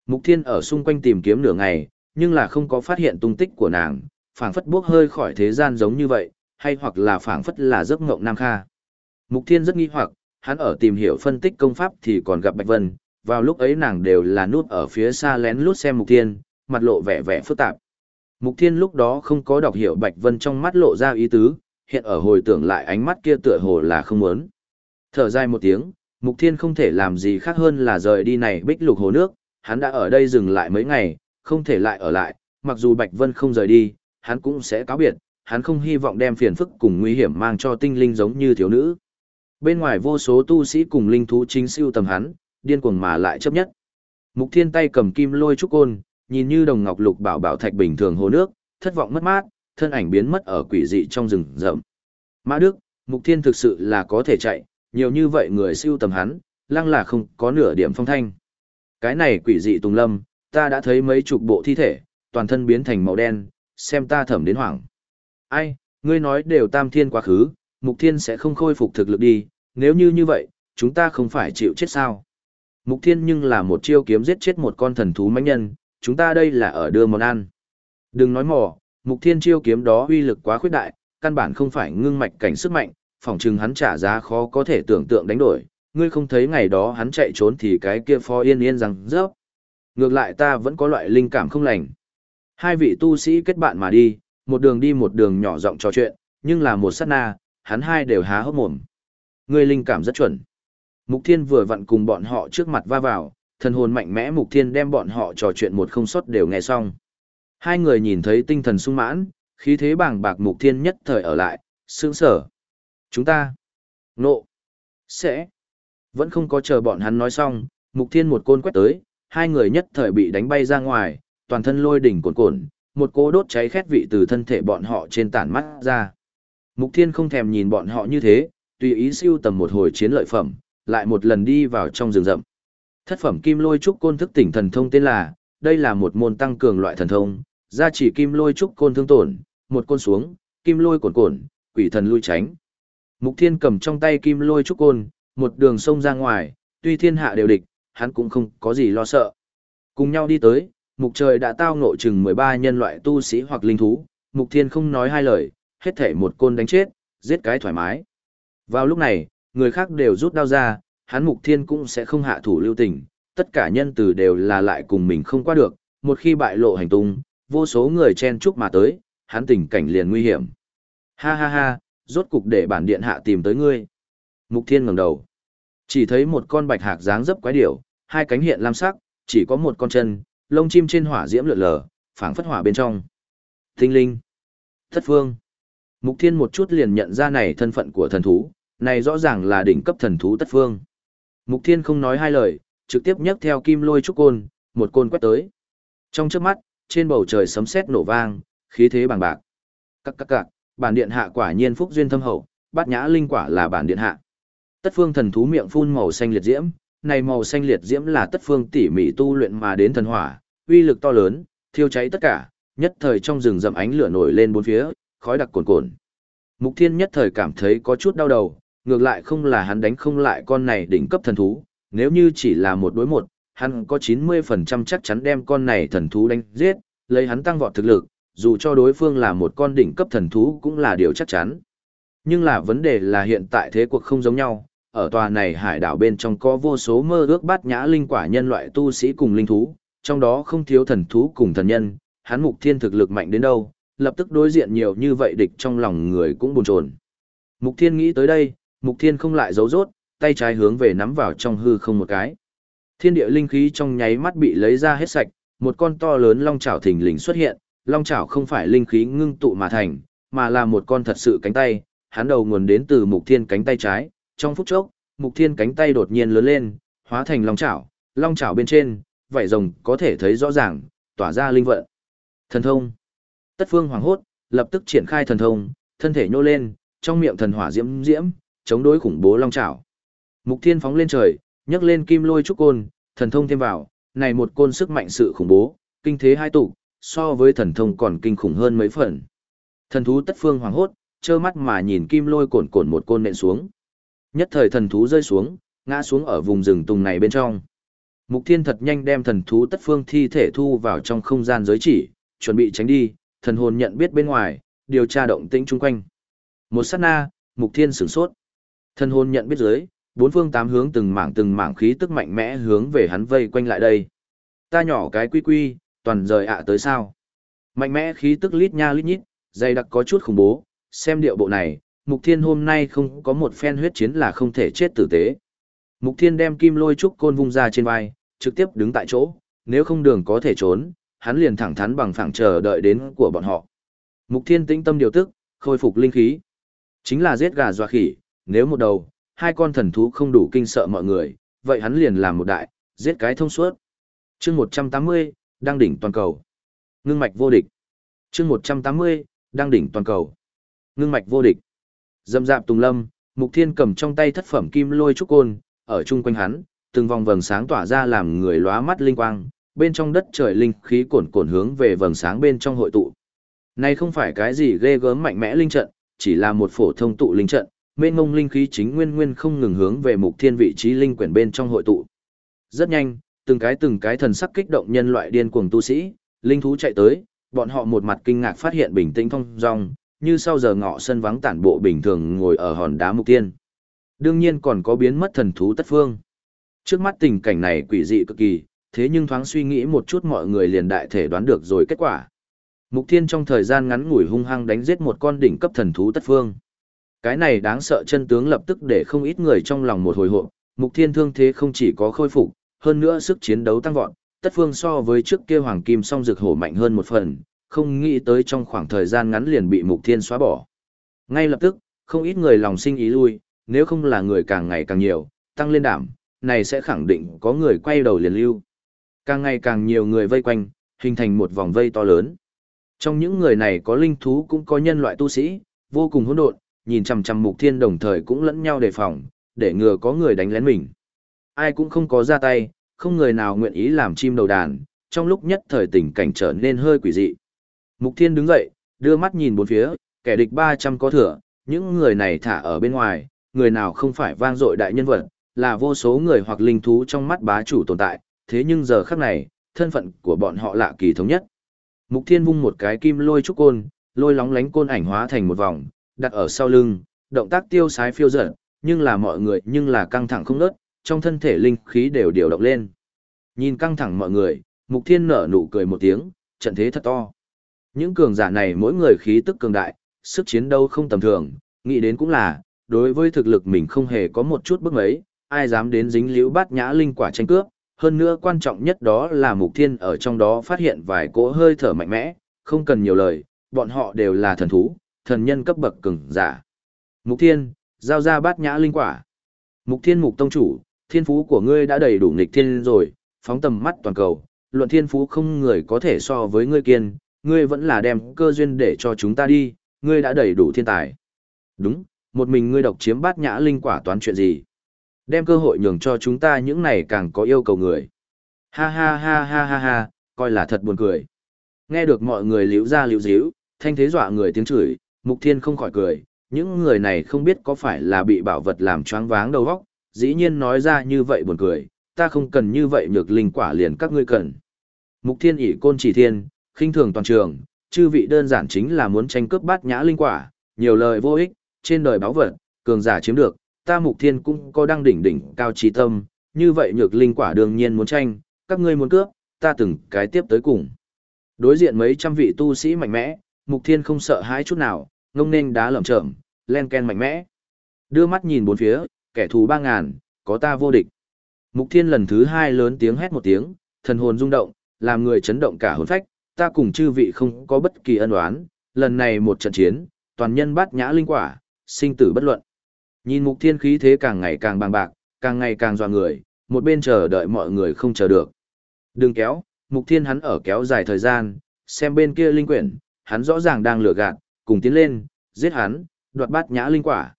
Mục Thiên ở xung quanh tìm kiếm nửa ngày, nhưng là không có phát hiện tung tích của nàng, phảng phất bước hơi khỏi thế gian giống như vậy, hay hoặc là phảng phất là giấc ngộng Nam Kha. Mục Thiên rất nghi hoặc, hắn ở tìm hiểu phân tích công pháp thì còn gặp Bạch Vân, vào lúc ấy nàng đều là nút ở phía xa lén lút xem Mục Thiên, mặt lộ vẻ vẻ phức tạp. Mục Thiên lúc đó không có đọc hiểu Bạch Vân trong mắt lộ ra ý tứ, hiện ở hồi tưởng lại ánh mắt kia tựa hồ là không muốn. Thở dài một tiếng, Mục Thiên không thể làm gì khác hơn là rời đi này bích lục hồ nước, hắn đã ở đây dừng lại mấy ngày, không thể lại ở lại, mặc dù Bạch Vân không rời đi, hắn cũng sẽ cáo biệt, hắn không hy vọng đem phiền phức cùng nguy hiểm mang cho tinh linh giống như thiếu nữ. Bên ngoài vô số tu sĩ cùng linh thú chính siêu tầm hắn, điên cuồng mà lại chấp nhất. Mục Thiên tay cầm kim lôi trúc côn, nhìn như đồng ngọc lục bảo bảo thạch bình thường hồ nước, thất vọng mất mát, thân ảnh biến mất ở quỷ dị trong rừng rậm. Mã Đức, Mục Thiên thực sự là có thể chạy, nhiều như vậy người siêu tầm hắn, lăng là không có nửa điểm phong thanh. Cái này quỷ dị tùng lâm, ta đã thấy mấy chục bộ thi thể, toàn thân biến thành màu đen, xem ta thẩm đến hoảng. Ai, ngươi nói đều tam thiên quá khứ, mục thiên sẽ không khôi phục thực lực đi, nếu như như vậy, chúng ta không phải chịu chết sao. Mục Thiên nhưng là một chiêu kiếm giết chết một con thần thú mãnh nhân, chúng ta đây là ở đưa món ăn. Đừng nói mò, Mục Thiên chiêu kiếm đó uy lực quá khuyết đại, căn bản không phải ngưng mạch cảnh sức mạnh, phỏng chừng hắn trả giá khó có thể tưởng tượng đánh đổi, ngươi không thấy ngày đó hắn chạy trốn thì cái kia phó yên yên rằng rớp. Ngược lại ta vẫn có loại linh cảm không lành. Hai vị tu sĩ kết bạn mà đi, một đường đi một đường nhỏ giọng trò chuyện, nhưng là một sát na, hắn hai đều há hốc mồm. Ngươi linh cảm rất chuẩn. Mục Thiên vừa vặn cùng bọn họ trước mặt va vào, thần hồn mạnh mẽ Mục Thiên đem bọn họ trò chuyện một không sót đều nghe xong. Hai người nhìn thấy tinh thần sung mãn, khí thế bàng bạc Mục Thiên nhất thời ở lại, sững sở. Chúng ta, nộ, sẽ, vẫn không có chờ bọn hắn nói xong, Mục Thiên một côn quét tới, hai người nhất thời bị đánh bay ra ngoài, toàn thân lôi đỉnh cuồn cuộn, một cỗ đốt cháy khét vị từ thân thể bọn họ trên tản mắt ra. Mục Thiên không thèm nhìn bọn họ như thế, tùy ý siêu tầm một hồi chiến lợi phẩm, lại một lần đi vào trong rừng rậm. Thất phẩm kim lôi trúc côn thức tỉnh thần thông tên là, đây là một môn tăng cường loại thần thông, gia chỉ kim lôi trúc côn thương tổn, một côn xuống, kim lôi cuồn cuộn, quỷ thần lui tránh. Mục Thiên cầm trong tay kim lôi trúc côn, một đường sông ra ngoài, tuy thiên hạ đều địch, hắn cũng không có gì lo sợ. Cùng nhau đi tới, mục trời đã tao ngộ chừng 13 nhân loại tu sĩ hoặc linh thú, mục thiên không nói hai lời, hết thể một côn đánh chết, giết cái thoải mái. Vào lúc này, người khác đều rút đao ra, hắn mục thiên cũng sẽ không hạ thủ lưu tình, tất cả nhân từ đều là lại cùng mình không qua được, một khi bại lộ hành tung, vô số người chen chúc mà tới, hắn tình cảnh liền nguy hiểm. Ha ha ha, rốt cục để bản điện hạ tìm tới ngươi. Mục thiên ngẩng đầu. Chỉ thấy một con bạch hạc dáng dấp quái điểu, hai cánh hiện lam sắc, chỉ có một con chân, lông chim trên hỏa diễm lượn lờ, phảng phất hỏa bên trong. Tinh linh. Thất phương. Mục thiên một chút liền nhận ra này thân phận của thần thú, này rõ ràng là đỉnh cấp thần thú tất phương. Mục thiên không nói hai lời, trực tiếp nhấc theo kim lôi trúc côn, một côn quét tới. Trong chớp mắt, trên bầu trời sấm sét nổ vang, khí thế bằng bạc. Các các các, bản điện hạ quả nhiên phúc duyên thâm hậu, bát nhã linh quả là bản điện hạ. Tất phương thần thú miệng phun màu xanh liệt diễm, này màu xanh liệt diễm là tất phương tỉ mỉ tu luyện mà đến thần hỏa, uy lực to lớn, thiêu cháy tất cả, nhất thời trong rừng rậm ánh lửa nổi lên bốn phía, khói đặc cồn cồn, Mục Thiên nhất thời cảm thấy có chút đau đầu, ngược lại không là hắn đánh không lại con này đỉnh cấp thần thú, nếu như chỉ là một đối một, hắn có 90% chắc chắn đem con này thần thú đánh giết, lấy hắn tăng vọt thực lực, dù cho đối phương là một con đỉnh cấp thần thú cũng là điều chắc chắn. Nhưng là vấn đề là hiện tại thế cuộc không giống nhau, ở tòa này hải đảo bên trong có vô số mơ ước bát nhã linh quả nhân loại tu sĩ cùng linh thú, trong đó không thiếu thần thú cùng thần nhân, hắn mục thiên thực lực mạnh đến đâu, lập tức đối diện nhiều như vậy địch trong lòng người cũng buồn chồn. Mục thiên nghĩ tới đây, mục thiên không lại giấu rốt, tay trái hướng về nắm vào trong hư không một cái. Thiên địa linh khí trong nháy mắt bị lấy ra hết sạch, một con to lớn long chảo thình lình xuất hiện, long chảo không phải linh khí ngưng tụ mà thành, mà là một con thật sự cánh tay, hắn đầu nguồn đến từ mục thiên cánh tay trái, trong phút chốc, mục thiên cánh tay đột nhiên lớn lên, hóa thành long chảo, long chảo bên trên, vảy rồng có thể thấy rõ ràng, tỏa ra linh vận. Thần thông. Tất phương hoàng hốt, lập tức triển khai thần thông, thân thể nhô lên, trong miệng thần hỏa diễm diễm, chống đối khủng bố long chảo. Mục thiên phóng lên trời, nhấc lên kim lôi trúc côn, thần thông thêm vào, này một côn sức mạnh sự khủng bố, kinh thế hai tụ, so với thần thông còn kinh khủng hơn mấy phần. Thần thú tất phương hoàng hốt, trơ mắt mà nhìn kim lôi cồn cồn một côn nện xuống. Nhất thời thần thú rơi xuống, ngã xuống ở vùng rừng tùng này bên trong. Mục Thiên thật nhanh đem thần thú tất phương thi thể thu vào trong không gian giới chỉ, chuẩn bị tránh đi, thần hồn nhận biết bên ngoài, điều tra động tĩnh chung quanh. Một sát na, Mục Thiên sửng sốt. Thần hồn nhận biết dưới, bốn phương tám hướng từng mảng từng mảng khí tức mạnh mẽ hướng về hắn vây quanh lại đây. Ta nhỏ cái quy quy, toàn rời ạ tới sao? Mạnh mẽ khí tức lít nha lít nhít, dày đặc có chút khủng bố, xem điệu bộ này, Mục Thiên hôm nay không có một phen huyết chiến là không thể chết tử tế. Mục Thiên đem kim lôi trúc côn vung ra trên vai, trực tiếp đứng tại chỗ, nếu không đường có thể trốn, hắn liền thẳng thắn bằng phẳng chờ đợi đến của bọn họ. Mục Thiên tĩnh tâm điều tức, khôi phục linh khí. Chính là giết gà dọa khỉ, nếu một đầu, hai con thần thú không đủ kinh sợ mọi người, vậy hắn liền làm một đại, giết cái thông suốt. Chương 180, đang đỉnh toàn cầu. Ngưng mạch vô địch. Chương 180, đang đỉnh toàn cầu. Ngưng mạch vô địch. Dâm dạp tùng lâm, mục thiên cầm trong tay thất phẩm kim lôi trúc côn, ở chung quanh hắn, từng vòng vầng sáng tỏa ra làm người lóa mắt linh quang, bên trong đất trời linh khí cuồn cuộn hướng về vầng sáng bên trong hội tụ. Này không phải cái gì ghê gớm mạnh mẽ linh trận, chỉ là một phổ thông tụ linh trận, mênh mông linh khí chính nguyên nguyên không ngừng hướng về mục thiên vị trí linh quyển bên trong hội tụ. Rất nhanh, từng cái từng cái thần sắc kích động nhân loại điên cuồng tu sĩ, linh thú chạy tới, bọn họ một mặt kinh ngạc phát hiện bình tĩnh thông dong, như sau giờ ngọ sân vắng tản bộ bình thường ngồi ở hòn đá mục tiên. Đương nhiên còn có biến mất thần thú tất phương. Trước mắt tình cảnh này quỷ dị cực kỳ, thế nhưng thoáng suy nghĩ một chút mọi người liền đại thể đoán được rồi kết quả. Mục Thiên trong thời gian ngắn ngủi hung hăng đánh giết một con đỉnh cấp thần thú tất phương. Cái này đáng sợ chân tướng lập tức để không ít người trong lòng một hồi hộp, Mục Thiên thương thế không chỉ có khôi phục, hơn nữa sức chiến đấu tăng vọt, tất phương so với trước kia hoàng kim song dược hổ mạnh hơn một phần, không nghĩ tới trong khoảng thời gian ngắn liền bị Mục Thiên xóa bỏ. Ngay lập tức, không ít người lòng sinh ý lui, nếu không là người càng ngày càng nhiều, tăng lên đảm, này sẽ khẳng định có người quay đầu liền lưu. Càng ngày càng nhiều người vây quanh, hình thành một vòng vây to lớn. Trong những người này có linh thú cũng có nhân loại tu sĩ, vô cùng hỗn độn, nhìn chằm chằm Mục Thiên đồng thời cũng lẫn nhau đề phòng, để ngừa có người đánh lén mình. Ai cũng không có ra tay, không người nào nguyện ý làm chim đầu đàn, trong lúc nhất thời tình cảnh trở nên hơi quỷ dị. Mục Thiên đứng dậy, đưa mắt nhìn bốn phía, kẻ địch 300 có thừa, những người này thả ở bên ngoài, người nào không phải vang dội đại nhân vật, là vô số người hoặc linh thú trong mắt bá chủ tồn tại, thế nhưng giờ khắc này, thân phận của bọn họ lạ kỳ thống nhất. Mục Thiên vung một cái kim lôi trúc côn, lôi lóng lánh côn ảnh hóa thành một vòng, đặt ở sau lưng, động tác tiêu sái phiêu dở, nhưng là mọi người nhưng là căng thẳng không nớt, trong thân thể linh khí đều điều động lên. Nhìn căng thẳng mọi người, Mục Thiên nở nụ cười một tiếng, trận thế thật to. Những cường giả này mỗi người khí tức cường đại, sức chiến đấu không tầm thường, nghĩ đến cũng là, đối với thực lực mình không hề có một chút bức mấy, ai dám đến dính liễu bát nhã linh quả tranh cướp, hơn nữa quan trọng nhất đó là Mục Thiên ở trong đó phát hiện vài cỗ hơi thở mạnh mẽ, không cần nhiều lời, bọn họ đều là thần thú, thần nhân cấp bậc cường giả. Mục Thiên, giao ra bát nhã linh quả. Mục Thiên Mục Tông Chủ, thiên phú của ngươi đã đầy đủ nghịch thiên rồi, phóng tầm mắt toàn cầu, luận thiên phú không người có thể so với ngươi kiên, ngươi vẫn là đem cơ duyên để cho chúng ta đi, ngươi đã đầy đủ thiên tài. Đúng, một mình ngươi độc chiếm bát nhã linh quả toán chuyện gì? Đem cơ hội nhường cho chúng ta những này càng có yêu cầu người. Ha ha ha ha ha ha, coi là thật buồn cười. Nghe được mọi người liễu ra liễu díu, thanh thế dọa người tiếng chửi, mục thiên không khỏi cười, những người này không biết có phải là bị bảo vật làm choáng váng đầu óc, dĩ nhiên nói ra như vậy buồn cười, ta không cần như vậy nhược linh quả liền các ngươi cần. Mục thiên ỷ côn chỉ thiên, khinh thường toàn trường, chư vị đơn giản chính là muốn tranh cướp bát nhã linh quả, nhiều lời vô ích, trên đời báo vật, cường giả chiếm được, ta mục thiên cũng có đăng đỉnh đỉnh cao trí tâm, như vậy nhược linh quả đương nhiên muốn tranh, các ngươi muốn cướp, ta từng cái tiếp tới cùng. Đối diện mấy trăm vị tu sĩ mạnh mẽ, mục thiên không sợ hãi chút nào, ngông nên đá lởm chởm, len ken mạnh mẽ. Đưa mắt nhìn bốn phía, kẻ thù ba ngàn, có ta vô địch. Mục thiên lần thứ hai lớn tiếng hét một tiếng, thần hồn rung động, làm người chấn động cả hồn phách, ta cùng chư vị không có bất kỳ ân oán, lần này một trận chiến, toàn nhân bát nhã linh quả, sinh tử bất luận. Nhìn mục thiên khí thế càng ngày càng bằng bạc, càng ngày càng dọa người, một bên chờ đợi mọi người không chờ được. Đừng kéo, mục thiên hắn ở kéo dài thời gian, xem bên kia linh quyển, hắn rõ ràng đang lừa gạt, cùng tiến lên, giết hắn, đoạt bát nhã linh quả.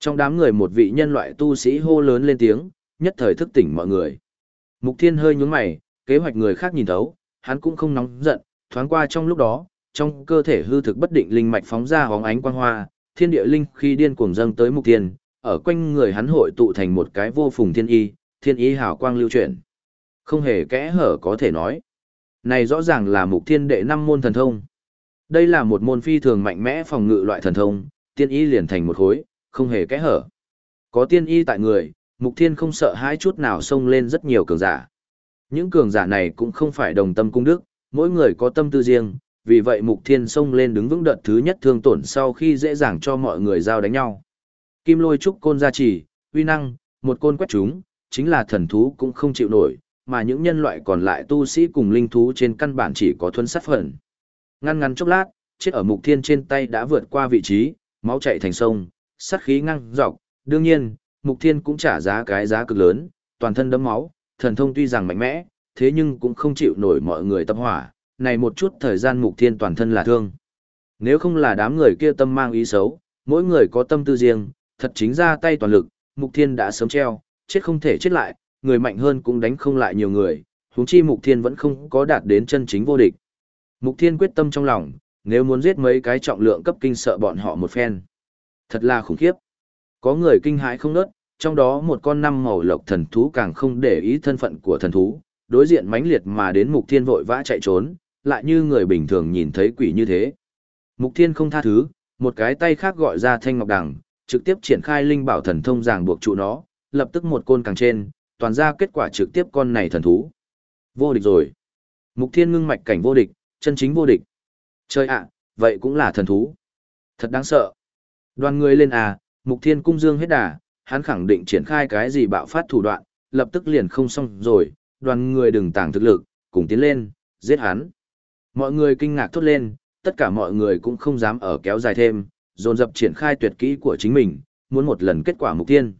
Trong đám người một vị nhân loại tu sĩ hô lớn lên tiếng, nhất thời thức tỉnh mọi người. Mục thiên hơi nhúng mày, kế hoạch người khác nhìn thấu, hắn cũng không nóng giận, thoáng qua trong lúc đó, trong cơ thể hư thực bất định linh mạch phóng ra hóng ánh quang hoa, thiên địa linh khi điên cuồng dâng tới mục tiên, ở quanh người hắn hội tụ thành một cái vô phùng thiên y, thiên y hào quang lưu chuyển. Không hề kẽ hở có thể nói. Này rõ ràng là mục thiên đệ năm môn thần thông. Đây là một môn phi thường mạnh mẽ phòng ngự loại thần thông, tiên y liền thành một khối, không hề kẽ hở. Có tiên y tại người, mục thiên không sợ hãi chút nào xông lên rất nhiều cường giả. Những cường giả này cũng không phải đồng tâm cung đức, mỗi người có tâm tư riêng, vì vậy Mục Thiên xông lên đứng vững đợt thứ nhất thương tổn sau khi dễ dàng cho mọi người giao đánh nhau. Kim lôi trúc côn gia trì, uy năng, một côn quét chúng, chính là thần thú cũng không chịu nổi, mà những nhân loại còn lại tu sĩ cùng linh thú trên căn bản chỉ có thuần sát phần. Ngăn ngắn chốc lát, chết ở Mục Thiên trên tay đã vượt qua vị trí, máu chảy thành sông, sát khí ngăng dọc, đương nhiên, Mục Thiên cũng trả giá cái giá cực lớn, toàn thân đấm máu, thần thông tuy rằng mạnh mẽ, thế nhưng cũng không chịu nổi mọi người tập hỏa, này một chút thời gian mục thiên toàn thân là thương. Nếu không là đám người kia tâm mang ý xấu, mỗi người có tâm tư riêng, thật chính ra tay toàn lực, mục thiên đã sớm treo, chết không thể chết lại, người mạnh hơn cũng đánh không lại nhiều người, huống chi mục thiên vẫn không có đạt đến chân chính vô địch. Mục thiên quyết tâm trong lòng, nếu muốn giết mấy cái trọng lượng cấp kinh sợ bọn họ một phen. Thật là khủng khiếp. Có người kinh hãi không nớt, Trong đó một con năm màu lộc thần thú càng không để ý thân phận của thần thú, đối diện mãnh liệt mà đến Mục Thiên vội vã chạy trốn, lại như người bình thường nhìn thấy quỷ như thế. Mục Thiên không tha thứ, một cái tay khác gọi ra thanh ngọc đằng, trực tiếp triển khai linh bảo thần thông ràng buộc trụ nó, lập tức một côn càng trên, toàn ra kết quả trực tiếp con này thần thú. Vô địch rồi. Mục Thiên ngưng mạch cảnh vô địch, chân chính vô địch. Chơi ạ, vậy cũng là thần thú. Thật đáng sợ. Đoàn người lên à, Mục Thiên cung dương hết đà, hắn khẳng định triển khai cái gì bạo phát thủ đoạn, lập tức liền không xong rồi, đoàn người đừng tàng thực lực, cùng tiến lên, giết hắn. Mọi người kinh ngạc thốt lên, tất cả mọi người cũng không dám ở kéo dài thêm, dồn dập triển khai tuyệt kỹ của chính mình, muốn một lần kết quả mục tiên.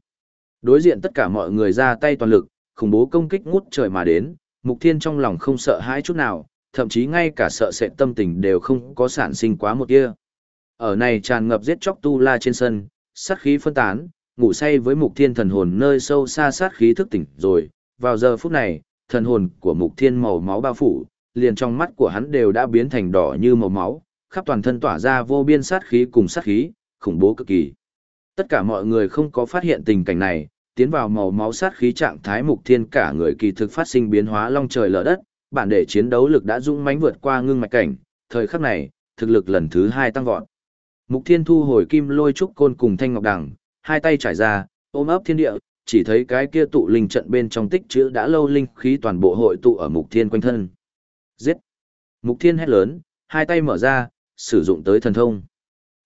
Đối diện tất cả mọi người ra tay toàn lực, khủng bố công kích ngút trời mà đến, mục thiên trong lòng không sợ hãi chút nào, thậm chí ngay cả sợ sệt tâm tình đều không có sản sinh quá một tia. Ở này tràn ngập giết chóc tu la trên sân, sát khí phân tán, ngủ say với mục thiên thần hồn nơi sâu xa sát khí thức tỉnh rồi, vào giờ phút này, thần hồn của mục thiên màu máu bao phủ, liền trong mắt của hắn đều đã biến thành đỏ như màu máu, khắp toàn thân tỏa ra vô biên sát khí cùng sát khí, khủng bố cực kỳ. Tất cả mọi người không có phát hiện tình cảnh này, tiến vào màu máu sát khí trạng thái mục thiên cả người kỳ thực phát sinh biến hóa long trời lở đất, bản để chiến đấu lực đã dũng mãnh vượt qua ngưng mạch cảnh, thời khắc này, thực lực lần thứ hai tăng vọt. Mục thiên thu hồi kim lôi trúc côn cùng thanh ngọc đằng, hai tay trải ra, ôm ấp thiên địa, chỉ thấy cái kia tụ linh trận bên trong tích chữ đã lâu linh khí toàn bộ hội tụ ở mục thiên quanh thân. Giết! Mục thiên hét lớn, hai tay mở ra, sử dụng tới thần thông.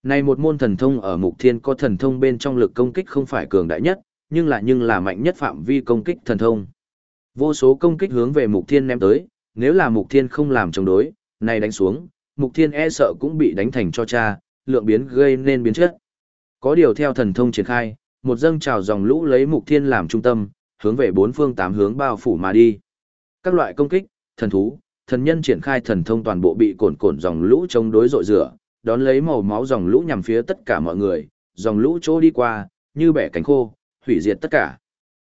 Này một môn thần thông ở mục thiên có thần thông bên trong lực công kích không phải cường đại nhất, nhưng là nhưng là mạnh nhất phạm vi công kích thần thông. Vô số công kích hướng về mục thiên ném tới, nếu là mục thiên không làm chống đối, này đánh xuống, mục thiên e sợ cũng bị đánh thành cho cha, lượng biến gây nên biến chất. Có điều theo thần thông triển khai, một dâng trào dòng lũ lấy mục thiên làm trung tâm, hướng về bốn phương tám hướng bao phủ mà đi. Các loại công kích, thần thú, thần nhân triển khai thần thông toàn bộ bị cồn cồn dòng lũ chống đối rội rửa, đón lấy màu máu dòng lũ nhằm phía tất cả mọi người, dòng lũ chỗ đi qua, như bẻ cánh khô, hủy diệt tất cả.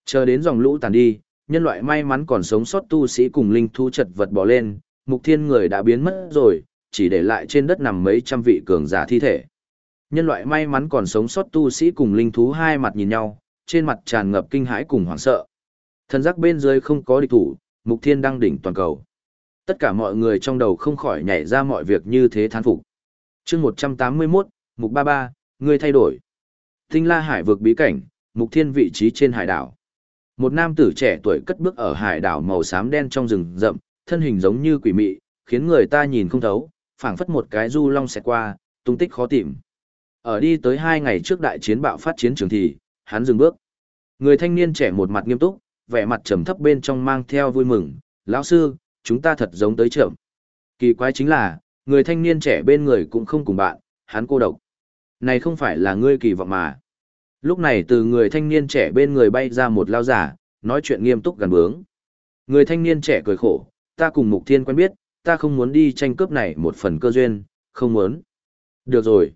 Chờ đến dòng lũ tàn đi, nhân loại may mắn còn sống sót tu sĩ cùng linh thú chật vật bỏ lên, mục thiên người đã biến mất rồi, chỉ để lại trên đất nằm mấy trăm vị cường giả thi thể. Nhân loại may mắn còn sống sót tu sĩ cùng linh thú hai mặt nhìn nhau, trên mặt tràn ngập kinh hãi cùng hoảng sợ. Thần giác bên dưới không có địch thủ, mục thiên đang đỉnh toàn cầu. Tất cả mọi người trong đầu không khỏi nhảy ra mọi việc như thế thán phục. chương 181, mục 33, người thay đổi. Tinh la hải vực bí cảnh, mục thiên vị trí trên hải đảo. Một nam tử trẻ tuổi cất bước ở hải đảo màu xám đen trong rừng rậm, thân hình giống như quỷ mị, khiến người ta nhìn không thấu, phảng phất một cái du long xẹt qua, tung tích khó tìm. Ở đi tới hai ngày trước đại chiến bạo phát chiến trường thì, hắn dừng bước. Người thanh niên trẻ một mặt nghiêm túc, vẻ mặt trầm thấp bên trong mang theo vui mừng, lão sư, chúng ta thật giống tới trưởng. Kỳ quái chính là, người thanh niên trẻ bên người cũng không cùng bạn, hắn cô độc. Này không phải là ngươi kỳ vọng mà. Lúc này từ người thanh niên trẻ bên người bay ra một lao giả, nói chuyện nghiêm túc gần bướng. Người thanh niên trẻ cười khổ, ta cùng Mục Thiên quen biết, ta không muốn đi tranh cướp này một phần cơ duyên, không muốn. Được rồi.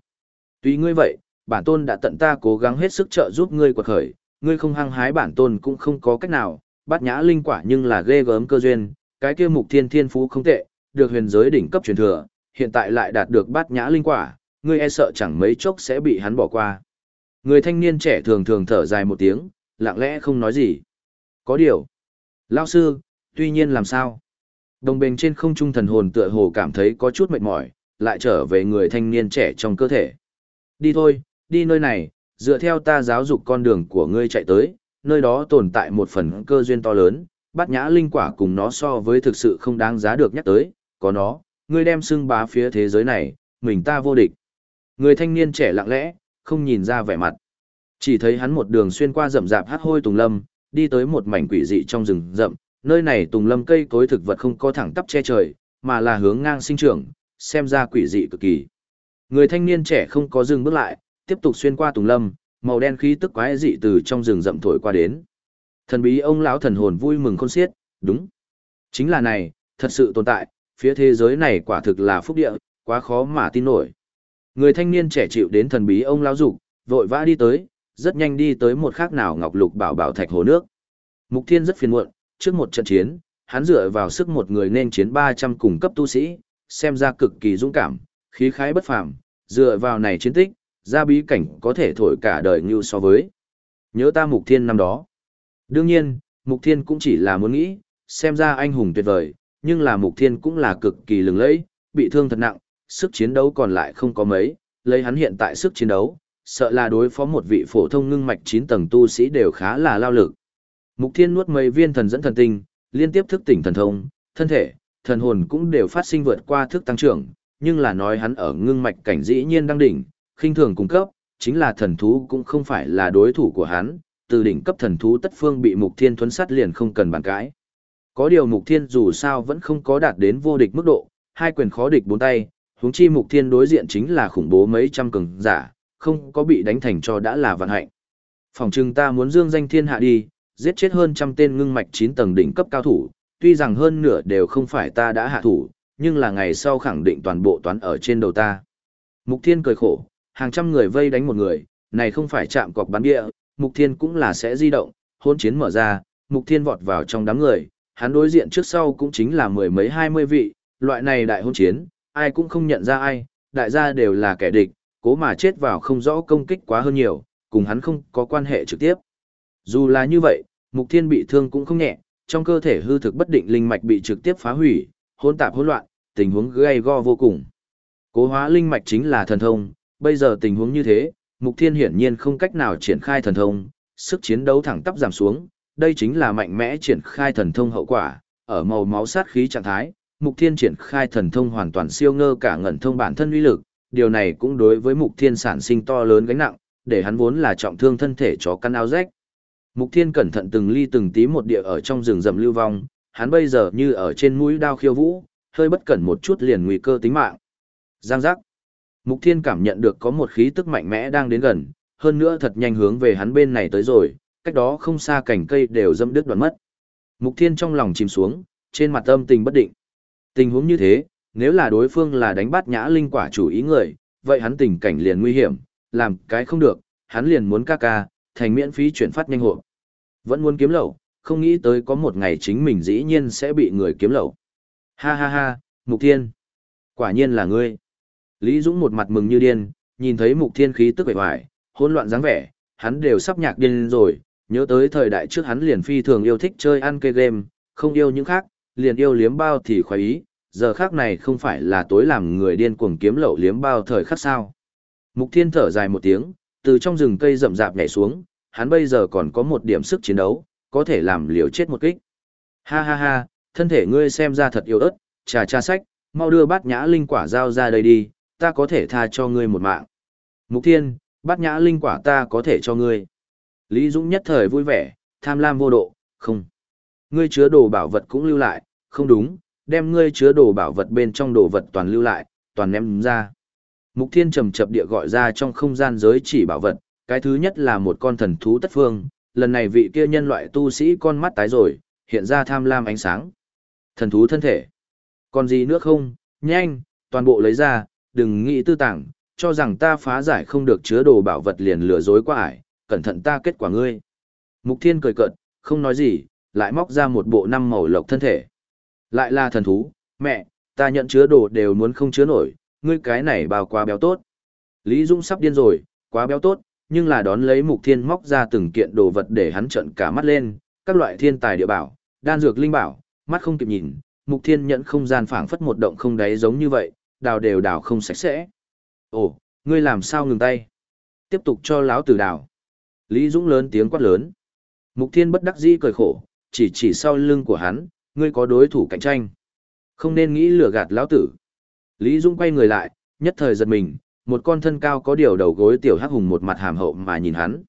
Tuy ngươi vậy, bản tôn đã tận ta cố gắng hết sức trợ giúp ngươi quật khởi, ngươi không hăng hái bản tôn cũng không có cách nào, bắt nhã linh quả nhưng là ghê gớm cơ duyên, cái kia mục thiên thiên phú không tệ, được huyền giới đỉnh cấp truyền thừa, hiện tại lại đạt được bát nhã linh quả, ngươi e sợ chẳng mấy chốc sẽ bị hắn bỏ qua. Người thanh niên trẻ thường thường thở dài một tiếng, lặng lẽ không nói gì. Có điều. Lao sư, tuy nhiên làm sao? Đồng bền trên không trung thần hồn tựa hồ cảm thấy có chút mệt mỏi, lại trở về người thanh niên trẻ trong cơ thể. Đi thôi, đi nơi này, dựa theo ta giáo dục con đường của ngươi chạy tới, nơi đó tồn tại một phần cơ duyên to lớn, bát nhã linh quả cùng nó so với thực sự không đáng giá được nhắc tới, có nó, ngươi đem xưng bá phía thế giới này, mình ta vô địch. Người thanh niên trẻ lặng lẽ, không nhìn ra vẻ mặt. Chỉ thấy hắn một đường xuyên qua rậm rạp hát hôi tùng lâm, đi tới một mảnh quỷ dị trong rừng rậm, nơi này tùng lâm cây cối thực vật không có thẳng tắp che trời, mà là hướng ngang sinh trưởng, xem ra quỷ dị cực kỳ. Người thanh niên trẻ không có dừng bước lại, tiếp tục xuyên qua tùng lâm, màu đen khí tức quái dị từ trong rừng rậm thổi qua đến. Thần bí ông lão thần hồn vui mừng khôn xiết, đúng. Chính là này, thật sự tồn tại, phía thế giới này quả thực là phúc địa, quá khó mà tin nổi. Người thanh niên trẻ chịu đến thần bí ông lão dục, vội vã đi tới, rất nhanh đi tới một khác nào ngọc lục bảo bảo thạch hồ nước. Mục Thiên rất phiền muộn, trước một trận chiến, hắn dựa vào sức một người nên chiến 300 cùng cấp tu sĩ, xem ra cực kỳ dũng cảm, khí khái bất phàm, dựa vào này chiến tích, ra bí cảnh có thể thổi cả đời như so với. nhớ ta Mục Thiên năm đó. Đương nhiên, Mục Thiên cũng chỉ là muốn nghĩ, xem ra anh hùng tuyệt vời, nhưng là Mục Thiên cũng là cực kỳ lừng lẫy, bị thương thật nặng, sức chiến đấu còn lại không có mấy, lấy hắn hiện tại sức chiến đấu, sợ là đối phó một vị phổ thông ngưng mạch 9 tầng tu sĩ đều khá là lao lực. Mục Thiên nuốt mấy viên thần dẫn thần tinh, liên tiếp thức tỉnh thần thông, thân thể, thần hồn cũng đều phát sinh vượt qua thức tăng trưởng, nhưng là nói hắn ở ngưng mạch cảnh dĩ nhiên đang đỉnh, khinh thường cung cấp, chính là thần thú cũng không phải là đối thủ của hắn, từ đỉnh cấp thần thú tất phương bị Mục Thiên thuấn sát liền không cần bàn cãi. Có điều Mục Thiên dù sao vẫn không có đạt đến vô địch mức độ, hai quyền khó địch bốn tay, huống chi Mục Thiên đối diện chính là khủng bố mấy trăm cường giả, không có bị đánh thành cho đã là vận hạnh. Phòng chừng ta muốn dương danh thiên hạ đi, giết chết hơn trăm tên ngưng mạch chín tầng đỉnh cấp cao thủ, tuy rằng hơn nửa đều không phải ta đã hạ thủ, nhưng là ngày sau khẳng định toàn bộ toán ở trên đầu ta. Mục Thiên cười khổ, hàng trăm người vây đánh một người, này không phải chạm cọc bắn địa, Mục Thiên cũng là sẽ di động, hôn chiến mở ra, Mục Thiên vọt vào trong đám người, hắn đối diện trước sau cũng chính là mười mấy hai mươi vị, loại này đại hôn chiến, ai cũng không nhận ra ai, đại gia đều là kẻ địch, cố mà chết vào không rõ công kích quá hơn nhiều, cùng hắn không có quan hệ trực tiếp. Dù là như vậy, Mục Thiên bị thương cũng không nhẹ, trong cơ thể hư thực bất định linh mạch bị trực tiếp phá hủy, hỗn tạp hỗn loạn, tình huống gay go vô cùng. Cố hóa linh mạch chính là thần thông, bây giờ tình huống như thế, Mục Thiên hiển nhiên không cách nào triển khai thần thông, sức chiến đấu thẳng tắp giảm xuống, đây chính là mạnh mẽ triển khai thần thông hậu quả, ở màu máu sát khí trạng thái, Mục Thiên triển khai thần thông hoàn toàn siêu ngơ cả ngẩn thông bản thân uy lực, điều này cũng đối với Mục Thiên sản sinh to lớn gánh nặng, để hắn vốn là trọng thương thân thể chó căn áo rách. Mục Thiên cẩn thận từng ly từng tí một địa ở trong rừng rậm lưu vong, hắn bây giờ như ở trên mũi đao khiêu vũ, hơi bất cẩn một chút liền nguy cơ tính mạng. Giang giác. Mục Thiên cảm nhận được có một khí tức mạnh mẽ đang đến gần, hơn nữa thật nhanh hướng về hắn bên này tới rồi, cách đó không xa cảnh cây đều dâm đứt đoạn mất. Mục Thiên trong lòng chìm xuống, trên mặt âm tình bất định. Tình huống như thế, nếu là đối phương là đánh bắt nhã linh quả chủ ý người, vậy hắn tình cảnh liền nguy hiểm, làm cái không được, hắn liền muốn ca ca, thành miễn phí chuyển phát nhanh hộ. Vẫn muốn kiếm lẩu, không nghĩ tới có một ngày chính mình dĩ nhiên sẽ bị người kiếm lẩu. Ha ha ha, Mục Thiên. Quả nhiên là ngươi. Lý Dũng một mặt mừng như điên, nhìn thấy Mục Thiên khí tức vẻ hoài, hỗn loạn dáng vẻ, hắn đều sắp nhạc điên rồi, nhớ tới thời đại trước hắn liền phi thường yêu thích chơi ăn cây game, không yêu những khác, liền yêu liếm bao thì khoái ý, giờ khác này không phải là tối làm người điên cuồng kiếm lậu liếm bao thời khắc sao. Mục Thiên thở dài một tiếng, từ trong rừng cây rậm rạp nhảy xuống, hắn bây giờ còn có một điểm sức chiến đấu, có thể làm liều chết một kích. Ha ha ha, thân thể ngươi xem ra thật yếu ớt, trà trà sách, mau đưa bát nhã linh quả giao ra đây đi, ta có thể tha cho ngươi một mạng. Mục Thiên, bát nhã linh quả ta có thể cho ngươi. Lý Dũng nhất thời vui vẻ, tham lam vô độ, không. Ngươi chứa đồ bảo vật cũng lưu lại, không đúng, đem ngươi chứa đồ bảo vật bên trong đồ vật toàn lưu lại, toàn ném ra. Mục Thiên trầm chập địa gọi ra trong không gian giới chỉ bảo vật, cái thứ nhất là một con thần thú tất phương, lần này vị kia nhân loại tu sĩ con mắt tái rồi, hiện ra tham lam ánh sáng. Thần thú thân thể. Còn gì nữa không, nhanh, toàn bộ lấy ra, đừng nghĩ tư tàng, cho rằng ta phá giải không được chứa đồ bảo vật liền lừa dối qua ải, cẩn thận ta kết quả ngươi. Mục Thiên cười cợt, không nói gì, lại móc ra một bộ năm màu lộc thân thể. Lại là thần thú, mẹ, ta nhận chứa đồ đều muốn không chứa nổi, ngươi cái này bao quá béo tốt. Lý Dung sắp điên rồi, quá béo tốt, nhưng là đón lấy mục thiên móc ra từng kiện đồ vật để hắn trận cả mắt lên, các loại thiên tài địa bảo, đan dược linh bảo, mắt không kịp nhìn, mục thiên nhận không gian phảng phất một động không đáy giống như vậy, đào đều đào không sạch sẽ. Ồ, ngươi làm sao ngừng tay? Tiếp tục cho lão tử đào. Lý Dũng lớn tiếng quát lớn. Mục thiên bất đắc dĩ cười khổ, chỉ chỉ sau lưng của hắn, ngươi có đối thủ cạnh tranh. Không nên nghĩ lừa gạt lão tử. Lý Dũng quay người lại, nhất thời giật mình, một con thân cao có điều đầu gối tiểu hắc hùng một mặt hàm hậu mà nhìn hắn.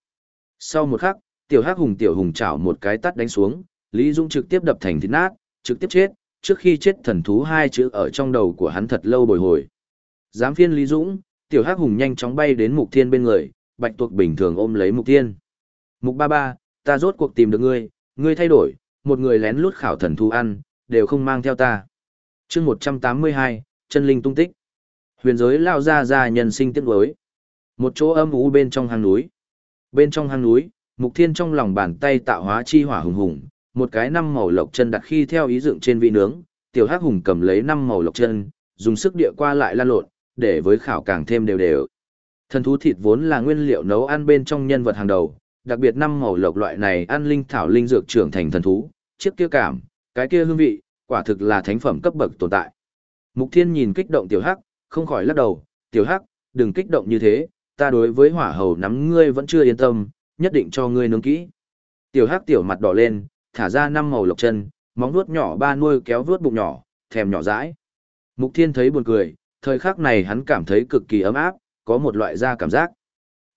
Sau một khắc, tiểu hắc hùng tiểu hùng chảo một cái tắt đánh xuống, Lý Dung trực tiếp đập thành thịt nát, trực tiếp chết, trước khi chết thần thú hai chữ ở trong đầu của hắn thật lâu bồi hồi. Giám phiên Lý Dũng, tiểu hắc hùng nhanh chóng bay đến mục thiên bên người, bạch tuộc bình thường ôm lấy mục thiên. Mục ba ba, ta rốt cuộc tìm được ngươi, ngươi thay đổi, một người lén lút khảo thần thú ăn, đều không mang theo ta. chương 182, chân linh tung tích. Huyền giới lao ra ra nhân sinh tiếc đối. Một chỗ âm u bên trong hang núi. Bên trong hang núi, Mục Thiên trong lòng bàn tay tạo hóa chi hỏa hùng hùng, một cái năm màu lộc chân đặt khi theo ý dựng trên vị nướng, tiểu hắc hùng cầm lấy năm màu lộc chân, dùng sức địa qua lại lan lộn, để với khảo càng thêm đều đều. Thần thú thịt vốn là nguyên liệu nấu ăn bên trong nhân vật hàng đầu, đặc biệt năm màu lộc loại này ăn linh thảo linh dược trưởng thành thần thú, chiếc kia cảm, cái kia hương vị, quả thực là thánh phẩm cấp bậc tồn tại. Mục Thiên nhìn kích động Tiểu Hắc, không khỏi lắc đầu, "Tiểu Hắc, đừng kích động như thế, ta đối với hỏa hầu nắm ngươi vẫn chưa yên tâm, nhất định cho ngươi nướng kỹ." Tiểu Hắc tiểu mặt đỏ lên, thả ra năm màu lộc chân, móng vuốt nhỏ ba nuôi kéo vuốt bụng nhỏ, thèm nhỏ dãi. Mục Thiên thấy buồn cười, thời khắc này hắn cảm thấy cực kỳ ấm áp, có một loại da cảm giác.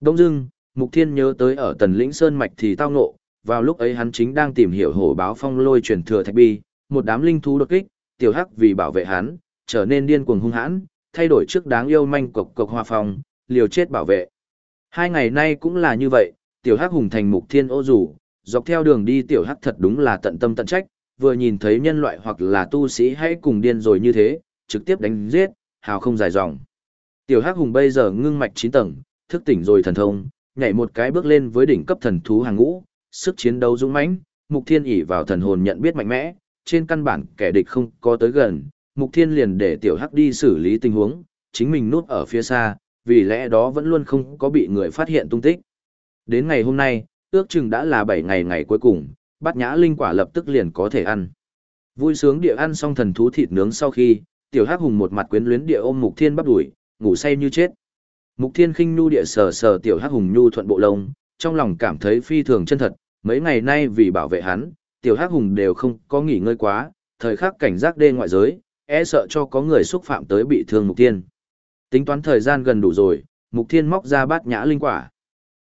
Đông dưng, Mục Thiên nhớ tới ở Tần Lĩnh Sơn Mạch thì tao ngộ, vào lúc ấy hắn chính đang tìm hiểu hổ báo phong lôi truyền thừa thạch bi, một đám linh thú đột kích, tiểu hắc vì bảo vệ hắn, trở nên điên cuồng hung hãn, thay đổi trước đáng yêu manh cộc cộc hoa phong, liều chết bảo vệ. Hai ngày nay cũng là như vậy, tiểu hắc hùng thành Mục Thiên ô dù dọc theo đường đi tiểu hắc thật đúng là tận tâm tận trách, vừa nhìn thấy nhân loại hoặc là tu sĩ hãy cùng điên rồi như thế, trực tiếp đánh giết, hào không dài dòng. Tiểu Hắc Hùng bây giờ ngưng mạch 9 tầng, thức tỉnh rồi thần thông, nhảy một cái bước lên với đỉnh cấp thần thú hàng ngũ, sức chiến đấu dũng mãnh, Mục Thiên ỷ vào thần hồn nhận biết mạnh mẽ, trên căn bản kẻ địch không có tới gần, Mục Thiên liền để Tiểu Hắc đi xử lý tình huống, chính mình núp ở phía xa, vì lẽ đó vẫn luôn không có bị người phát hiện tung tích. Đến ngày hôm nay, ước chừng đã là 7 ngày ngày cuối cùng, bát nhã linh quả lập tức liền có thể ăn. Vui sướng địa ăn xong thần thú thịt nướng sau khi, tiểu hắc hùng một mặt quyến luyến địa ôm mục thiên bắp đuổi, ngủ say như chết. Mục thiên khinh nhu địa sờ sờ tiểu hắc hùng nhu thuận bộ lông, trong lòng cảm thấy phi thường chân thật, mấy ngày nay vì bảo vệ hắn, tiểu hắc hùng đều không có nghỉ ngơi quá, thời khắc cảnh giác đê ngoại giới, e sợ cho có người xúc phạm tới bị thương mục thiên. Tính toán thời gian gần đủ rồi, mục thiên móc ra bát nhã linh quả.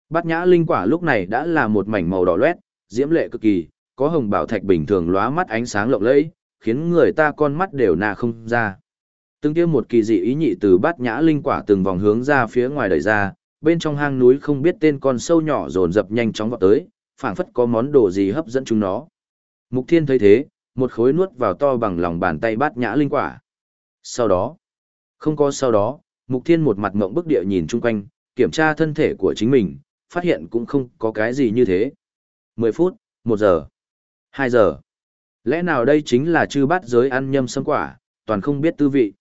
Bát nhã linh quả lúc này đã là một mảnh màu đỏ loét, diễm lệ cực kỳ, có hồng bảo thạch bình thường lóa mắt ánh sáng lộng lẫy, khiến người ta con mắt đều nà không ra. Từng kia một kỳ dị ý nhị từ bát nhã linh quả từng vòng hướng ra phía ngoài đẩy ra, bên trong hang núi không biết tên con sâu nhỏ dồn dập nhanh chóng vọt tới, phảng phất có món đồ gì hấp dẫn chúng nó. Mục Thiên thấy thế, một khối nuốt vào to bằng lòng bàn tay bát nhã linh quả. Sau đó, không có sau đó, Mục Thiên một mặt ngậm bức địa nhìn chung quanh, kiểm tra thân thể của chính mình, phát hiện cũng không có cái gì như thế. 10 phút, 1 giờ, 2 giờ. Lẽ nào đây chính là chư bát giới ăn nhâm sâm quả, toàn không biết tư vị.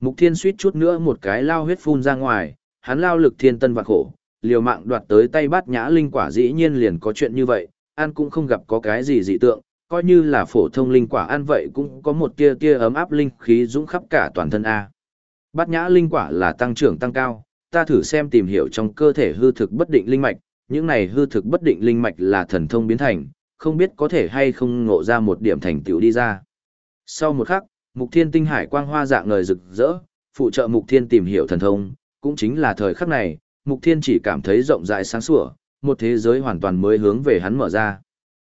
Mục thiên suýt chút nữa một cái lao huyết phun ra ngoài, hắn lao lực thiên tân vạn khổ, liều mạng đoạt tới tay bát nhã linh quả dĩ nhiên liền có chuyện như vậy, ăn cũng không gặp có cái gì dị tượng, coi như là phổ thông linh quả ăn vậy cũng có một tia tia ấm áp linh khí dũng khắp cả toàn thân A. Bát nhã linh quả là tăng trưởng tăng cao, ta thử xem tìm hiểu trong cơ thể hư thực bất định linh mạch, những này hư thực bất định linh mạch là thần thông biến thành, không biết có thể hay không ngộ ra một điểm thành tựu đi ra. Sau một khắc, Mục Thiên tinh hải quang hoa dạng ngời rực rỡ, phụ trợ Mục Thiên tìm hiểu thần thông, cũng chính là thời khắc này, Mục Thiên chỉ cảm thấy rộng rãi sáng sủa, một thế giới hoàn toàn mới hướng về hắn mở ra.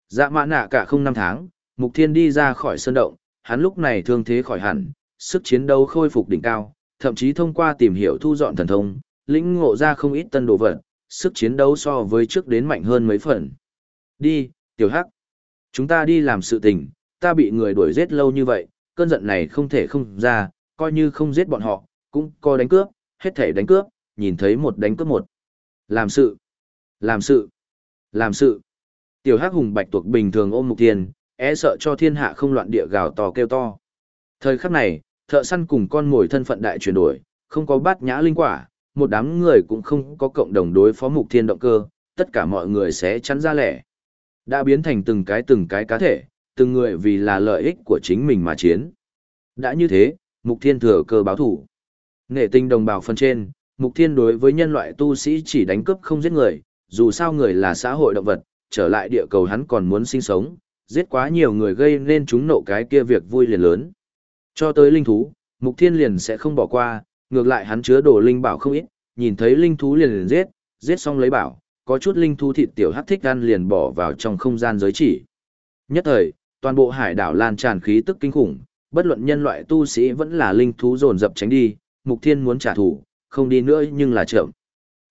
Dạ mã nạ cả không năm tháng, Mục Thiên đi ra khỏi sơn động, hắn lúc này thương thế khỏi hẳn, sức chiến đấu khôi phục đỉnh cao, thậm chí thông qua tìm hiểu thu dọn thần thông, lĩnh ngộ ra không ít tân đồ vật, sức chiến đấu so với trước đến mạnh hơn mấy phần. Đi, tiểu hắc. Chúng ta đi làm sự tình, ta bị người đuổi giết lâu như vậy, cơn giận này không thể không ra, coi như không giết bọn họ, cũng có đánh cướp, hết thể đánh cướp, nhìn thấy một đánh cướp một. Làm sự, làm sự, làm sự. Tiểu hắc hùng bạch tuộc bình thường ôm mục tiền, é sợ cho thiên hạ không loạn địa gào to kêu to. Thời khắc này, thợ săn cùng con mồi thân phận đại chuyển đổi, không có bát nhã linh quả, một đám người cũng không có cộng đồng đối phó mục thiên động cơ, tất cả mọi người sẽ chắn ra lẻ. Đã biến thành từng cái từng cái cá thể, từng người vì là lợi ích của chính mình mà chiến. Đã như thế, mục thiên thừa cơ báo thủ. Nghệ tinh đồng bào phân trên, mục thiên đối với nhân loại tu sĩ chỉ đánh cướp không giết người, dù sao người là xã hội động vật, trở lại địa cầu hắn còn muốn sinh sống, giết quá nhiều người gây nên chúng nộ cái kia việc vui liền lớn. Cho tới linh thú, mục thiên liền sẽ không bỏ qua, ngược lại hắn chứa đồ linh bảo không ít, nhìn thấy linh thú liền liền giết, giết xong lấy bảo, có chút linh thú thịt tiểu hắc thích ăn liền bỏ vào trong không gian giới chỉ. Nhất thời, toàn bộ hải đảo lan tràn khí tức kinh khủng, bất luận nhân loại tu sĩ vẫn là linh thú dồn dập tránh đi, Mục Thiên muốn trả thù, không đi nữa nhưng là chậm.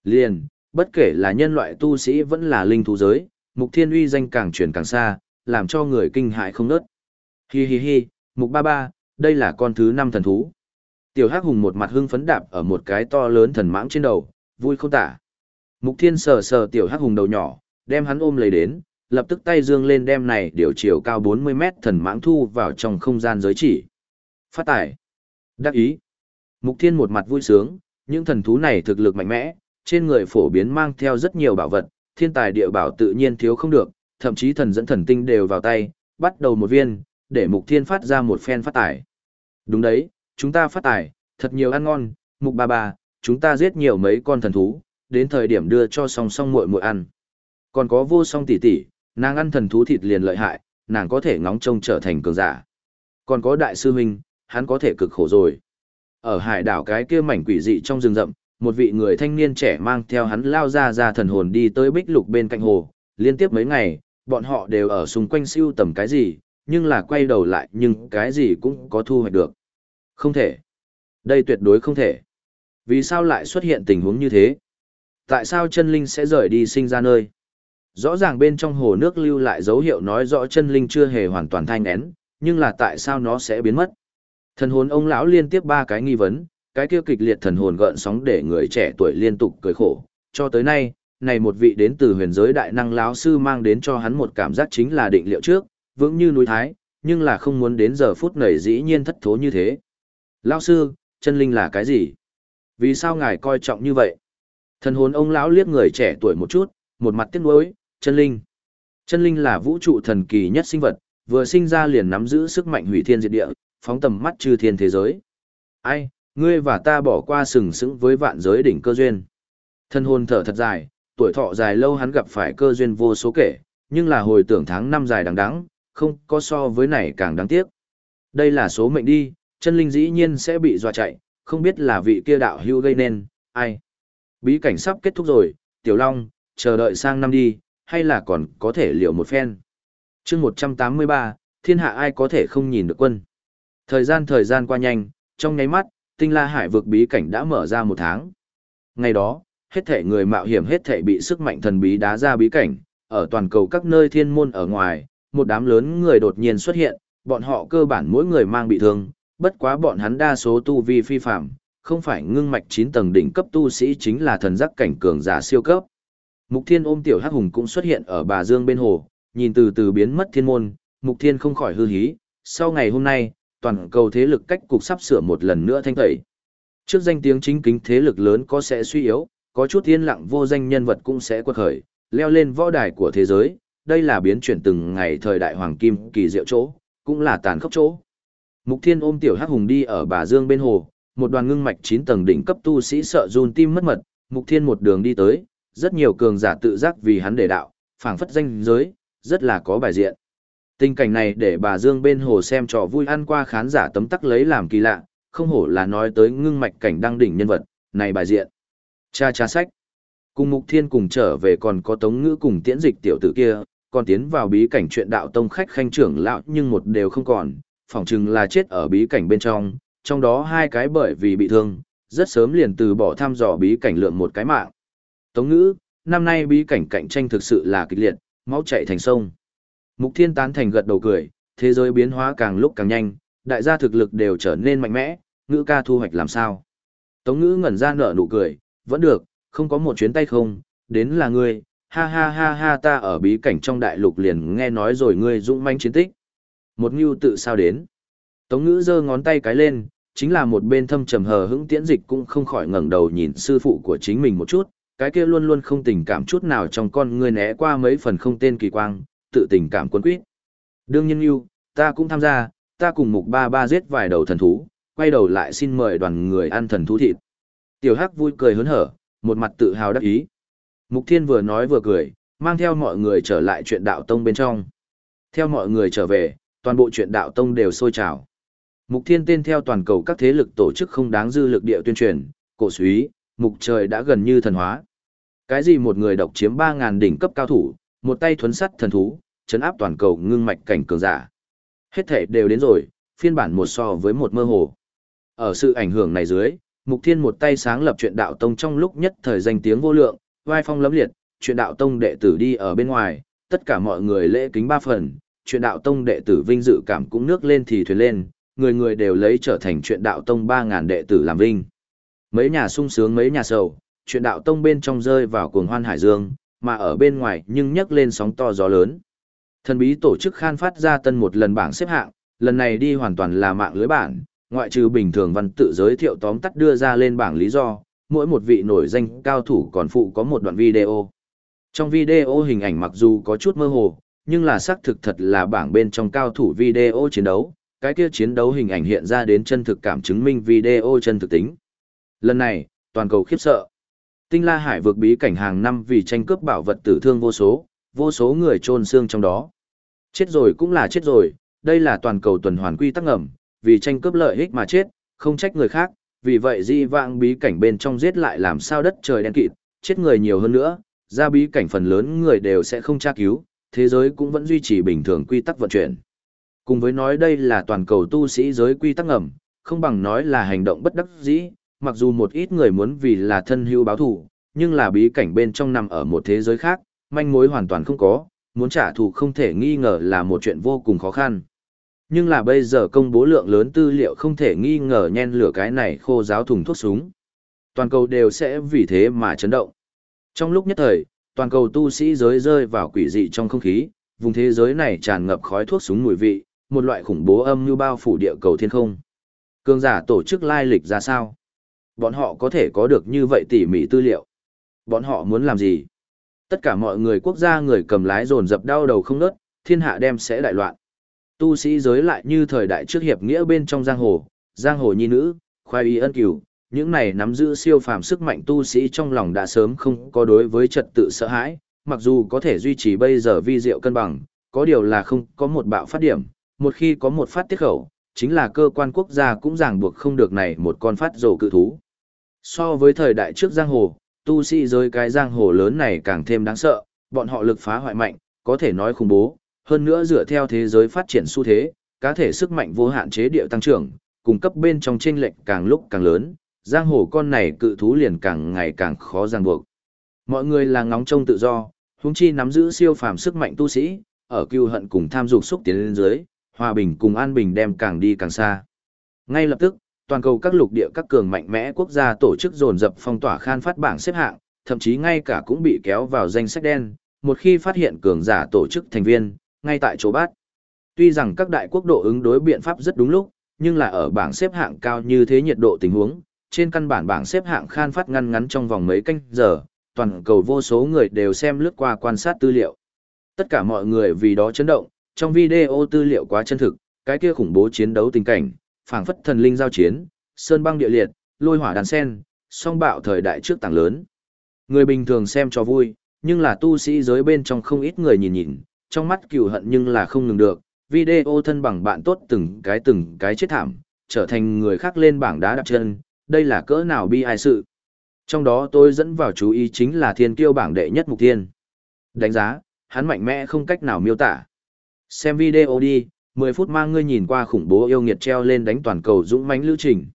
Liền, bất kể là nhân loại tu sĩ vẫn là linh thú giới, Mục Thiên uy danh càng truyền càng xa, làm cho người kinh hại không nớt. Hi hi hi, Mục Ba Ba, đây là con thứ năm thần thú. Tiểu Hắc Hùng một mặt hưng phấn đạp ở một cái to lớn thần mãng trên đầu, vui không tả. Mục Thiên sờ sờ Tiểu Hắc Hùng đầu nhỏ, đem hắn ôm lấy đến, lập tức tay dương lên đem này điều chiều cao 40 mét thần mãng thu vào trong không gian giới chỉ. Phát tải. Đắc ý. Mục Thiên một mặt vui sướng, những thần thú này thực lực mạnh mẽ, trên người phổ biến mang theo rất nhiều bảo vật, thiên tài địa bảo tự nhiên thiếu không được, thậm chí thần dẫn thần tinh đều vào tay, bắt đầu một viên, để mục thiên phát ra một phen phát tải. Đúng đấy, chúng ta phát tài, thật nhiều ăn ngon, mục bà bà, chúng ta giết nhiều mấy con thần thú, đến thời điểm đưa cho song song muội muội ăn. Còn có vô song tỷ tỷ, nàng ăn thần thú thịt liền lợi hại, nàng có thể ngóng trông trở thành cường giả. Còn có đại sư huynh, hắn có thể cực khổ rồi. Ở hải đảo cái kia mảnh quỷ dị trong rừng rậm, một vị người thanh niên trẻ mang theo hắn lao ra ra thần hồn đi tới bích lục bên cạnh hồ, liên tiếp mấy ngày, bọn họ đều ở xung quanh siêu tầm cái gì, nhưng là quay đầu lại nhưng cái gì cũng có thu hoạch được. Không thể. Đây tuyệt đối không thể. Vì sao lại xuất hiện tình huống như thế? Tại sao chân linh sẽ rời đi sinh ra nơi? Rõ ràng bên trong hồ nước lưu lại dấu hiệu nói rõ chân linh chưa hề hoàn toàn thanh én, nhưng là tại sao nó sẽ biến mất? Thần hồn ông lão liên tiếp ba cái nghi vấn, cái kia kịch liệt thần hồn gợn sóng để người trẻ tuổi liên tục cười khổ. Cho tới nay, này một vị đến từ huyền giới đại năng lão sư mang đến cho hắn một cảm giác chính là định liệu trước, vững như núi thái, nhưng là không muốn đến giờ phút này dĩ nhiên thất thố như thế. Lão sư, chân linh là cái gì? Vì sao ngài coi trọng như vậy? Thần hồn ông lão liếc người trẻ tuổi một chút, một mặt tiếc nuối, chân linh. Chân linh là vũ trụ thần kỳ nhất sinh vật, vừa sinh ra liền nắm giữ sức mạnh hủy thiên diệt địa, phóng tầm mắt chư thiên thế giới. Ai, ngươi và ta bỏ qua sừng sững với vạn giới đỉnh cơ duyên. Thân hồn thở thật dài, tuổi thọ dài lâu hắn gặp phải cơ duyên vô số kể, nhưng là hồi tưởng tháng năm dài đằng đẵng, không có so với này càng đáng tiếc. Đây là số mệnh đi, chân linh dĩ nhiên sẽ bị dọa chạy, không biết là vị kia đạo hưu gây nên, ai. Bí cảnh sắp kết thúc rồi, Tiểu Long, chờ đợi sang năm đi, hay là còn có thể liệu một phen. chương 183, thiên hạ ai có thể không nhìn được quân. Thời gian thời gian qua nhanh, trong nháy mắt, tinh la hải vực bí cảnh đã mở ra một tháng. Ngày đó, hết thể người mạo hiểm hết thể bị sức mạnh thần bí đá ra bí cảnh, ở toàn cầu các nơi thiên môn ở ngoài, một đám lớn người đột nhiên xuất hiện, bọn họ cơ bản mỗi người mang bị thương, bất quá bọn hắn đa số tu vi phi phạm, không phải ngưng mạch 9 tầng đỉnh cấp tu sĩ chính là thần giác cảnh cường giả siêu cấp. Mục Thiên ôm tiểu Hắc Hùng cũng xuất hiện ở bà Dương bên hồ, nhìn từ từ biến mất thiên môn, Mục Thiên không khỏi hư hí, sau ngày hôm nay, toàn cầu thế lực cách cục sắp sửa một lần nữa thanh tẩy. Trước danh tiếng chính kính thế lực lớn có sẽ suy yếu, có chút yên lặng vô danh nhân vật cũng sẽ quật khởi, leo lên võ đài của thế giới, đây là biến chuyển từng ngày thời đại hoàng kim kỳ diệu chỗ, cũng là tàn khốc chỗ. Mục Thiên ôm tiểu Hắc Hùng đi ở bà Dương bên hồ, một đoàn ngưng mạch 9 tầng đỉnh cấp tu sĩ sợ run tim mất mật, Mục Thiên một đường đi tới, rất nhiều cường giả tự giác vì hắn để đạo, phảng phất danh giới, rất là có bài diện. Tình cảnh này để bà Dương bên hồ xem trò vui ăn qua khán giả tấm tắc lấy làm kỳ lạ, không hổ là nói tới ngưng mạch cảnh đăng đỉnh nhân vật, này bài diện. Cha cha sách. Cùng Mục Thiên cùng trở về còn có Tống Ngữ cùng tiễn dịch tiểu tử kia, còn tiến vào bí cảnh chuyện đạo tông khách khanh trưởng lão nhưng một đều không còn, phỏng chừng là chết ở bí cảnh bên trong, trong đó hai cái bởi vì bị thương, rất sớm liền từ bỏ thăm dò bí cảnh lượng một cái mạng. Tống Ngữ, năm nay bí cảnh cạnh tranh thực sự là kịch liệt, máu chảy thành sông. Mục Thiên tán thành gật đầu cười, thế giới biến hóa càng lúc càng nhanh, đại gia thực lực đều trở nên mạnh mẽ, ngữ ca thu hoạch làm sao. Tống ngữ ngẩn ra nở nụ cười, vẫn được, không có một chuyến tay không, đến là ngươi, ha ha ha ha ta ở bí cảnh trong đại lục liền nghe nói rồi ngươi dũng manh chiến tích. Một ngưu tự sao đến. Tống ngữ giơ ngón tay cái lên, chính là một bên thâm trầm hờ hững tiễn dịch cũng không khỏi ngẩng đầu nhìn sư phụ của chính mình một chút, cái kia luôn luôn không tình cảm chút nào trong con ngươi né qua mấy phần không tên kỳ quang, tự tình cảm quân quýt. Đương nhiên yêu, ta cũng tham gia, ta cùng mục ba ba giết vài đầu thần thú, quay đầu lại xin mời đoàn người ăn thần thú thịt. Tiểu Hắc vui cười hớn hở, một mặt tự hào đắc ý. Mục Thiên vừa nói vừa cười, mang theo mọi người trở lại chuyện đạo tông bên trong. Theo mọi người trở về, toàn bộ chuyện đạo tông đều sôi trào. Mục Thiên tên theo toàn cầu các thế lực tổ chức không đáng dư lực địa tuyên truyền, cổ suý, mục trời đã gần như thần hóa. Cái gì một người độc chiếm 3000 đỉnh cấp cao thủ, một tay thuấn sắt thần thú, chấn áp toàn cầu ngưng mạch cảnh cường giả. Hết thể đều đến rồi, phiên bản một so với một mơ hồ. Ở sự ảnh hưởng này dưới, Mục Thiên một tay sáng lập chuyện đạo tông trong lúc nhất thời danh tiếng vô lượng, vai phong lẫm liệt, chuyện đạo tông đệ tử đi ở bên ngoài, tất cả mọi người lễ kính ba phần, chuyện đạo tông đệ tử vinh dự cảm cũng nước lên thì thuyền lên, người người đều lấy trở thành chuyện đạo tông 3.000 đệ tử làm vinh. Mấy nhà sung sướng mấy nhà sầu, chuyện đạo tông bên trong rơi vào cuồng hoan hải dương, mà ở bên ngoài nhưng nhấc lên sóng to gió lớn. Thần bí tổ chức khan phát ra tân một lần bảng xếp hạng, lần này đi hoàn toàn là mạng lưới bản, ngoại trừ bình thường văn tự giới thiệu tóm tắt đưa ra lên bảng lý do, mỗi một vị nổi danh cao thủ còn phụ có một đoạn video. Trong video hình ảnh mặc dù có chút mơ hồ, nhưng là xác thực thật là bảng bên trong cao thủ video chiến đấu, cái kia chiến đấu hình ảnh hiện ra đến chân thực cảm chứng minh video chân thực tính. Lần này, toàn cầu khiếp sợ. Tinh La Hải vượt bí cảnh hàng năm vì tranh cướp bảo vật tử thương vô số, vô số người trôn xương trong đó. Chết rồi cũng là chết rồi, đây là toàn cầu tuần hoàn quy tắc ngầm, vì tranh cướp lợi ích mà chết, không trách người khác, vì vậy di vãng bí cảnh bên trong giết lại làm sao đất trời đen kịt, chết người nhiều hơn nữa, ra bí cảnh phần lớn người đều sẽ không tra cứu, thế giới cũng vẫn duy trì bình thường quy tắc vận chuyển. Cùng với nói đây là toàn cầu tu sĩ giới quy tắc ngầm, không bằng nói là hành động bất đắc dĩ, mặc dù một ít người muốn vì là thân hữu báo thù, nhưng là bí cảnh bên trong nằm ở một thế giới khác, manh mối hoàn toàn không có, muốn trả thù không thể nghi ngờ là một chuyện vô cùng khó khăn. Nhưng là bây giờ công bố lượng lớn tư liệu không thể nghi ngờ nhen lửa cái này khô giáo thùng thuốc súng. Toàn cầu đều sẽ vì thế mà chấn động. Trong lúc nhất thời, toàn cầu tu sĩ giới rơi vào quỷ dị trong không khí, vùng thế giới này tràn ngập khói thuốc súng mùi vị, một loại khủng bố âm như bao phủ địa cầu thiên không. Cương giả tổ chức lai lịch ra sao? Bọn họ có thể có được như vậy tỉ mỉ tư liệu. Bọn họ muốn làm gì? Tất cả mọi người quốc gia người cầm lái dồn dập đau đầu không ngớt, thiên hạ đem sẽ đại loạn. Tu sĩ giới lại như thời đại trước hiệp nghĩa bên trong giang hồ, giang hồ nhi nữ, khoai y ân cửu, những này nắm giữ siêu phàm sức mạnh tu sĩ trong lòng đã sớm không có đối với trật tự sợ hãi, mặc dù có thể duy trì bây giờ vi diệu cân bằng, có điều là không có một bạo phát điểm, một khi có một phát tiết khẩu, chính là cơ quan quốc gia cũng ràng buộc không được này một con phát rồ cự thú. So với thời đại trước giang hồ, tu sĩ giới cái giang hồ lớn này càng thêm đáng sợ, bọn họ lực phá hoại mạnh, có thể nói khủng bố, hơn nữa dựa theo thế giới phát triển xu thế, cá thể sức mạnh vô hạn chế điệu tăng trưởng, cung cấp bên trong chênh lệch càng lúc càng lớn, giang hồ con này cự thú liền càng ngày càng khó ràng buộc. Mọi người là ngóng trông tự do, huống chi nắm giữ siêu phàm sức mạnh tu sĩ, ở cưu hận cùng tham dục xúc tiến lên dưới, hòa bình cùng an bình đem càng đi càng xa. Ngay lập tức, toàn cầu các lục địa các cường mạnh mẽ quốc gia tổ chức dồn dập phong tỏa khan phát bảng xếp hạng, thậm chí ngay cả cũng bị kéo vào danh sách đen, một khi phát hiện cường giả tổ chức thành viên, ngay tại chỗ bát. Tuy rằng các đại quốc độ ứng đối biện pháp rất đúng lúc, nhưng là ở bảng xếp hạng cao như thế nhiệt độ tình huống, trên căn bản bảng xếp hạng khan phát ngăn ngắn trong vòng mấy canh giờ, toàn cầu vô số người đều xem lướt qua quan sát tư liệu. Tất cả mọi người vì đó chấn động, trong video tư liệu quá chân thực, cái kia khủng bố chiến đấu tình cảnh, phảng phất thần linh giao chiến, sơn băng địa liệt, lôi hỏa đàn sen, song bạo thời đại trước tảng lớn. Người bình thường xem cho vui, nhưng là tu sĩ giới bên trong không ít người nhìn nhìn, trong mắt cừu hận nhưng là không ngừng được, video thân bằng bạn tốt từng cái từng cái chết thảm, trở thành người khác lên bảng đá đạp chân, đây là cỡ nào bi ai sự. Trong đó tôi dẫn vào chú ý chính là thiên kiêu bảng đệ nhất mục thiên. Đánh giá, hắn mạnh mẽ không cách nào miêu tả. Xem video đi, 10 phút mang ngươi nhìn qua khủng bố yêu nghiệt treo lên đánh toàn cầu dũng mãnh lưu trình.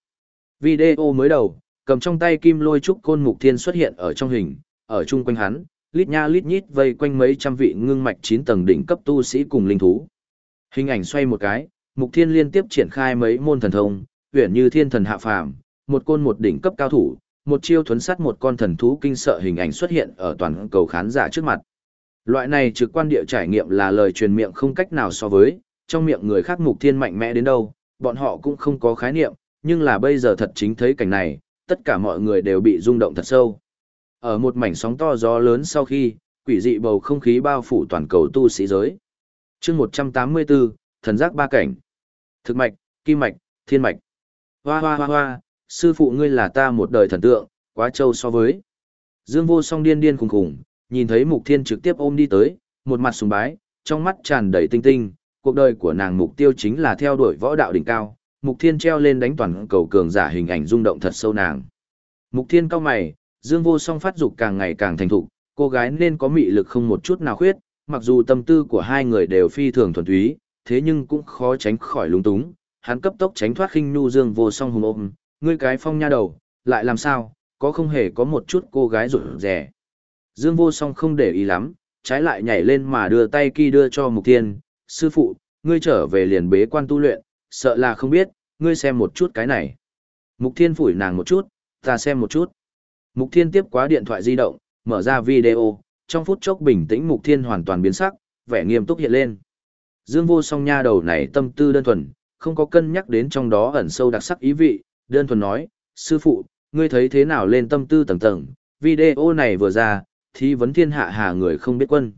Video mới đầu, cầm trong tay kim lôi trúc côn mục thiên xuất hiện ở trong hình, ở chung quanh hắn, lít nha lít nhít vây quanh mấy trăm vị ngưng mạch 9 tầng đỉnh cấp tu sĩ cùng linh thú. Hình ảnh xoay một cái, mục thiên liên tiếp triển khai mấy môn thần thông, uyển như thiên thần hạ phàm, một côn một đỉnh cấp cao thủ, một chiêu thuấn sát một con thần thú kinh sợ hình ảnh xuất hiện ở toàn cầu khán giả trước mặt. Loại này trực quan địa trải nghiệm là lời truyền miệng không cách nào so với, trong miệng người khác mục thiên mạnh mẽ đến đâu, bọn họ cũng không có khái niệm, nhưng là bây giờ thật chính thấy cảnh này, tất cả mọi người đều bị rung động thật sâu. Ở một mảnh sóng to gió lớn sau khi, quỷ dị bầu không khí bao phủ toàn cầu tu sĩ giới. chương 184, thần giác ba cảnh. Thực mạch, kim mạch, thiên mạch. Hoa hoa hoa hoa, sư phụ ngươi là ta một đời thần tượng, quá trâu so với. Dương vô song điên điên khùng khùng, nhìn thấy mục thiên trực tiếp ôm đi tới, một mặt sùng bái, trong mắt tràn đầy tinh tinh, cuộc đời của nàng mục tiêu chính là theo đuổi võ đạo đỉnh cao, mục thiên treo lên đánh toàn cầu cường giả hình ảnh rung động thật sâu nàng. Mục thiên cao mày, dương vô song phát dục càng ngày càng thành thục, cô gái nên có mị lực không một chút nào khuyết, mặc dù tâm tư của hai người đều phi thường thuần túy, thế nhưng cũng khó tránh khỏi lúng túng, hắn cấp tốc tránh thoát khinh nu dương vô song hùng ôm, ngươi cái phong nha đầu, lại làm sao, có không hề có một chút cô gái rụt rẻ. Dương vô song không để ý lắm, trái lại nhảy lên mà đưa tay kia đưa cho mục thiên, sư phụ, ngươi trở về liền bế quan tu luyện, sợ là không biết, ngươi xem một chút cái này. Mục thiên phủi nàng một chút, ta xem một chút. Mục thiên tiếp quá điện thoại di động, mở ra video, trong phút chốc bình tĩnh mục thiên hoàn toàn biến sắc, vẻ nghiêm túc hiện lên. Dương vô song nha đầu này tâm tư đơn thuần, không có cân nhắc đến trong đó ẩn sâu đặc sắc ý vị, đơn thuần nói, sư phụ, ngươi thấy thế nào lên tâm tư tầng tầng, video này vừa ra, thì vấn thiên hạ hà người không biết quân.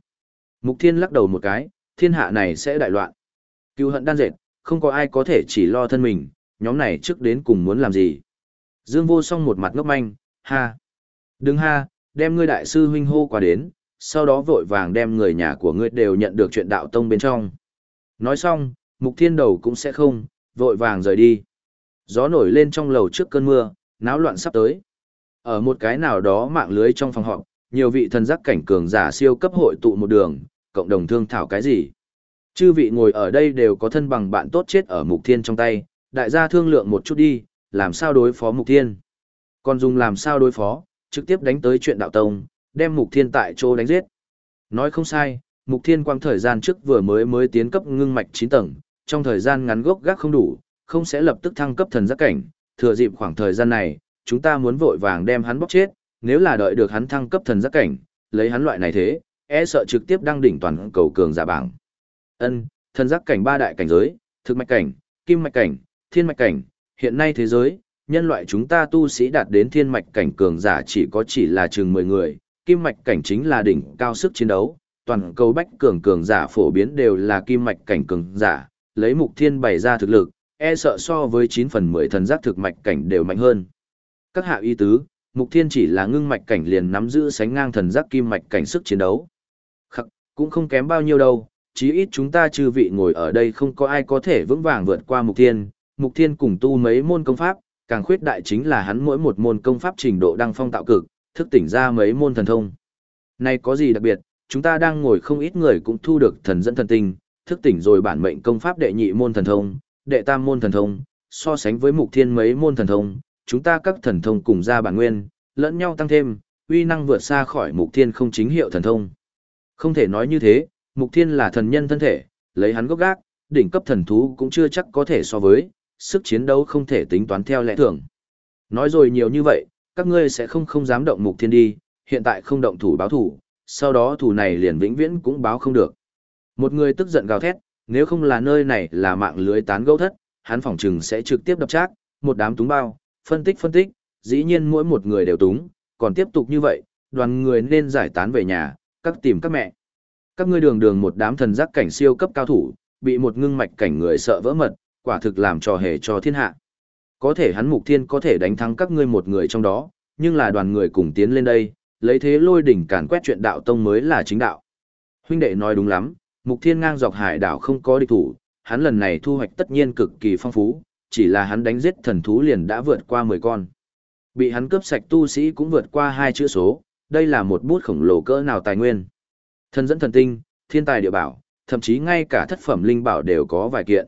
Mục thiên lắc đầu một cái, thiên hạ này sẽ đại loạn. Cứu hận đan dệt, không có ai có thể chỉ lo thân mình, nhóm này trước đến cùng muốn làm gì. Dương vô song một mặt ngốc manh, ha. Đừng ha, đem ngươi đại sư huynh hô qua đến, sau đó vội vàng đem người nhà của ngươi đều nhận được chuyện đạo tông bên trong. Nói xong, mục thiên đầu cũng sẽ không, vội vàng rời đi. Gió nổi lên trong lầu trước cơn mưa, náo loạn sắp tới. Ở một cái nào đó mạng lưới trong phòng họp, nhiều vị thần giác cảnh cường giả siêu cấp hội tụ một đường, cộng đồng thương thảo cái gì. Chư vị ngồi ở đây đều có thân bằng bạn tốt chết ở mục thiên trong tay, đại gia thương lượng một chút đi, làm sao đối phó mục thiên. Còn dùng làm sao đối phó, trực tiếp đánh tới chuyện đạo tông, đem mục thiên tại chỗ đánh giết. Nói không sai, mục thiên quang thời gian trước vừa mới mới tiến cấp ngưng mạch 9 tầng, trong thời gian ngắn gốc gác không đủ, không sẽ lập tức thăng cấp thần giác cảnh, thừa dịp khoảng thời gian này, chúng ta muốn vội vàng đem hắn bóc chết, nếu là đợi được hắn thăng cấp thần giác cảnh, lấy hắn loại này thế, e sợ trực tiếp đăng đỉnh toàn cầu cường giả bảng. Ân, thần giác cảnh ba đại cảnh giới, thực mạch cảnh, kim mạch cảnh, thiên mạch cảnh, hiện nay thế giới, nhân loại chúng ta tu sĩ đạt đến thiên mạch cảnh cường giả chỉ có chỉ là chừng 10 người, kim mạch cảnh chính là đỉnh cao sức chiến đấu, toàn cầu bách cường cường giả phổ biến đều là kim mạch cảnh cường giả, lấy mục thiên bày ra thực lực, e sợ so với 9 phần 10 thần giác thực mạch cảnh đều mạnh hơn. Các hạ y tứ, mục thiên chỉ là ngưng mạch cảnh liền nắm giữ sánh ngang thần giác kim mạch cảnh sức chiến đấu. Khắc, cũng không kém bao nhiêu đâu, chí ít chúng ta chư vị ngồi ở đây không có ai có thể vững vàng vượt qua mục thiên, mục thiên cùng tu mấy môn công pháp, càng khuyết đại chính là hắn mỗi một môn công pháp trình độ đăng phong tạo cực, thức tỉnh ra mấy môn thần thông. Này có gì đặc biệt, chúng ta đang ngồi không ít người cũng thu được thần dẫn thần tinh, thức tỉnh rồi bản mệnh công pháp đệ nhị môn thần thông, đệ tam môn thần thông, so sánh với mục thiên mấy môn thần thông, chúng ta các thần thông cùng ra bản nguyên, lẫn nhau tăng thêm, uy năng vượt xa khỏi mục thiên không chính hiệu thần thông. Không thể nói như thế, mục thiên là thần nhân thân thể, lấy hắn gốc gác, đỉnh cấp thần thú cũng chưa chắc có thể so với, sức chiến đấu không thể tính toán theo lẽ thường. Nói rồi nhiều như vậy, các ngươi sẽ không không dám động mục thiên đi, hiện tại không động thủ báo thủ, sau đó thủ này liền vĩnh viễn cũng báo không được. Một người tức giận gào thét, nếu không là nơi này là mạng lưới tán gẫu thất, hắn phỏng chừng sẽ trực tiếp đập trác, một đám túng bao, phân tích phân tích, dĩ nhiên mỗi một người đều túng, còn tiếp tục như vậy, đoàn người nên giải tán về nhà, các tìm các mẹ. Các ngươi đường đường một đám thần giác cảnh siêu cấp cao thủ, bị một ngưng mạch cảnh người sợ vỡ mật, quả thực làm trò hề cho thiên hạ. Có thể hắn mục thiên có thể đánh thắng các ngươi một người trong đó, nhưng là đoàn người cùng tiến lên đây, lấy thế lôi đỉnh càn quét chuyện đạo tông mới là chính đạo. Huynh đệ nói đúng lắm, mục thiên ngang dọc hải đảo không có địch thủ, hắn lần này thu hoạch tất nhiên cực kỳ phong phú, chỉ là hắn đánh giết thần thú liền đã vượt qua 10 con. Bị hắn cướp sạch tu sĩ cũng vượt qua hai chữ số, đây là một bút khổng lồ cỡ nào tài nguyên. Thần dẫn thần tinh, thiên tài địa bảo, thậm chí ngay cả thất phẩm linh bảo đều có vài kiện.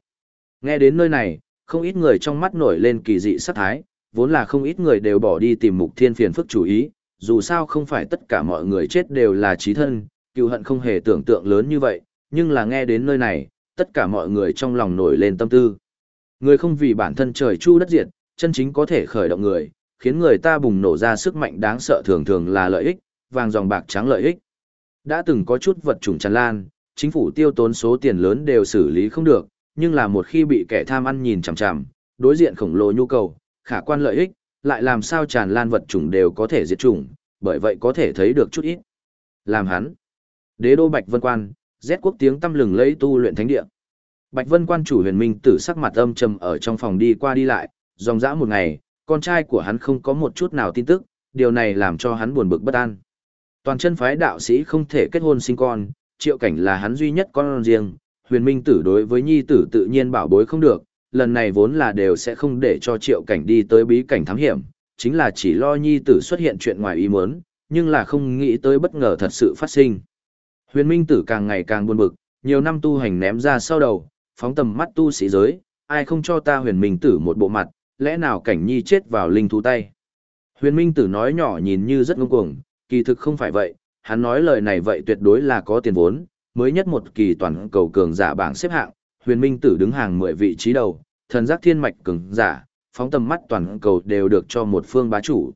Nghe đến nơi này, không ít người trong mắt nổi lên kỳ dị sát thái, vốn là không ít người đều bỏ đi tìm mục thiên phiền phức chủ ý, dù sao không phải tất cả mọi người chết đều là trí thân, cựu hận không hề tưởng tượng lớn như vậy, nhưng là nghe đến nơi này, tất cả mọi người trong lòng nổi lên tâm tư. Người không vì bản thân trời chu đất diệt, chân chính có thể khởi động người, khiến người ta bùng nổ ra sức mạnh đáng sợ thường thường là lợi ích, vàng dòng bạc trắng lợi ích. Đã từng có chút vật chủng tràn lan, chính phủ tiêu tốn số tiền lớn đều xử lý không được, nhưng là một khi bị kẻ tham ăn nhìn chằm chằm, đối diện khổng lồ nhu cầu, khả quan lợi ích, lại làm sao tràn lan vật chủng đều có thể diệt chủng, bởi vậy có thể thấy được chút ít. Làm hắn. Đế đô Bạch Vân Quan, rét quốc tiếng tâm lừng lấy tu luyện thánh địa. Bạch Vân Quan chủ huyền minh tử sắc mặt âm trầm ở trong phòng đi qua đi lại, dòng dã một ngày, con trai của hắn không có một chút nào tin tức, điều này làm cho hắn buồn bực bất an. Toàn chân phái đạo sĩ không thể kết hôn sinh con, triệu cảnh là hắn duy nhất con riêng, huyền minh tử đối với nhi tử tự nhiên bảo bối không được, lần này vốn là đều sẽ không để cho triệu cảnh đi tới bí cảnh thám hiểm, chính là chỉ lo nhi tử xuất hiện chuyện ngoài ý muốn, nhưng là không nghĩ tới bất ngờ thật sự phát sinh. Huyền minh tử càng ngày càng buồn bực, nhiều năm tu hành ném ra sau đầu, phóng tầm mắt tu sĩ giới, ai không cho ta huyền minh tử một bộ mặt, lẽ nào cảnh nhi chết vào linh thú tay. Huyền minh tử nói nhỏ nhìn như rất ngông cuồng, kỳ thực không phải vậy, hắn nói lời này vậy tuyệt đối là có tiền vốn, mới nhất một kỳ toàn cầu cường giả bảng xếp hạng, huyền minh tử đứng hàng 10 vị trí đầu, thần giác thiên mạch cường giả, phóng tầm mắt toàn cầu đều được cho một phương bá chủ.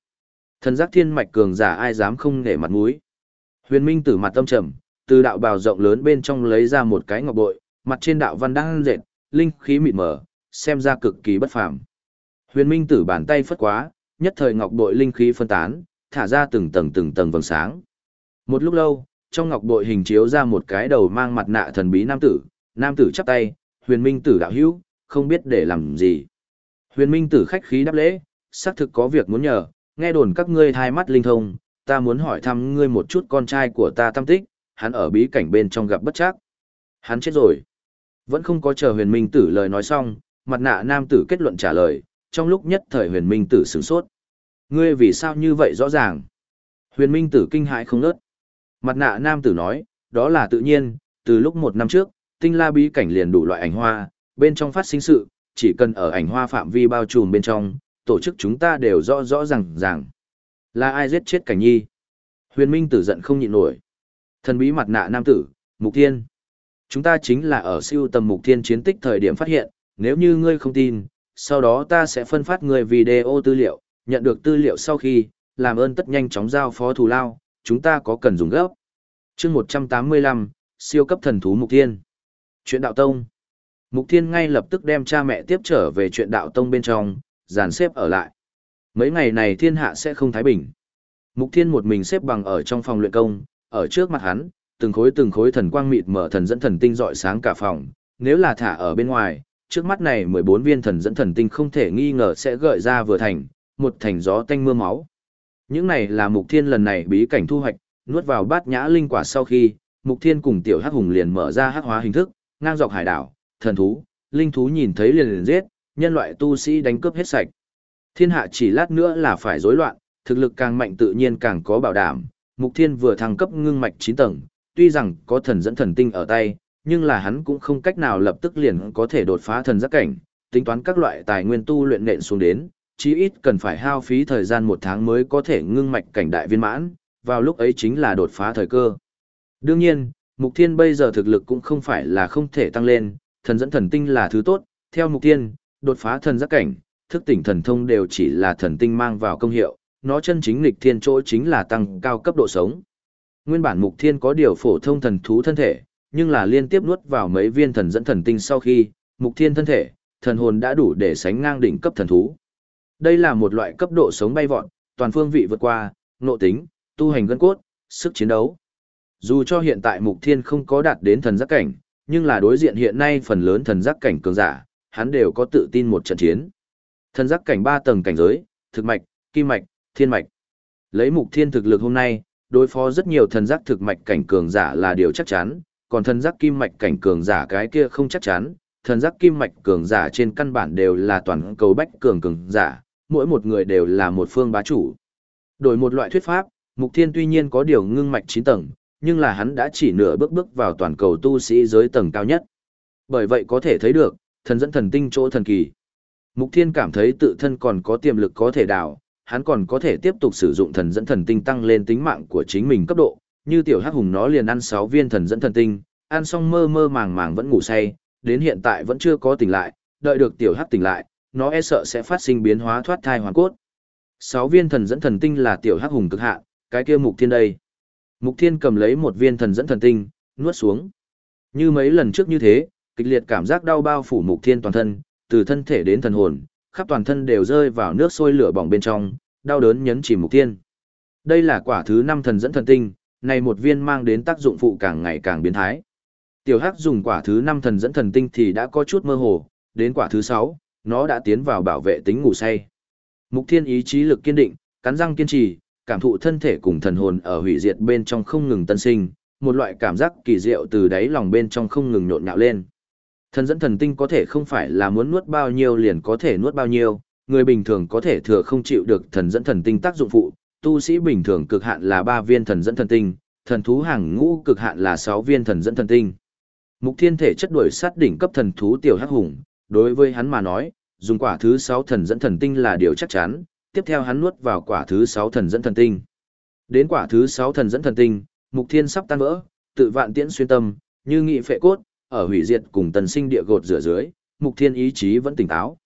Thần giác thiên mạch cường giả ai dám không nể mặt mũi. Huyền minh tử mặt tâm trầm, từ đạo bào rộng lớn bên trong lấy ra một cái ngọc bội, mặt trên đạo văn đang dệt, linh khí mịt mờ, xem ra cực kỳ bất phàm. Huyền minh tử bàn tay phất quá, nhất thời ngọc bội linh khí phân tán, thả ra từng tầng từng tầng vầng sáng. Một lúc lâu, trong ngọc bội hình chiếu ra một cái đầu mang mặt nạ thần bí nam tử, nam tử chắp tay, huyền minh tử đạo hữu, không biết để làm gì. Huyền minh tử khách khí đáp lễ, xác thực có việc muốn nhờ, nghe đồn các ngươi thai mắt linh thông, ta muốn hỏi thăm ngươi một chút con trai của ta tâm tích, hắn ở bí cảnh bên trong gặp bất chắc. Hắn chết rồi. Vẫn không có chờ huyền minh tử lời nói xong, mặt nạ nam tử kết luận trả lời, trong lúc nhất thời huyền minh tử sửng sốt. Ngươi vì sao như vậy rõ ràng? Huyền minh tử kinh hãi không nớt. Mặt nạ nam tử nói, đó là tự nhiên, từ lúc một năm trước, tinh la bí cảnh liền đủ loại ảnh hoa, bên trong phát sinh sự, chỉ cần ở ảnh hoa phạm vi bao trùm bên trong, tổ chức chúng ta đều rõ rõ ràng ràng. Là ai giết chết cảnh nhi? Huyền minh tử giận không nhịn nổi. Thần bí mặt nạ nam tử, Mục Thiên. Chúng ta chính là ở siêu tầm Mục Thiên chiến tích thời điểm phát hiện, nếu như ngươi không tin, sau đó ta sẽ phân phát ngươi video tư liệu, nhận được tư liệu sau khi, làm ơn tất nhanh chóng giao phó thù lao, chúng ta có cần dùng gấp. chương 185, siêu cấp thần thú Mục Thiên. Chuyện đạo tông. Mục Thiên ngay lập tức đem cha mẹ tiếp trở về chuyện đạo tông bên trong, dàn xếp ở lại. Mấy ngày này thiên hạ sẽ không thái bình. Mục Thiên một mình xếp bằng ở trong phòng luyện công, ở trước mặt hắn, từng khối từng khối thần quang mịt mở thần dẫn thần tinh rọi sáng cả phòng, nếu là thả ở bên ngoài, trước mắt này 14 viên thần dẫn thần tinh không thể nghi ngờ sẽ gợi ra vừa thành, một thành gió tanh mưa máu. Những này là Mục Thiên lần này bí cảnh thu hoạch, nuốt vào bát nhã linh quả sau khi, Mục Thiên cùng tiểu Hắc Hùng liền mở ra hắc hóa hình thức, ngang dọc hải đảo, thần thú, linh thú nhìn thấy liền liền giết, nhân loại tu sĩ đánh cướp hết sạch. Thiên hạ chỉ lát nữa là phải rối loạn, thực lực càng mạnh tự nhiên càng có bảo đảm. Mục Thiên vừa thăng cấp ngưng mạch 9 tầng, tuy rằng có thần dẫn thần tinh ở tay, nhưng là hắn cũng không cách nào lập tức liền có thể đột phá thần giác cảnh, tính toán các loại tài nguyên tu luyện nện xuống đến, chí ít cần phải hao phí thời gian một tháng mới có thể ngưng mạch cảnh đại viên mãn, vào lúc ấy chính là đột phá thời cơ. Đương nhiên, Mục Thiên bây giờ thực lực cũng không phải là không thể tăng lên, thần dẫn thần tinh là thứ tốt, theo Mục Thiên, đột phá thần giác cảnh, thức tỉnh thần thông đều chỉ là thần tinh mang vào công hiệu, nó chân chính lịch thiên chỗ chính là tăng cao cấp độ sống. Nguyên bản Mục Thiên có điều phổ thông thần thú thân thể, nhưng là liên tiếp nuốt vào mấy viên thần dẫn thần tinh sau khi, Mục Thiên thân thể, thần hồn đã đủ để sánh ngang đỉnh cấp thần thú. Đây là một loại cấp độ sống bay vọt, toàn phương vị vượt qua, nộ tính, tu hành gân cốt, sức chiến đấu. Dù cho hiện tại Mục Thiên không có đạt đến thần giác cảnh, nhưng là đối diện hiện nay phần lớn thần giác cảnh cường giả, hắn đều có tự tin một trận chiến. Thần giác cảnh 3 tầng cảnh giới, thực mạch, kim mạch, thiên mạch. Lấy Mục Thiên thực lực hôm nay, đối phó rất nhiều thần giác thực mạch cảnh cường giả là điều chắc chắn, còn thần giác kim mạch cảnh cường giả cái kia không chắc chắn, thần giác kim mạch cường giả trên căn bản đều là toàn cầu bách cường cường giả, mỗi một người đều là một phương bá chủ. Đổi một loại thuyết pháp, Mục Thiên tuy nhiên có điều ngưng mạch 9 tầng, nhưng là hắn đã chỉ nửa bước bước vào toàn cầu tu sĩ giới tầng cao nhất. Bởi vậy có thể thấy được, thần dẫn thần tinh chỗ thần kỳ. Mục Thiên cảm thấy tự thân còn có tiềm lực có thể đào, hắn còn có thể tiếp tục sử dụng thần dẫn thần tinh tăng lên tính mạng của chính mình cấp độ, như tiểu hắc hùng nó liền ăn 6 viên thần dẫn thần tinh, ăn xong mơ mơ màng màng vẫn ngủ say, đến hiện tại vẫn chưa có tỉnh lại, đợi được tiểu hắc tỉnh lại, nó e sợ sẽ phát sinh biến hóa thoát thai hoàn cốt. 6 viên thần dẫn thần tinh là tiểu hắc hùng cực hạn, cái kia mục thiên đây. Mục thiên cầm lấy một viên thần dẫn thần tinh, nuốt xuống. Như mấy lần trước như thế, kịch liệt cảm giác đau bao phủ mục thiên toàn thân, từ thân thể đến thần hồn, khắp toàn thân đều rơi vào nước sôi lửa bỏng bên trong, đau đớn nhấn chìm mục thiên. Đây là quả thứ năm thần dẫn thần tinh, này một viên mang đến tác dụng phụ càng ngày càng biến thái. Tiểu Hắc dùng quả thứ năm thần dẫn thần tinh thì đã có chút mơ hồ, đến quả thứ sáu, nó đã tiến vào bảo vệ tính ngủ say. Mục Thiên ý chí lực kiên định, cắn răng kiên trì, cảm thụ thân thể cùng thần hồn ở hủy diệt bên trong không ngừng tân sinh, một loại cảm giác kỳ diệu từ đáy lòng bên trong không ngừng nhộn nhạo lên. Thần dẫn thần tinh có thể không phải là muốn nuốt bao nhiêu liền có thể nuốt bao nhiêu, người bình thường có thể thừa không chịu được thần dẫn thần tinh tác dụng phụ, tu sĩ bình thường cực hạn là 3 viên thần dẫn thần tinh, thần thú hàng ngũ cực hạn là 6 viên thần dẫn thần tinh. Mục Thiên thể chất đuổi sát đỉnh cấp thần thú tiểu hắc hùng, đối với hắn mà nói, dùng quả thứ 6 thần dẫn thần tinh là điều chắc chắn, tiếp theo hắn nuốt vào quả thứ 6 thần dẫn thần tinh. Đến quả thứ 6 thần dẫn thần tinh, Mục Thiên sắp tan vỡ, tự vạn tiễn xuyên tâm, như nghị phệ cốt, ở hủy diệt cùng tần sinh địa gột rửa dưới, Mục Thiên ý chí vẫn tỉnh táo.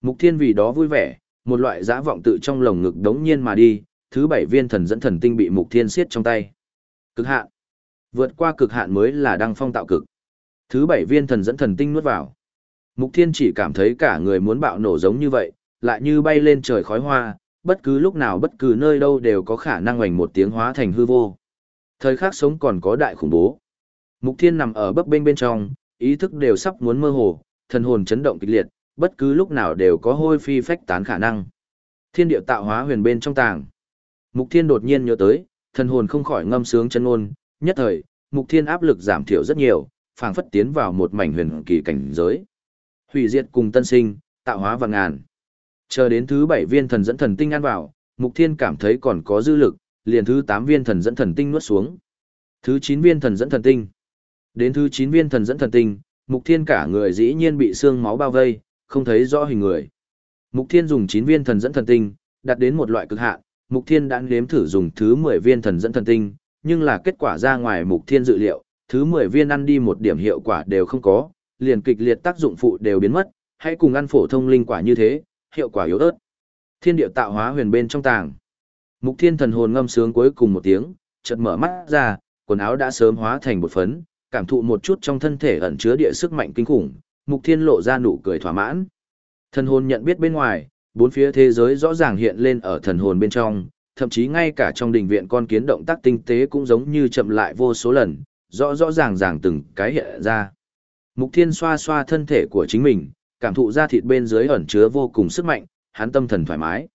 Mục Thiên vì đó vui vẻ, một loại dã vọng tự trong lồng ngực đống nhiên mà đi, thứ bảy viên thần dẫn thần tinh bị Mục Thiên siết trong tay. Cực hạn. Vượt qua cực hạn mới là đăng phong tạo cực. Thứ bảy viên thần dẫn thần tinh nuốt vào. Mục Thiên chỉ cảm thấy cả người muốn bạo nổ giống như vậy, lại như bay lên trời khói hoa, bất cứ lúc nào bất cứ nơi đâu đều có khả năng hoành một tiếng hóa thành hư vô. Thời khắc sống còn có đại khủng bố. Mục Thiên nằm ở bấp bênh bên trong, ý thức đều sắp muốn mơ hồ, thần hồn chấn động kịch liệt, bất cứ lúc nào đều có hôi phi phách tán khả năng. Thiên địa tạo hóa huyền bên trong tàng. Mục Thiên đột nhiên nhớ tới, thần hồn không khỏi ngâm sướng chân ngôn, nhất thời, Mục Thiên áp lực giảm thiểu rất nhiều, phảng phất tiến vào một mảnh huyền kỳ cảnh giới. Hủy diệt cùng tân sinh, tạo hóa và ngàn. Chờ đến thứ bảy viên thần dẫn thần tinh ăn vào, Mục Thiên cảm thấy còn có dư lực, liền thứ tám viên thần dẫn thần tinh nuốt xuống. Thứ chín viên thần dẫn thần tinh. Đến thứ chín viên thần dẫn thần tinh, Mục Thiên cả người dĩ nhiên bị xương máu bao vây, không thấy rõ hình người. Mục Thiên dùng chín viên thần dẫn thần tinh, đạt đến một loại cực hạn, Mục Thiên đã nếm thử dùng thứ mười viên thần dẫn thần tinh, nhưng là kết quả ra ngoài Mục Thiên dự liệu, thứ mười viên ăn đi một điểm hiệu quả đều không có, liền kịch liệt tác dụng phụ đều biến mất, hãy cùng ăn phổ thông linh quả như thế, hiệu quả yếu ớt. Thiên điệu tạo hóa huyền bên trong tàng. Mục Thiên thần hồn ngâm sướng cuối cùng một tiếng, chợt mở mắt ra, quần áo đã sớm hóa thành một phấn, cảm thụ một chút trong thân thể ẩn chứa địa sức mạnh kinh khủng, Mục Thiên lộ ra nụ cười thỏa mãn. Thần hồn nhận biết bên ngoài, bốn phía thế giới rõ ràng hiện lên ở thần hồn bên trong, thậm chí ngay cả trong đình viện con kiến động tác tinh tế cũng giống như chậm lại vô số lần, rõ rõ ràng ràng từng cái hiện ra. Mục Thiên xoa xoa thân thể của chính mình, cảm thụ ra thịt bên dưới ẩn chứa vô cùng sức mạnh, hắn tâm thần thoải mái.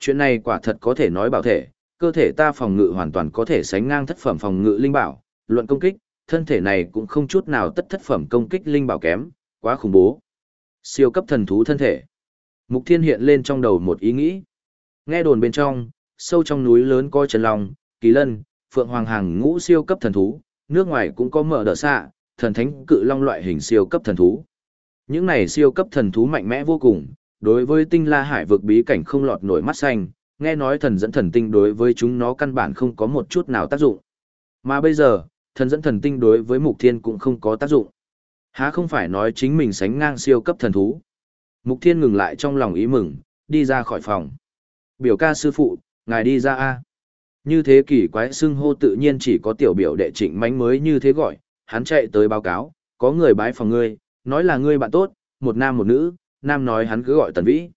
Chuyện này quả thật có thể nói bảo thể, cơ thể ta phòng ngự hoàn toàn có thể sánh ngang thất phẩm phòng ngự linh bảo, luận công kích, thân thể này cũng không chút nào tất thất phẩm công kích linh bảo kém, quá khủng bố. Siêu cấp thần thú thân thể. Mục Thiên hiện lên trong đầu một ý nghĩ. Nghe đồn bên trong, sâu trong núi lớn có trần long, kỳ lân, phượng hoàng hàng ngũ siêu cấp thần thú, nước ngoài cũng có mở đỡ xạ, thần thánh cự long loại hình siêu cấp thần thú. Những này siêu cấp thần thú mạnh mẽ vô cùng, đối với tinh la hải vực bí cảnh không lọt nổi mắt xanh, nghe nói thần dẫn thần tinh đối với chúng nó căn bản không có một chút nào tác dụng. Mà bây giờ, thần dẫn thần tinh đối với mục thiên cũng không có tác dụng. Há không phải nói chính mình sánh ngang siêu cấp thần thú. Mục thiên ngừng lại trong lòng ý mừng, đi ra khỏi phòng. Biểu ca sư phụ, ngài đi ra a Như thế kỷ quái xưng hô tự nhiên chỉ có tiểu biểu đệ trịnh mánh mới như thế gọi, hắn chạy tới báo cáo, có người bái phòng ngươi, nói là ngươi bạn tốt, một nam một nữ, nam nói hắn cứ gọi tần vĩ.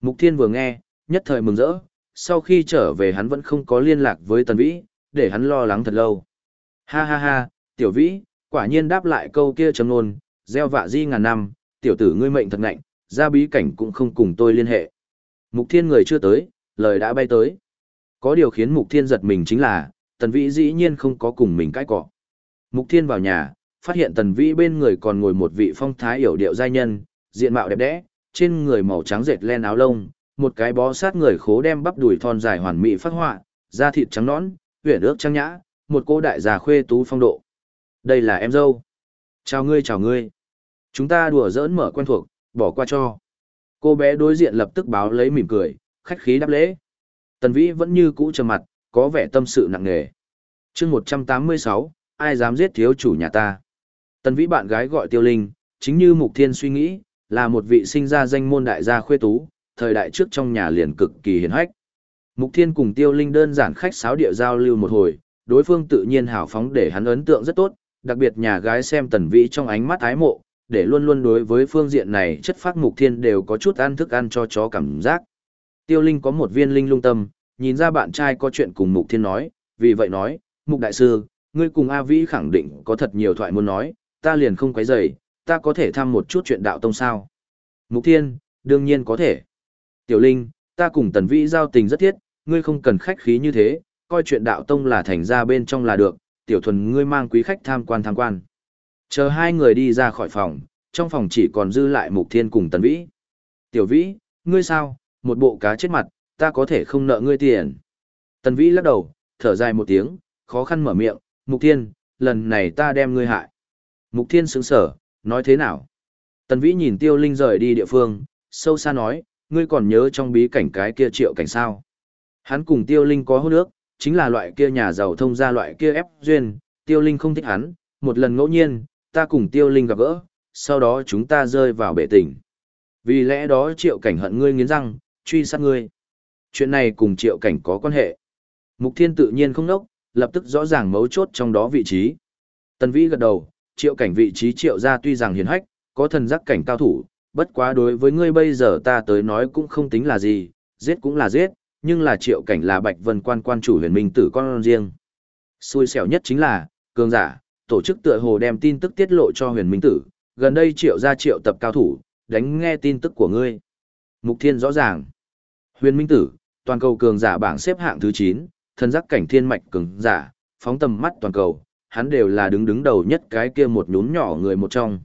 Mục thiên vừa nghe, nhất thời mừng rỡ, sau khi trở về hắn vẫn không có liên lạc với tần vĩ, để hắn lo lắng thật lâu. Ha ha ha, tiểu vĩ, quả nhiên đáp lại câu kia trầm nôn, gieo vạ di ngàn năm, tiểu tử ngươi mệnh thật ngạnh, ra bí cảnh cũng không cùng tôi liên hệ. Mục thiên người chưa tới, lời đã bay tới. Có điều khiến mục thiên giật mình chính là, tần vĩ dĩ nhiên không có cùng mình cãi cọ. Mục thiên vào nhà, phát hiện tần vĩ bên người còn ngồi một vị phong thái hiểu điệu giai nhân, diện mạo đẹp đẽ, trên người màu trắng dệt len áo lông, một cái bó sát người khố đem bắp đùi thon dài hoàn mỹ phát họa, da thịt trắng nõn, huyền ước trắng nhã, một cô đại già khuê tú phong độ. Đây là em dâu. Chào ngươi chào ngươi. Chúng ta đùa giỡn mở quen thuộc, bỏ qua cho. Cô bé đối diện lập tức báo lấy mỉm cười, khách khí đáp lễ. Tần Vĩ vẫn như cũ trầm mặt, có vẻ tâm sự nặng nề. chương 186, ai dám giết thiếu chủ nhà ta? Tần Vĩ bạn gái gọi Tiêu Linh, chính như Mục Thiên suy nghĩ, là một vị sinh ra danh môn đại gia khuê tú, thời đại trước trong nhà liền cực kỳ hiền hách. Mục Thiên cùng Tiêu Linh đơn giản khách sáo địa giao lưu một hồi, đối phương tự nhiên hào phóng để hắn ấn tượng rất tốt, đặc biệt nhà gái xem Tần Vĩ trong ánh mắt ái mộ, để luôn luôn đối với phương diện này chất phát Mục Thiên đều có chút ăn thức ăn cho chó cảm giác. Tiêu Linh có một viên linh lung tâm, nhìn ra bạn trai có chuyện cùng Mục Thiên nói, vì vậy nói, Mục Đại Sư, ngươi cùng A Vĩ khẳng định có thật nhiều thoại muốn nói, ta liền không quấy rầy, ta có thể thăm một chút chuyện đạo tông sao. Mục Thiên, đương nhiên có thể. Tiểu Linh, ta cùng Tần Vĩ giao tình rất thiết, ngươi không cần khách khí như thế, coi chuyện đạo tông là thành ra bên trong là được, tiểu thuần ngươi mang quý khách tham quan tham quan. Chờ hai người đi ra khỏi phòng, trong phòng chỉ còn dư lại Mục Thiên cùng Tần Vĩ. Tiểu Vĩ, ngươi sao, một bộ cá chết mặt, ta có thể không nợ ngươi tiền. Tần Vĩ lắc đầu, thở dài một tiếng, khó khăn mở miệng, Mục Thiên, lần này ta đem ngươi hại. Mục Thiên sững sở, nói thế nào? Tần Vĩ nhìn Tiêu Linh rời đi địa phương, sâu xa nói, ngươi còn nhớ trong bí cảnh cái kia triệu cảnh sao? Hắn cùng Tiêu Linh có hôn ước, chính là loại kia nhà giàu thông gia loại kia ép duyên, Tiêu Linh không thích hắn, một lần ngẫu nhiên, ta cùng Tiêu Linh gặp gỡ, sau đó chúng ta rơi vào bể tình. Vì lẽ đó triệu cảnh hận ngươi nghiến răng, truy sát ngươi. Chuyện này cùng triệu cảnh có quan hệ. Mục Thiên tự nhiên không nốc, lập tức rõ ràng mấu chốt trong đó vị trí. Tần Vĩ gật đầu, triệu cảnh vị trí triệu gia tuy rằng hiền hách, có thần giác cảnh cao thủ, bất quá đối với ngươi bây giờ ta tới nói cũng không tính là gì, giết cũng là giết, nhưng là triệu cảnh là bạch vân quan quan chủ huyền minh tử con riêng. Xui xẻo nhất chính là, cường giả, tổ chức tựa hồ đem tin tức tiết lộ cho huyền minh tử, gần đây triệu ra triệu tập cao thủ, đánh nghe tin tức của ngươi. Mục Thiên rõ ràng. Huyền minh tử, toàn cầu cường giả bảng xếp hạng thứ chín thân giác cảnh thiên mạch cường giả, phóng tầm mắt toàn cầu, hắn đều là đứng đứng đầu nhất cái kia một nhún nhỏ người một trong.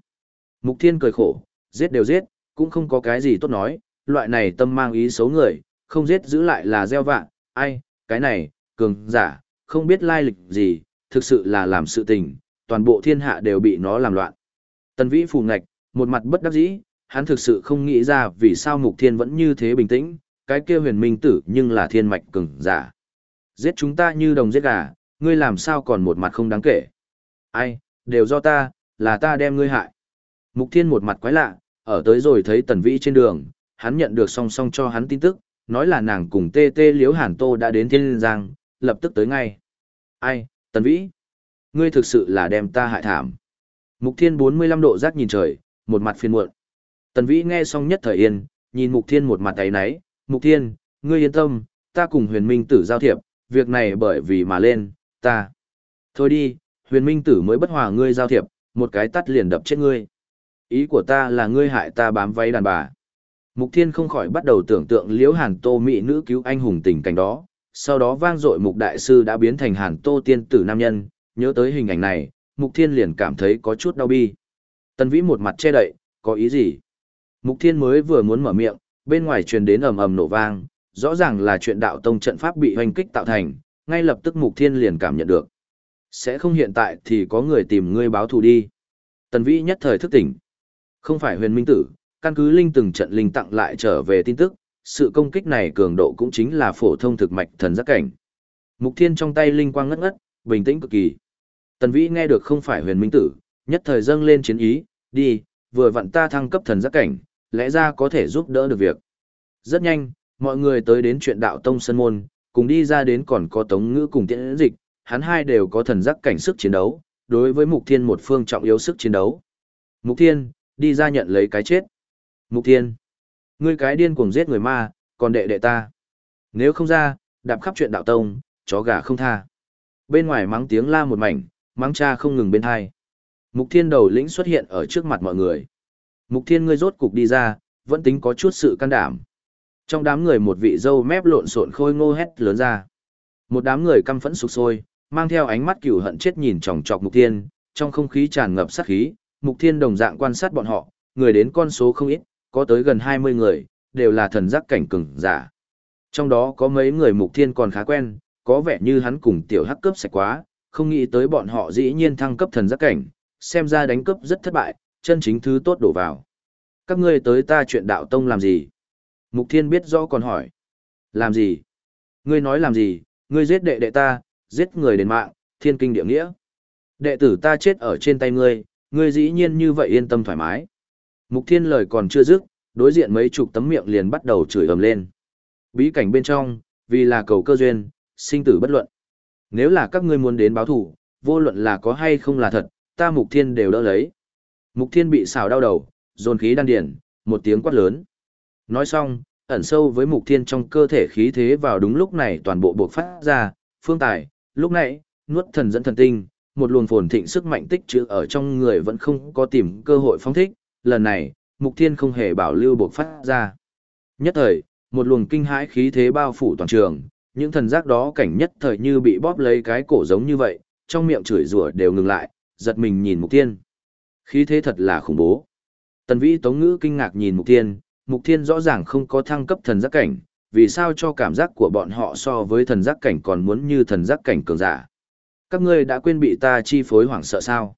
Mục Thiên cười khổ, giết đều giết, cũng không có cái gì tốt nói, loại này tâm mang ý xấu người, không giết giữ lại là gieo vạ, ai, cái này, cường giả, không biết lai lịch gì, thực sự là làm sự tình, toàn bộ thiên hạ đều bị nó làm loạn. Tần Vĩ phù ngạch, một mặt bất đắc dĩ, hắn thực sự không nghĩ ra vì sao Mục Thiên vẫn như thế bình tĩnh, cái kia huyền minh tử nhưng là thiên mạch cường giả. Giết chúng ta như đồng giết gà, ngươi làm sao còn một mặt không đáng kể. Ai, đều do ta, là ta đem ngươi hại. Mục Thiên một mặt quái lạ, ở tới rồi thấy Tần Vĩ trên đường, hắn nhận được song song cho hắn tin tức, nói là nàng cùng tê tê liếu hàn tô đã đến thiên giang, lập tức tới ngay. Ai, Tần Vĩ, ngươi thực sự là đem ta hại thảm. Mục Thiên 45 độ rác nhìn trời, một mặt phiền muộn. Tần Vĩ nghe xong nhất thời yên, nhìn Mục Thiên một mặt ấy náy, Mục Thiên, ngươi yên tâm, ta cùng huyền minh tử giao thiệp, việc này bởi vì mà lên, ta. Thôi đi, huyền minh tử mới bất hòa ngươi giao thiệp, một cái tắt liền đập chết ngươi. Ý của ta là ngươi hại ta bám váy đàn bà. Mục Thiên không khỏi bắt đầu tưởng tượng liễu hàn tô mỹ nữ cứu anh hùng tình cảnh đó, sau đó vang dội mục đại sư đã biến thành hàn tô tiên tử nam nhân, nhớ tới hình ảnh này, mục thiên liền cảm thấy có chút đau bi. Tần vĩ một mặt che đậy, có ý gì? Mục thiên mới vừa muốn mở miệng, bên ngoài truyền đến ầm ầm nổ vang, rõ ràng là chuyện đạo tông trận pháp bị hoành kích tạo thành, ngay lập tức mục thiên liền cảm nhận được. Sẽ không hiện tại thì có người tìm ngươi báo thù đi. Tần vĩ nhất thời thức tỉnh. Không phải huyền minh tử, căn cứ linh từng trận linh tặng lại trở về tin tức, sự công kích này cường độ cũng chính là phổ thông thực mạch thần giác cảnh. Mục Thiên trong tay linh quang ngất ngất, bình tĩnh cực kỳ. Tần Vĩ nghe được không phải huyền minh tử, nhất thời dâng lên chiến ý, đi, vừa vặn ta thăng cấp thần giác cảnh, lẽ ra có thể giúp đỡ được việc. Rất nhanh, mọi người tới đến chuyện đạo tông sân môn, cùng đi ra đến còn có tống ngữ cùng tiễn dịch, hắn hai đều có thần giác cảnh sức chiến đấu, đối với Mục Thiên một phương trọng yếu sức chiến đấu. Mục Thiên, đi ra nhận lấy cái chết. Mục Thiên, ngươi cái điên cuồng giết người ma, còn đệ đệ ta. Nếu không ra, đạp khắp chuyện đạo tông, chó gà không tha. Bên ngoài mắng tiếng la một mảnh, mắng cha không ngừng bên hai. Mục Thiên đầu lĩnh xuất hiện ở trước mặt mọi người. Mục Thiên ngươi rốt cục đi ra, vẫn tính có chút sự can đảm. Trong đám người một vị dâu mép lộn xộn khôi ngô hét lớn ra. Một đám người căm phẫn sục sôi, mang theo ánh mắt cừu hận chết nhìn chòng chọc Mục Thiên, trong không khí tràn ngập sát khí, Mục Thiên đồng dạng quan sát bọn họ, người đến con số không ít, có tới gần 20 người, đều là thần giác cảnh cường giả. Trong đó có mấy người Mục Thiên còn khá quen, có vẻ như hắn cùng tiểu hắc cướp sạch quá, không nghĩ tới bọn họ dĩ nhiên thăng cấp thần giác cảnh, xem ra đánh cướp rất thất bại, chân chính thứ tốt đổ vào. Các ngươi tới ta chuyện đạo tông làm gì? Mục Thiên biết rõ còn hỏi. Làm gì? Ngươi nói làm gì? Ngươi giết đệ đệ ta, giết người đền mạng, thiên kinh địa nghĩa. Đệ tử ta chết ở trên tay ngươi, ngươi dĩ nhiên như vậy yên tâm thoải mái. Mục Thiên lời còn chưa dứt, đối diện mấy chục tấm miệng liền bắt đầu chửi ầm lên. Bí cảnh bên trong, vì là cầu cơ duyên, sinh tử bất luận. Nếu là các ngươi muốn đến báo thủ, vô luận là có hay không là thật, ta Mục Thiên đều đỡ lấy. Mục Thiên bị xào đau đầu, dồn khí đan điển, một tiếng quát lớn. Nói xong, ẩn sâu với Mục Thiên trong cơ thể khí thế vào đúng lúc này toàn bộ bộc phát ra, phương tài, lúc nãy, nuốt thần dẫn thần tinh, một luồng phồn thịnh sức mạnh tích trữ ở trong người vẫn không có tìm cơ hội phóng thích, lần này, Mục Thiên không hề bảo lưu buộc phát ra. Nhất thời, một luồng kinh hãi khí thế bao phủ toàn trường, những thần giác đó cảnh nhất thời như bị bóp lấy cái cổ giống như vậy, trong miệng chửi rủa đều ngừng lại, giật mình nhìn Mục Thiên. Khí thế thật là khủng bố. Tần Vĩ Tống Ngữ kinh ngạc nhìn Mục Thiên, Mục Thiên rõ ràng không có thăng cấp thần giác cảnh, vì sao cho cảm giác của bọn họ so với thần giác cảnh còn muốn như thần giác cảnh cường giả. Các ngươi đã quên bị ta chi phối hoảng sợ sao?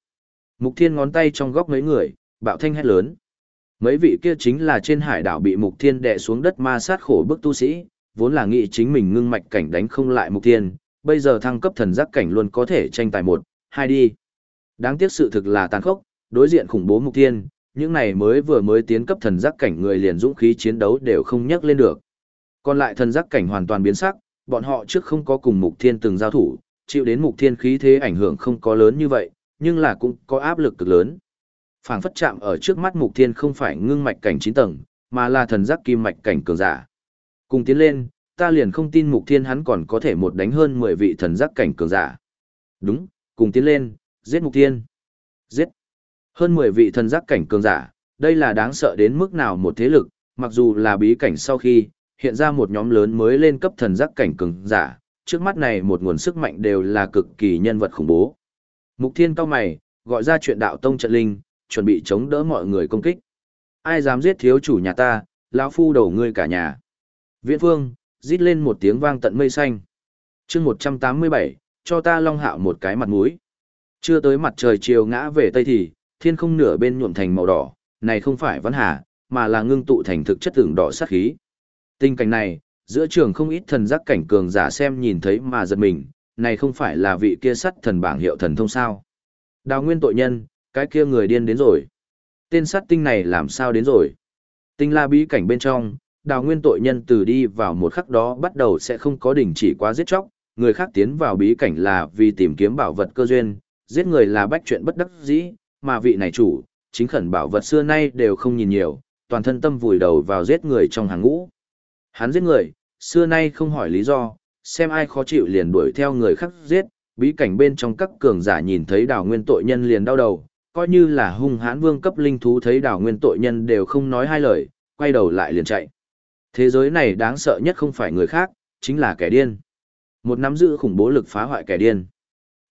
Mục Thiên ngón tay trong góc mấy người, bạo thanh hét lớn. Mấy vị kia chính là trên hải đảo bị Mục Thiên đè xuống đất ma sát khổ bức tu sĩ, vốn là nghĩ chính mình ngưng mạch cảnh đánh không lại Mục Thiên, bây giờ thăng cấp thần giác cảnh luôn có thể tranh tài một, hai đi. Đáng tiếc sự thực là tàn khốc, đối diện khủng bố Mục Thiên, những này mới vừa mới tiến cấp thần giác cảnh người liền dũng khí chiến đấu đều không nhắc lên được. Còn lại thần giác cảnh hoàn toàn biến sắc, bọn họ trước không có cùng Mục Thiên từng giao thủ, chịu đến Mục Thiên khí thế ảnh hưởng không có lớn như vậy, nhưng là cũng có áp lực cực lớn phảng phất chạm ở trước mắt mục thiên không phải ngưng mạch cảnh chín tầng mà là thần giác kim mạch cảnh cường giả cùng tiến lên ta liền không tin mục thiên hắn còn có thể một đánh hơn mười vị thần giác cảnh cường giả Đúng, cùng tiến lên, giết mục Thiên. Giết. Hơn 10 vị thần giác cảnh cường giả, đây là đáng sợ đến mức nào một thế lực, mặc dù là bí cảnh sau khi, hiện ra một nhóm lớn mới lên cấp thần giác cảnh cường giả, trước mắt này một nguồn sức mạnh đều là cực kỳ nhân vật khủng bố. Mục Thiên cao mày, gọi ra chuyện đạo tông trận linh, chuẩn bị chống đỡ mọi người công kích. Ai dám giết thiếu chủ nhà ta, lão phu đầu ngươi cả nhà. Viễn Phương, rít lên một tiếng vang tận mây xanh. Chương 187, cho ta Long Hạo một cái mặt mũi. Chưa tới mặt trời chiều ngã về tây thì, thiên không nửa bên nhuộm thành màu đỏ, này không phải văn hà, mà là ngưng tụ thành thực chất tưởng đỏ sát khí. Tình cảnh này, giữa trường không ít thần giác cảnh cường giả xem nhìn thấy mà giật mình, này không phải là vị kia sắt thần bảng hiệu thần thông sao. Đào nguyên tội nhân, cái kia người điên đến rồi. Tên sát tinh này làm sao đến rồi? Tinh la bí cảnh bên trong, đào nguyên tội nhân từ đi vào một khắc đó bắt đầu sẽ không có đỉnh chỉ quá giết chóc, người khác tiến vào bí cảnh là vì tìm kiếm bảo vật cơ duyên, giết người là bách chuyện bất đắc dĩ, mà vị này chủ, chính khẩn bảo vật xưa nay đều không nhìn nhiều, toàn thân tâm vùi đầu vào giết người trong hàng ngũ. Hắn giết người, xưa nay không hỏi lý do, xem ai khó chịu liền đuổi theo người khác giết, bí cảnh bên trong các cường giả nhìn thấy đào nguyên tội nhân liền đau đầu, coi như là hung hãn vương cấp linh thú thấy đào nguyên tội nhân đều không nói hai lời, quay đầu lại liền chạy. Thế giới này đáng sợ nhất không phải người khác, chính là kẻ điên. Một nắm giữ khủng bố lực phá hoại kẻ điên.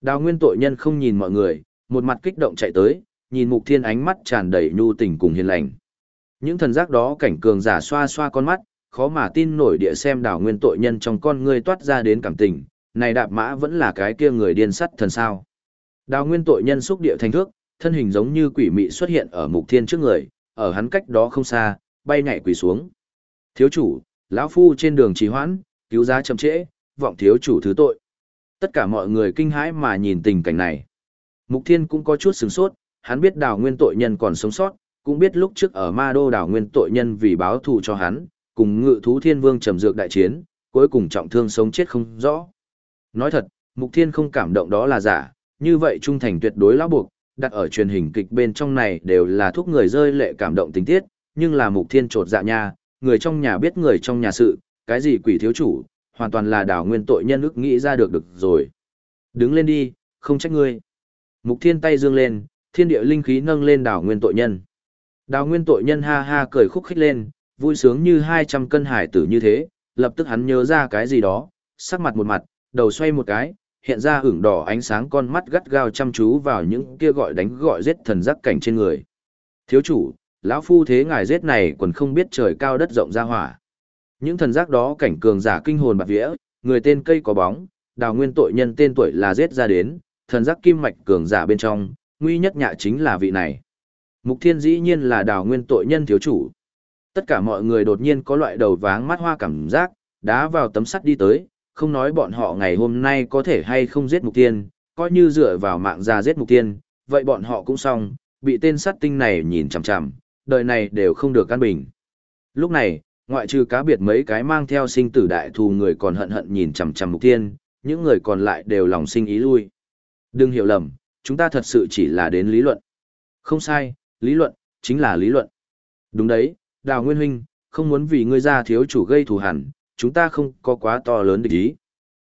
Đào nguyên tội nhân không nhìn mọi người, một mặt kích động chạy tới, nhìn mục thiên ánh mắt tràn đầy nhu tình cùng hiền lành. Những thần giác đó cảnh cường giả xoa xoa con mắt, khó mà tin nổi địa xem đào nguyên tội nhân trong con ngươi toát ra đến cảm tình, này đạp mã vẫn là cái kia người điên sắt thần sao. Đào nguyên tội nhân xúc địa thành thước, thân hình giống như quỷ mị xuất hiện ở mục thiên trước người, ở hắn cách đó không xa, bay nhảy quỳ xuống. Thiếu chủ, lão phu trên đường trì hoãn, cứu giá chậm trễ, vọng thiếu chủ thứ tội. Tất cả mọi người kinh hãi mà nhìn tình cảnh này. Mục thiên cũng có chút sửng sốt, hắn biết đào nguyên tội nhân còn sống sót, cũng biết lúc trước ở ma đô đào nguyên tội nhân vì báo thù cho hắn, cùng ngự thú thiên vương trầm dược đại chiến, cuối cùng trọng thương sống chết không rõ. Nói thật, mục thiên không cảm động đó là giả, như vậy trung thành tuyệt đối lão buộc, đặt ở truyền hình kịch bên trong này đều là thuốc người rơi lệ cảm động tình tiết, nhưng là mục thiên trột dạ nha, người trong nhà biết người trong nhà sự, cái gì quỷ thiếu chủ, hoàn toàn là đảo nguyên tội nhân ức nghĩ ra được được rồi. Đứng lên đi, không trách ngươi. Mục thiên tay dương lên, thiên địa linh khí nâng lên đảo nguyên tội nhân. Đào nguyên tội nhân ha ha cười khúc khích lên, vui sướng như 200 cân hải tử như thế, lập tức hắn nhớ ra cái gì đó, sắc mặt một mặt, đầu xoay một cái, hiện ra hưởng đỏ ánh sáng con mắt gắt gao chăm chú vào những kia gọi đánh gọi giết thần giác cảnh trên người. Thiếu chủ, lão phu thế ngài giết này còn không biết trời cao đất rộng ra hỏa. Những thần giác đó cảnh cường giả kinh hồn bạc vía, người tên cây có bóng, đào nguyên tội nhân tên tuổi là giết ra đến, thần giác kim mạch cường giả bên trong, nguy nhất nhạ chính là vị này. Mục thiên dĩ nhiên là đào nguyên tội nhân thiếu chủ. Tất cả mọi người đột nhiên có loại đầu váng mắt hoa cảm giác, đá vào tấm sắt đi tới, không nói bọn họ ngày hôm nay có thể hay không giết mục tiên, coi như dựa vào mạng ra giết mục tiên, vậy bọn họ cũng xong, bị tên sát tinh này nhìn chằm chằm, đời này đều không được căn bình. Lúc này, ngoại trừ cá biệt mấy cái mang theo sinh tử đại thù người còn hận hận nhìn chằm chằm mục tiên, những người còn lại đều lòng sinh ý lui. Đừng hiểu lầm, chúng ta thật sự chỉ là đến lý luận. Không sai, lý luận, chính là lý luận. Đúng đấy, Đào Nguyên Huynh, không muốn vì ngươi ra thiếu chủ gây thù hẳn, chúng ta không có quá to lớn địch ý.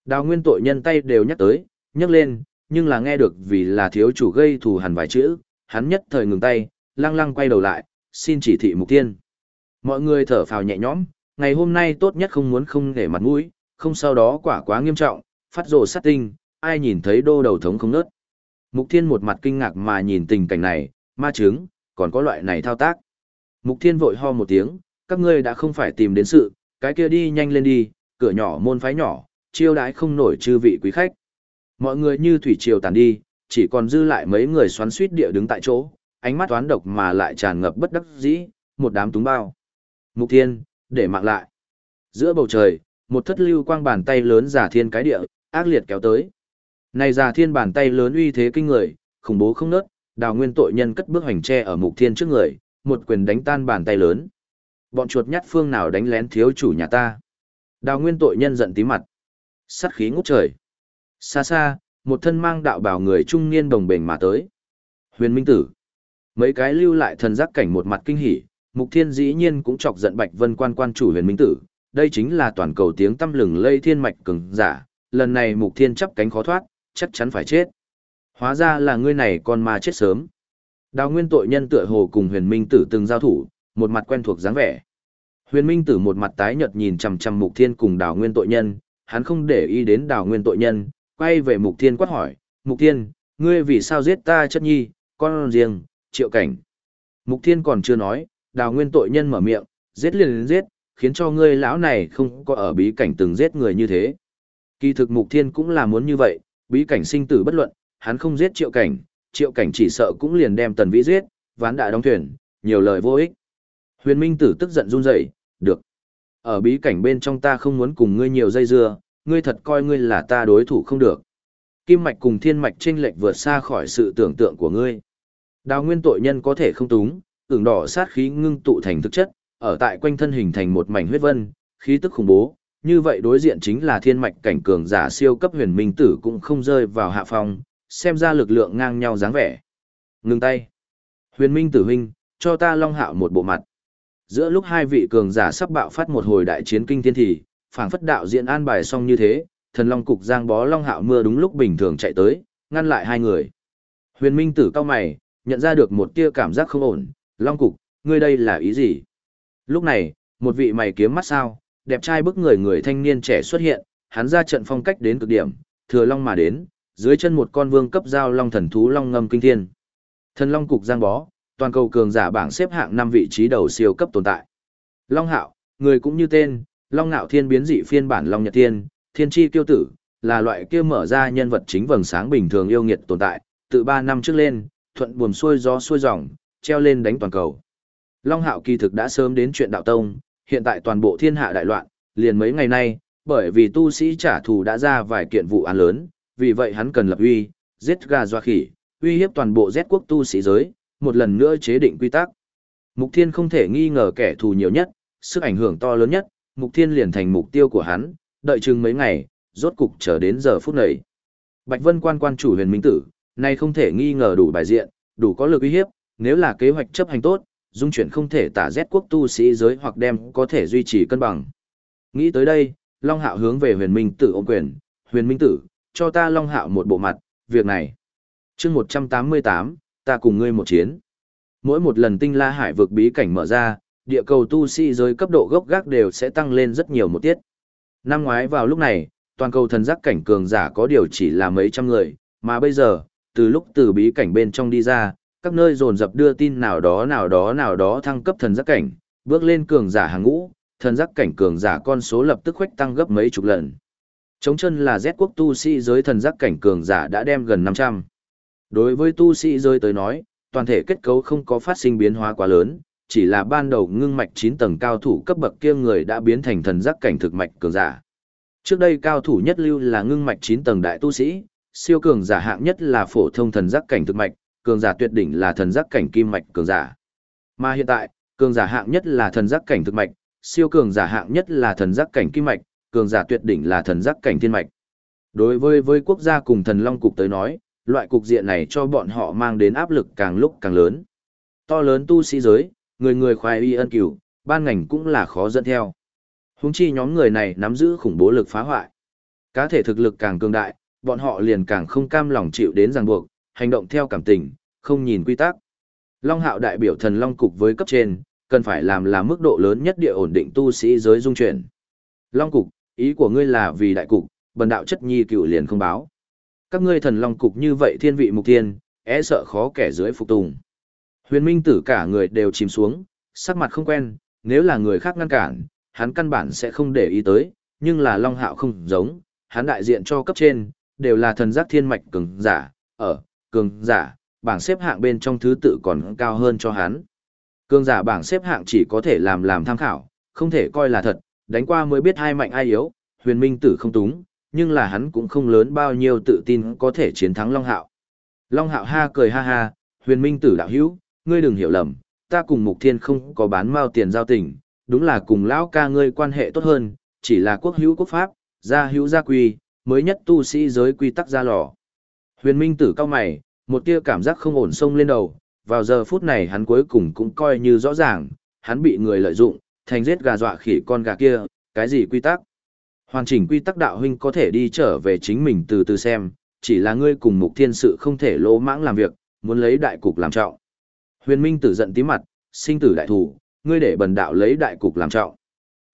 Đào Nguyên tội nhân tay đều nhắc tới, nhắc lên, nhưng là nghe được vì là thiếu chủ gây thù hằn vài chữ, hắn nhất thời ngừng tay, lăng lăng quay đầu lại, xin chỉ thị mục tiên. Mọi người thở phào nhẹ nhõm, ngày hôm nay tốt nhất không muốn không để mặt mũi, không sau đó quả quá nghiêm trọng, phát rồ sát tinh, ai nhìn thấy đô đầu thống không nớt. Mục thiên một mặt kinh ngạc mà nhìn tình cảnh này, ma chứng, còn có loại này thao tác. Mục thiên vội ho một tiếng, các ngươi đã không phải tìm đến sự, cái kia đi nhanh lên đi, cửa nhỏ môn phái nhỏ, chiêu đãi không nổi chư vị quý khách. Mọi người như thủy triều tàn đi, chỉ còn dư lại mấy người xoắn suýt địa đứng tại chỗ, ánh mắt toán độc mà lại tràn ngập bất đắc dĩ, một đám túng bao. Mục thiên, để mạng lại. Giữa bầu trời, một thất lưu quang bàn tay lớn giả thiên cái địa, ác liệt kéo tới. Này giả thiên bàn tay lớn uy thế kinh người, khủng bố không nớt, đào nguyên tội nhân cất bước hành tre ở mục thiên trước người, một quyền đánh tan bàn tay lớn. Bọn chuột nhắt phương nào đánh lén thiếu chủ nhà ta. Đào nguyên tội nhân giận tí mặt. sắt khí ngút trời. Xa xa, một thân mang đạo bào người trung niên đồng bền mà tới. Huyền Minh Tử. Mấy cái lưu lại thần giác cảnh một mặt kinh hỉ, Mục Thiên dĩ nhiên cũng chọc giận Bạch Vân quan quan chủ Huyền Minh Tử. Đây chính là toàn cầu tiếng tâm lừng lây thiên mạch cường giả. Lần này Mục Thiên chấp cánh khó thoát, chắc chắn phải chết. Hóa ra là ngươi này con ma chết sớm. Đào nguyên tội nhân tựa hồ cùng huyền minh tử từng giao thủ, một mặt quen thuộc dáng vẻ. Huyền minh tử một mặt tái nhợt nhìn chằm chằm mục thiên cùng đào nguyên tội nhân, hắn không để ý đến đào nguyên tội nhân, quay về mục thiên quát hỏi, mục thiên, ngươi vì sao giết ta chất nhi, con riêng, triệu cảnh. Mục thiên còn chưa nói, đào nguyên tội nhân mở miệng, giết liền giết, khiến cho ngươi lão này không có ở bí cảnh từng giết người như thế. Kỳ thực mục thiên cũng là muốn như vậy, bí cảnh sinh tử bất luận, hắn không giết triệu cảnh, triệu cảnh chỉ sợ cũng liền đem tần vĩ giết, ván đã đóng thuyền, nhiều lời vô ích. Huyền Minh tử tức giận run rẩy, được. Ở bí cảnh bên trong ta không muốn cùng ngươi nhiều dây dưa, ngươi thật coi ngươi là ta đối thủ không được. Kim mạch cùng thiên mạch chênh lệch vượt xa khỏi sự tưởng tượng của ngươi. Đào nguyên tội nhân có thể không túng, ửng đỏ sát khí ngưng tụ thành thực chất, ở tại quanh thân hình thành một mảnh huyết vân, khí tức khủng bố, như vậy đối diện chính là thiên mạch cảnh cường giả siêu cấp huyền minh tử cũng không rơi vào hạ phong, xem ra lực lượng ngang nhau dáng vẻ. Ngưng tay. Huyền minh tử huynh, cho ta long hạo một bộ mặt. Giữa lúc hai vị cường giả sắp bạo phát một hồi đại chiến kinh thiên thì, phảng phất đạo diễn an bài xong như thế, thần long cục giang bó long hạo mưa đúng lúc bình thường chạy tới, ngăn lại hai người. Huyền minh tử cao mày, nhận ra được một tia cảm giác không ổn, long cục, ngươi đây là ý gì? Lúc này, một vị mày kiếm mắt sao, đẹp trai bức người người thanh niên trẻ xuất hiện, hắn ra trận phong cách đến cực điểm, thừa long mà đến, dưới chân một con vương cấp giao long thần thú long ngâm kinh thiên. Thần long cục giang bó, toàn cầu cường giả bảng xếp hạng năm vị trí đầu siêu cấp tồn tại. Long hạo, người cũng như tên, long ngạo thiên biến dị phiên bản long nhật thiên, thiên chi kiêu tử, là loại kia mở ra nhân vật chính vầng sáng bình thường yêu nghiệt tồn tại, từ 3 năm trước lên, thuận buồm xuôi gió xuôi dòng, treo lên đánh toàn cầu. Long hạo kỳ thực đã sớm đến chuyện đạo tông, hiện tại toàn bộ thiên hạ đại loạn, liền mấy ngày nay, bởi vì tu sĩ trả thù đã ra vài kiện vụ án lớn, vì vậy hắn cần lập uy, giết gà doa khỉ, uy hiếp toàn bộ Z quốc tu sĩ giới, một lần nữa chế định quy tắc. Mục Thiên không thể nghi ngờ kẻ thù nhiều nhất, sức ảnh hưởng to lớn nhất, Mục Thiên liền thành mục tiêu của hắn, đợi chừng mấy ngày, rốt cục chờ đến giờ phút này. Bạch Vân quan quan chủ huyền minh tử, nay không thể nghi ngờ đủ bài diện, đủ có lực uy hiếp, nếu là kế hoạch chấp hành tốt, dung chuyển không thể tả rét quốc tu sĩ giới hoặc đem có thể duy trì cân bằng. Nghĩ tới đây, Long Hạo hướng về huyền minh tử ôm quyền, huyền minh tử, cho ta Long Hạo một bộ mặt, việc này. chương 188, ta cùng ngươi một chiến. Mỗi một lần tinh la hải vực bí cảnh mở ra, địa cầu tu sĩ giới cấp độ gốc gác đều sẽ tăng lên rất nhiều một tiết. Năm ngoái vào lúc này, toàn cầu thần giác cảnh cường giả có điều chỉ là mấy trăm người, mà bây giờ, từ lúc từ bí cảnh bên trong đi ra, các nơi dồn dập đưa tin nào đó nào đó nào đó thăng cấp thần giác cảnh, bước lên cường giả hàng ngũ, thần giác cảnh cường giả con số lập tức khuếch tăng gấp mấy chục lần. Chống chân là Z quốc tu sĩ giới thần giác cảnh cường giả đã đem gần 500. Đối với tu sĩ rơi tới nói, toàn thể kết cấu không có phát sinh biến hóa quá lớn, chỉ là ban đầu ngưng mạch 9 tầng cao thủ cấp bậc kia người đã biến thành thần giác cảnh thực mạch cường giả. Trước đây cao thủ nhất lưu là ngưng mạch 9 tầng đại tu sĩ, siêu cường giả hạng nhất là phổ thông thần giác cảnh thực mạch, cường giả tuyệt đỉnh là thần giác cảnh kim mạch cường giả. Mà hiện tại, cường giả hạng nhất là thần giác cảnh thực mạch, siêu cường giả hạng nhất là thần giác cảnh kim mạch, cường giả tuyệt đỉnh là thần giác cảnh thiên mạch. Đối với với quốc gia cùng thần long cục tới nói, loại cục diện này cho bọn họ mang đến áp lực càng lúc càng lớn. To lớn tu sĩ giới, người người khoái y ân cửu, ban ngành cũng là khó dẫn theo. Húng chi nhóm người này nắm giữ khủng bố lực phá hoại. Cá thể thực lực càng cường đại, bọn họ liền càng không cam lòng chịu đến ràng buộc, hành động theo cảm tình, không nhìn quy tắc. Long Hạo đại biểu thần Long cục với cấp trên, cần phải làm là mức độ lớn nhất địa ổn định tu sĩ giới dung chuyển. Long cục, ý của ngươi là vì đại cục, bần đạo chất nhi cựu liền không báo. Các ngươi thần Long cục như vậy thiên vị mục tiên, e sợ khó kẻ dưới phục tùng. Huyền Minh tử cả người đều chìm xuống, sắc mặt không quen, nếu là người khác ngăn cản, hắn căn bản sẽ không để ý tới, nhưng là Long Hạo không giống, hắn đại diện cho cấp trên, đều là thần giác thiên mạch cường giả, ở, cường giả, bảng xếp hạng bên trong thứ tự còn cao hơn cho hắn. Cường giả bảng xếp hạng chỉ có thể làm làm tham khảo, không thể coi là thật, đánh qua mới biết hai mạnh ai yếu, huyền minh tử không túng, nhưng là hắn cũng không lớn bao nhiêu tự tin có thể chiến thắng Long Hạo. Long Hạo ha cười ha ha, huyền minh tử đạo hữu, ngươi đừng hiểu lầm, ta cùng Mục Thiên không có bán mao tiền giao tình, đúng là cùng lão ca ngươi quan hệ tốt hơn, chỉ là quốc hữu quốc pháp, gia hữu gia quy, mới nhất tu sĩ giới quy tắc ra lò. Huyền Minh tử cao mày, một tia cảm giác không ổn sông lên đầu, vào giờ phút này hắn cuối cùng cũng coi như rõ ràng, hắn bị người lợi dụng, thành giết gà dọa khỉ con gà kia, cái gì quy tắc. Hoàn chỉnh quy tắc đạo huynh có thể đi trở về chính mình từ từ xem, chỉ là ngươi cùng mục thiên sự không thể lỗ mãng làm việc, muốn lấy đại cục làm trọng. Huyền Minh tử giận tí mặt, sinh tử đại thủ, ngươi để bần đạo lấy đại cục làm trọng.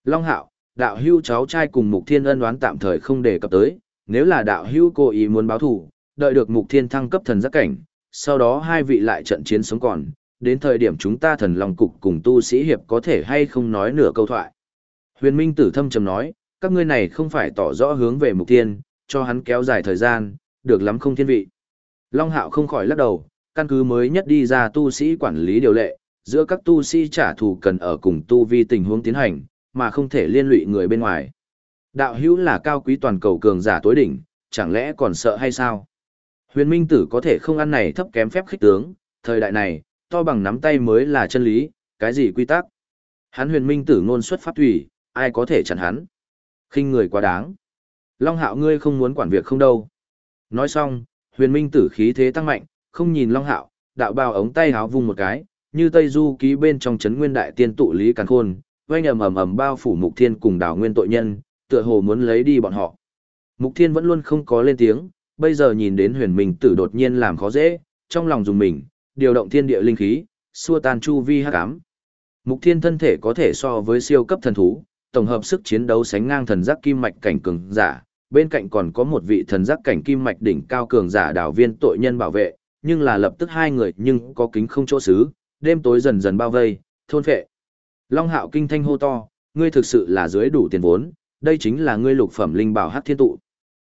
Long Hạo, đạo hưu cháu trai cùng mục thiên ân đoán tạm thời không đề cập tới, nếu là đạo hưu cố ý muốn báo thù, đợi được mục thiên thăng cấp thần giác cảnh, sau đó hai vị lại trận chiến sống còn, đến thời điểm chúng ta thần long cục cùng tu sĩ hiệp có thể hay không nói nửa câu thoại. Huyền Minh tử thâm trầm nói, các ngươi này không phải tỏ rõ hướng về mục tiên cho hắn kéo dài thời gian, được lắm không thiên vị. Long Hạo không khỏi lắc đầu, căn cứ mới nhất đi ra tu sĩ quản lý điều lệ, giữa các tu sĩ trả thù cần ở cùng tu vi tình huống tiến hành, mà không thể liên lụy người bên ngoài. Đạo hữu là cao quý toàn cầu cường giả tối đỉnh, chẳng lẽ còn sợ hay sao? Huyền Minh Tử có thể không ăn này thấp kém phép khích tướng, thời đại này, to bằng nắm tay mới là chân lý, cái gì quy tắc? Hắn Huyền Minh Tử ngôn xuất pháp thủy, ai có thể chặn hắn? Khinh người quá đáng. Long Hạo ngươi không muốn quản việc không đâu. Nói xong, Huyền Minh Tử khí thế tăng mạnh, không nhìn Long Hạo, đạo bào ống tay háo vung một cái, như Tây Du ký bên trong chấn nguyên đại tiên tụ lý càn khôn, oanh ầm ầm ầm bao phủ Mục Thiên cùng đảo nguyên tội nhân, tựa hồ muốn lấy đi bọn họ. Mục Thiên vẫn luôn không có lên tiếng, bây giờ nhìn đến huyền minh tử đột nhiên làm khó dễ, trong lòng dùng mình, điều động thiên địa linh khí, xua tan chu vi hắc ám. Mục Thiên thân thể có thể so với siêu cấp thần thú, tổng hợp sức chiến đấu sánh ngang thần giác kim mạch cảnh cường giả, bên cạnh còn có một vị thần giác cảnh kim mạch đỉnh cao cường giả đảo viên tội nhân bảo vệ, nhưng là lập tức hai người nhưng có kính không chỗ xứ, đêm tối dần dần bao vây, thôn phệ. Long Hạo kinh thanh hô to, ngươi thực sự là dưới đủ tiền vốn, đây chính là ngươi lục phẩm linh bảo hắc thiên tụ.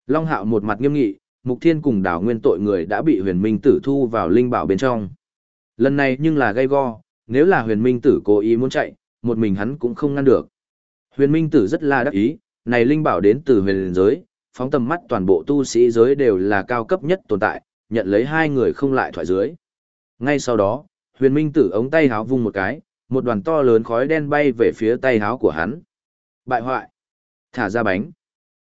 Long Hạo một mặt nghiêm nghị, Mục Thiên cùng đảo nguyên tội người đã bị huyền minh tử thu vào linh bảo bên trong. Lần này nhưng là gây go, nếu là huyền minh tử cố ý muốn chạy, một mình hắn cũng không ngăn được. Huyền minh tử rất là đắc ý, này linh bảo đến từ huyền giới, phóng tầm mắt toàn bộ tu sĩ giới đều là cao cấp nhất tồn tại, nhận lấy hai người không lại thoại dưới. Ngay sau đó, huyền minh tử ống tay háo vung một cái, một đoàn to lớn khói đen bay về phía tay háo của hắn. Bại hoại. Thả ra bánh.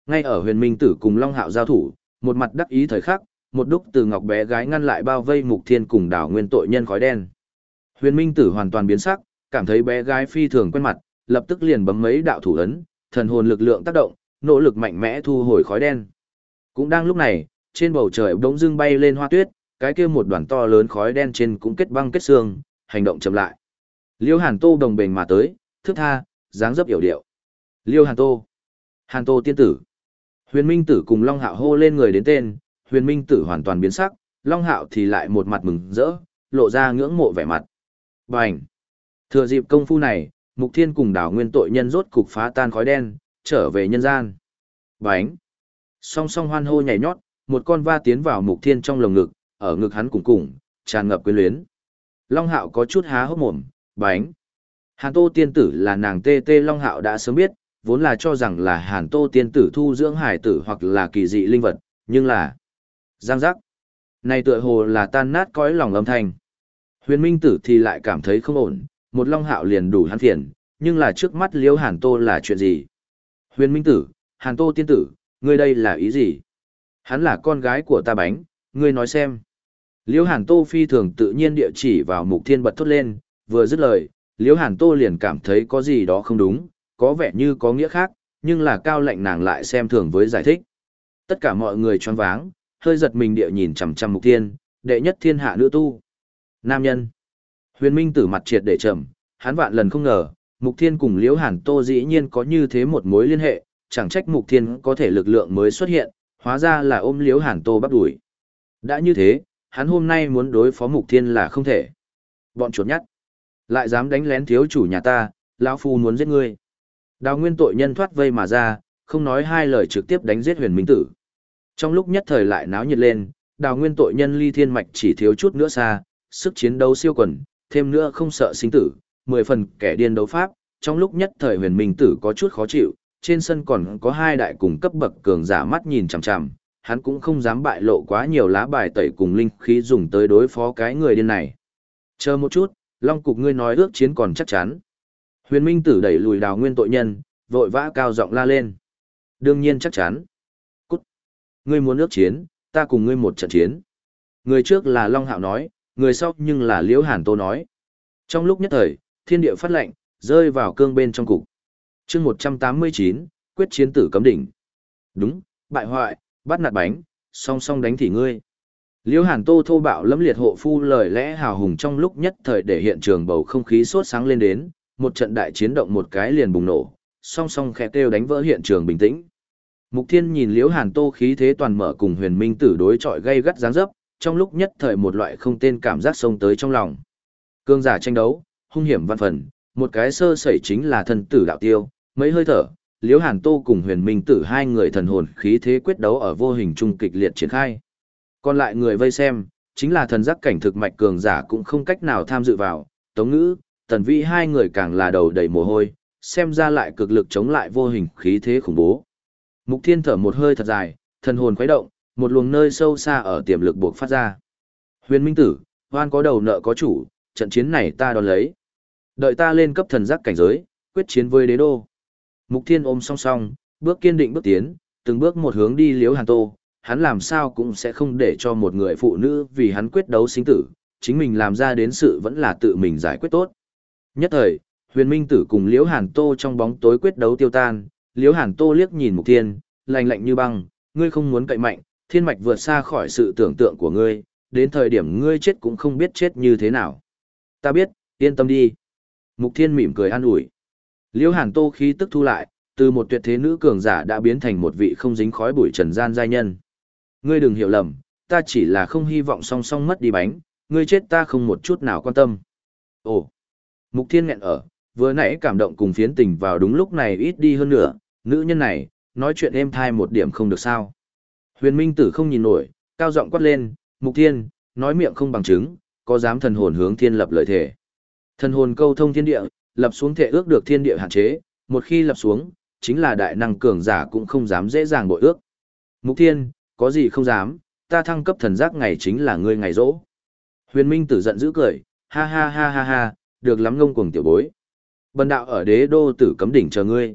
Ngay ở huyền minh tử cùng Long Hạo giao thủ, một mặt đắc ý thời khắc, một đúc từ ngọc bé gái ngăn lại bao vây mục thiên cùng đảo nguyên tội nhân khói đen. Huyền minh tử hoàn toàn biến sắc, cảm thấy bé gái phi thường quen mặt, lập tức liền bấm mấy đạo thủ ấn, thần hồn lực lượng tác động, nỗ lực mạnh mẽ thu hồi khói đen. Cũng đang lúc này, trên bầu trời bỗng dưng bay lên hoa tuyết, cái kia một đoàn to lớn khói đen trên cũng kết băng kết xương, hành động chậm lại. Liêu Hàn Tô đồng bền mà tới, thức tha, dáng dấp hiểu điệu. Liêu Hàn Tô. Hàn Tô tiên tử. Huyền Minh tử cùng Long Hạo hô lên người đến tên, Huyền Minh tử hoàn toàn biến sắc, Long Hạo thì lại một mặt mừng rỡ, lộ ra ngưỡng mộ vẻ mặt. Bành. Thừa dịp công phu này, Mục Thiên cùng đảo nguyên tội nhân rốt cục phá tan khói đen, trở về nhân gian. Bánh. Song song hoan hô nhảy nhót, một con va tiến vào Mục Thiên trong lồng ngực, ở ngực hắn cùng cùng, tràn ngập quyến luyến. Long Hạo có chút há hốc mồm, bánh. Hàn Tô tiên tử là nàng tê tê Long Hạo đã sớm biết, vốn là cho rằng là Hàn Tô tiên tử thu dưỡng hải tử hoặc là kỳ dị linh vật, nhưng là giang giác. Này tựa hồ là tan nát cõi lòng âm thanh. Huyền Minh tử thì lại cảm thấy không ổn, một Long Hạo liền đủ hắn phiền, nhưng là trước mắt Liễu Hàn Tô là chuyện gì? Huyền Minh tử, Hàn Tô tiên tử, ngươi đây là ý gì? Hắn là con gái của ta bánh, ngươi nói xem. Liễu Hàn Tô phi thường tự nhiên địa chỉ vào Mục Thiên bật thốt lên, vừa dứt lời, Liễu Hàn Tô liền cảm thấy có gì đó không đúng, có vẻ như có nghĩa khác, nhưng là cao lệnh nàng lại xem thường với giải thích. Tất cả mọi người choáng váng, hơi giật mình địa nhìn chằm chằm Mục Thiên, đệ nhất thiên hạ nữ tu. Nam nhân. Huyền Minh tử mặt triệt để trầm, hắn vạn lần không ngờ, Mục Thiên cùng Liễu Hàn Tô dĩ nhiên có như thế một mối liên hệ, chẳng trách Mục Thiên có thể lực lượng mới xuất hiện, hóa ra là ôm Liễu Hàn Tô bắt đuổi. Đã như thế, hắn hôm nay muốn đối phó Mục Thiên là không thể. Bọn chuột nhắt. Lại dám đánh lén thiếu chủ nhà ta, lão phu muốn giết ngươi. Đào nguyên tội nhân thoát vây mà ra, không nói hai lời trực tiếp đánh giết huyền minh tử. Trong lúc nhất thời lại náo nhiệt lên, đào nguyên tội nhân ly thiên mạch chỉ thiếu chút nữa xa, sức chiến đấu siêu quần, thêm nữa không sợ sinh tử, mười phần kẻ điên đấu pháp, trong lúc nhất thời huyền minh tử có chút khó chịu, trên sân còn có hai đại cùng cấp bậc cường giả mắt nhìn chằm chằm, hắn cũng không dám bại lộ quá nhiều lá bài tẩy cùng linh khí dùng tới đối phó cái người điên này. Chờ một chút, Long Cục ngươi nói ước chiến còn chắc chắn. Huyền Minh Tử đẩy lùi đào nguyên tội nhân, vội vã cao giọng la lên. Đương nhiên chắc chắn. Cút. Ngươi muốn ước chiến, ta cùng ngươi một trận chiến. Người trước là Long Hạo nói, người sau nhưng là Liễu Hàn Tô nói. Trong lúc nhất thời, thiên địa phát lệnh, rơi vào cương bên trong cục. chương 189, quyết chiến tử cấm đỉnh. Đúng, bại hoại, bắt nạt bánh, Song song đánh thì ngươi. Liễu Hàn Tô thô bạo lẫm liệt hộ phu lời lẽ hào hùng trong lúc nhất thời để hiện trường bầu không khí sốt sáng lên đến, một trận đại chiến động một cái liền bùng nổ, song song khẽ kêu đánh vỡ hiện trường bình tĩnh. Mục Thiên nhìn Liễu Hàn Tô khí thế toàn mở cùng Huyền Minh Tử đối chọi gây gắt dáng dấp, trong lúc nhất thời một loại không tên cảm giác xông tới trong lòng. Cương giả tranh đấu, hung hiểm văn phần, một cái sơ sẩy chính là thân tử đạo tiêu, mấy hơi thở, Liễu Hàn Tô cùng Huyền Minh Tử hai người thần hồn khí thế quyết đấu ở vô hình trung kịch liệt triển khai. Còn lại người vây xem, chính là thần giác cảnh thực mạch cường giả cũng không cách nào tham dự vào, Tống Ngữ, Tần Vĩ hai người càng là đầu đầy mồ hôi, xem ra lại cực lực chống lại vô hình khí thế khủng bố. Mục Thiên thở một hơi thật dài, thần hồn khuấy động, một luồng nơi sâu xa ở tiềm lực buộc phát ra. Huyền Minh Tử, hoan có đầu nợ có chủ, trận chiến này ta đón lấy. Đợi ta lên cấp thần giác cảnh giới, quyết chiến với đế đô. Mục Thiên ôm song song, bước kiên định bước tiến, từng bước một hướng đi liếu hàn tô, hắn làm sao cũng sẽ không để cho một người phụ nữ vì hắn quyết đấu sinh tử, chính mình làm ra đến sự vẫn là tự mình giải quyết tốt. Nhất thời, huyền minh tử cùng liễu hàn tô trong bóng tối quyết đấu tiêu tan, liễu hàn tô liếc nhìn mục thiên, lạnh lạnh như băng, ngươi không muốn cậy mạnh, thiên mạch vượt xa khỏi sự tưởng tượng của ngươi, đến thời điểm ngươi chết cũng không biết chết như thế nào. Ta biết, yên tâm đi. Mục thiên mỉm cười an ủi. Liễu hàn tô khí tức thu lại, từ một tuyệt thế nữ cường giả đã biến thành một vị không dính khói bụi trần gian giai nhân. Ngươi đừng hiểu lầm, ta chỉ là không hy vọng song song mất đi bánh, ngươi chết ta không một chút nào quan tâm. Ồ, Mục Thiên nghẹn ở, vừa nãy cảm động cùng phiến tình vào đúng lúc này ít đi hơn nữa, nữ nhân này, nói chuyện êm thai một điểm không được sao. Huyền Minh Tử không nhìn nổi, cao giọng quát lên, Mục Thiên, nói miệng không bằng chứng, có dám thần hồn hướng thiên lập lợi thể. Thần hồn câu thông thiên địa, lập xuống thể ước được thiên địa hạn chế, một khi lập xuống, chính là đại năng cường giả cũng không dám dễ dàng bội ước. Mục Thiên, có gì không dám, ta thăng cấp thần giác ngày chính là ngươi ngày rỗ. Huyền Minh tử giận dữ cười, ha ha ha ha ha, được lắm ngông cuồng tiểu bối. Bần đạo ở đế đô tử cấm đỉnh chờ ngươi.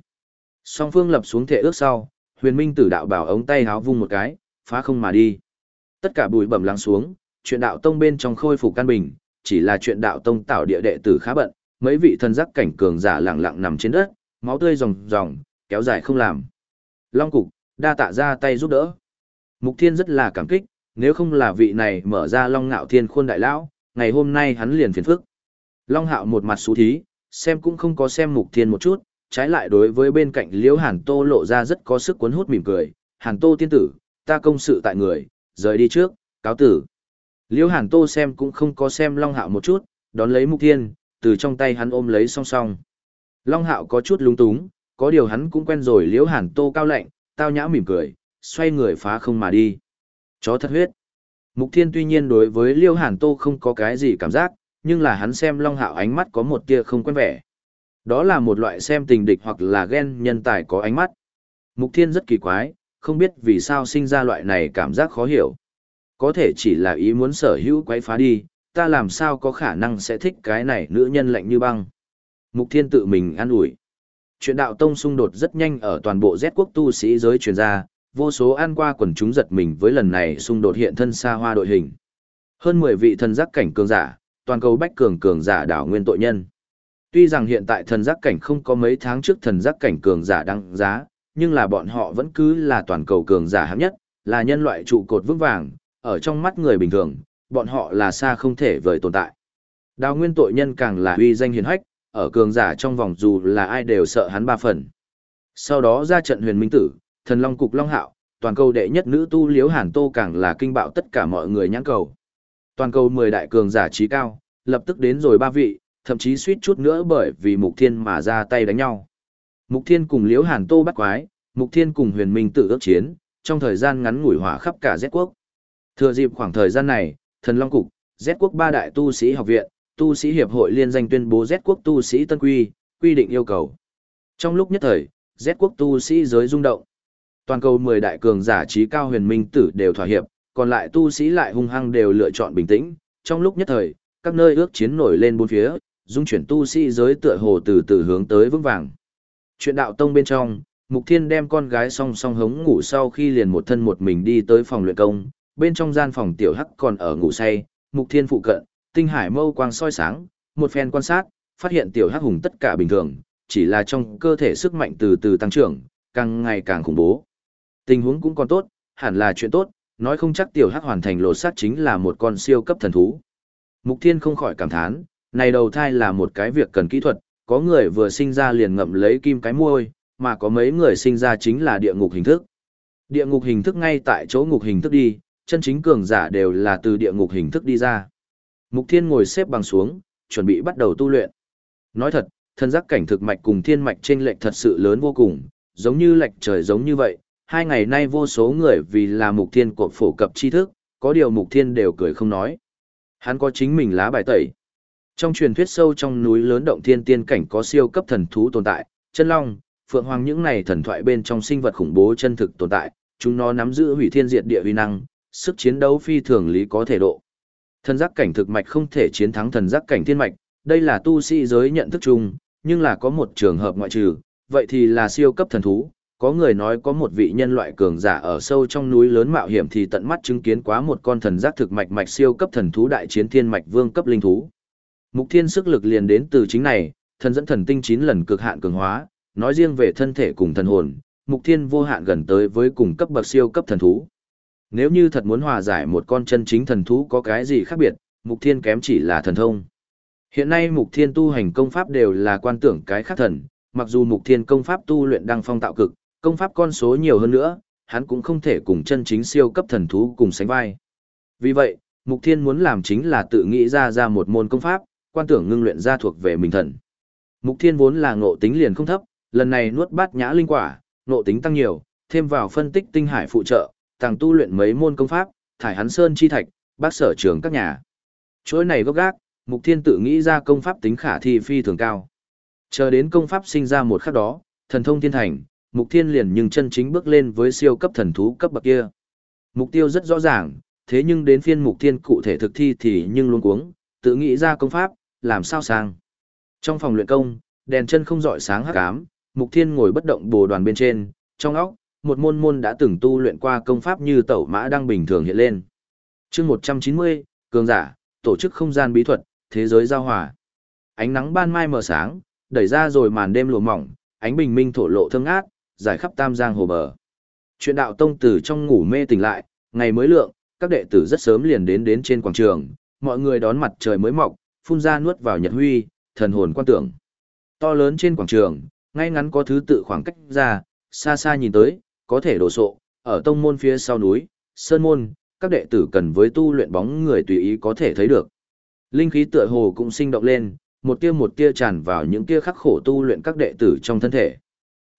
Song phương lập xuống thể ước sau, huyền minh tử đạo bảo ống tay háo vung một cái, phá không mà đi. Tất cả bụi bẩm lắng xuống, chuyện đạo tông bên trong khôi phục căn bình, chỉ là chuyện đạo tông tạo địa đệ tử khá bận, mấy vị thần giác cảnh cường giả lặng lặng nằm trên đất, máu tươi ròng ròng, kéo dài không làm. Long cục, đa tạ ra tay giúp đỡ. Mục Thiên rất là cảm kích, nếu không là vị này mở ra Long Ngạo Thiên khuôn đại lão, ngày hôm nay hắn liền phiền phức. Long Hạo một mặt xú thí, xem cũng không có xem Mục Thiên một chút, trái lại đối với bên cạnh Liễu Hàn Tô lộ ra rất có sức cuốn hút mỉm cười, "Hàn Tô tiên tử, ta công sự tại người, rời đi trước, cáo tử." Liễu Hàn Tô xem cũng không có xem Long Hạo một chút, đón lấy Mục Thiên, từ trong tay hắn ôm lấy song song. Long Hạo có chút lúng túng, có điều hắn cũng quen rồi Liễu Hàn Tô cao lạnh, tao nhã mỉm cười, xoay người phá không mà đi. Chó thật huyết. Mục Thiên tuy nhiên đối với Liêu Hàn Tô không có cái gì cảm giác, nhưng là hắn xem Long Hạo ánh mắt có một tia không quen vẻ. Đó là một loại xem tình địch hoặc là ghen nhân tài có ánh mắt. Mục Thiên rất kỳ quái, không biết vì sao sinh ra loại này cảm giác khó hiểu. Có thể chỉ là ý muốn sở hữu quấy phá đi, ta làm sao có khả năng sẽ thích cái này nữ nhân lạnh như băng. Mục Thiên tự mình an ủi. Chuyện đạo tông xung đột rất nhanh ở toàn bộ Z quốc tu sĩ giới truyền ra, vô số an qua quần chúng giật mình với lần này xung đột hiện thân xa hoa đội hình. Hơn 10 vị thần giác cảnh cường giả, toàn cầu bách cường cường giả đảo nguyên tội nhân. Tuy rằng hiện tại thần giác cảnh không có mấy tháng trước thần giác cảnh cường giả đăng giá, nhưng là bọn họ vẫn cứ là toàn cầu cường giả hạng nhất, là nhân loại trụ cột vững vàng, ở trong mắt người bình thường, bọn họ là xa không thể vời tồn tại. Đào nguyên tội nhân càng là uy danh hiền hách, ở cường giả trong vòng dù là ai đều sợ hắn ba phần. Sau đó ra trận huyền minh tử, thần long cục long hạo, toàn cầu đệ nhất nữ tu liếu hàn tô càng là kinh bạo tất cả mọi người nhãn cầu. Toàn cầu mười đại cường giả trí cao, lập tức đến rồi ba vị, thậm chí suýt chút nữa bởi vì Mục Thiên mà ra tay đánh nhau. Mục Thiên cùng Liễu hàn tô bắt quái, Mục Thiên cùng huyền minh tự ước chiến, trong thời gian ngắn ngủi hỏa khắp cả Z quốc. Thừa dịp khoảng thời gian này, thần long cục, Z quốc ba đại tu sĩ học viện, tu sĩ hiệp hội liên danh tuyên bố Z quốc tu sĩ tân quy, quy định yêu cầu. Trong lúc nhất thời, Z quốc tu sĩ giới rung động. Toàn cầu 10 đại cường giả trí cao huyền minh tử đều thỏa hiệp, còn lại tu sĩ lại hung hăng đều lựa chọn bình tĩnh. Trong lúc nhất thời, các nơi ước chiến nổi lên bốn phía, dung chuyển tu sĩ giới tựa hồ từ từ hướng tới vững vàng. Chuyện đạo tông bên trong, Mục Thiên đem con gái song song hống ngủ sau khi liền một thân một mình đi tới phòng luyện công, bên trong gian phòng tiểu hắc còn ở ngủ say, Mục Thiên phụ cận, tinh hải mâu quang soi sáng, một phen quan sát, phát hiện tiểu hắc hùng tất cả bình thường, chỉ là trong cơ thể sức mạnh từ từ tăng trưởng, càng ngày càng khủng bố. Tình huống cũng còn tốt, hẳn là chuyện tốt, nói không chắc tiểu hắc hoàn thành lột sát chính là một con siêu cấp thần thú. Mục Thiên không khỏi cảm thán, này đầu thai là một cái việc cần kỹ thuật, có người vừa sinh ra liền ngậm lấy kim cái môi, mà có mấy người sinh ra chính là địa ngục hình thức. Địa ngục hình thức ngay tại chỗ ngục hình thức đi, chân chính cường giả đều là từ địa ngục hình thức đi ra. Mục Thiên ngồi xếp bằng xuống, chuẩn bị bắt đầu tu luyện. Nói thật, thân giác cảnh thực mạch cùng thiên mạch trên lệch thật sự lớn vô cùng, giống như lệch trời giống như vậy. Hai ngày nay vô số người vì là Mục Thiên cột phổ cập tri thức, có điều Mục Thiên đều cười không nói. Hắn có chính mình lá bài tẩy. Trong truyền thuyết sâu trong núi lớn động thiên tiên cảnh có siêu cấp thần thú tồn tại, chân long, phượng hoàng những này thần thoại bên trong sinh vật khủng bố chân thực tồn tại, chúng nó nắm giữ hủy thiên diệt địa uy năng, sức chiến đấu phi thường lý có thể độ. Thần giác cảnh thực mạch không thể chiến thắng thần giác cảnh thiên mạch, đây là tu sĩ giới nhận thức chung, nhưng là có một trường hợp ngoại trừ, vậy thì là siêu cấp thần thú. Có người nói có một vị nhân loại cường giả ở sâu trong núi lớn mạo hiểm thì tận mắt chứng kiến quá một con thần giác thực mạch mạch siêu cấp thần thú đại chiến thiên mạch vương cấp linh thú. Mục thiên sức lực liền đến từ chính này, thần dẫn thần tinh 9 lần cực hạn cường hóa, nói riêng về thân thể cùng thần hồn, mục thiên vô hạn gần tới với cùng cấp bậc siêu cấp thần thú. Nếu như thật muốn hòa giải một con chân chính thần thú có cái gì khác biệt, mục thiên kém chỉ là thần thông. Hiện nay mục thiên tu hành công pháp đều là quan tưởng cái khác thần, mặc dù mục thiên công pháp tu luyện đăng phong tạo cực, công pháp con số nhiều hơn nữa, hắn cũng không thể cùng chân chính siêu cấp thần thú cùng sánh vai. Vì vậy, mục thiên muốn làm chính là tự nghĩ ra ra một môn công pháp, quan tưởng ngưng luyện ra thuộc về mình thần. Mục thiên vốn là ngộ tính liền không thấp, lần này nuốt bát nhã linh quả, ngộ tính tăng nhiều, thêm vào phân tích tinh hải phụ trợ, tăng tu luyện mấy môn công pháp, thải hắn sơn chi thạch, bác sở trường các nhà. Chuỗi này gốc gác, Mục Thiên tự nghĩ ra công pháp tính khả thi phi thường cao. Chờ đến công pháp sinh ra một khắc đó, thần thông thiên thành, Mục Thiên liền nhưng chân chính bước lên với siêu cấp thần thú cấp bậc kia. Mục tiêu rất rõ ràng, thế nhưng đến phiên Mục Thiên cụ thể thực thi thì nhưng luôn cuống, tự nghĩ ra công pháp, làm sao sang. Trong phòng luyện công, đèn chân không dọi sáng hắc ám, Mục Thiên ngồi bất động bồ đoàn bên trên, trong óc, một môn môn đã từng tu luyện qua công pháp như tẩu mã đang bình thường hiện lên. chương 190, cường giả, tổ chức không gian bí thuật, thế giới giao hòa. Ánh nắng ban mai mờ sáng, đẩy ra rồi màn đêm lùa mỏng, ánh bình minh thổ lộ thương ác, giải khắp tam giang hồ bờ. Chuyện đạo tông tử trong ngủ mê tỉnh lại, ngày mới lượng, các đệ tử rất sớm liền đến đến trên quảng trường, mọi người đón mặt trời mới mọc, phun ra nuốt vào nhật huy, thần hồn quan tưởng. To lớn trên quảng trường, ngay ngắn có thứ tự khoảng cách ra, xa xa nhìn tới, có thể đổ sộ, ở tông môn phía sau núi, sơn môn, các đệ tử cần với tu luyện bóng người tùy ý có thể thấy được. Linh khí tựa hồ cũng sinh động lên, một tia một tia tràn vào những tia khắc khổ tu luyện các đệ tử trong thân thể.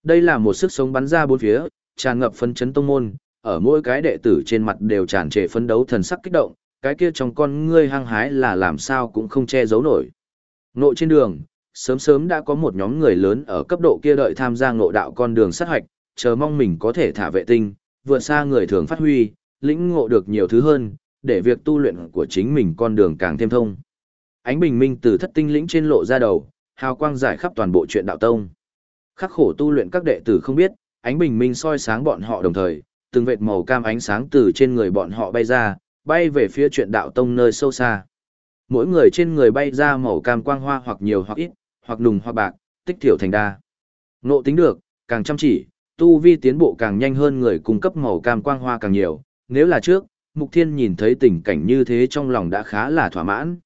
Đây là một sức sống bắn ra bốn phía, tràn ngập phân chấn tông môn, ở mỗi cái đệ tử trên mặt đều tràn trề phấn đấu thần sắc kích động, cái kia trong con ngươi hăng hái là làm sao cũng không che giấu nổi. Nội trên đường, sớm sớm đã có một nhóm người lớn ở cấp độ kia đợi tham gia ngộ đạo con đường sát hoạch, chờ mong mình có thể thả vệ tinh, vượt xa người thường phát huy, lĩnh ngộ được nhiều thứ hơn, để việc tu luyện của chính mình con đường càng thêm thông. Ánh bình minh từ thất tinh lĩnh trên lộ ra đầu, hào quang giải khắp toàn bộ chuyện đạo tông. Khắc khổ tu luyện các đệ tử không biết, ánh bình minh soi sáng bọn họ đồng thời, từng vệt màu cam ánh sáng từ trên người bọn họ bay ra, bay về phía chuyện đạo tông nơi sâu xa. Mỗi người trên người bay ra màu cam quang hoa hoặc nhiều hoặc ít, hoặc nùng hoặc bạc, tích thiểu thành đa. Nộ tính được, càng chăm chỉ, tu vi tiến bộ càng nhanh hơn người cung cấp màu cam quang hoa càng nhiều, nếu là trước, Mục Thiên nhìn thấy tình cảnh như thế trong lòng đã khá là thỏa mãn.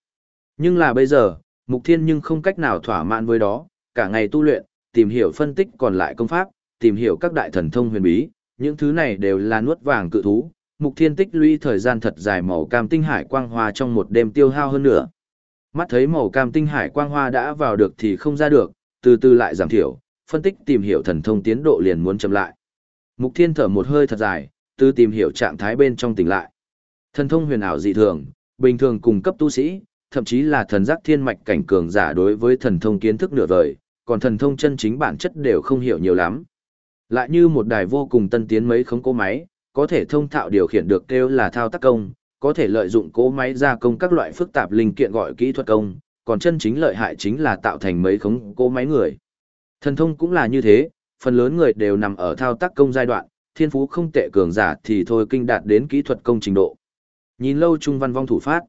Nhưng là bây giờ, Mục Thiên nhưng không cách nào thỏa mãn với đó, cả ngày tu luyện, tìm hiểu phân tích còn lại công pháp, tìm hiểu các đại thần thông huyền bí, những thứ này đều là nuốt vàng cự thú. Mục Thiên tích lũy thời gian thật dài màu cam tinh hải quang hoa trong một đêm tiêu hao hơn nữa. Mắt thấy màu cam tinh hải quang hoa đã vào được thì không ra được, từ từ lại giảm thiểu, phân tích tìm hiểu thần thông tiến độ liền muốn chậm lại. Mục Thiên thở một hơi thật dài, từ tìm hiểu trạng thái bên trong tỉnh lại. Thần thông huyền ảo dị thường, bình thường cùng cấp tu sĩ, thậm chí là thần giác thiên mạch cảnh cường giả đối với thần thông kiến thức nửa vời, còn thần thông chân chính bản chất đều không hiểu nhiều lắm. Lại như một đài vô cùng tân tiến mấy khống cố máy, có thể thông thạo điều khiển được kêu là thao tác công, có thể lợi dụng cố máy gia công các loại phức tạp linh kiện gọi kỹ thuật công, còn chân chính lợi hại chính là tạo thành mấy khống cố máy người. Thần thông cũng là như thế, phần lớn người đều nằm ở thao tác công giai đoạn, thiên phú không tệ cường giả thì thôi kinh đạt đến kỹ thuật công trình độ. Nhìn lâu trung văn vong thủ phát,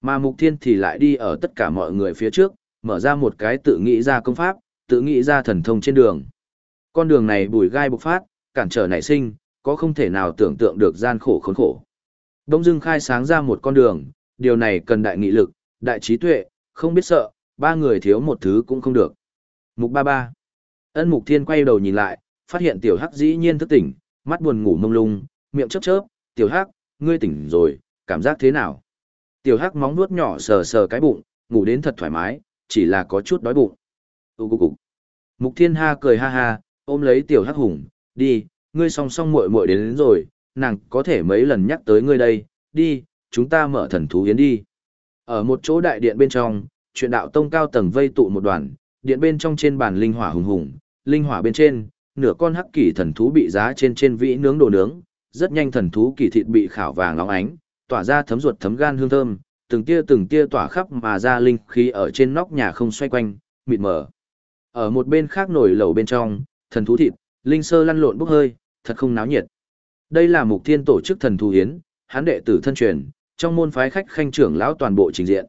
mà mục thiên thì lại đi ở tất cả mọi người phía trước, mở ra một cái tự nghĩ ra công pháp, tự nghĩ ra thần thông trên đường. Con đường này bùi gai bộc phát, cản trở nảy sinh, có không thể nào tưởng tượng được gian khổ khốn khổ. Đông dưng khai sáng ra một con đường, điều này cần đại nghị lực, đại trí tuệ, không biết sợ, ba người thiếu một thứ cũng không được. Mục ba ba. Ân mục thiên quay đầu nhìn lại, phát hiện tiểu hắc dĩ nhiên thức tỉnh, mắt buồn ngủ mông lung, miệng chớp chớp, tiểu hắc, ngươi tỉnh rồi, cảm giác thế nào? Tiểu hắc móng nuốt nhỏ sờ sờ cái bụng, ngủ đến thật thoải mái, chỉ là có chút đói bụng. Ú cục cục. Mục thiên ha cười ha ha, ôm lấy tiểu hắc hùng, đi, ngươi song song muội muội đến, đến rồi, nàng có thể mấy lần nhắc tới ngươi đây, đi, chúng ta mở thần thú yến đi. Ở một chỗ đại điện bên trong, chuyện đạo tông cao tầng vây tụ một đoàn, điện bên trong trên bàn linh hỏa hùng hùng, linh hỏa bên trên, nửa con hắc kỳ thần thú bị giá trên trên vĩ nướng đồ nướng, rất nhanh thần thú kỳ thịt bị khảo vàng óng ánh, tỏa ra thấm ruột thấm gan hương thơm, từng tia từng tia tỏa khắp mà ra linh khí ở trên nóc nhà không xoay quanh, mịt mờ. Ở một bên khác nổi lẩu bên trong, thần thú thịt, linh sơ lăn lộn bốc hơi, thật không náo nhiệt. Đây là mục thiên tổ chức thần thú hiến, hán đệ tử thân truyền, trong môn phái khách khanh trưởng lão toàn bộ trình diện.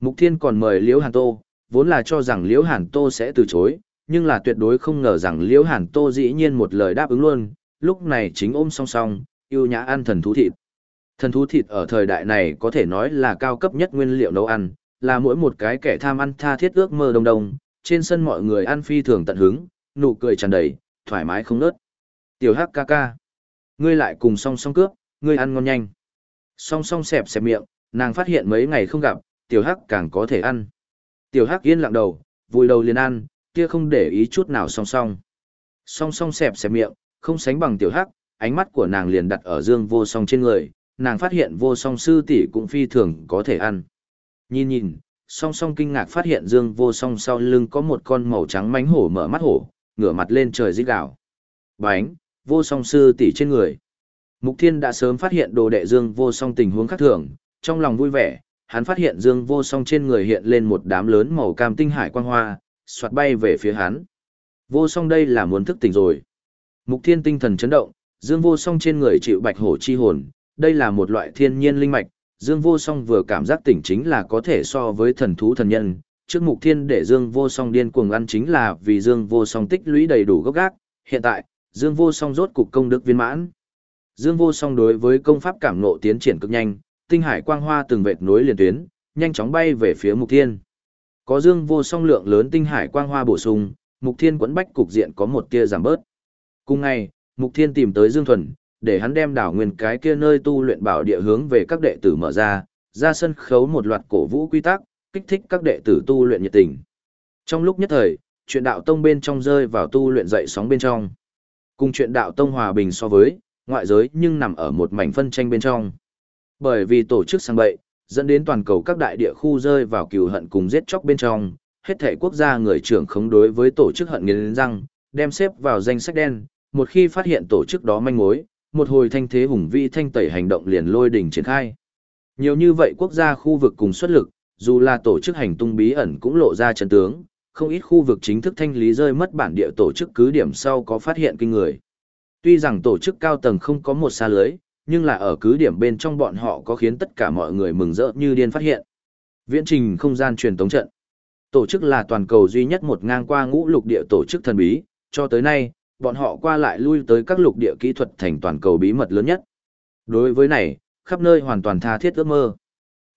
Mục thiên còn mời Liễu Hàn Tô, vốn là cho rằng Liễu Hàn Tô sẽ từ chối, nhưng là tuyệt đối không ngờ rằng Liễu Hàn Tô dĩ nhiên một lời đáp ứng luôn, lúc này chính ôm song song, yêu nhã ăn thần thú thịt. Thần thú thịt ở thời đại này có thể nói là cao cấp nhất nguyên liệu nấu ăn, là mỗi một cái kẻ tham ăn tha thiết ước mơ đông đông, trên sân mọi người ăn phi thường tận hứng, nụ cười tràn đầy, thoải mái không nớt. Tiểu Hắc ca ca, ngươi lại cùng song song cướp, ngươi ăn ngon nhanh. Song song xẹp xẹp miệng, nàng phát hiện mấy ngày không gặp, Tiểu Hắc càng có thể ăn. Tiểu Hắc yên lặng đầu, vùi đầu liền ăn, kia không để ý chút nào song song. Song song xẹp xẹp miệng, không sánh bằng Tiểu Hắc, ánh mắt của nàng liền đặt ở Dương Vô Song trên người, nàng phát hiện Vô Song sư tỷ cũng phi thường có thể ăn. Nhìn nhìn, song song kinh ngạc phát hiện Dương Vô Song sau lưng có một con màu trắng mánh hổ mở mắt hổ, ngửa mặt lên trời rít gào. Bánh, Vô Song sư tỷ trên người. Mục Thiên đã sớm phát hiện đồ đệ Dương Vô Song tình huống khác thường, trong lòng vui vẻ, hắn phát hiện Dương Vô Song trên người hiện lên một đám lớn màu cam tinh hải quang hoa, xoạt bay về phía hắn. Vô Song đây là muốn thức tỉnh rồi. Mục Thiên tinh thần chấn động, Dương Vô Song trên người chịu bạch hổ chi hồn, đây là một loại thiên nhiên linh mạch, Dương Vô Song vừa cảm giác tỉnh chính là có thể so với thần thú thần nhân. Trước Mục Thiên để Dương Vô Song điên cuồng ăn chính là vì Dương Vô Song tích lũy đầy đủ gốc gác, hiện tại, Dương Vô Song rốt cục công đức viên mãn. Dương Vô Song đối với công pháp cảm ngộ tiến triển cực nhanh, tinh hải quang hoa từng vệt nối liền tuyến, nhanh chóng bay về phía Mục Thiên. Có Dương Vô Song lượng lớn tinh hải quang hoa bổ sung, Mục Thiên quẫn bách cục diện có một tia giảm bớt. Cùng ngày, Mục Thiên tìm tới Dương Thuần, để hắn đem đảo nguyên cái kia nơi tu luyện bảo địa hướng về các đệ tử mở ra, ra sân khấu một loạt cổ vũ quy tắc, kích thích các đệ tử tu luyện nhiệt tình. Trong lúc nhất thời, chuyện đạo tông bên trong rơi vào tu luyện dậy sóng bên trong. Cùng chuyện đạo tông hòa bình so với, ngoại giới nhưng nằm ở một mảnh phân tranh bên trong. Bởi vì tổ chức sang bậy, dẫn đến toàn cầu các đại địa khu rơi vào cừu hận cùng giết chóc bên trong, hết thể quốc gia người trưởng khống đối với tổ chức hận nghiến răng, đem xếp vào danh sách đen, một khi phát hiện tổ chức đó manh mối, một hồi thanh thế hùng vĩ thanh tẩy hành động liền lôi đỉnh triển khai. Nhiều như vậy quốc gia khu vực cùng xuất lực, dù là tổ chức hành tung bí ẩn cũng lộ ra chân tướng, không ít khu vực chính thức thanh lý rơi mất bản địa tổ chức cứ điểm sau có phát hiện kinh người. Tuy rằng tổ chức cao tầng không có một xa lưới, nhưng là ở cứ điểm bên trong bọn họ có khiến tất cả mọi người mừng rỡ như điên phát hiện. Viễn trình không gian truyền tống trận. Tổ chức là toàn cầu duy nhất một ngang qua ngũ lục địa tổ chức thần bí, cho tới nay, bọn họ qua lại lui tới các lục địa kỹ thuật thành toàn cầu bí mật lớn nhất. Đối với này, khắp nơi hoàn toàn tha thiết ước mơ.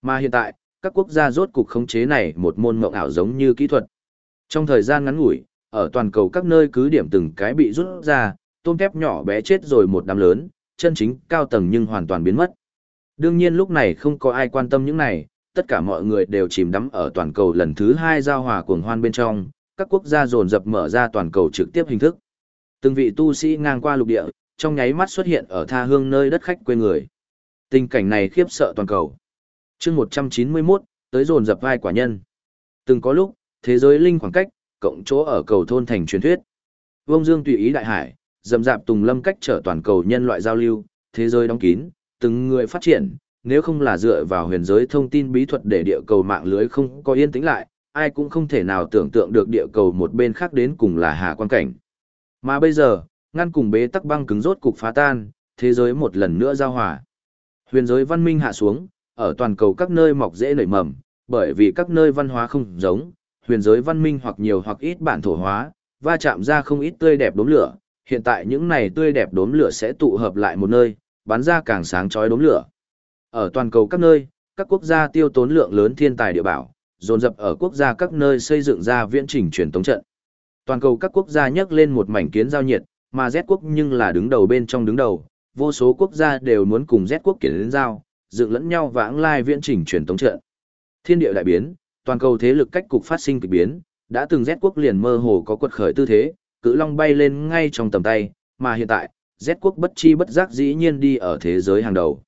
Mà hiện tại, các quốc gia rốt cục khống chế này một môn mộng ảo giống như kỹ thuật. Trong thời gian ngắn ngủi, ở toàn cầu các nơi cứ điểm từng cái bị rút ra, tôm tép nhỏ bé chết rồi một đám lớn, chân chính cao tầng nhưng hoàn toàn biến mất. Đương nhiên lúc này không có ai quan tâm những này, tất cả mọi người đều chìm đắm ở toàn cầu lần thứ hai giao hòa cuồng hoan bên trong, các quốc gia dồn dập mở ra toàn cầu trực tiếp hình thức. Từng vị tu sĩ ngang qua lục địa, trong nháy mắt xuất hiện ở tha hương nơi đất khách quê người. Tình cảnh này khiếp sợ toàn cầu. chương 191, tới dồn dập vai quả nhân. Từng có lúc, thế giới linh khoảng cách, cộng chỗ ở cầu thôn thành truyền thuyết. Vông Dương tùy ý đại hải, dầm dạp tùng lâm cách trở toàn cầu nhân loại giao lưu, thế giới đóng kín, từng người phát triển, nếu không là dựa vào huyền giới thông tin bí thuật để địa cầu mạng lưới không có yên tĩnh lại, ai cũng không thể nào tưởng tượng được địa cầu một bên khác đến cùng là hà quan cảnh. Mà bây giờ, ngăn cùng bế tắc băng cứng rốt cục phá tan, thế giới một lần nữa giao hòa. Huyền giới văn minh hạ xuống, ở toàn cầu các nơi mọc dễ nảy mầm, bởi vì các nơi văn hóa không giống, huyền giới văn minh hoặc nhiều hoặc ít bản thổ hóa, va chạm ra không ít tươi đẹp đốm lửa, hiện tại những này tươi đẹp đốm lửa sẽ tụ hợp lại một nơi, bắn ra càng sáng chói đốm lửa. Ở toàn cầu các nơi, các quốc gia tiêu tốn lượng lớn thiên tài địa bảo, dồn dập ở quốc gia các nơi xây dựng ra viễn trình truyền tống trận. Toàn cầu các quốc gia nhấc lên một mảnh kiến giao nhiệt, mà Z quốc nhưng là đứng đầu bên trong đứng đầu, vô số quốc gia đều muốn cùng Z quốc kiến giao, dựng lẫn nhau vãng lai viễn trình truyền tống trận. Thiên địa đại biến, toàn cầu thế lực cách cục phát sinh kỳ biến, đã từng Z quốc liền mơ hồ có quật khởi tư thế, cự long bay lên ngay trong tầm tay, mà hiện tại, Z quốc bất chi bất giác dĩ nhiên đi ở thế giới hàng đầu.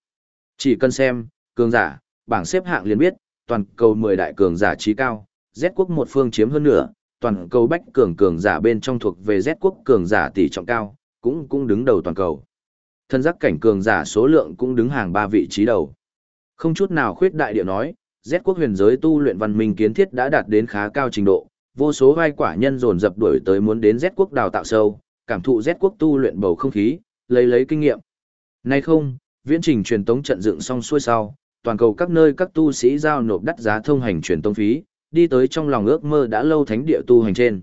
Chỉ cần xem, cường giả, bảng xếp hạng liền biết, toàn cầu 10 đại cường giả trí cao, Z quốc một phương chiếm hơn nửa, toàn cầu bách cường cường giả bên trong thuộc về Z quốc cường giả tỷ trọng cao, cũng cũng đứng đầu toàn cầu. Thân giác cảnh cường giả số lượng cũng đứng hàng ba vị trí đầu. Không chút nào khuyết đại điệu nói, Z quốc huyền giới tu luyện văn minh kiến thiết đã đạt đến khá cao trình độ, vô số vai quả nhân dồn dập đuổi tới muốn đến Z quốc đào tạo sâu, cảm thụ Z quốc tu luyện bầu không khí, lấy lấy kinh nghiệm. Nay không, viễn trình truyền tống trận dựng xong xuôi sau, toàn cầu các nơi các tu sĩ giao nộp đắt giá thông hành truyền tống phí, đi tới trong lòng ước mơ đã lâu thánh địa tu hành trên.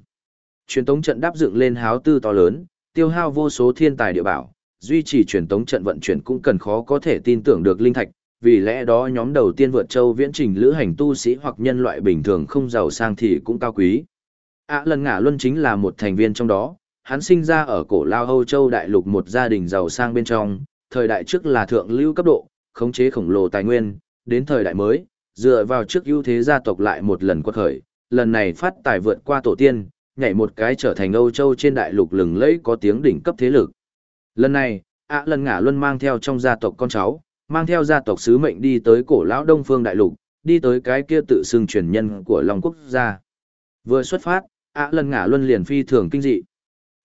Truyền tống trận đáp dựng lên háo tư to lớn, tiêu hao vô số thiên tài địa bảo, duy trì truyền tống trận vận chuyển cũng cần khó có thể tin tưởng được linh thạch, vì lẽ đó nhóm đầu tiên vượt châu viễn trình lữ hành tu sĩ hoặc nhân loại bình thường không giàu sang thì cũng cao quý. ạ lần ngả luân chính là một thành viên trong đó, hắn sinh ra ở cổ lao Âu Châu đại lục một gia đình giàu sang bên trong, thời đại trước là thượng lưu cấp độ, khống chế khổng lồ tài nguyên, đến thời đại mới, dựa vào trước ưu thế gia tộc lại một lần quật khởi, lần này phát tài vượt qua tổ tiên, nhảy một cái trở thành Âu Châu trên đại lục lừng lẫy có tiếng đỉnh cấp thế lực. Lần này, ạ lần ngả luân mang theo trong gia tộc con cháu, mang theo gia tộc sứ mệnh đi tới cổ lão Đông Phương đại lục, đi tới cái kia tự xưng truyền nhân của Long quốc gia. Vừa xuất phát, ạ lần ngả luân liền phi thường kinh dị.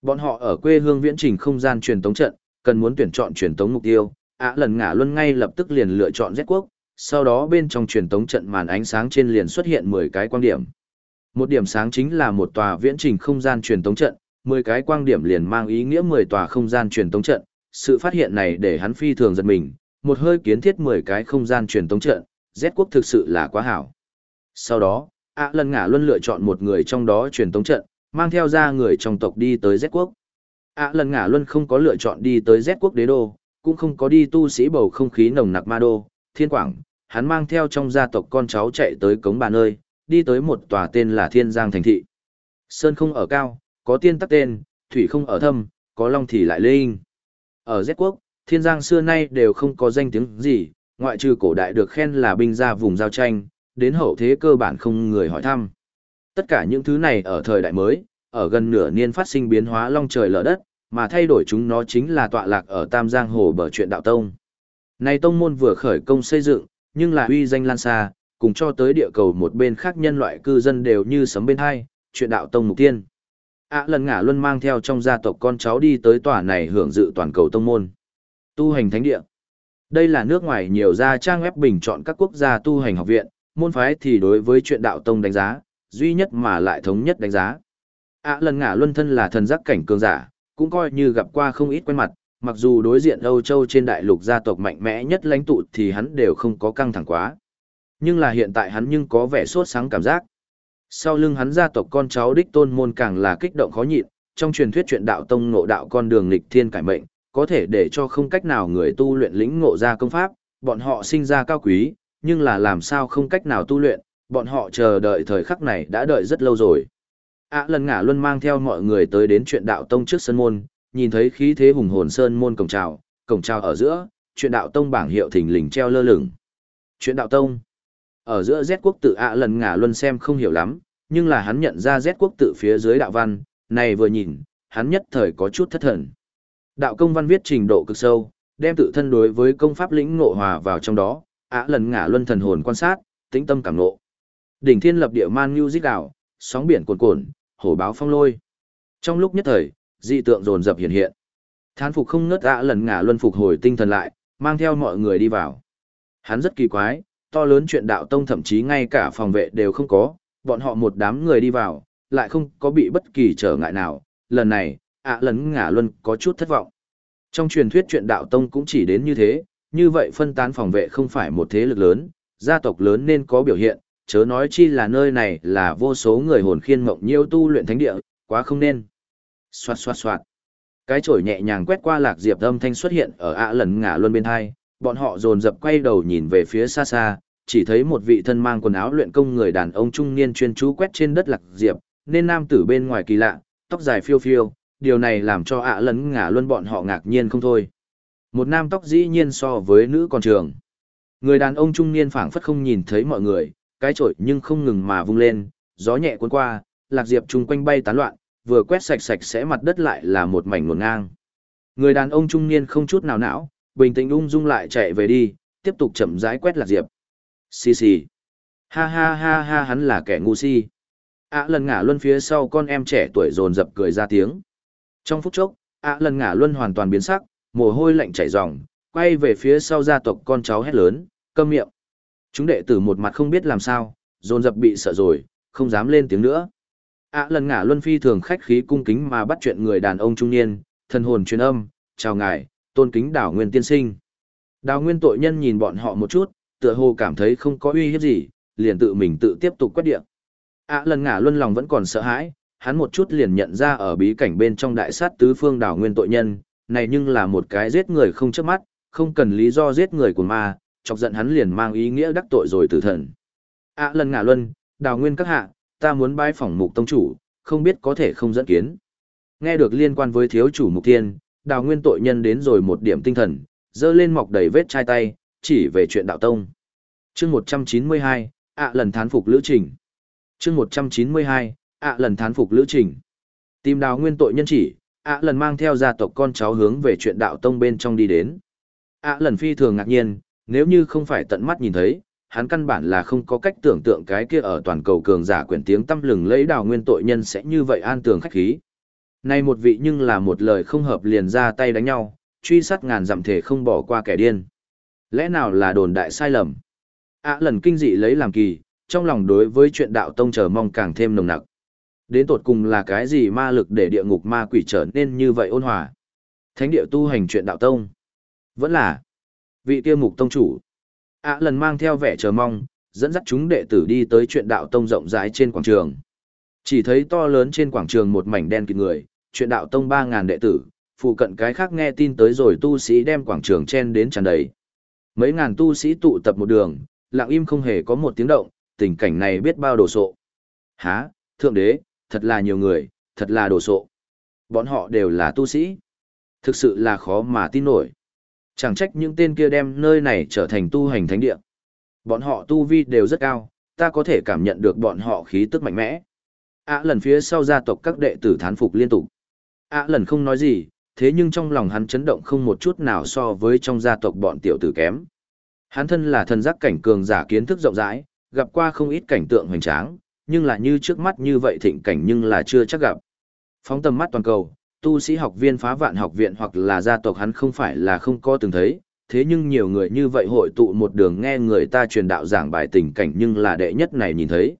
Bọn họ ở quê hương viễn trình không gian truyền tống trận, cần muốn tuyển chọn truyền tống mục tiêu, ạ lần ngả luân ngay lập tức liền lựa chọn Z quốc, sau đó bên trong truyền tống trận màn ánh sáng trên liền xuất hiện 10 cái quang điểm. Một điểm sáng chính là một tòa viễn trình không gian truyền tống trận, 10 cái quang điểm liền mang ý nghĩa 10 tòa không gian truyền tống trận, sự phát hiện này để hắn phi thường giật mình, một hơi kiến thiết 10 cái không gian truyền tống trận, Z quốc thực sự là quá hảo. Sau đó, ạ lần ngả luân lựa chọn một người trong đó truyền tống trận, mang theo ra người trong tộc đi tới Z quốc. ạ lần ngả luân không có lựa chọn đi tới Z quốc đế đô, cũng không có đi tu sĩ bầu không khí nồng nặc ma đô, thiên quảng, hắn mang theo trong gia tộc con cháu chạy tới cống bà nơi, đi tới một tòa tên là Thiên Giang Thành Thị. Sơn không ở cao, có tiên tắc tên, thủy không ở thâm, có long thì lại linh. Ở Z quốc, Thiên Giang xưa nay đều không có danh tiếng gì, ngoại trừ cổ đại được khen là binh ra vùng giao tranh, đến hậu thế cơ bản không người hỏi thăm. Tất cả những thứ này ở thời đại mới, ở gần nửa niên phát sinh biến hóa long trời lở đất, mà thay đổi chúng nó chính là tọa lạc ở Tam Giang Hồ bờ chuyện đạo tông. Này tông môn vừa khởi công xây dựng, nhưng là uy danh lan xa, cùng cho tới địa cầu một bên khác nhân loại cư dân đều như sấm bên hai, chuyện đạo tông mục tiên. ạ lần ngả luân mang theo trong gia tộc con cháu đi tới tòa này hưởng dự toàn cầu tông môn. Tu hành thánh địa. Đây là nước ngoài nhiều gia trang web bình chọn các quốc gia tu hành học viện, môn phái thì đối với chuyện đạo tông đánh giá, duy nhất mà lại thống nhất đánh giá. ạ lần ngả luân thân là thần giác cảnh cường giả, cũng coi như gặp qua không ít quen mặt, mặc dù đối diện Âu Châu trên đại lục gia tộc mạnh mẽ nhất lãnh tụ thì hắn đều không có căng thẳng quá. Nhưng là hiện tại hắn nhưng có vẻ sốt sáng cảm giác. Sau lưng hắn gia tộc con cháu đích tôn môn càng là kích động khó nhịn, trong truyền thuyết chuyện đạo tông ngộ đạo con đường nghịch thiên cải mệnh, có thể để cho không cách nào người tu luyện lĩnh ngộ ra công pháp, bọn họ sinh ra cao quý, nhưng là làm sao không cách nào tu luyện, bọn họ chờ đợi thời khắc này đã đợi rất lâu rồi. ạ lần ngả luôn mang theo mọi người tới đến chuyện đạo tông trước sân môn, nhìn thấy khí thế hùng hồn sơn môn cổng trào, cổng trào ở giữa, chuyện đạo tông bảng hiệu thình lình treo lơ lửng. Chuyện đạo tông. Ở giữa Z quốc tự ạ lần ngả luân xem không hiểu lắm, nhưng là hắn nhận ra Z quốc tự phía dưới đạo văn, này vừa nhìn, hắn nhất thời có chút thất thần. Đạo công văn viết trình độ cực sâu, đem tự thân đối với công pháp lĩnh ngộ hòa vào trong đó, ả lần ngả luân thần hồn quan sát, tĩnh tâm cảm ngộ. Đỉnh thiên lập địa man nhu dít đạo, sóng biển cuồn cuộn, hổ báo phong lôi. Trong lúc nhất thời, dị tượng dồn dập hiện hiện. Thán phục không ngớt ả lần ngả luân phục hồi tinh thần lại, mang theo mọi người đi vào. Hắn rất kỳ quái, to lớn chuyện đạo tông thậm chí ngay cả phòng vệ đều không có, bọn họ một đám người đi vào, lại không có bị bất kỳ trở ngại nào. Lần này, ạ lần ngả luân có chút thất vọng. Trong truyền thuyết chuyện đạo tông cũng chỉ đến như thế, như vậy phân tán phòng vệ không phải một thế lực lớn, gia tộc lớn nên có biểu hiện, chớ nói chi là nơi này là vô số người hồn khiên mộng nhiêu tu luyện thánh địa, quá không nên. Xoạt xoạt xoạt. Cái chổi nhẹ nhàng quét qua lạc diệp âm thanh xuất hiện ở ạ lần ngả luân bên hai, bọn họ dồn dập quay đầu nhìn về phía xa xa, chỉ thấy một vị thân mang quần áo luyện công người đàn ông trung niên chuyên chú quét trên đất lạc diệp, nên nam tử bên ngoài kỳ lạ, tóc dài phiêu phiêu, điều này làm cho ạ lấn ngả luân bọn họ ngạc nhiên không thôi. Một nam tóc dĩ nhiên so với nữ còn trường. Người đàn ông trung niên phảng phất không nhìn thấy mọi người, cái chổi nhưng không ngừng mà vung lên, gió nhẹ cuốn qua, lạc diệp chung quanh bay tán loạn, vừa quét sạch sạch sẽ mặt đất lại là một mảnh nguồn ngang. Người đàn ông trung niên không chút nào não, bình tĩnh ung dung lại chạy về đi, tiếp tục chậm rãi quét lạc diệp. Xì xì. Ha ha ha ha hắn là kẻ ngu si. ạ lần ngả luân phía sau con em trẻ tuổi dồn dập cười ra tiếng. Trong phút chốc, ạ lần ngả luân hoàn toàn biến sắc, mồ hôi lạnh chảy ròng, quay về phía sau gia tộc con cháu hét lớn, câm miệng. Chúng đệ tử một mặt không biết làm sao, dồn dập bị sợ rồi, không dám lên tiếng nữa. ạ lần ngả luân phi thường khách khí cung kính mà bắt chuyện người đàn ông trung niên, thần hồn truyền âm, chào ngài, tôn kính đảo nguyên tiên sinh. Đào nguyên tội nhân nhìn bọn họ một chút, tựa hồ cảm thấy không có uy hiếp gì, liền tự mình tự tiếp tục quét địa. ạ lần ngả luân lòng vẫn còn sợ hãi, hắn một chút liền nhận ra ở bí cảnh bên trong đại sát tứ phương đảo nguyên tội nhân, này nhưng là một cái giết người không chớp mắt, không cần lý do giết người của ma, chọc giận hắn liền mang ý nghĩa đắc tội rồi tử thần. ạ à, lần ngả luân, đào nguyên các hạ, ta muốn bái phỏng mục tông chủ, không biết có thể không dẫn kiến. Nghe được liên quan với thiếu chủ mục tiên, đào nguyên tội nhân đến rồi một điểm tinh thần, dơ lên mọc đầy vết chai tay, chỉ về chuyện đạo tông. chương 192, ạ lần thán phục lữ trình. chương 192, ạ lần thán phục lữ trình. Tìm đào nguyên tội nhân chỉ, ạ lần mang theo gia tộc con cháu hướng về chuyện đạo tông bên trong đi đến. ạ lần phi thường ngạc nhiên, nếu như không phải tận mắt nhìn thấy, hắn căn bản là không có cách tưởng tượng cái kia ở toàn cầu cường giả quyển tiếng tâm lừng lấy đào nguyên tội nhân sẽ như vậy an tường khách khí. Nay một vị nhưng là một lời không hợp liền ra tay đánh nhau, truy sát ngàn dặm thể không bỏ qua kẻ điên. Lẽ nào là đồn đại sai lầm? ạ lần kinh dị lấy làm kỳ, trong lòng đối với chuyện đạo tông chờ mong càng thêm nồng nặc. Đến tột cùng là cái gì ma lực để địa ngục ma quỷ trở nên như vậy ôn hòa? Thánh địa tu hành chuyện đạo tông. Vẫn là vị tiêu mục tông chủ. ạ lần mang theo vẻ chờ mong, dẫn dắt chúng đệ tử đi tới chuyện đạo tông rộng rãi trên quảng trường. Chỉ thấy to lớn trên quảng trường một mảnh đen kịt người, chuyện đạo tông 3.000 đệ tử, phụ cận cái khác nghe tin tới rồi tu sĩ đem quảng trường chen đến tràn đầy. Mấy ngàn tu sĩ tụ tập một đường, lặng im không hề có một tiếng động, tình cảnh này biết bao đồ sộ. Há, thượng đế, thật là nhiều người, thật là đồ sộ. Bọn họ đều là tu sĩ. Thực sự là khó mà tin nổi. Chẳng trách những tên kia đem nơi này trở thành tu hành thánh địa. Bọn họ tu vi đều rất cao, ta có thể cảm nhận được bọn họ khí tức mạnh mẽ. ạ lần phía sau gia tộc các đệ tử thán phục liên tục. ạ lần không nói gì, thế nhưng trong lòng hắn chấn động không một chút nào so với trong gia tộc bọn tiểu tử kém. Hắn thân là thần giác cảnh cường giả kiến thức rộng rãi, gặp qua không ít cảnh tượng hoành tráng, nhưng là như trước mắt như vậy thịnh cảnh nhưng là chưa chắc gặp. Phóng tầm mắt toàn cầu, tu sĩ học viên phá vạn học viện hoặc là gia tộc hắn không phải là không có từng thấy, thế nhưng nhiều người như vậy hội tụ một đường nghe người ta truyền đạo giảng bài tình cảnh nhưng là đệ nhất này nhìn thấy.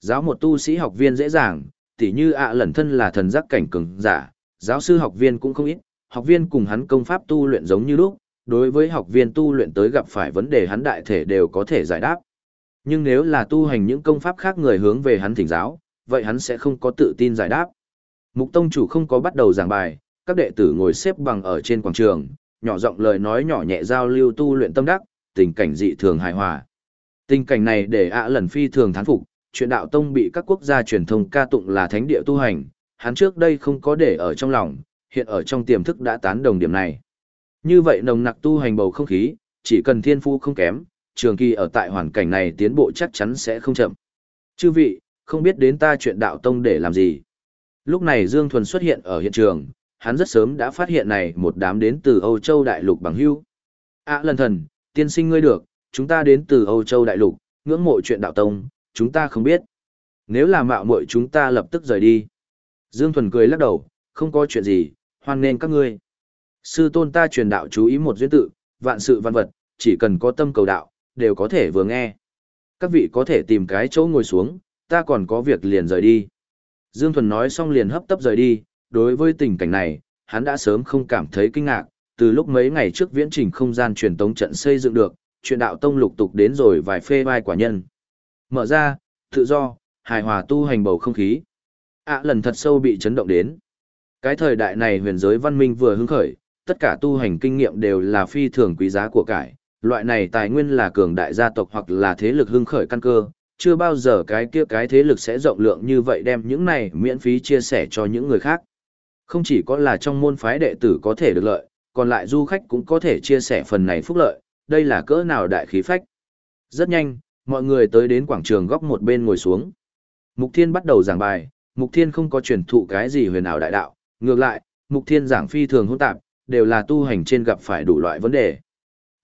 Giáo một tu sĩ học viên dễ dàng, tỉ như ạ lẩn thân là thần giác cảnh cường giả, giáo sư học viên cũng không ít, học viên cùng hắn công pháp tu luyện giống như lúc, đối với học viên tu luyện tới gặp phải vấn đề hắn đại thể đều có thể giải đáp. Nhưng nếu là tu hành những công pháp khác người hướng về hắn thỉnh giáo, vậy hắn sẽ không có tự tin giải đáp. Mục tông chủ không có bắt đầu giảng bài, các đệ tử ngồi xếp bằng ở trên quảng trường, nhỏ giọng lời nói nhỏ nhẹ giao lưu tu luyện tâm đắc, tình cảnh dị thường hài hòa. Tình cảnh này để ạ lần phi thường thán phục, chuyện đạo tông bị các quốc gia truyền thông ca tụng là thánh địa tu hành, hắn trước đây không có để ở trong lòng, hiện ở trong tiềm thức đã tán đồng điểm này. Như vậy nồng nặc tu hành bầu không khí, chỉ cần thiên phu không kém, trường kỳ ở tại hoàn cảnh này tiến bộ chắc chắn sẽ không chậm. Chư vị, không biết đến ta chuyện đạo tông để làm gì. Lúc này Dương Thuần xuất hiện ở hiện trường, hắn rất sớm đã phát hiện này một đám đến từ Âu Châu Đại Lục bằng hưu. À lần thần, tiên sinh ngươi được, chúng ta đến từ Âu Châu Đại Lục, ngưỡng mộ chuyện đạo tông, chúng ta không biết. Nếu là mạo muội chúng ta lập tức rời đi. Dương Thuần cười lắc đầu, không có chuyện gì, hoan nên các ngươi. Sư tôn ta truyền đạo chú ý một duyên tự, vạn sự văn vật, chỉ cần có tâm cầu đạo, đều có thể vừa nghe. Các vị có thể tìm cái chỗ ngồi xuống, ta còn có việc liền rời đi. Dương Thuần nói xong liền hấp tấp rời đi, đối với tình cảnh này, hắn đã sớm không cảm thấy kinh ngạc, từ lúc mấy ngày trước viễn trình không gian truyền tống trận xây dựng được, chuyện đạo tông lục tục đến rồi vài phê vai quả nhân. Mở ra, tự do, hài hòa tu hành bầu không khí. ạ à, lần thật sâu bị chấn động đến. Cái thời đại này huyền giới văn minh vừa hứng khởi, tất cả tu hành kinh nghiệm đều là phi thường quý giá của cải, loại này tài nguyên là cường đại gia tộc hoặc là thế lực hưng khởi căn cơ, chưa bao giờ cái kia cái thế lực sẽ rộng lượng như vậy đem những này miễn phí chia sẻ cho những người khác. Không chỉ có là trong môn phái đệ tử có thể được lợi, còn lại du khách cũng có thể chia sẻ phần này phúc lợi, đây là cỡ nào đại khí phách. Rất nhanh, mọi người tới đến quảng trường góc một bên ngồi xuống. Mục Thiên bắt đầu giảng bài, Mục Thiên không có truyền thụ cái gì huyền ảo đại đạo, ngược lại, Mục Thiên giảng phi thường hỗn tạp, đều là tu hành trên gặp phải đủ loại vấn đề.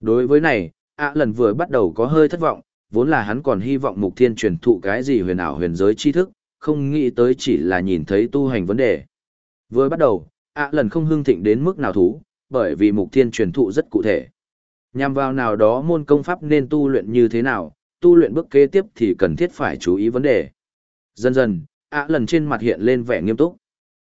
Đối với này, ạ lần vừa bắt đầu có hơi thất vọng, vốn là hắn còn hy vọng Mục Thiên truyền thụ cái gì huyền ảo huyền giới tri thức, không nghĩ tới chỉ là nhìn thấy tu hành vấn đề. Vừa bắt đầu, ạ lần không hưng thịnh đến mức nào thú, bởi vì Mục Thiên truyền thụ rất cụ thể. Nhằm vào nào đó môn công pháp nên tu luyện như thế nào, tu luyện bước kế tiếp thì cần thiết phải chú ý vấn đề. Dần dần, ạ lần trên mặt hiện lên vẻ nghiêm túc.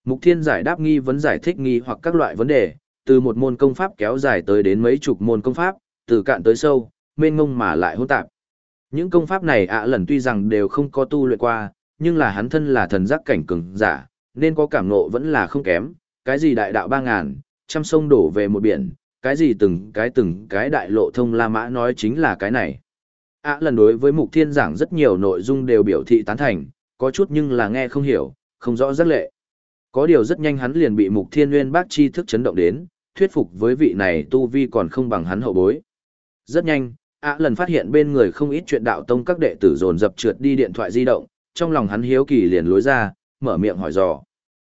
Mục Thiên giải đáp nghi vấn giải thích nghi hoặc các loại vấn đề, từ một môn công pháp kéo dài tới đến mấy chục môn công pháp, từ cạn tới sâu, mênh ngông mà lại hỗn tạp. Những công pháp này ạ lần tuy rằng đều không có tu luyện qua, nhưng là hắn thân là thần giác cảnh cường giả, nên có cảm ngộ vẫn là không kém, cái gì đại đạo ba ngàn, trăm sông đổ về một biển, cái gì từng cái từng cái đại lộ thông La Mã nói chính là cái này. ạ lần đối với mục thiên giảng rất nhiều nội dung đều biểu thị tán thành, có chút nhưng là nghe không hiểu, không rõ rất lệ. Có điều rất nhanh hắn liền bị mục thiên nguyên bác chi thức chấn động đến, thuyết phục với vị này tu vi còn không bằng hắn hậu bối. Rất nhanh, ạ lần phát hiện bên người không ít chuyện đạo tông các đệ tử dồn dập trượt đi điện thoại di động, trong lòng hắn hiếu kỳ liền lối ra, mở miệng hỏi dò.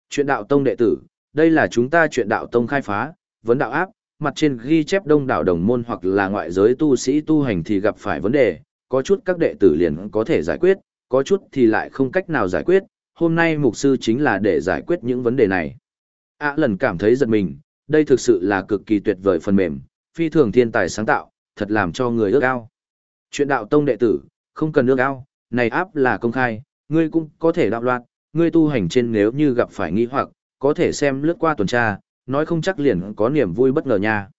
Chuyện đạo tông đệ tử, đây là chúng ta chuyện đạo tông khai phá, vấn đạo áp, mặt trên ghi chép đông đảo đồng môn hoặc là ngoại giới tu sĩ tu hành thì gặp phải vấn đề, có chút các đệ tử liền có thể giải quyết, có chút thì lại không cách nào giải quyết, hôm nay mục sư chính là để giải quyết những vấn đề này. ạ lần cảm thấy giật mình, đây thực sự là cực kỳ tuyệt vời phần mềm, phi thường thiên tài sáng tạo, thật làm cho người ước ao. Chuyện đạo tông đệ tử, không cần ước ao, này áp là công khai, ngươi cũng có thể đạo loạt, ngươi tu hành trên nếu như gặp phải nghi hoặc, có thể xem lướt qua tuần tra, nói không chắc liền có niềm vui bất ngờ nha.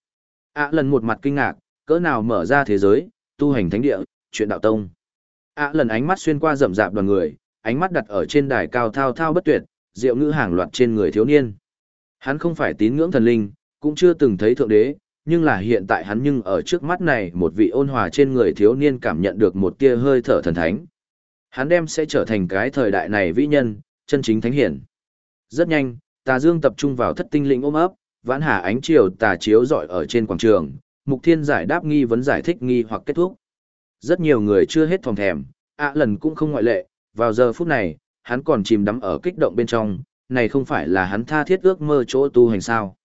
À lần một mặt kinh ngạc, cỡ nào mở ra thế giới, tu hành thánh địa, chuyện đạo tông. À lần ánh mắt xuyên qua rậm rạp đoàn người, ánh mắt đặt ở trên đài cao thao thao bất tuyệt, diệu ngữ hàng loạt trên người thiếu niên. Hắn không phải tín ngưỡng thần linh, cũng chưa từng thấy thượng đế, nhưng là hiện tại hắn nhưng ở trước mắt này một vị ôn hòa trên người thiếu niên cảm nhận được một tia hơi thở thần thánh. Hắn đem sẽ trở thành cái thời đại này vĩ nhân, chân chính thánh hiển. Rất nhanh, Tà Dương tập trung vào thất tinh linh ôm ấp, vãn hà ánh chiều tà chiếu rọi ở trên quảng trường, Mục Thiên giải đáp nghi vấn giải thích nghi hoặc kết thúc. Rất nhiều người chưa hết phòng thèm, ạ lần cũng không ngoại lệ, vào giờ phút này, hắn còn chìm đắm ở kích động bên trong, này không phải là hắn tha thiết ước mơ chỗ tu hành sao.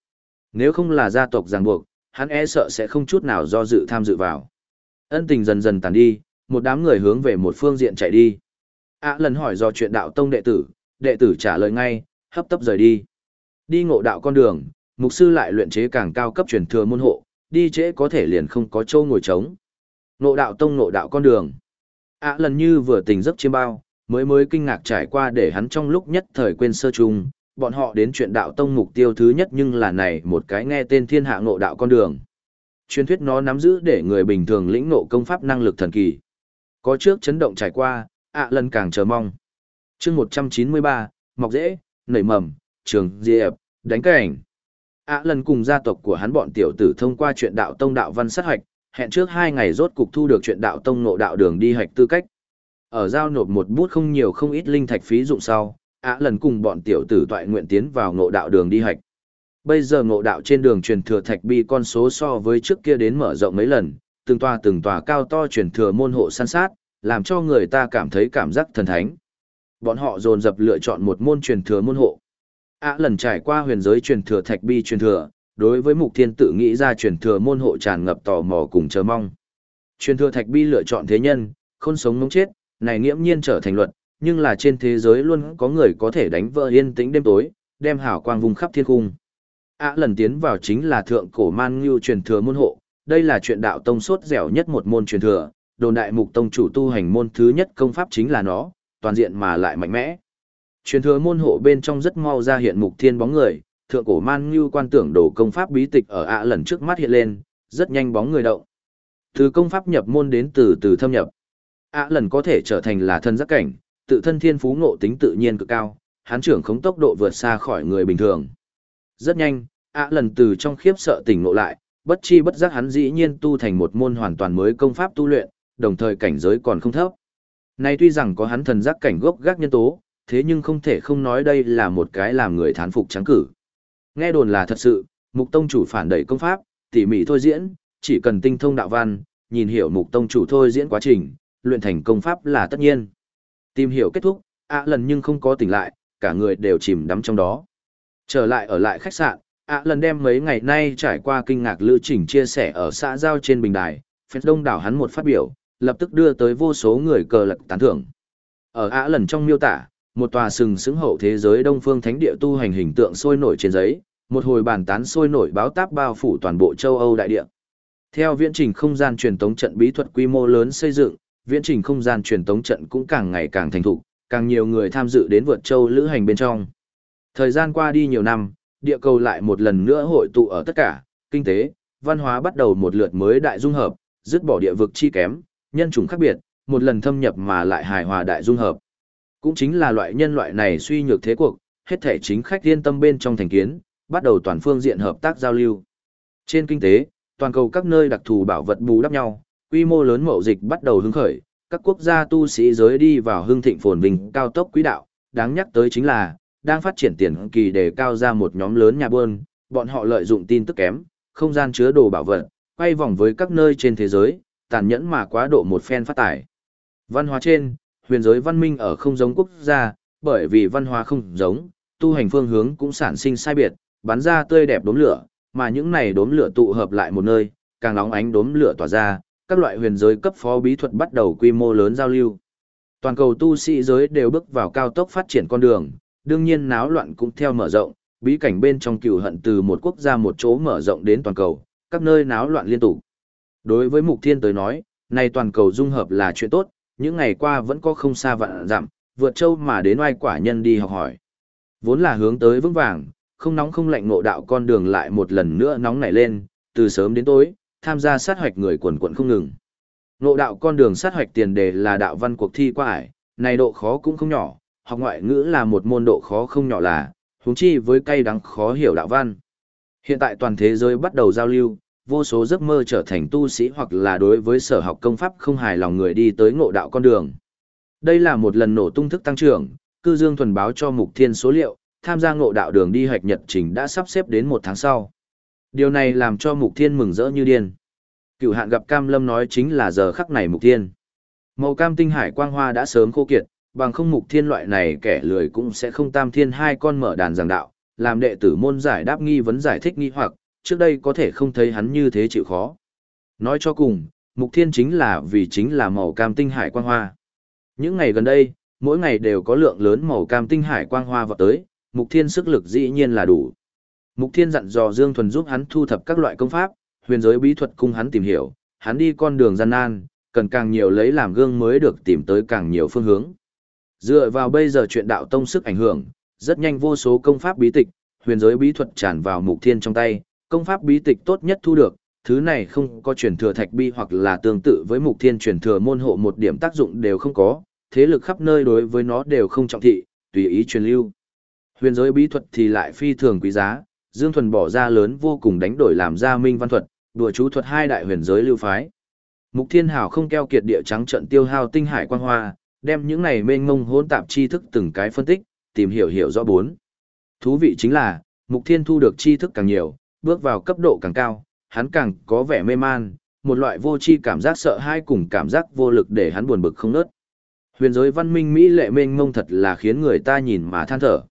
Nếu không là gia tộc ràng buộc, hắn e sợ sẽ không chút nào do dự tham dự vào. Ân tình dần dần tàn đi, một đám người hướng về một phương diện chạy đi. À lần hỏi do chuyện đạo tông đệ tử, đệ tử trả lời ngay, hấp tấp rời đi. Đi ngộ đạo con đường, mục sư lại luyện chế càng cao cấp truyền thừa môn hộ, đi trễ có thể liền không có châu ngồi trống. Ngộ đạo tông ngộ đạo con đường. à lần như vừa tỉnh giấc chiêm bao, mới mới kinh ngạc trải qua để hắn trong lúc nhất thời quên sơ chung, bọn họ đến chuyện đạo tông mục tiêu thứ nhất nhưng là này một cái nghe tên thiên hạ ngộ đạo con đường. Truyền thuyết nó nắm giữ để người bình thường lĩnh ngộ công pháp năng lực thần kỳ. Có trước chấn động trải qua, ạ lần càng chờ mong. chương 193, mọc dễ, nảy mầm, trường diệp, đánh cảnh. ạ lần cùng gia tộc của hắn bọn tiểu tử thông qua chuyện đạo tông đạo văn sát hoạch, hẹn trước hai ngày rốt cục thu được chuyện đạo tông ngộ đạo đường đi hoạch tư cách. Ở giao nộp một bút không nhiều không ít linh thạch phí dụng sau, ạ lần cùng bọn tiểu tử toại nguyện tiến vào ngộ đạo đường đi hạch. Bây giờ ngộ đạo trên đường truyền thừa thạch bi con số so với trước kia đến mở rộng mấy lần, từng tòa từng tòa cao to truyền thừa môn hộ san sát, làm cho người ta cảm thấy cảm giác thần thánh. Bọn họ dồn dập lựa chọn một môn truyền thừa môn hộ. ả lần trải qua huyền giới truyền thừa thạch bi truyền thừa, đối với mục thiên tự nghĩ ra truyền thừa môn hộ tràn ngập tò mò cùng chờ mong. Truyền thừa thạch bi lựa chọn thế nhân, không sống mống chết, này nghiễm nhiên trở thành luật, nhưng là trên thế giới luôn có người có thể đánh vỡ yên tĩnh đêm tối, đem hảo quang vùng khắp thiên cung. Ả à, lần tiến vào chính là thượng cổ man ngưu truyền thừa môn hộ, đây là chuyện đạo tông sốt dẻo nhất một môn truyền thừa, đồn đại mục tông chủ tu hành môn thứ nhất công pháp chính là nó, toàn diện mà lại mạnh mẽ. Truyền thừa môn hộ bên trong rất mau ra hiện mục thiên bóng người, thượng cổ man ngưu quan tưởng đồ công pháp bí tịch ở Ả à lần trước mắt hiện lên, rất nhanh bóng người động. Từ công pháp nhập môn đến từ từ thâm nhập. Ả lần có thể trở thành là thân giác cảnh, tự thân thiên phú ngộ tính tự nhiên cực cao, hắn trưởng khống tốc độ vượt xa khỏi người bình thường. Rất nhanh, ạ lần từ trong khiếp sợ tỉnh ngộ lại, bất chi bất giác hắn dĩ nhiên tu thành một môn hoàn toàn mới công pháp tu luyện, đồng thời cảnh giới còn không thấp. Nay tuy rằng có hắn thần giác cảnh gốc gác nhân tố, thế nhưng không thể không nói đây là một cái làm người thán phục trắng cử. Nghe đồn là thật sự, mục tông chủ phản đẩy công pháp, tỉ mỉ thôi diễn, chỉ cần tinh thông đạo văn, nhìn hiểu mục tông chủ thôi diễn quá trình, luyện thành công pháp là tất nhiên. Tìm hiểu kết thúc, ạ lần nhưng không có tỉnh lại, cả người đều chìm đắm trong đó. Trở lại ở lại khách sạn, ạ lần đem mấy ngày nay trải qua kinh ngạc lưu trình chia sẻ ở xã giao trên bình đài, phép đông đảo hắn một phát biểu, lập tức đưa tới vô số người cờ lật tán thưởng. Ở ạ lần trong miêu tả, một tòa sừng sững hậu thế giới đông phương thánh địa tu hành hình tượng sôi nổi trên giấy, một hồi bàn tán sôi nổi báo táp bao phủ toàn bộ châu Âu đại địa. Theo viễn trình không gian truyền tống trận bí thuật quy mô lớn xây dựng, viễn trình không gian truyền tống trận cũng càng ngày càng thành thục, càng nhiều người tham dự đến vượt châu lữ hành bên trong. Thời gian qua đi nhiều năm, địa cầu lại một lần nữa hội tụ ở tất cả, kinh tế, văn hóa bắt đầu một lượt mới đại dung hợp, dứt bỏ địa vực chi kém, nhân chủng khác biệt, một lần thâm nhập mà lại hài hòa đại dung hợp. Cũng chính là loại nhân loại này suy nhược thế cuộc, hết thể chính khách yên tâm bên trong thành kiến, bắt đầu toàn phương diện hợp tác giao lưu. Trên kinh tế, toàn cầu các nơi đặc thù bảo vật bù đắp nhau, quy mô lớn mậu dịch bắt đầu hứng khởi, các quốc gia tu sĩ giới đi vào hưng thịnh phồn vinh cao tốc quý đạo, đáng nhắc tới chính là, đang phát triển tiền kỳ để cao ra một nhóm lớn nhà buôn, bọn họ lợi dụng tin tức kém, không gian chứa đồ bảo vật, quay vòng với các nơi trên thế giới, tàn nhẫn mà quá độ một phen phát tải. Văn hóa trên, huyền giới văn minh ở không giống quốc gia, bởi vì văn hóa không giống, tu hành phương hướng cũng sản sinh sai biệt, bắn ra tươi đẹp đốm lửa, mà những này đốm lửa tụ hợp lại một nơi, càng nóng ánh đốm lửa tỏa ra, các loại huyền giới cấp phó bí thuật bắt đầu quy mô lớn giao lưu. Toàn cầu tu sĩ giới đều bước vào cao tốc phát triển con đường, đương nhiên náo loạn cũng theo mở rộng, bí cảnh bên trong cựu hận từ một quốc gia một chỗ mở rộng đến toàn cầu, các nơi náo loạn liên tục. Đối với Mục Thiên tới nói, này toàn cầu dung hợp là chuyện tốt, những ngày qua vẫn có không xa vạn dặm, vượt châu mà đến oai quả nhân đi học hỏi. Vốn là hướng tới vững vàng, không nóng không lạnh ngộ đạo con đường lại một lần nữa nóng nảy lên, từ sớm đến tối, tham gia sát hoạch người quần quận không ngừng. Ngộ đạo con đường sát hoạch tiền đề là đạo văn cuộc thi qua ải, này độ khó cũng không nhỏ, học ngoại ngữ là một môn độ khó không nhỏ là, huống chi với cay đắng khó hiểu đạo văn. Hiện tại toàn thế giới bắt đầu giao lưu, vô số giấc mơ trở thành tu sĩ hoặc là đối với sở học công pháp không hài lòng người đi tới ngộ đạo con đường. Đây là một lần nổ tung thức tăng trưởng, cư dương thuần báo cho mục thiên số liệu, tham gia ngộ đạo đường đi hạch nhật trình đã sắp xếp đến một tháng sau. Điều này làm cho mục thiên mừng rỡ như điên. Cựu hạn gặp cam lâm nói chính là giờ khắc này mục thiên. Màu cam tinh hải quang hoa đã sớm khô kiệt, bằng không mục thiên loại này kẻ lười cũng sẽ không tam thiên hai con mở đàn giảng đạo, làm đệ tử môn giải đáp nghi vấn giải thích nghi hoặc, trước đây có thể không thấy hắn như thế chịu khó. Nói cho cùng, mục thiên chính là vì chính là màu cam tinh hải quang hoa. Những ngày gần đây, mỗi ngày đều có lượng lớn màu cam tinh hải quang hoa vào tới, mục thiên sức lực dĩ nhiên là đủ. Mục thiên dặn dò Dương Thuần giúp hắn thu thập các loại công pháp, huyền giới bí thuật cung hắn tìm hiểu, hắn đi con đường gian nan, cần càng nhiều lấy làm gương mới được tìm tới càng nhiều phương hướng. Dựa vào bây giờ chuyện đạo tông sức ảnh hưởng, rất nhanh vô số công pháp bí tịch, huyền giới bí thuật tràn vào mục thiên trong tay, công pháp bí tịch tốt nhất thu được, thứ này không có truyền thừa thạch bi hoặc là tương tự với mục thiên truyền thừa môn hộ một điểm tác dụng đều không có, thế lực khắp nơi đối với nó đều không trọng thị, tùy ý truyền lưu. Huyền giới bí thuật thì lại phi thường quý giá, Dương Thuần bỏ ra lớn vô cùng đánh đổi làm ra minh văn thuật, đùa chú thuật hai đại huyền giới lưu phái. Mục Thiên Hảo không keo kiệt địa trắng trận tiêu hao tinh hải quang hoa, đem những này mênh mông hỗn tạp tri thức từng cái phân tích, tìm hiểu hiểu rõ bốn. Thú vị chính là, Mục Thiên thu được tri thức càng nhiều, bước vào cấp độ càng cao, hắn càng có vẻ mê man, một loại vô tri cảm giác sợ hãi cùng cảm giác vô lực để hắn buồn bực không nớt. Huyền giới văn minh Mỹ lệ mênh mông thật là khiến người ta nhìn mà than thở.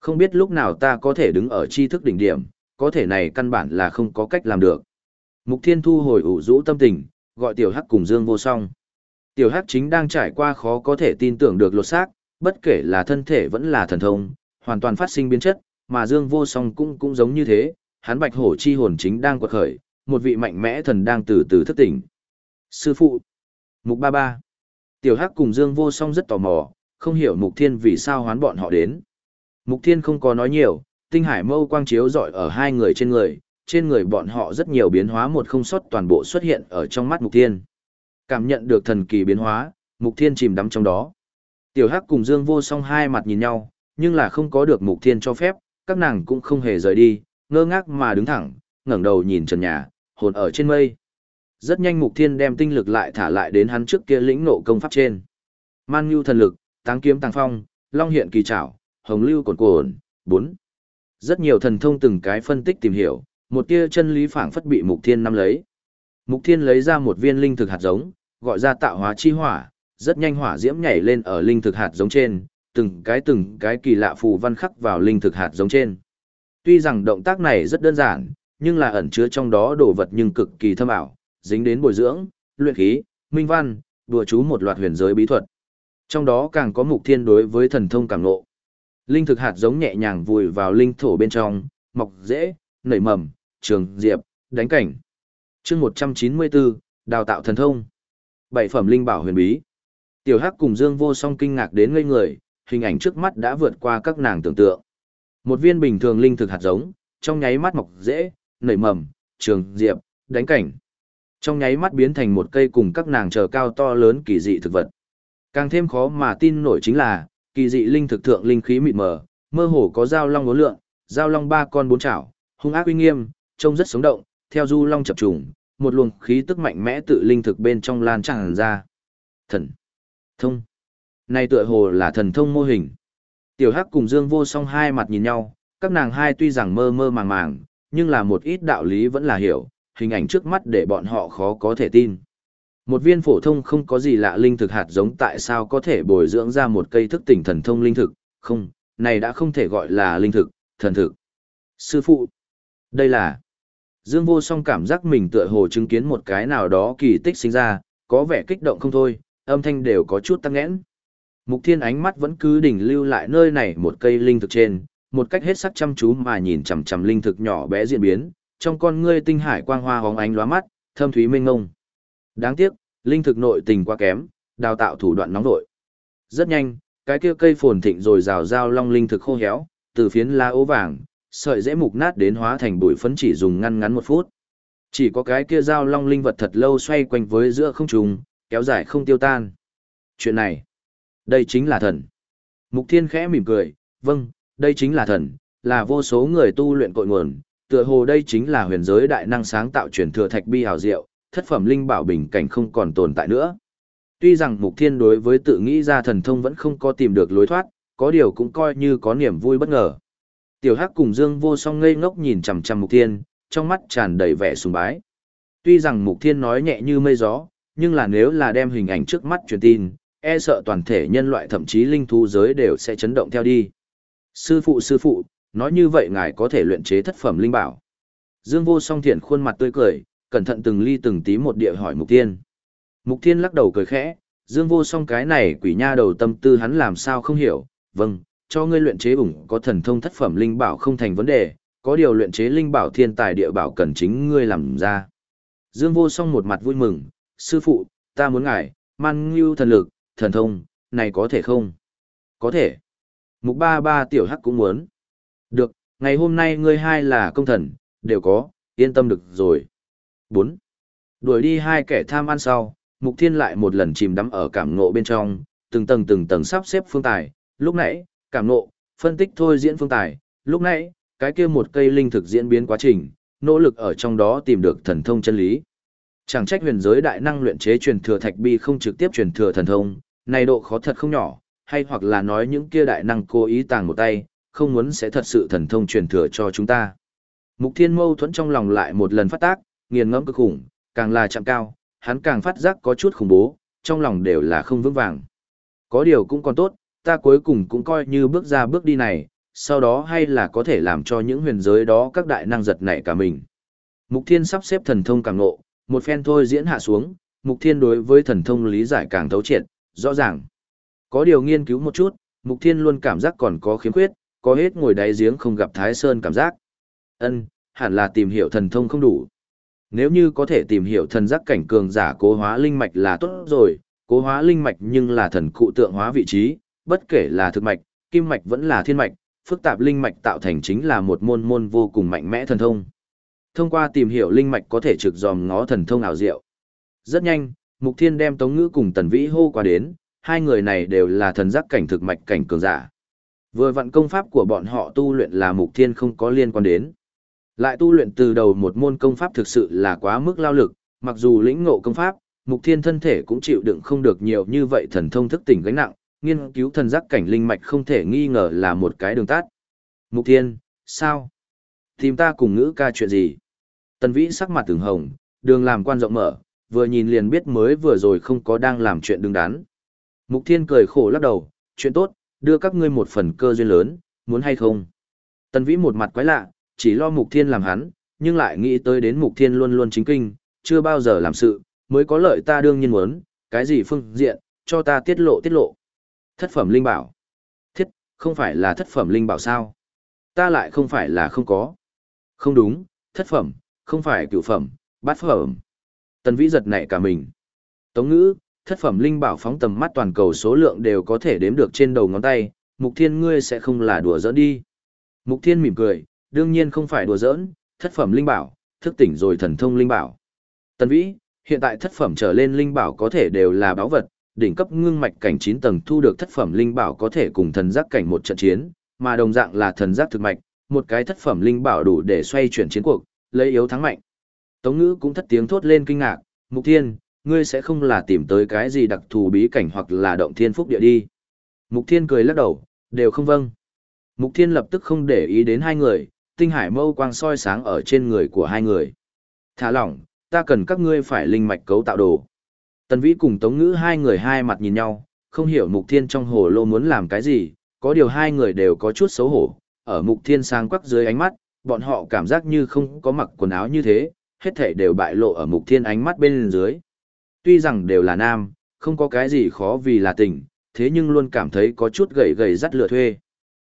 Không biết lúc nào ta có thể đứng ở tri thức đỉnh điểm, có thể này căn bản là không có cách làm được. Mục Thiên thu hồi ủ rũ tâm tình, gọi Tiểu Hắc cùng Dương vô song. Tiểu Hắc chính đang trải qua khó có thể tin tưởng được lột xác, bất kể là thân thể vẫn là thần thông, hoàn toàn phát sinh biến chất, mà Dương vô song cũng cũng giống như thế, hắn bạch hổ chi hồn chính đang quật khởi, một vị mạnh mẽ thần đang từ từ thức tỉnh. Sư phụ, Mục Ba Ba, Tiểu Hắc cùng Dương vô song rất tò mò, không hiểu Mục Thiên vì sao hoán bọn họ đến. Mục Thiên không có nói nhiều, tinh hải mâu quang chiếu rọi ở hai người trên người, trên người bọn họ rất nhiều biến hóa một không sót toàn bộ xuất hiện ở trong mắt Mục Thiên. Cảm nhận được thần kỳ biến hóa, Mục Thiên chìm đắm trong đó. Tiểu Hắc cùng Dương Vô Song hai mặt nhìn nhau, nhưng là không có được Mục Thiên cho phép, các nàng cũng không hề rời đi, ngơ ngác mà đứng thẳng, ngẩng đầu nhìn trần nhà, hồn ở trên mây. Rất nhanh Mục Thiên đem tinh lực lại thả lại đến hắn trước kia lĩnh nộ công pháp trên. Man Nhu thần lực, Táng kiếm tăng phong, Long hiện kỳ trảo, Hồng lưu cồn cồn, 4. Rất nhiều thần thông từng cái phân tích tìm hiểu, một tia chân lý phảng phất bị Mục Thiên nắm lấy. Mục Thiên lấy ra một viên linh thực hạt giống, gọi ra tạo hóa chi hỏa, rất nhanh hỏa diễm nhảy lên ở linh thực hạt giống trên, từng cái từng cái kỳ lạ phù văn khắc vào linh thực hạt giống trên. Tuy rằng động tác này rất đơn giản, nhưng là ẩn chứa trong đó đồ vật nhưng cực kỳ thâm ảo, dính đến bồi dưỡng, luyện khí, minh văn, đùa chú một loạt huyền giới bí thuật. Trong đó càng có mục thiên đối với thần thông càng ngộ. Linh thực hạt giống nhẹ nhàng vùi vào linh thổ bên trong, mọc dễ, nảy mầm, trường diệp, đánh cảnh. chương 194, đào tạo thần thông. Bảy phẩm linh bảo huyền bí. Tiểu Hắc cùng Dương Vô Song kinh ngạc đến ngây người, hình ảnh trước mắt đã vượt qua các nàng tưởng tượng. Một viên bình thường linh thực hạt giống, trong nháy mắt mọc dễ, nảy mầm, trường diệp, đánh cảnh. Trong nháy mắt biến thành một cây cùng các nàng chờ cao to lớn kỳ dị thực vật. Càng thêm khó mà tin nổi chính là, kỳ dị linh thực thượng linh khí mịt mờ, mơ hồ có dao long ngốn lượng, dao long ba con bốn chảo, hung ác uy nghiêm, trông rất sống động, theo du long chập trùng, một luồng khí tức mạnh mẽ tự linh thực bên trong lan tràn ra. Thần thông. Này tựa hồ là thần thông mô hình. Tiểu Hắc cùng Dương Vô Song hai mặt nhìn nhau, các nàng hai tuy rằng mơ mơ màng màng, nhưng là một ít đạo lý vẫn là hiểu, hình ảnh trước mắt để bọn họ khó có thể tin. Một viên phổ thông không có gì lạ linh thực hạt giống tại sao có thể bồi dưỡng ra một cây thức tỉnh thần thông linh thực, không, này đã không thể gọi là linh thực, thần thực. Sư phụ, đây là... Dương vô song cảm giác mình tựa hồ chứng kiến một cái nào đó kỳ tích sinh ra, có vẻ kích động không thôi, âm thanh đều có chút tăng nghẽn. Mục thiên ánh mắt vẫn cứ đỉnh lưu lại nơi này một cây linh thực trên, một cách hết sắc chăm chú mà nhìn chằm chằm linh thực nhỏ bé diễn biến, trong con ngươi tinh hải quang hoa hóng ánh lóa mắt, thâm thúy mênh ngông. Đáng tiếc, linh thực nội tình quá kém, đào tạo thủ đoạn nóng nội. Rất nhanh, cái kia cây phồn thịnh rồi rào rao long linh thực khô héo, từ phiến lá ố vàng, sợi dễ mục nát đến hóa thành bụi phấn chỉ dùng ngăn ngắn một phút. Chỉ có cái kia dao long linh vật thật lâu xoay quanh với giữa không trùng, kéo dài không tiêu tan. Chuyện này, đây chính là thần. Mục thiên khẽ mỉm cười, vâng, đây chính là thần, là vô số người tu luyện cội nguồn, tựa hồ đây chính là huyền giới đại năng sáng tạo truyền thừa thạch bi hào diệu, thất phẩm linh bảo bình cảnh không còn tồn tại nữa. Tuy rằng Mục Thiên đối với tự nghĩ ra thần thông vẫn không có tìm được lối thoát, có điều cũng coi như có niềm vui bất ngờ. Tiểu Hắc cùng Dương Vô Song ngây ngốc nhìn chằm chằm Mục Thiên, trong mắt tràn đầy vẻ sùng bái. Tuy rằng Mục Thiên nói nhẹ như mây gió, nhưng là nếu là đem hình ảnh trước mắt truyền tin, e sợ toàn thể nhân loại thậm chí linh thú giới đều sẽ chấn động theo đi. Sư phụ sư phụ, nói như vậy ngài có thể luyện chế thất phẩm linh bảo. Dương Vô Song thiện khuôn mặt tươi cười, cẩn thận từng ly từng tí một địa hỏi Mục Thiên. Mục Thiên lắc đầu cười khẽ, Dương Vô Song cái này quỷ nha đầu tâm tư hắn làm sao không hiểu, vâng, cho ngươi luyện chế ủng có thần thông thất phẩm linh bảo không thành vấn đề, có điều luyện chế linh bảo thiên tài địa bảo cần chính ngươi làm ra. Dương Vô Song một mặt vui mừng, sư phụ, ta muốn ngài, man ngưu thần lực, thần thông, này có thể không? Có thể. Mục ba ba tiểu hắc cũng muốn. Được, ngày hôm nay ngươi hai là công thần, đều có, yên tâm được rồi. 4. Đuổi đi hai kẻ tham ăn sau, Mục Thiên lại một lần chìm đắm ở cảm ngộ bên trong, từng tầng từng tầng sắp xếp phương tài, lúc nãy, cảm ngộ, phân tích thôi diễn phương tài, lúc nãy, cái kia một cây linh thực diễn biến quá trình, nỗ lực ở trong đó tìm được thần thông chân lý. Chẳng trách huyền giới đại năng luyện chế truyền thừa thạch bi không trực tiếp truyền thừa thần thông, này độ khó thật không nhỏ, hay hoặc là nói những kia đại năng cố ý tàng một tay, không muốn sẽ thật sự thần thông truyền thừa cho chúng ta. Mục Thiên mâu thuẫn trong lòng lại một lần phát tác, nghiền ngẫm cực khủng, càng là chạm cao, hắn càng phát giác có chút khủng bố, trong lòng đều là không vững vàng. Có điều cũng còn tốt, ta cuối cùng cũng coi như bước ra bước đi này, sau đó hay là có thể làm cho những huyền giới đó các đại năng giật nảy cả mình. Mục Thiên sắp xếp thần thông càng ngộ, một phen thôi diễn hạ xuống, Mục Thiên đối với thần thông lý giải càng thấu triệt, rõ ràng. Có điều nghiên cứu một chút, Mục Thiên luôn cảm giác còn có khiếm khuyết, có hết ngồi đáy giếng không gặp Thái Sơn cảm giác. Ân, hẳn là tìm hiểu thần thông không đủ. Nếu như có thể tìm hiểu thần giác cảnh cường giả cố hóa linh mạch là tốt rồi, cố hóa linh mạch nhưng là thần cụ tượng hóa vị trí, bất kể là thực mạch, kim mạch vẫn là thiên mạch, phức tạp linh mạch tạo thành chính là một môn môn vô cùng mạnh mẽ thần thông. Thông qua tìm hiểu linh mạch có thể trực dòm ngó thần thông ảo diệu. Rất nhanh, Mục Thiên đem Tống Ngữ cùng Tần Vĩ hô qua đến, hai người này đều là thần giác cảnh thực mạch cảnh cường giả. Vừa vận công pháp của bọn họ tu luyện là Mục Thiên không có liên quan đến. Lại tu luyện từ đầu một môn công pháp thực sự là quá mức lao lực, mặc dù lĩnh ngộ công pháp, mục thiên thân thể cũng chịu đựng không được nhiều như vậy thần thông thức tỉnh gánh nặng, nghiên cứu thần giác cảnh linh mạch không thể nghi ngờ là một cái đường tắt. Mục thiên, sao? Tìm ta cùng ngữ ca chuyện gì? Tần vĩ sắc mặt từng hồng, đường làm quan rộng mở, vừa nhìn liền biết mới vừa rồi không có đang làm chuyện đứng đắn. Mục thiên cười khổ lắc đầu, chuyện tốt, đưa các ngươi một phần cơ duyên lớn, muốn hay không? Tần vĩ một mặt quái lạ, chỉ lo mục thiên làm hắn, nhưng lại nghĩ tới đến mục thiên luôn luôn chính kinh, chưa bao giờ làm sự, mới có lợi ta đương nhiên muốn, cái gì phương diện, cho ta tiết lộ tiết lộ. Thất phẩm linh bảo. Thiết, không phải là thất phẩm linh bảo sao? Ta lại không phải là không có. Không đúng, thất phẩm, không phải cửu phẩm, bát phẩm. Tần vĩ giật nảy cả mình. Tống ngữ, thất phẩm linh bảo phóng tầm mắt toàn cầu số lượng đều có thể đếm được trên đầu ngón tay, mục thiên ngươi sẽ không là đùa giỡn đi. Mục thiên mỉm cười, đương nhiên không phải đùa giỡn, thất phẩm linh bảo, thức tỉnh rồi thần thông linh bảo. Tần vĩ, hiện tại thất phẩm trở lên linh bảo có thể đều là báo vật, đỉnh cấp ngưng mạch cảnh 9 tầng thu được thất phẩm linh bảo có thể cùng thần giác cảnh một trận chiến, mà đồng dạng là thần giác thực mạch, một cái thất phẩm linh bảo đủ để xoay chuyển chiến cuộc, lấy yếu thắng mạnh. Tống ngữ cũng thất tiếng thốt lên kinh ngạc, Mục Thiên, ngươi sẽ không là tìm tới cái gì đặc thù bí cảnh hoặc là động thiên phúc địa đi. Mục Thiên cười lắc đầu, đều không vâng. Mục Thiên lập tức không để ý đến hai người, tinh hải mâu quang soi sáng ở trên người của hai người. Thả lỏng, ta cần các ngươi phải linh mạch cấu tạo đồ. Tần Vĩ cùng Tống Ngữ hai người hai mặt nhìn nhau, không hiểu Mục Thiên trong hồ lô muốn làm cái gì, có điều hai người đều có chút xấu hổ. Ở Mục Thiên sang quắc dưới ánh mắt, bọn họ cảm giác như không có mặc quần áo như thế, hết thảy đều bại lộ ở Mục Thiên ánh mắt bên dưới. Tuy rằng đều là nam, không có cái gì khó vì là tình, thế nhưng luôn cảm thấy có chút gầy gầy dắt lửa thuê.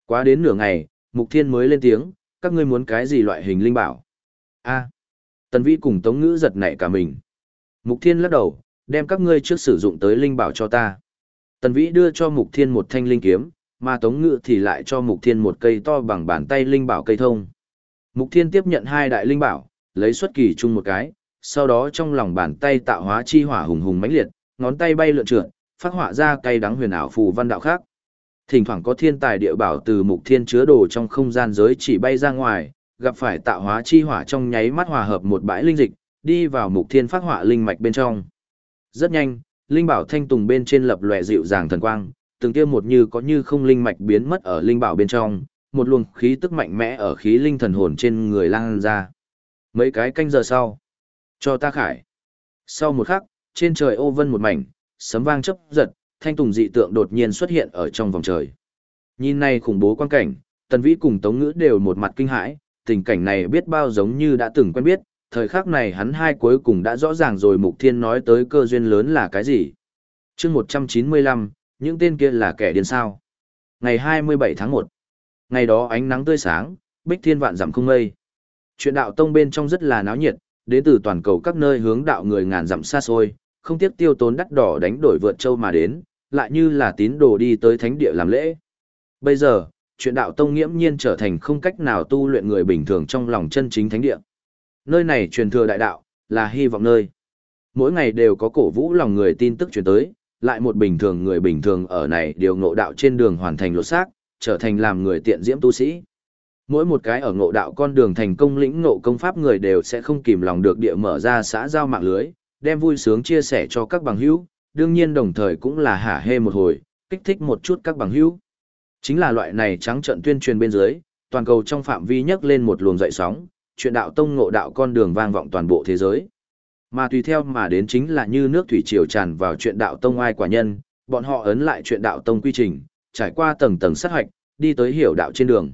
Quá đến nửa ngày, Mục Thiên mới lên tiếng, các ngươi muốn cái gì loại hình linh bảo? A. Tần Vĩ cùng Tống Ngữ giật nảy cả mình. Mục Thiên lắc đầu, đem các ngươi trước sử dụng tới linh bảo cho ta. Tần Vĩ đưa cho Mục Thiên một thanh linh kiếm, mà Tống Ngữ thì lại cho Mục Thiên một cây to bằng bàn tay linh bảo cây thông. Mục Thiên tiếp nhận hai đại linh bảo, lấy xuất kỳ chung một cái, sau đó trong lòng bàn tay tạo hóa chi hỏa hùng hùng mãnh liệt, ngón tay bay lượn trượt, phát họa ra cây đắng huyền ảo phù văn đạo khác. Thỉnh thoảng có thiên tài địa bảo từ Mục Thiên chứa đồ trong không gian giới chỉ bay ra ngoài, gặp phải tạo hóa chi hỏa trong nháy mắt hòa hợp một bãi linh dịch, đi vào Mục Thiên phát hỏa linh mạch bên trong. Rất nhanh, linh bảo thanh tùng bên trên lập lòe dịu dàng thần quang, từng kia một như có như không linh mạch biến mất ở linh bảo bên trong, một luồng khí tức mạnh mẽ ở khí linh thần hồn trên người lan ra. Mấy cái canh giờ sau, cho ta khải. Sau một khắc, trên trời ô vân một mảnh, sấm vang chấp giật, thanh tùng dị tượng đột nhiên xuất hiện ở trong vòng trời. Nhìn này khủng bố quan cảnh, Tần Vĩ cùng Tống Ngữ đều một mặt kinh hãi, tình cảnh này biết bao giống như đã từng quen biết, thời khắc này hắn hai cuối cùng đã rõ ràng rồi Mục Thiên nói tới cơ duyên lớn là cái gì. chương 195, những tên kia là kẻ điên sao. Ngày 27 tháng 1, ngày đó ánh nắng tươi sáng, bích thiên vạn giảm không mây. Chuyện đạo tông bên trong rất là náo nhiệt, đến từ toàn cầu các nơi hướng đạo người ngàn dặm xa xôi, không tiếc tiêu tốn đắt đỏ đánh đổi vượt châu mà đến, lại như là tín đồ đi tới thánh địa làm lễ. Bây giờ, chuyện đạo tông nghiễm nhiên trở thành không cách nào tu luyện người bình thường trong lòng chân chính thánh địa. Nơi này truyền thừa đại đạo, là hy vọng nơi. Mỗi ngày đều có cổ vũ lòng người tin tức truyền tới, lại một bình thường người bình thường ở này điều ngộ đạo trên đường hoàn thành lột xác, trở thành làm người tiện diễm tu sĩ. Mỗi một cái ở ngộ đạo con đường thành công lĩnh ngộ công pháp người đều sẽ không kìm lòng được địa mở ra xã giao mạng lưới, đem vui sướng chia sẻ cho các bằng hữu, đương nhiên đồng thời cũng là hả hê một hồi, kích thích một chút các bằng hữu. Chính là loại này trắng trận tuyên truyền bên dưới, toàn cầu trong phạm vi nhấc lên một luồng dậy sóng, chuyện đạo tông ngộ đạo con đường vang vọng toàn bộ thế giới. Mà tùy theo mà đến chính là như nước thủy triều tràn vào chuyện đạo tông ai quả nhân, bọn họ ấn lại chuyện đạo tông quy trình, trải qua tầng tầng sát hoạch, đi tới hiểu đạo trên đường.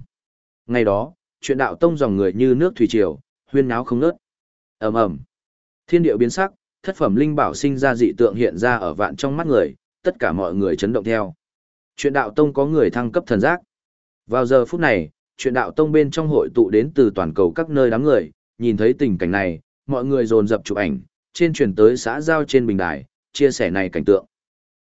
Ngày đó, chuyện đạo tông dòng người như nước thủy triều, huyên náo không ngớt. Ầm ầm. Thiên địa biến sắc, thất phẩm linh bảo sinh ra dị tượng hiện ra ở vạn trong mắt người, tất cả mọi người chấn động theo. Chuyện đạo tông có người thăng cấp thần giác. Vào giờ phút này, chuyện đạo tông bên trong hội tụ đến từ toàn cầu các nơi đám người, nhìn thấy tình cảnh này, mọi người dồn dập chụp ảnh, trên truyền tới xã giao trên bình đài, chia sẻ này cảnh tượng.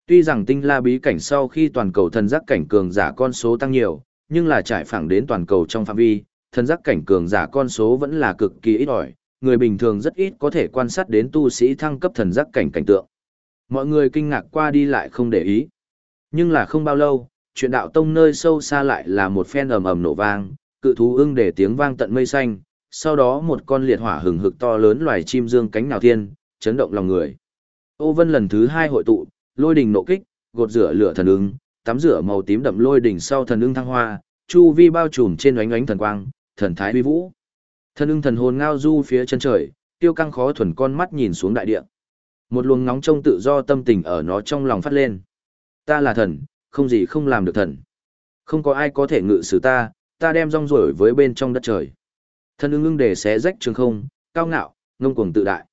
Tuy rằng tinh la bí cảnh sau khi toàn cầu thần giác cảnh cường giả con số tăng nhiều, nhưng là trải phẳng đến toàn cầu trong phạm vi, thần giác cảnh cường giả con số vẫn là cực kỳ ít ỏi, người bình thường rất ít có thể quan sát đến tu sĩ thăng cấp thần giác cảnh cảnh tượng. Mọi người kinh ngạc qua đi lại không để ý. Nhưng là không bao lâu, chuyện đạo tông nơi sâu xa lại là một phen ầm ầm nổ vang, cự thú ưng để tiếng vang tận mây xanh, sau đó một con liệt hỏa hừng hực to lớn loài chim dương cánh nào thiên, chấn động lòng người. Ô Vân lần thứ hai hội tụ, lôi đình nộ kích, gột rửa lửa thần ưng, tắm rửa màu tím đậm lôi đỉnh sau thần ưng thăng hoa, chu vi bao trùm trên ánh ánh thần quang, thần thái uy vũ. Thần ưng thần hồn ngao du phía chân trời, tiêu căng khó thuần con mắt nhìn xuống đại địa. Một luồng nóng trông tự do tâm tình ở nó trong lòng phát lên. Ta là thần, không gì không làm được thần. Không có ai có thể ngự xử ta, ta đem rong rổi với bên trong đất trời. Thần ưng ưng để xé rách trường không, cao ngạo, ngông cuồng tự đại.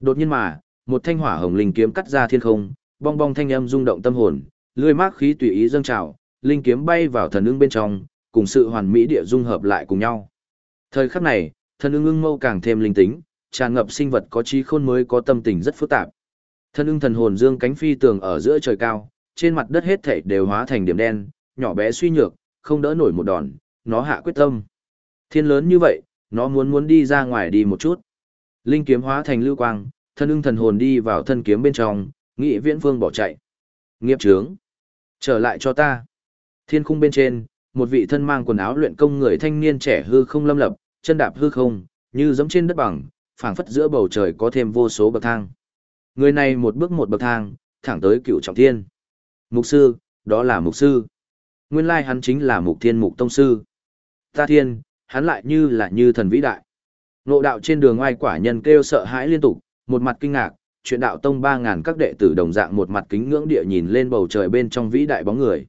Đột nhiên mà, một thanh hỏa hồng linh kiếm cắt ra thiên không, bong bong thanh âm rung động tâm hồn, lưỡi mác khí tùy ý dâng trào, linh kiếm bay vào thần ưng bên trong, cùng sự hoàn mỹ địa dung hợp lại cùng nhau. Thời khắc này, thần ưng ưng mâu càng thêm linh tính, tràn ngập sinh vật có trí khôn mới có tâm tình rất phức tạp. Thần ưng thần hồn dương cánh phi tường ở giữa trời cao, trên mặt đất hết thảy đều hóa thành điểm đen, nhỏ bé suy nhược, không đỡ nổi một đòn, nó hạ quyết tâm. Thiên lớn như vậy, nó muốn muốn đi ra ngoài đi một chút. Linh kiếm hóa thành lưu quang, thân ưng thần hồn đi vào thân kiếm bên trong, nghị viễn phương bỏ chạy. Nghiệp trướng. Trở lại cho ta. Thiên khung bên trên, một vị thân mang quần áo luyện công người thanh niên trẻ hư không lâm lập, chân đạp hư không, như giống trên đất bằng, phảng phất giữa bầu trời có thêm vô số bậc thang. Người này một bước một bậc thang, thẳng tới cựu trọng thiên. Mục sư, đó là mục sư. Nguyên lai hắn chính là mục thiên mục tông sư. Ta thiên, hắn lại như là như thần vĩ đại. Nộ đạo trên đường ngoài quả nhân kêu sợ hãi liên tục, một mặt kinh ngạc, chuyện đạo tông ba ngàn các đệ tử đồng dạng một mặt kính ngưỡng địa nhìn lên bầu trời bên trong vĩ đại bóng người.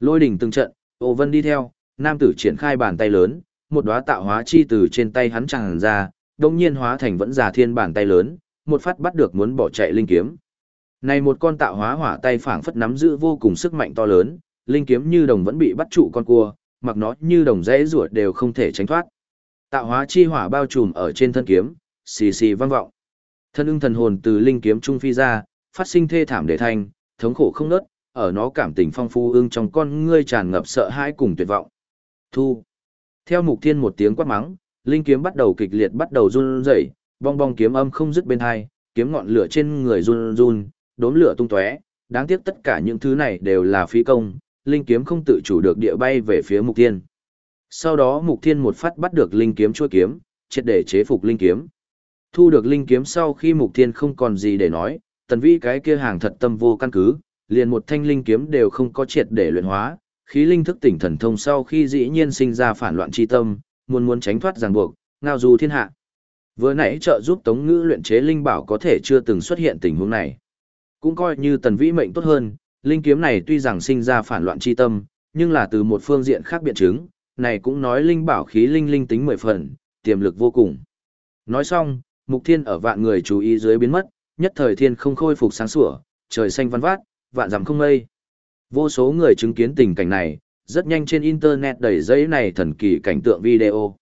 Lôi đỉnh từng trận, Ô Vân đi theo, nam tử triển khai bàn tay lớn, một đóa tạo hóa chi từ trên tay hắn tràn ra, đồng nhiên hóa thành vẫn già thiên bàn tay lớn, một phát bắt được muốn bỏ chạy linh kiếm. Này một con tạo hóa hỏa tay phảng phất nắm giữ vô cùng sức mạnh to lớn, linh kiếm như đồng vẫn bị bắt trụ con cua, mặc nó như đồng rẽ ruột đều không thể tránh thoát. Tạo hóa chi hỏa bao trùm ở trên thân kiếm, xì xì vang vọng. Thân ưng thần hồn từ linh kiếm trung phi ra, phát sinh thê thảm để thanh, thống khổ không nớt, ở nó cảm tình phong phú ưng trong con ngươi tràn ngập sợ hãi cùng tuyệt vọng. Thu. Theo mục thiên một tiếng quát mắng, linh kiếm bắt đầu kịch liệt bắt đầu run rẩy, bong bong kiếm âm không dứt bên hai, kiếm ngọn lửa trên người run run, đốm lửa tung tóe. Đáng tiếc tất cả những thứ này đều là phí công, linh kiếm không tự chủ được địa bay về phía mục thiên. Sau đó mục thiên một phát bắt được linh kiếm chuôi kiếm, triệt để chế phục linh kiếm. Thu được linh kiếm sau khi mục thiên không còn gì để nói, tần vi cái kia hàng thật tâm vô căn cứ, liền một thanh linh kiếm đều không có triệt để luyện hóa, khí linh thức tỉnh thần thông sau khi dĩ nhiên sinh ra phản loạn chi tâm, muốn muốn tránh thoát ràng buộc, ngao du thiên hạ. Vừa nãy trợ giúp Tống Ngữ luyện chế linh bảo có thể chưa từng xuất hiện tình huống này. Cũng coi như tần vĩ mệnh tốt hơn, linh kiếm này tuy rằng sinh ra phản loạn chi tâm, nhưng là từ một phương diện khác biện chứng, này cũng nói linh bảo khí linh linh tính mười phần, tiềm lực vô cùng. Nói xong, mục thiên ở vạn người chú ý dưới biến mất, nhất thời thiên không khôi phục sáng sủa, trời xanh văn vát, vạn dặm không mây. Vô số người chứng kiến tình cảnh này, rất nhanh trên internet đầy giấy này thần kỳ cảnh tượng video.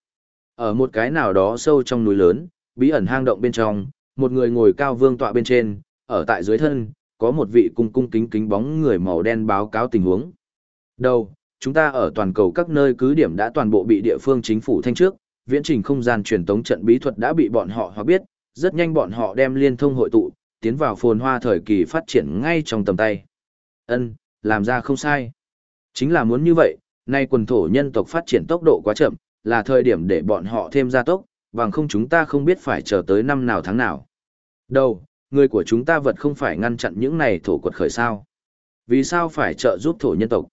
Ở một cái nào đó sâu trong núi lớn, bí ẩn hang động bên trong, một người ngồi cao vương tọa bên trên, ở tại dưới thân, có một vị cung cung kính kính bóng người màu đen báo cáo tình huống. Đầu, chúng ta ở toàn cầu các nơi cứ điểm đã toàn bộ bị địa phương chính phủ thanh trước, viễn trình không gian truyền tống trận bí thuật đã bị bọn họ hoặc biết, rất nhanh bọn họ đem liên thông hội tụ, tiến vào phồn hoa thời kỳ phát triển ngay trong tầm tay. Ân, làm ra không sai. Chính là muốn như vậy, nay quần thổ nhân tộc phát triển tốc độ quá chậm, là thời điểm để bọn họ thêm gia tốc, bằng không chúng ta không biết phải chờ tới năm nào tháng nào. Đâu, người của chúng ta vật không phải ngăn chặn những này thổ quật khởi sao. Vì sao phải trợ giúp thổ nhân tộc?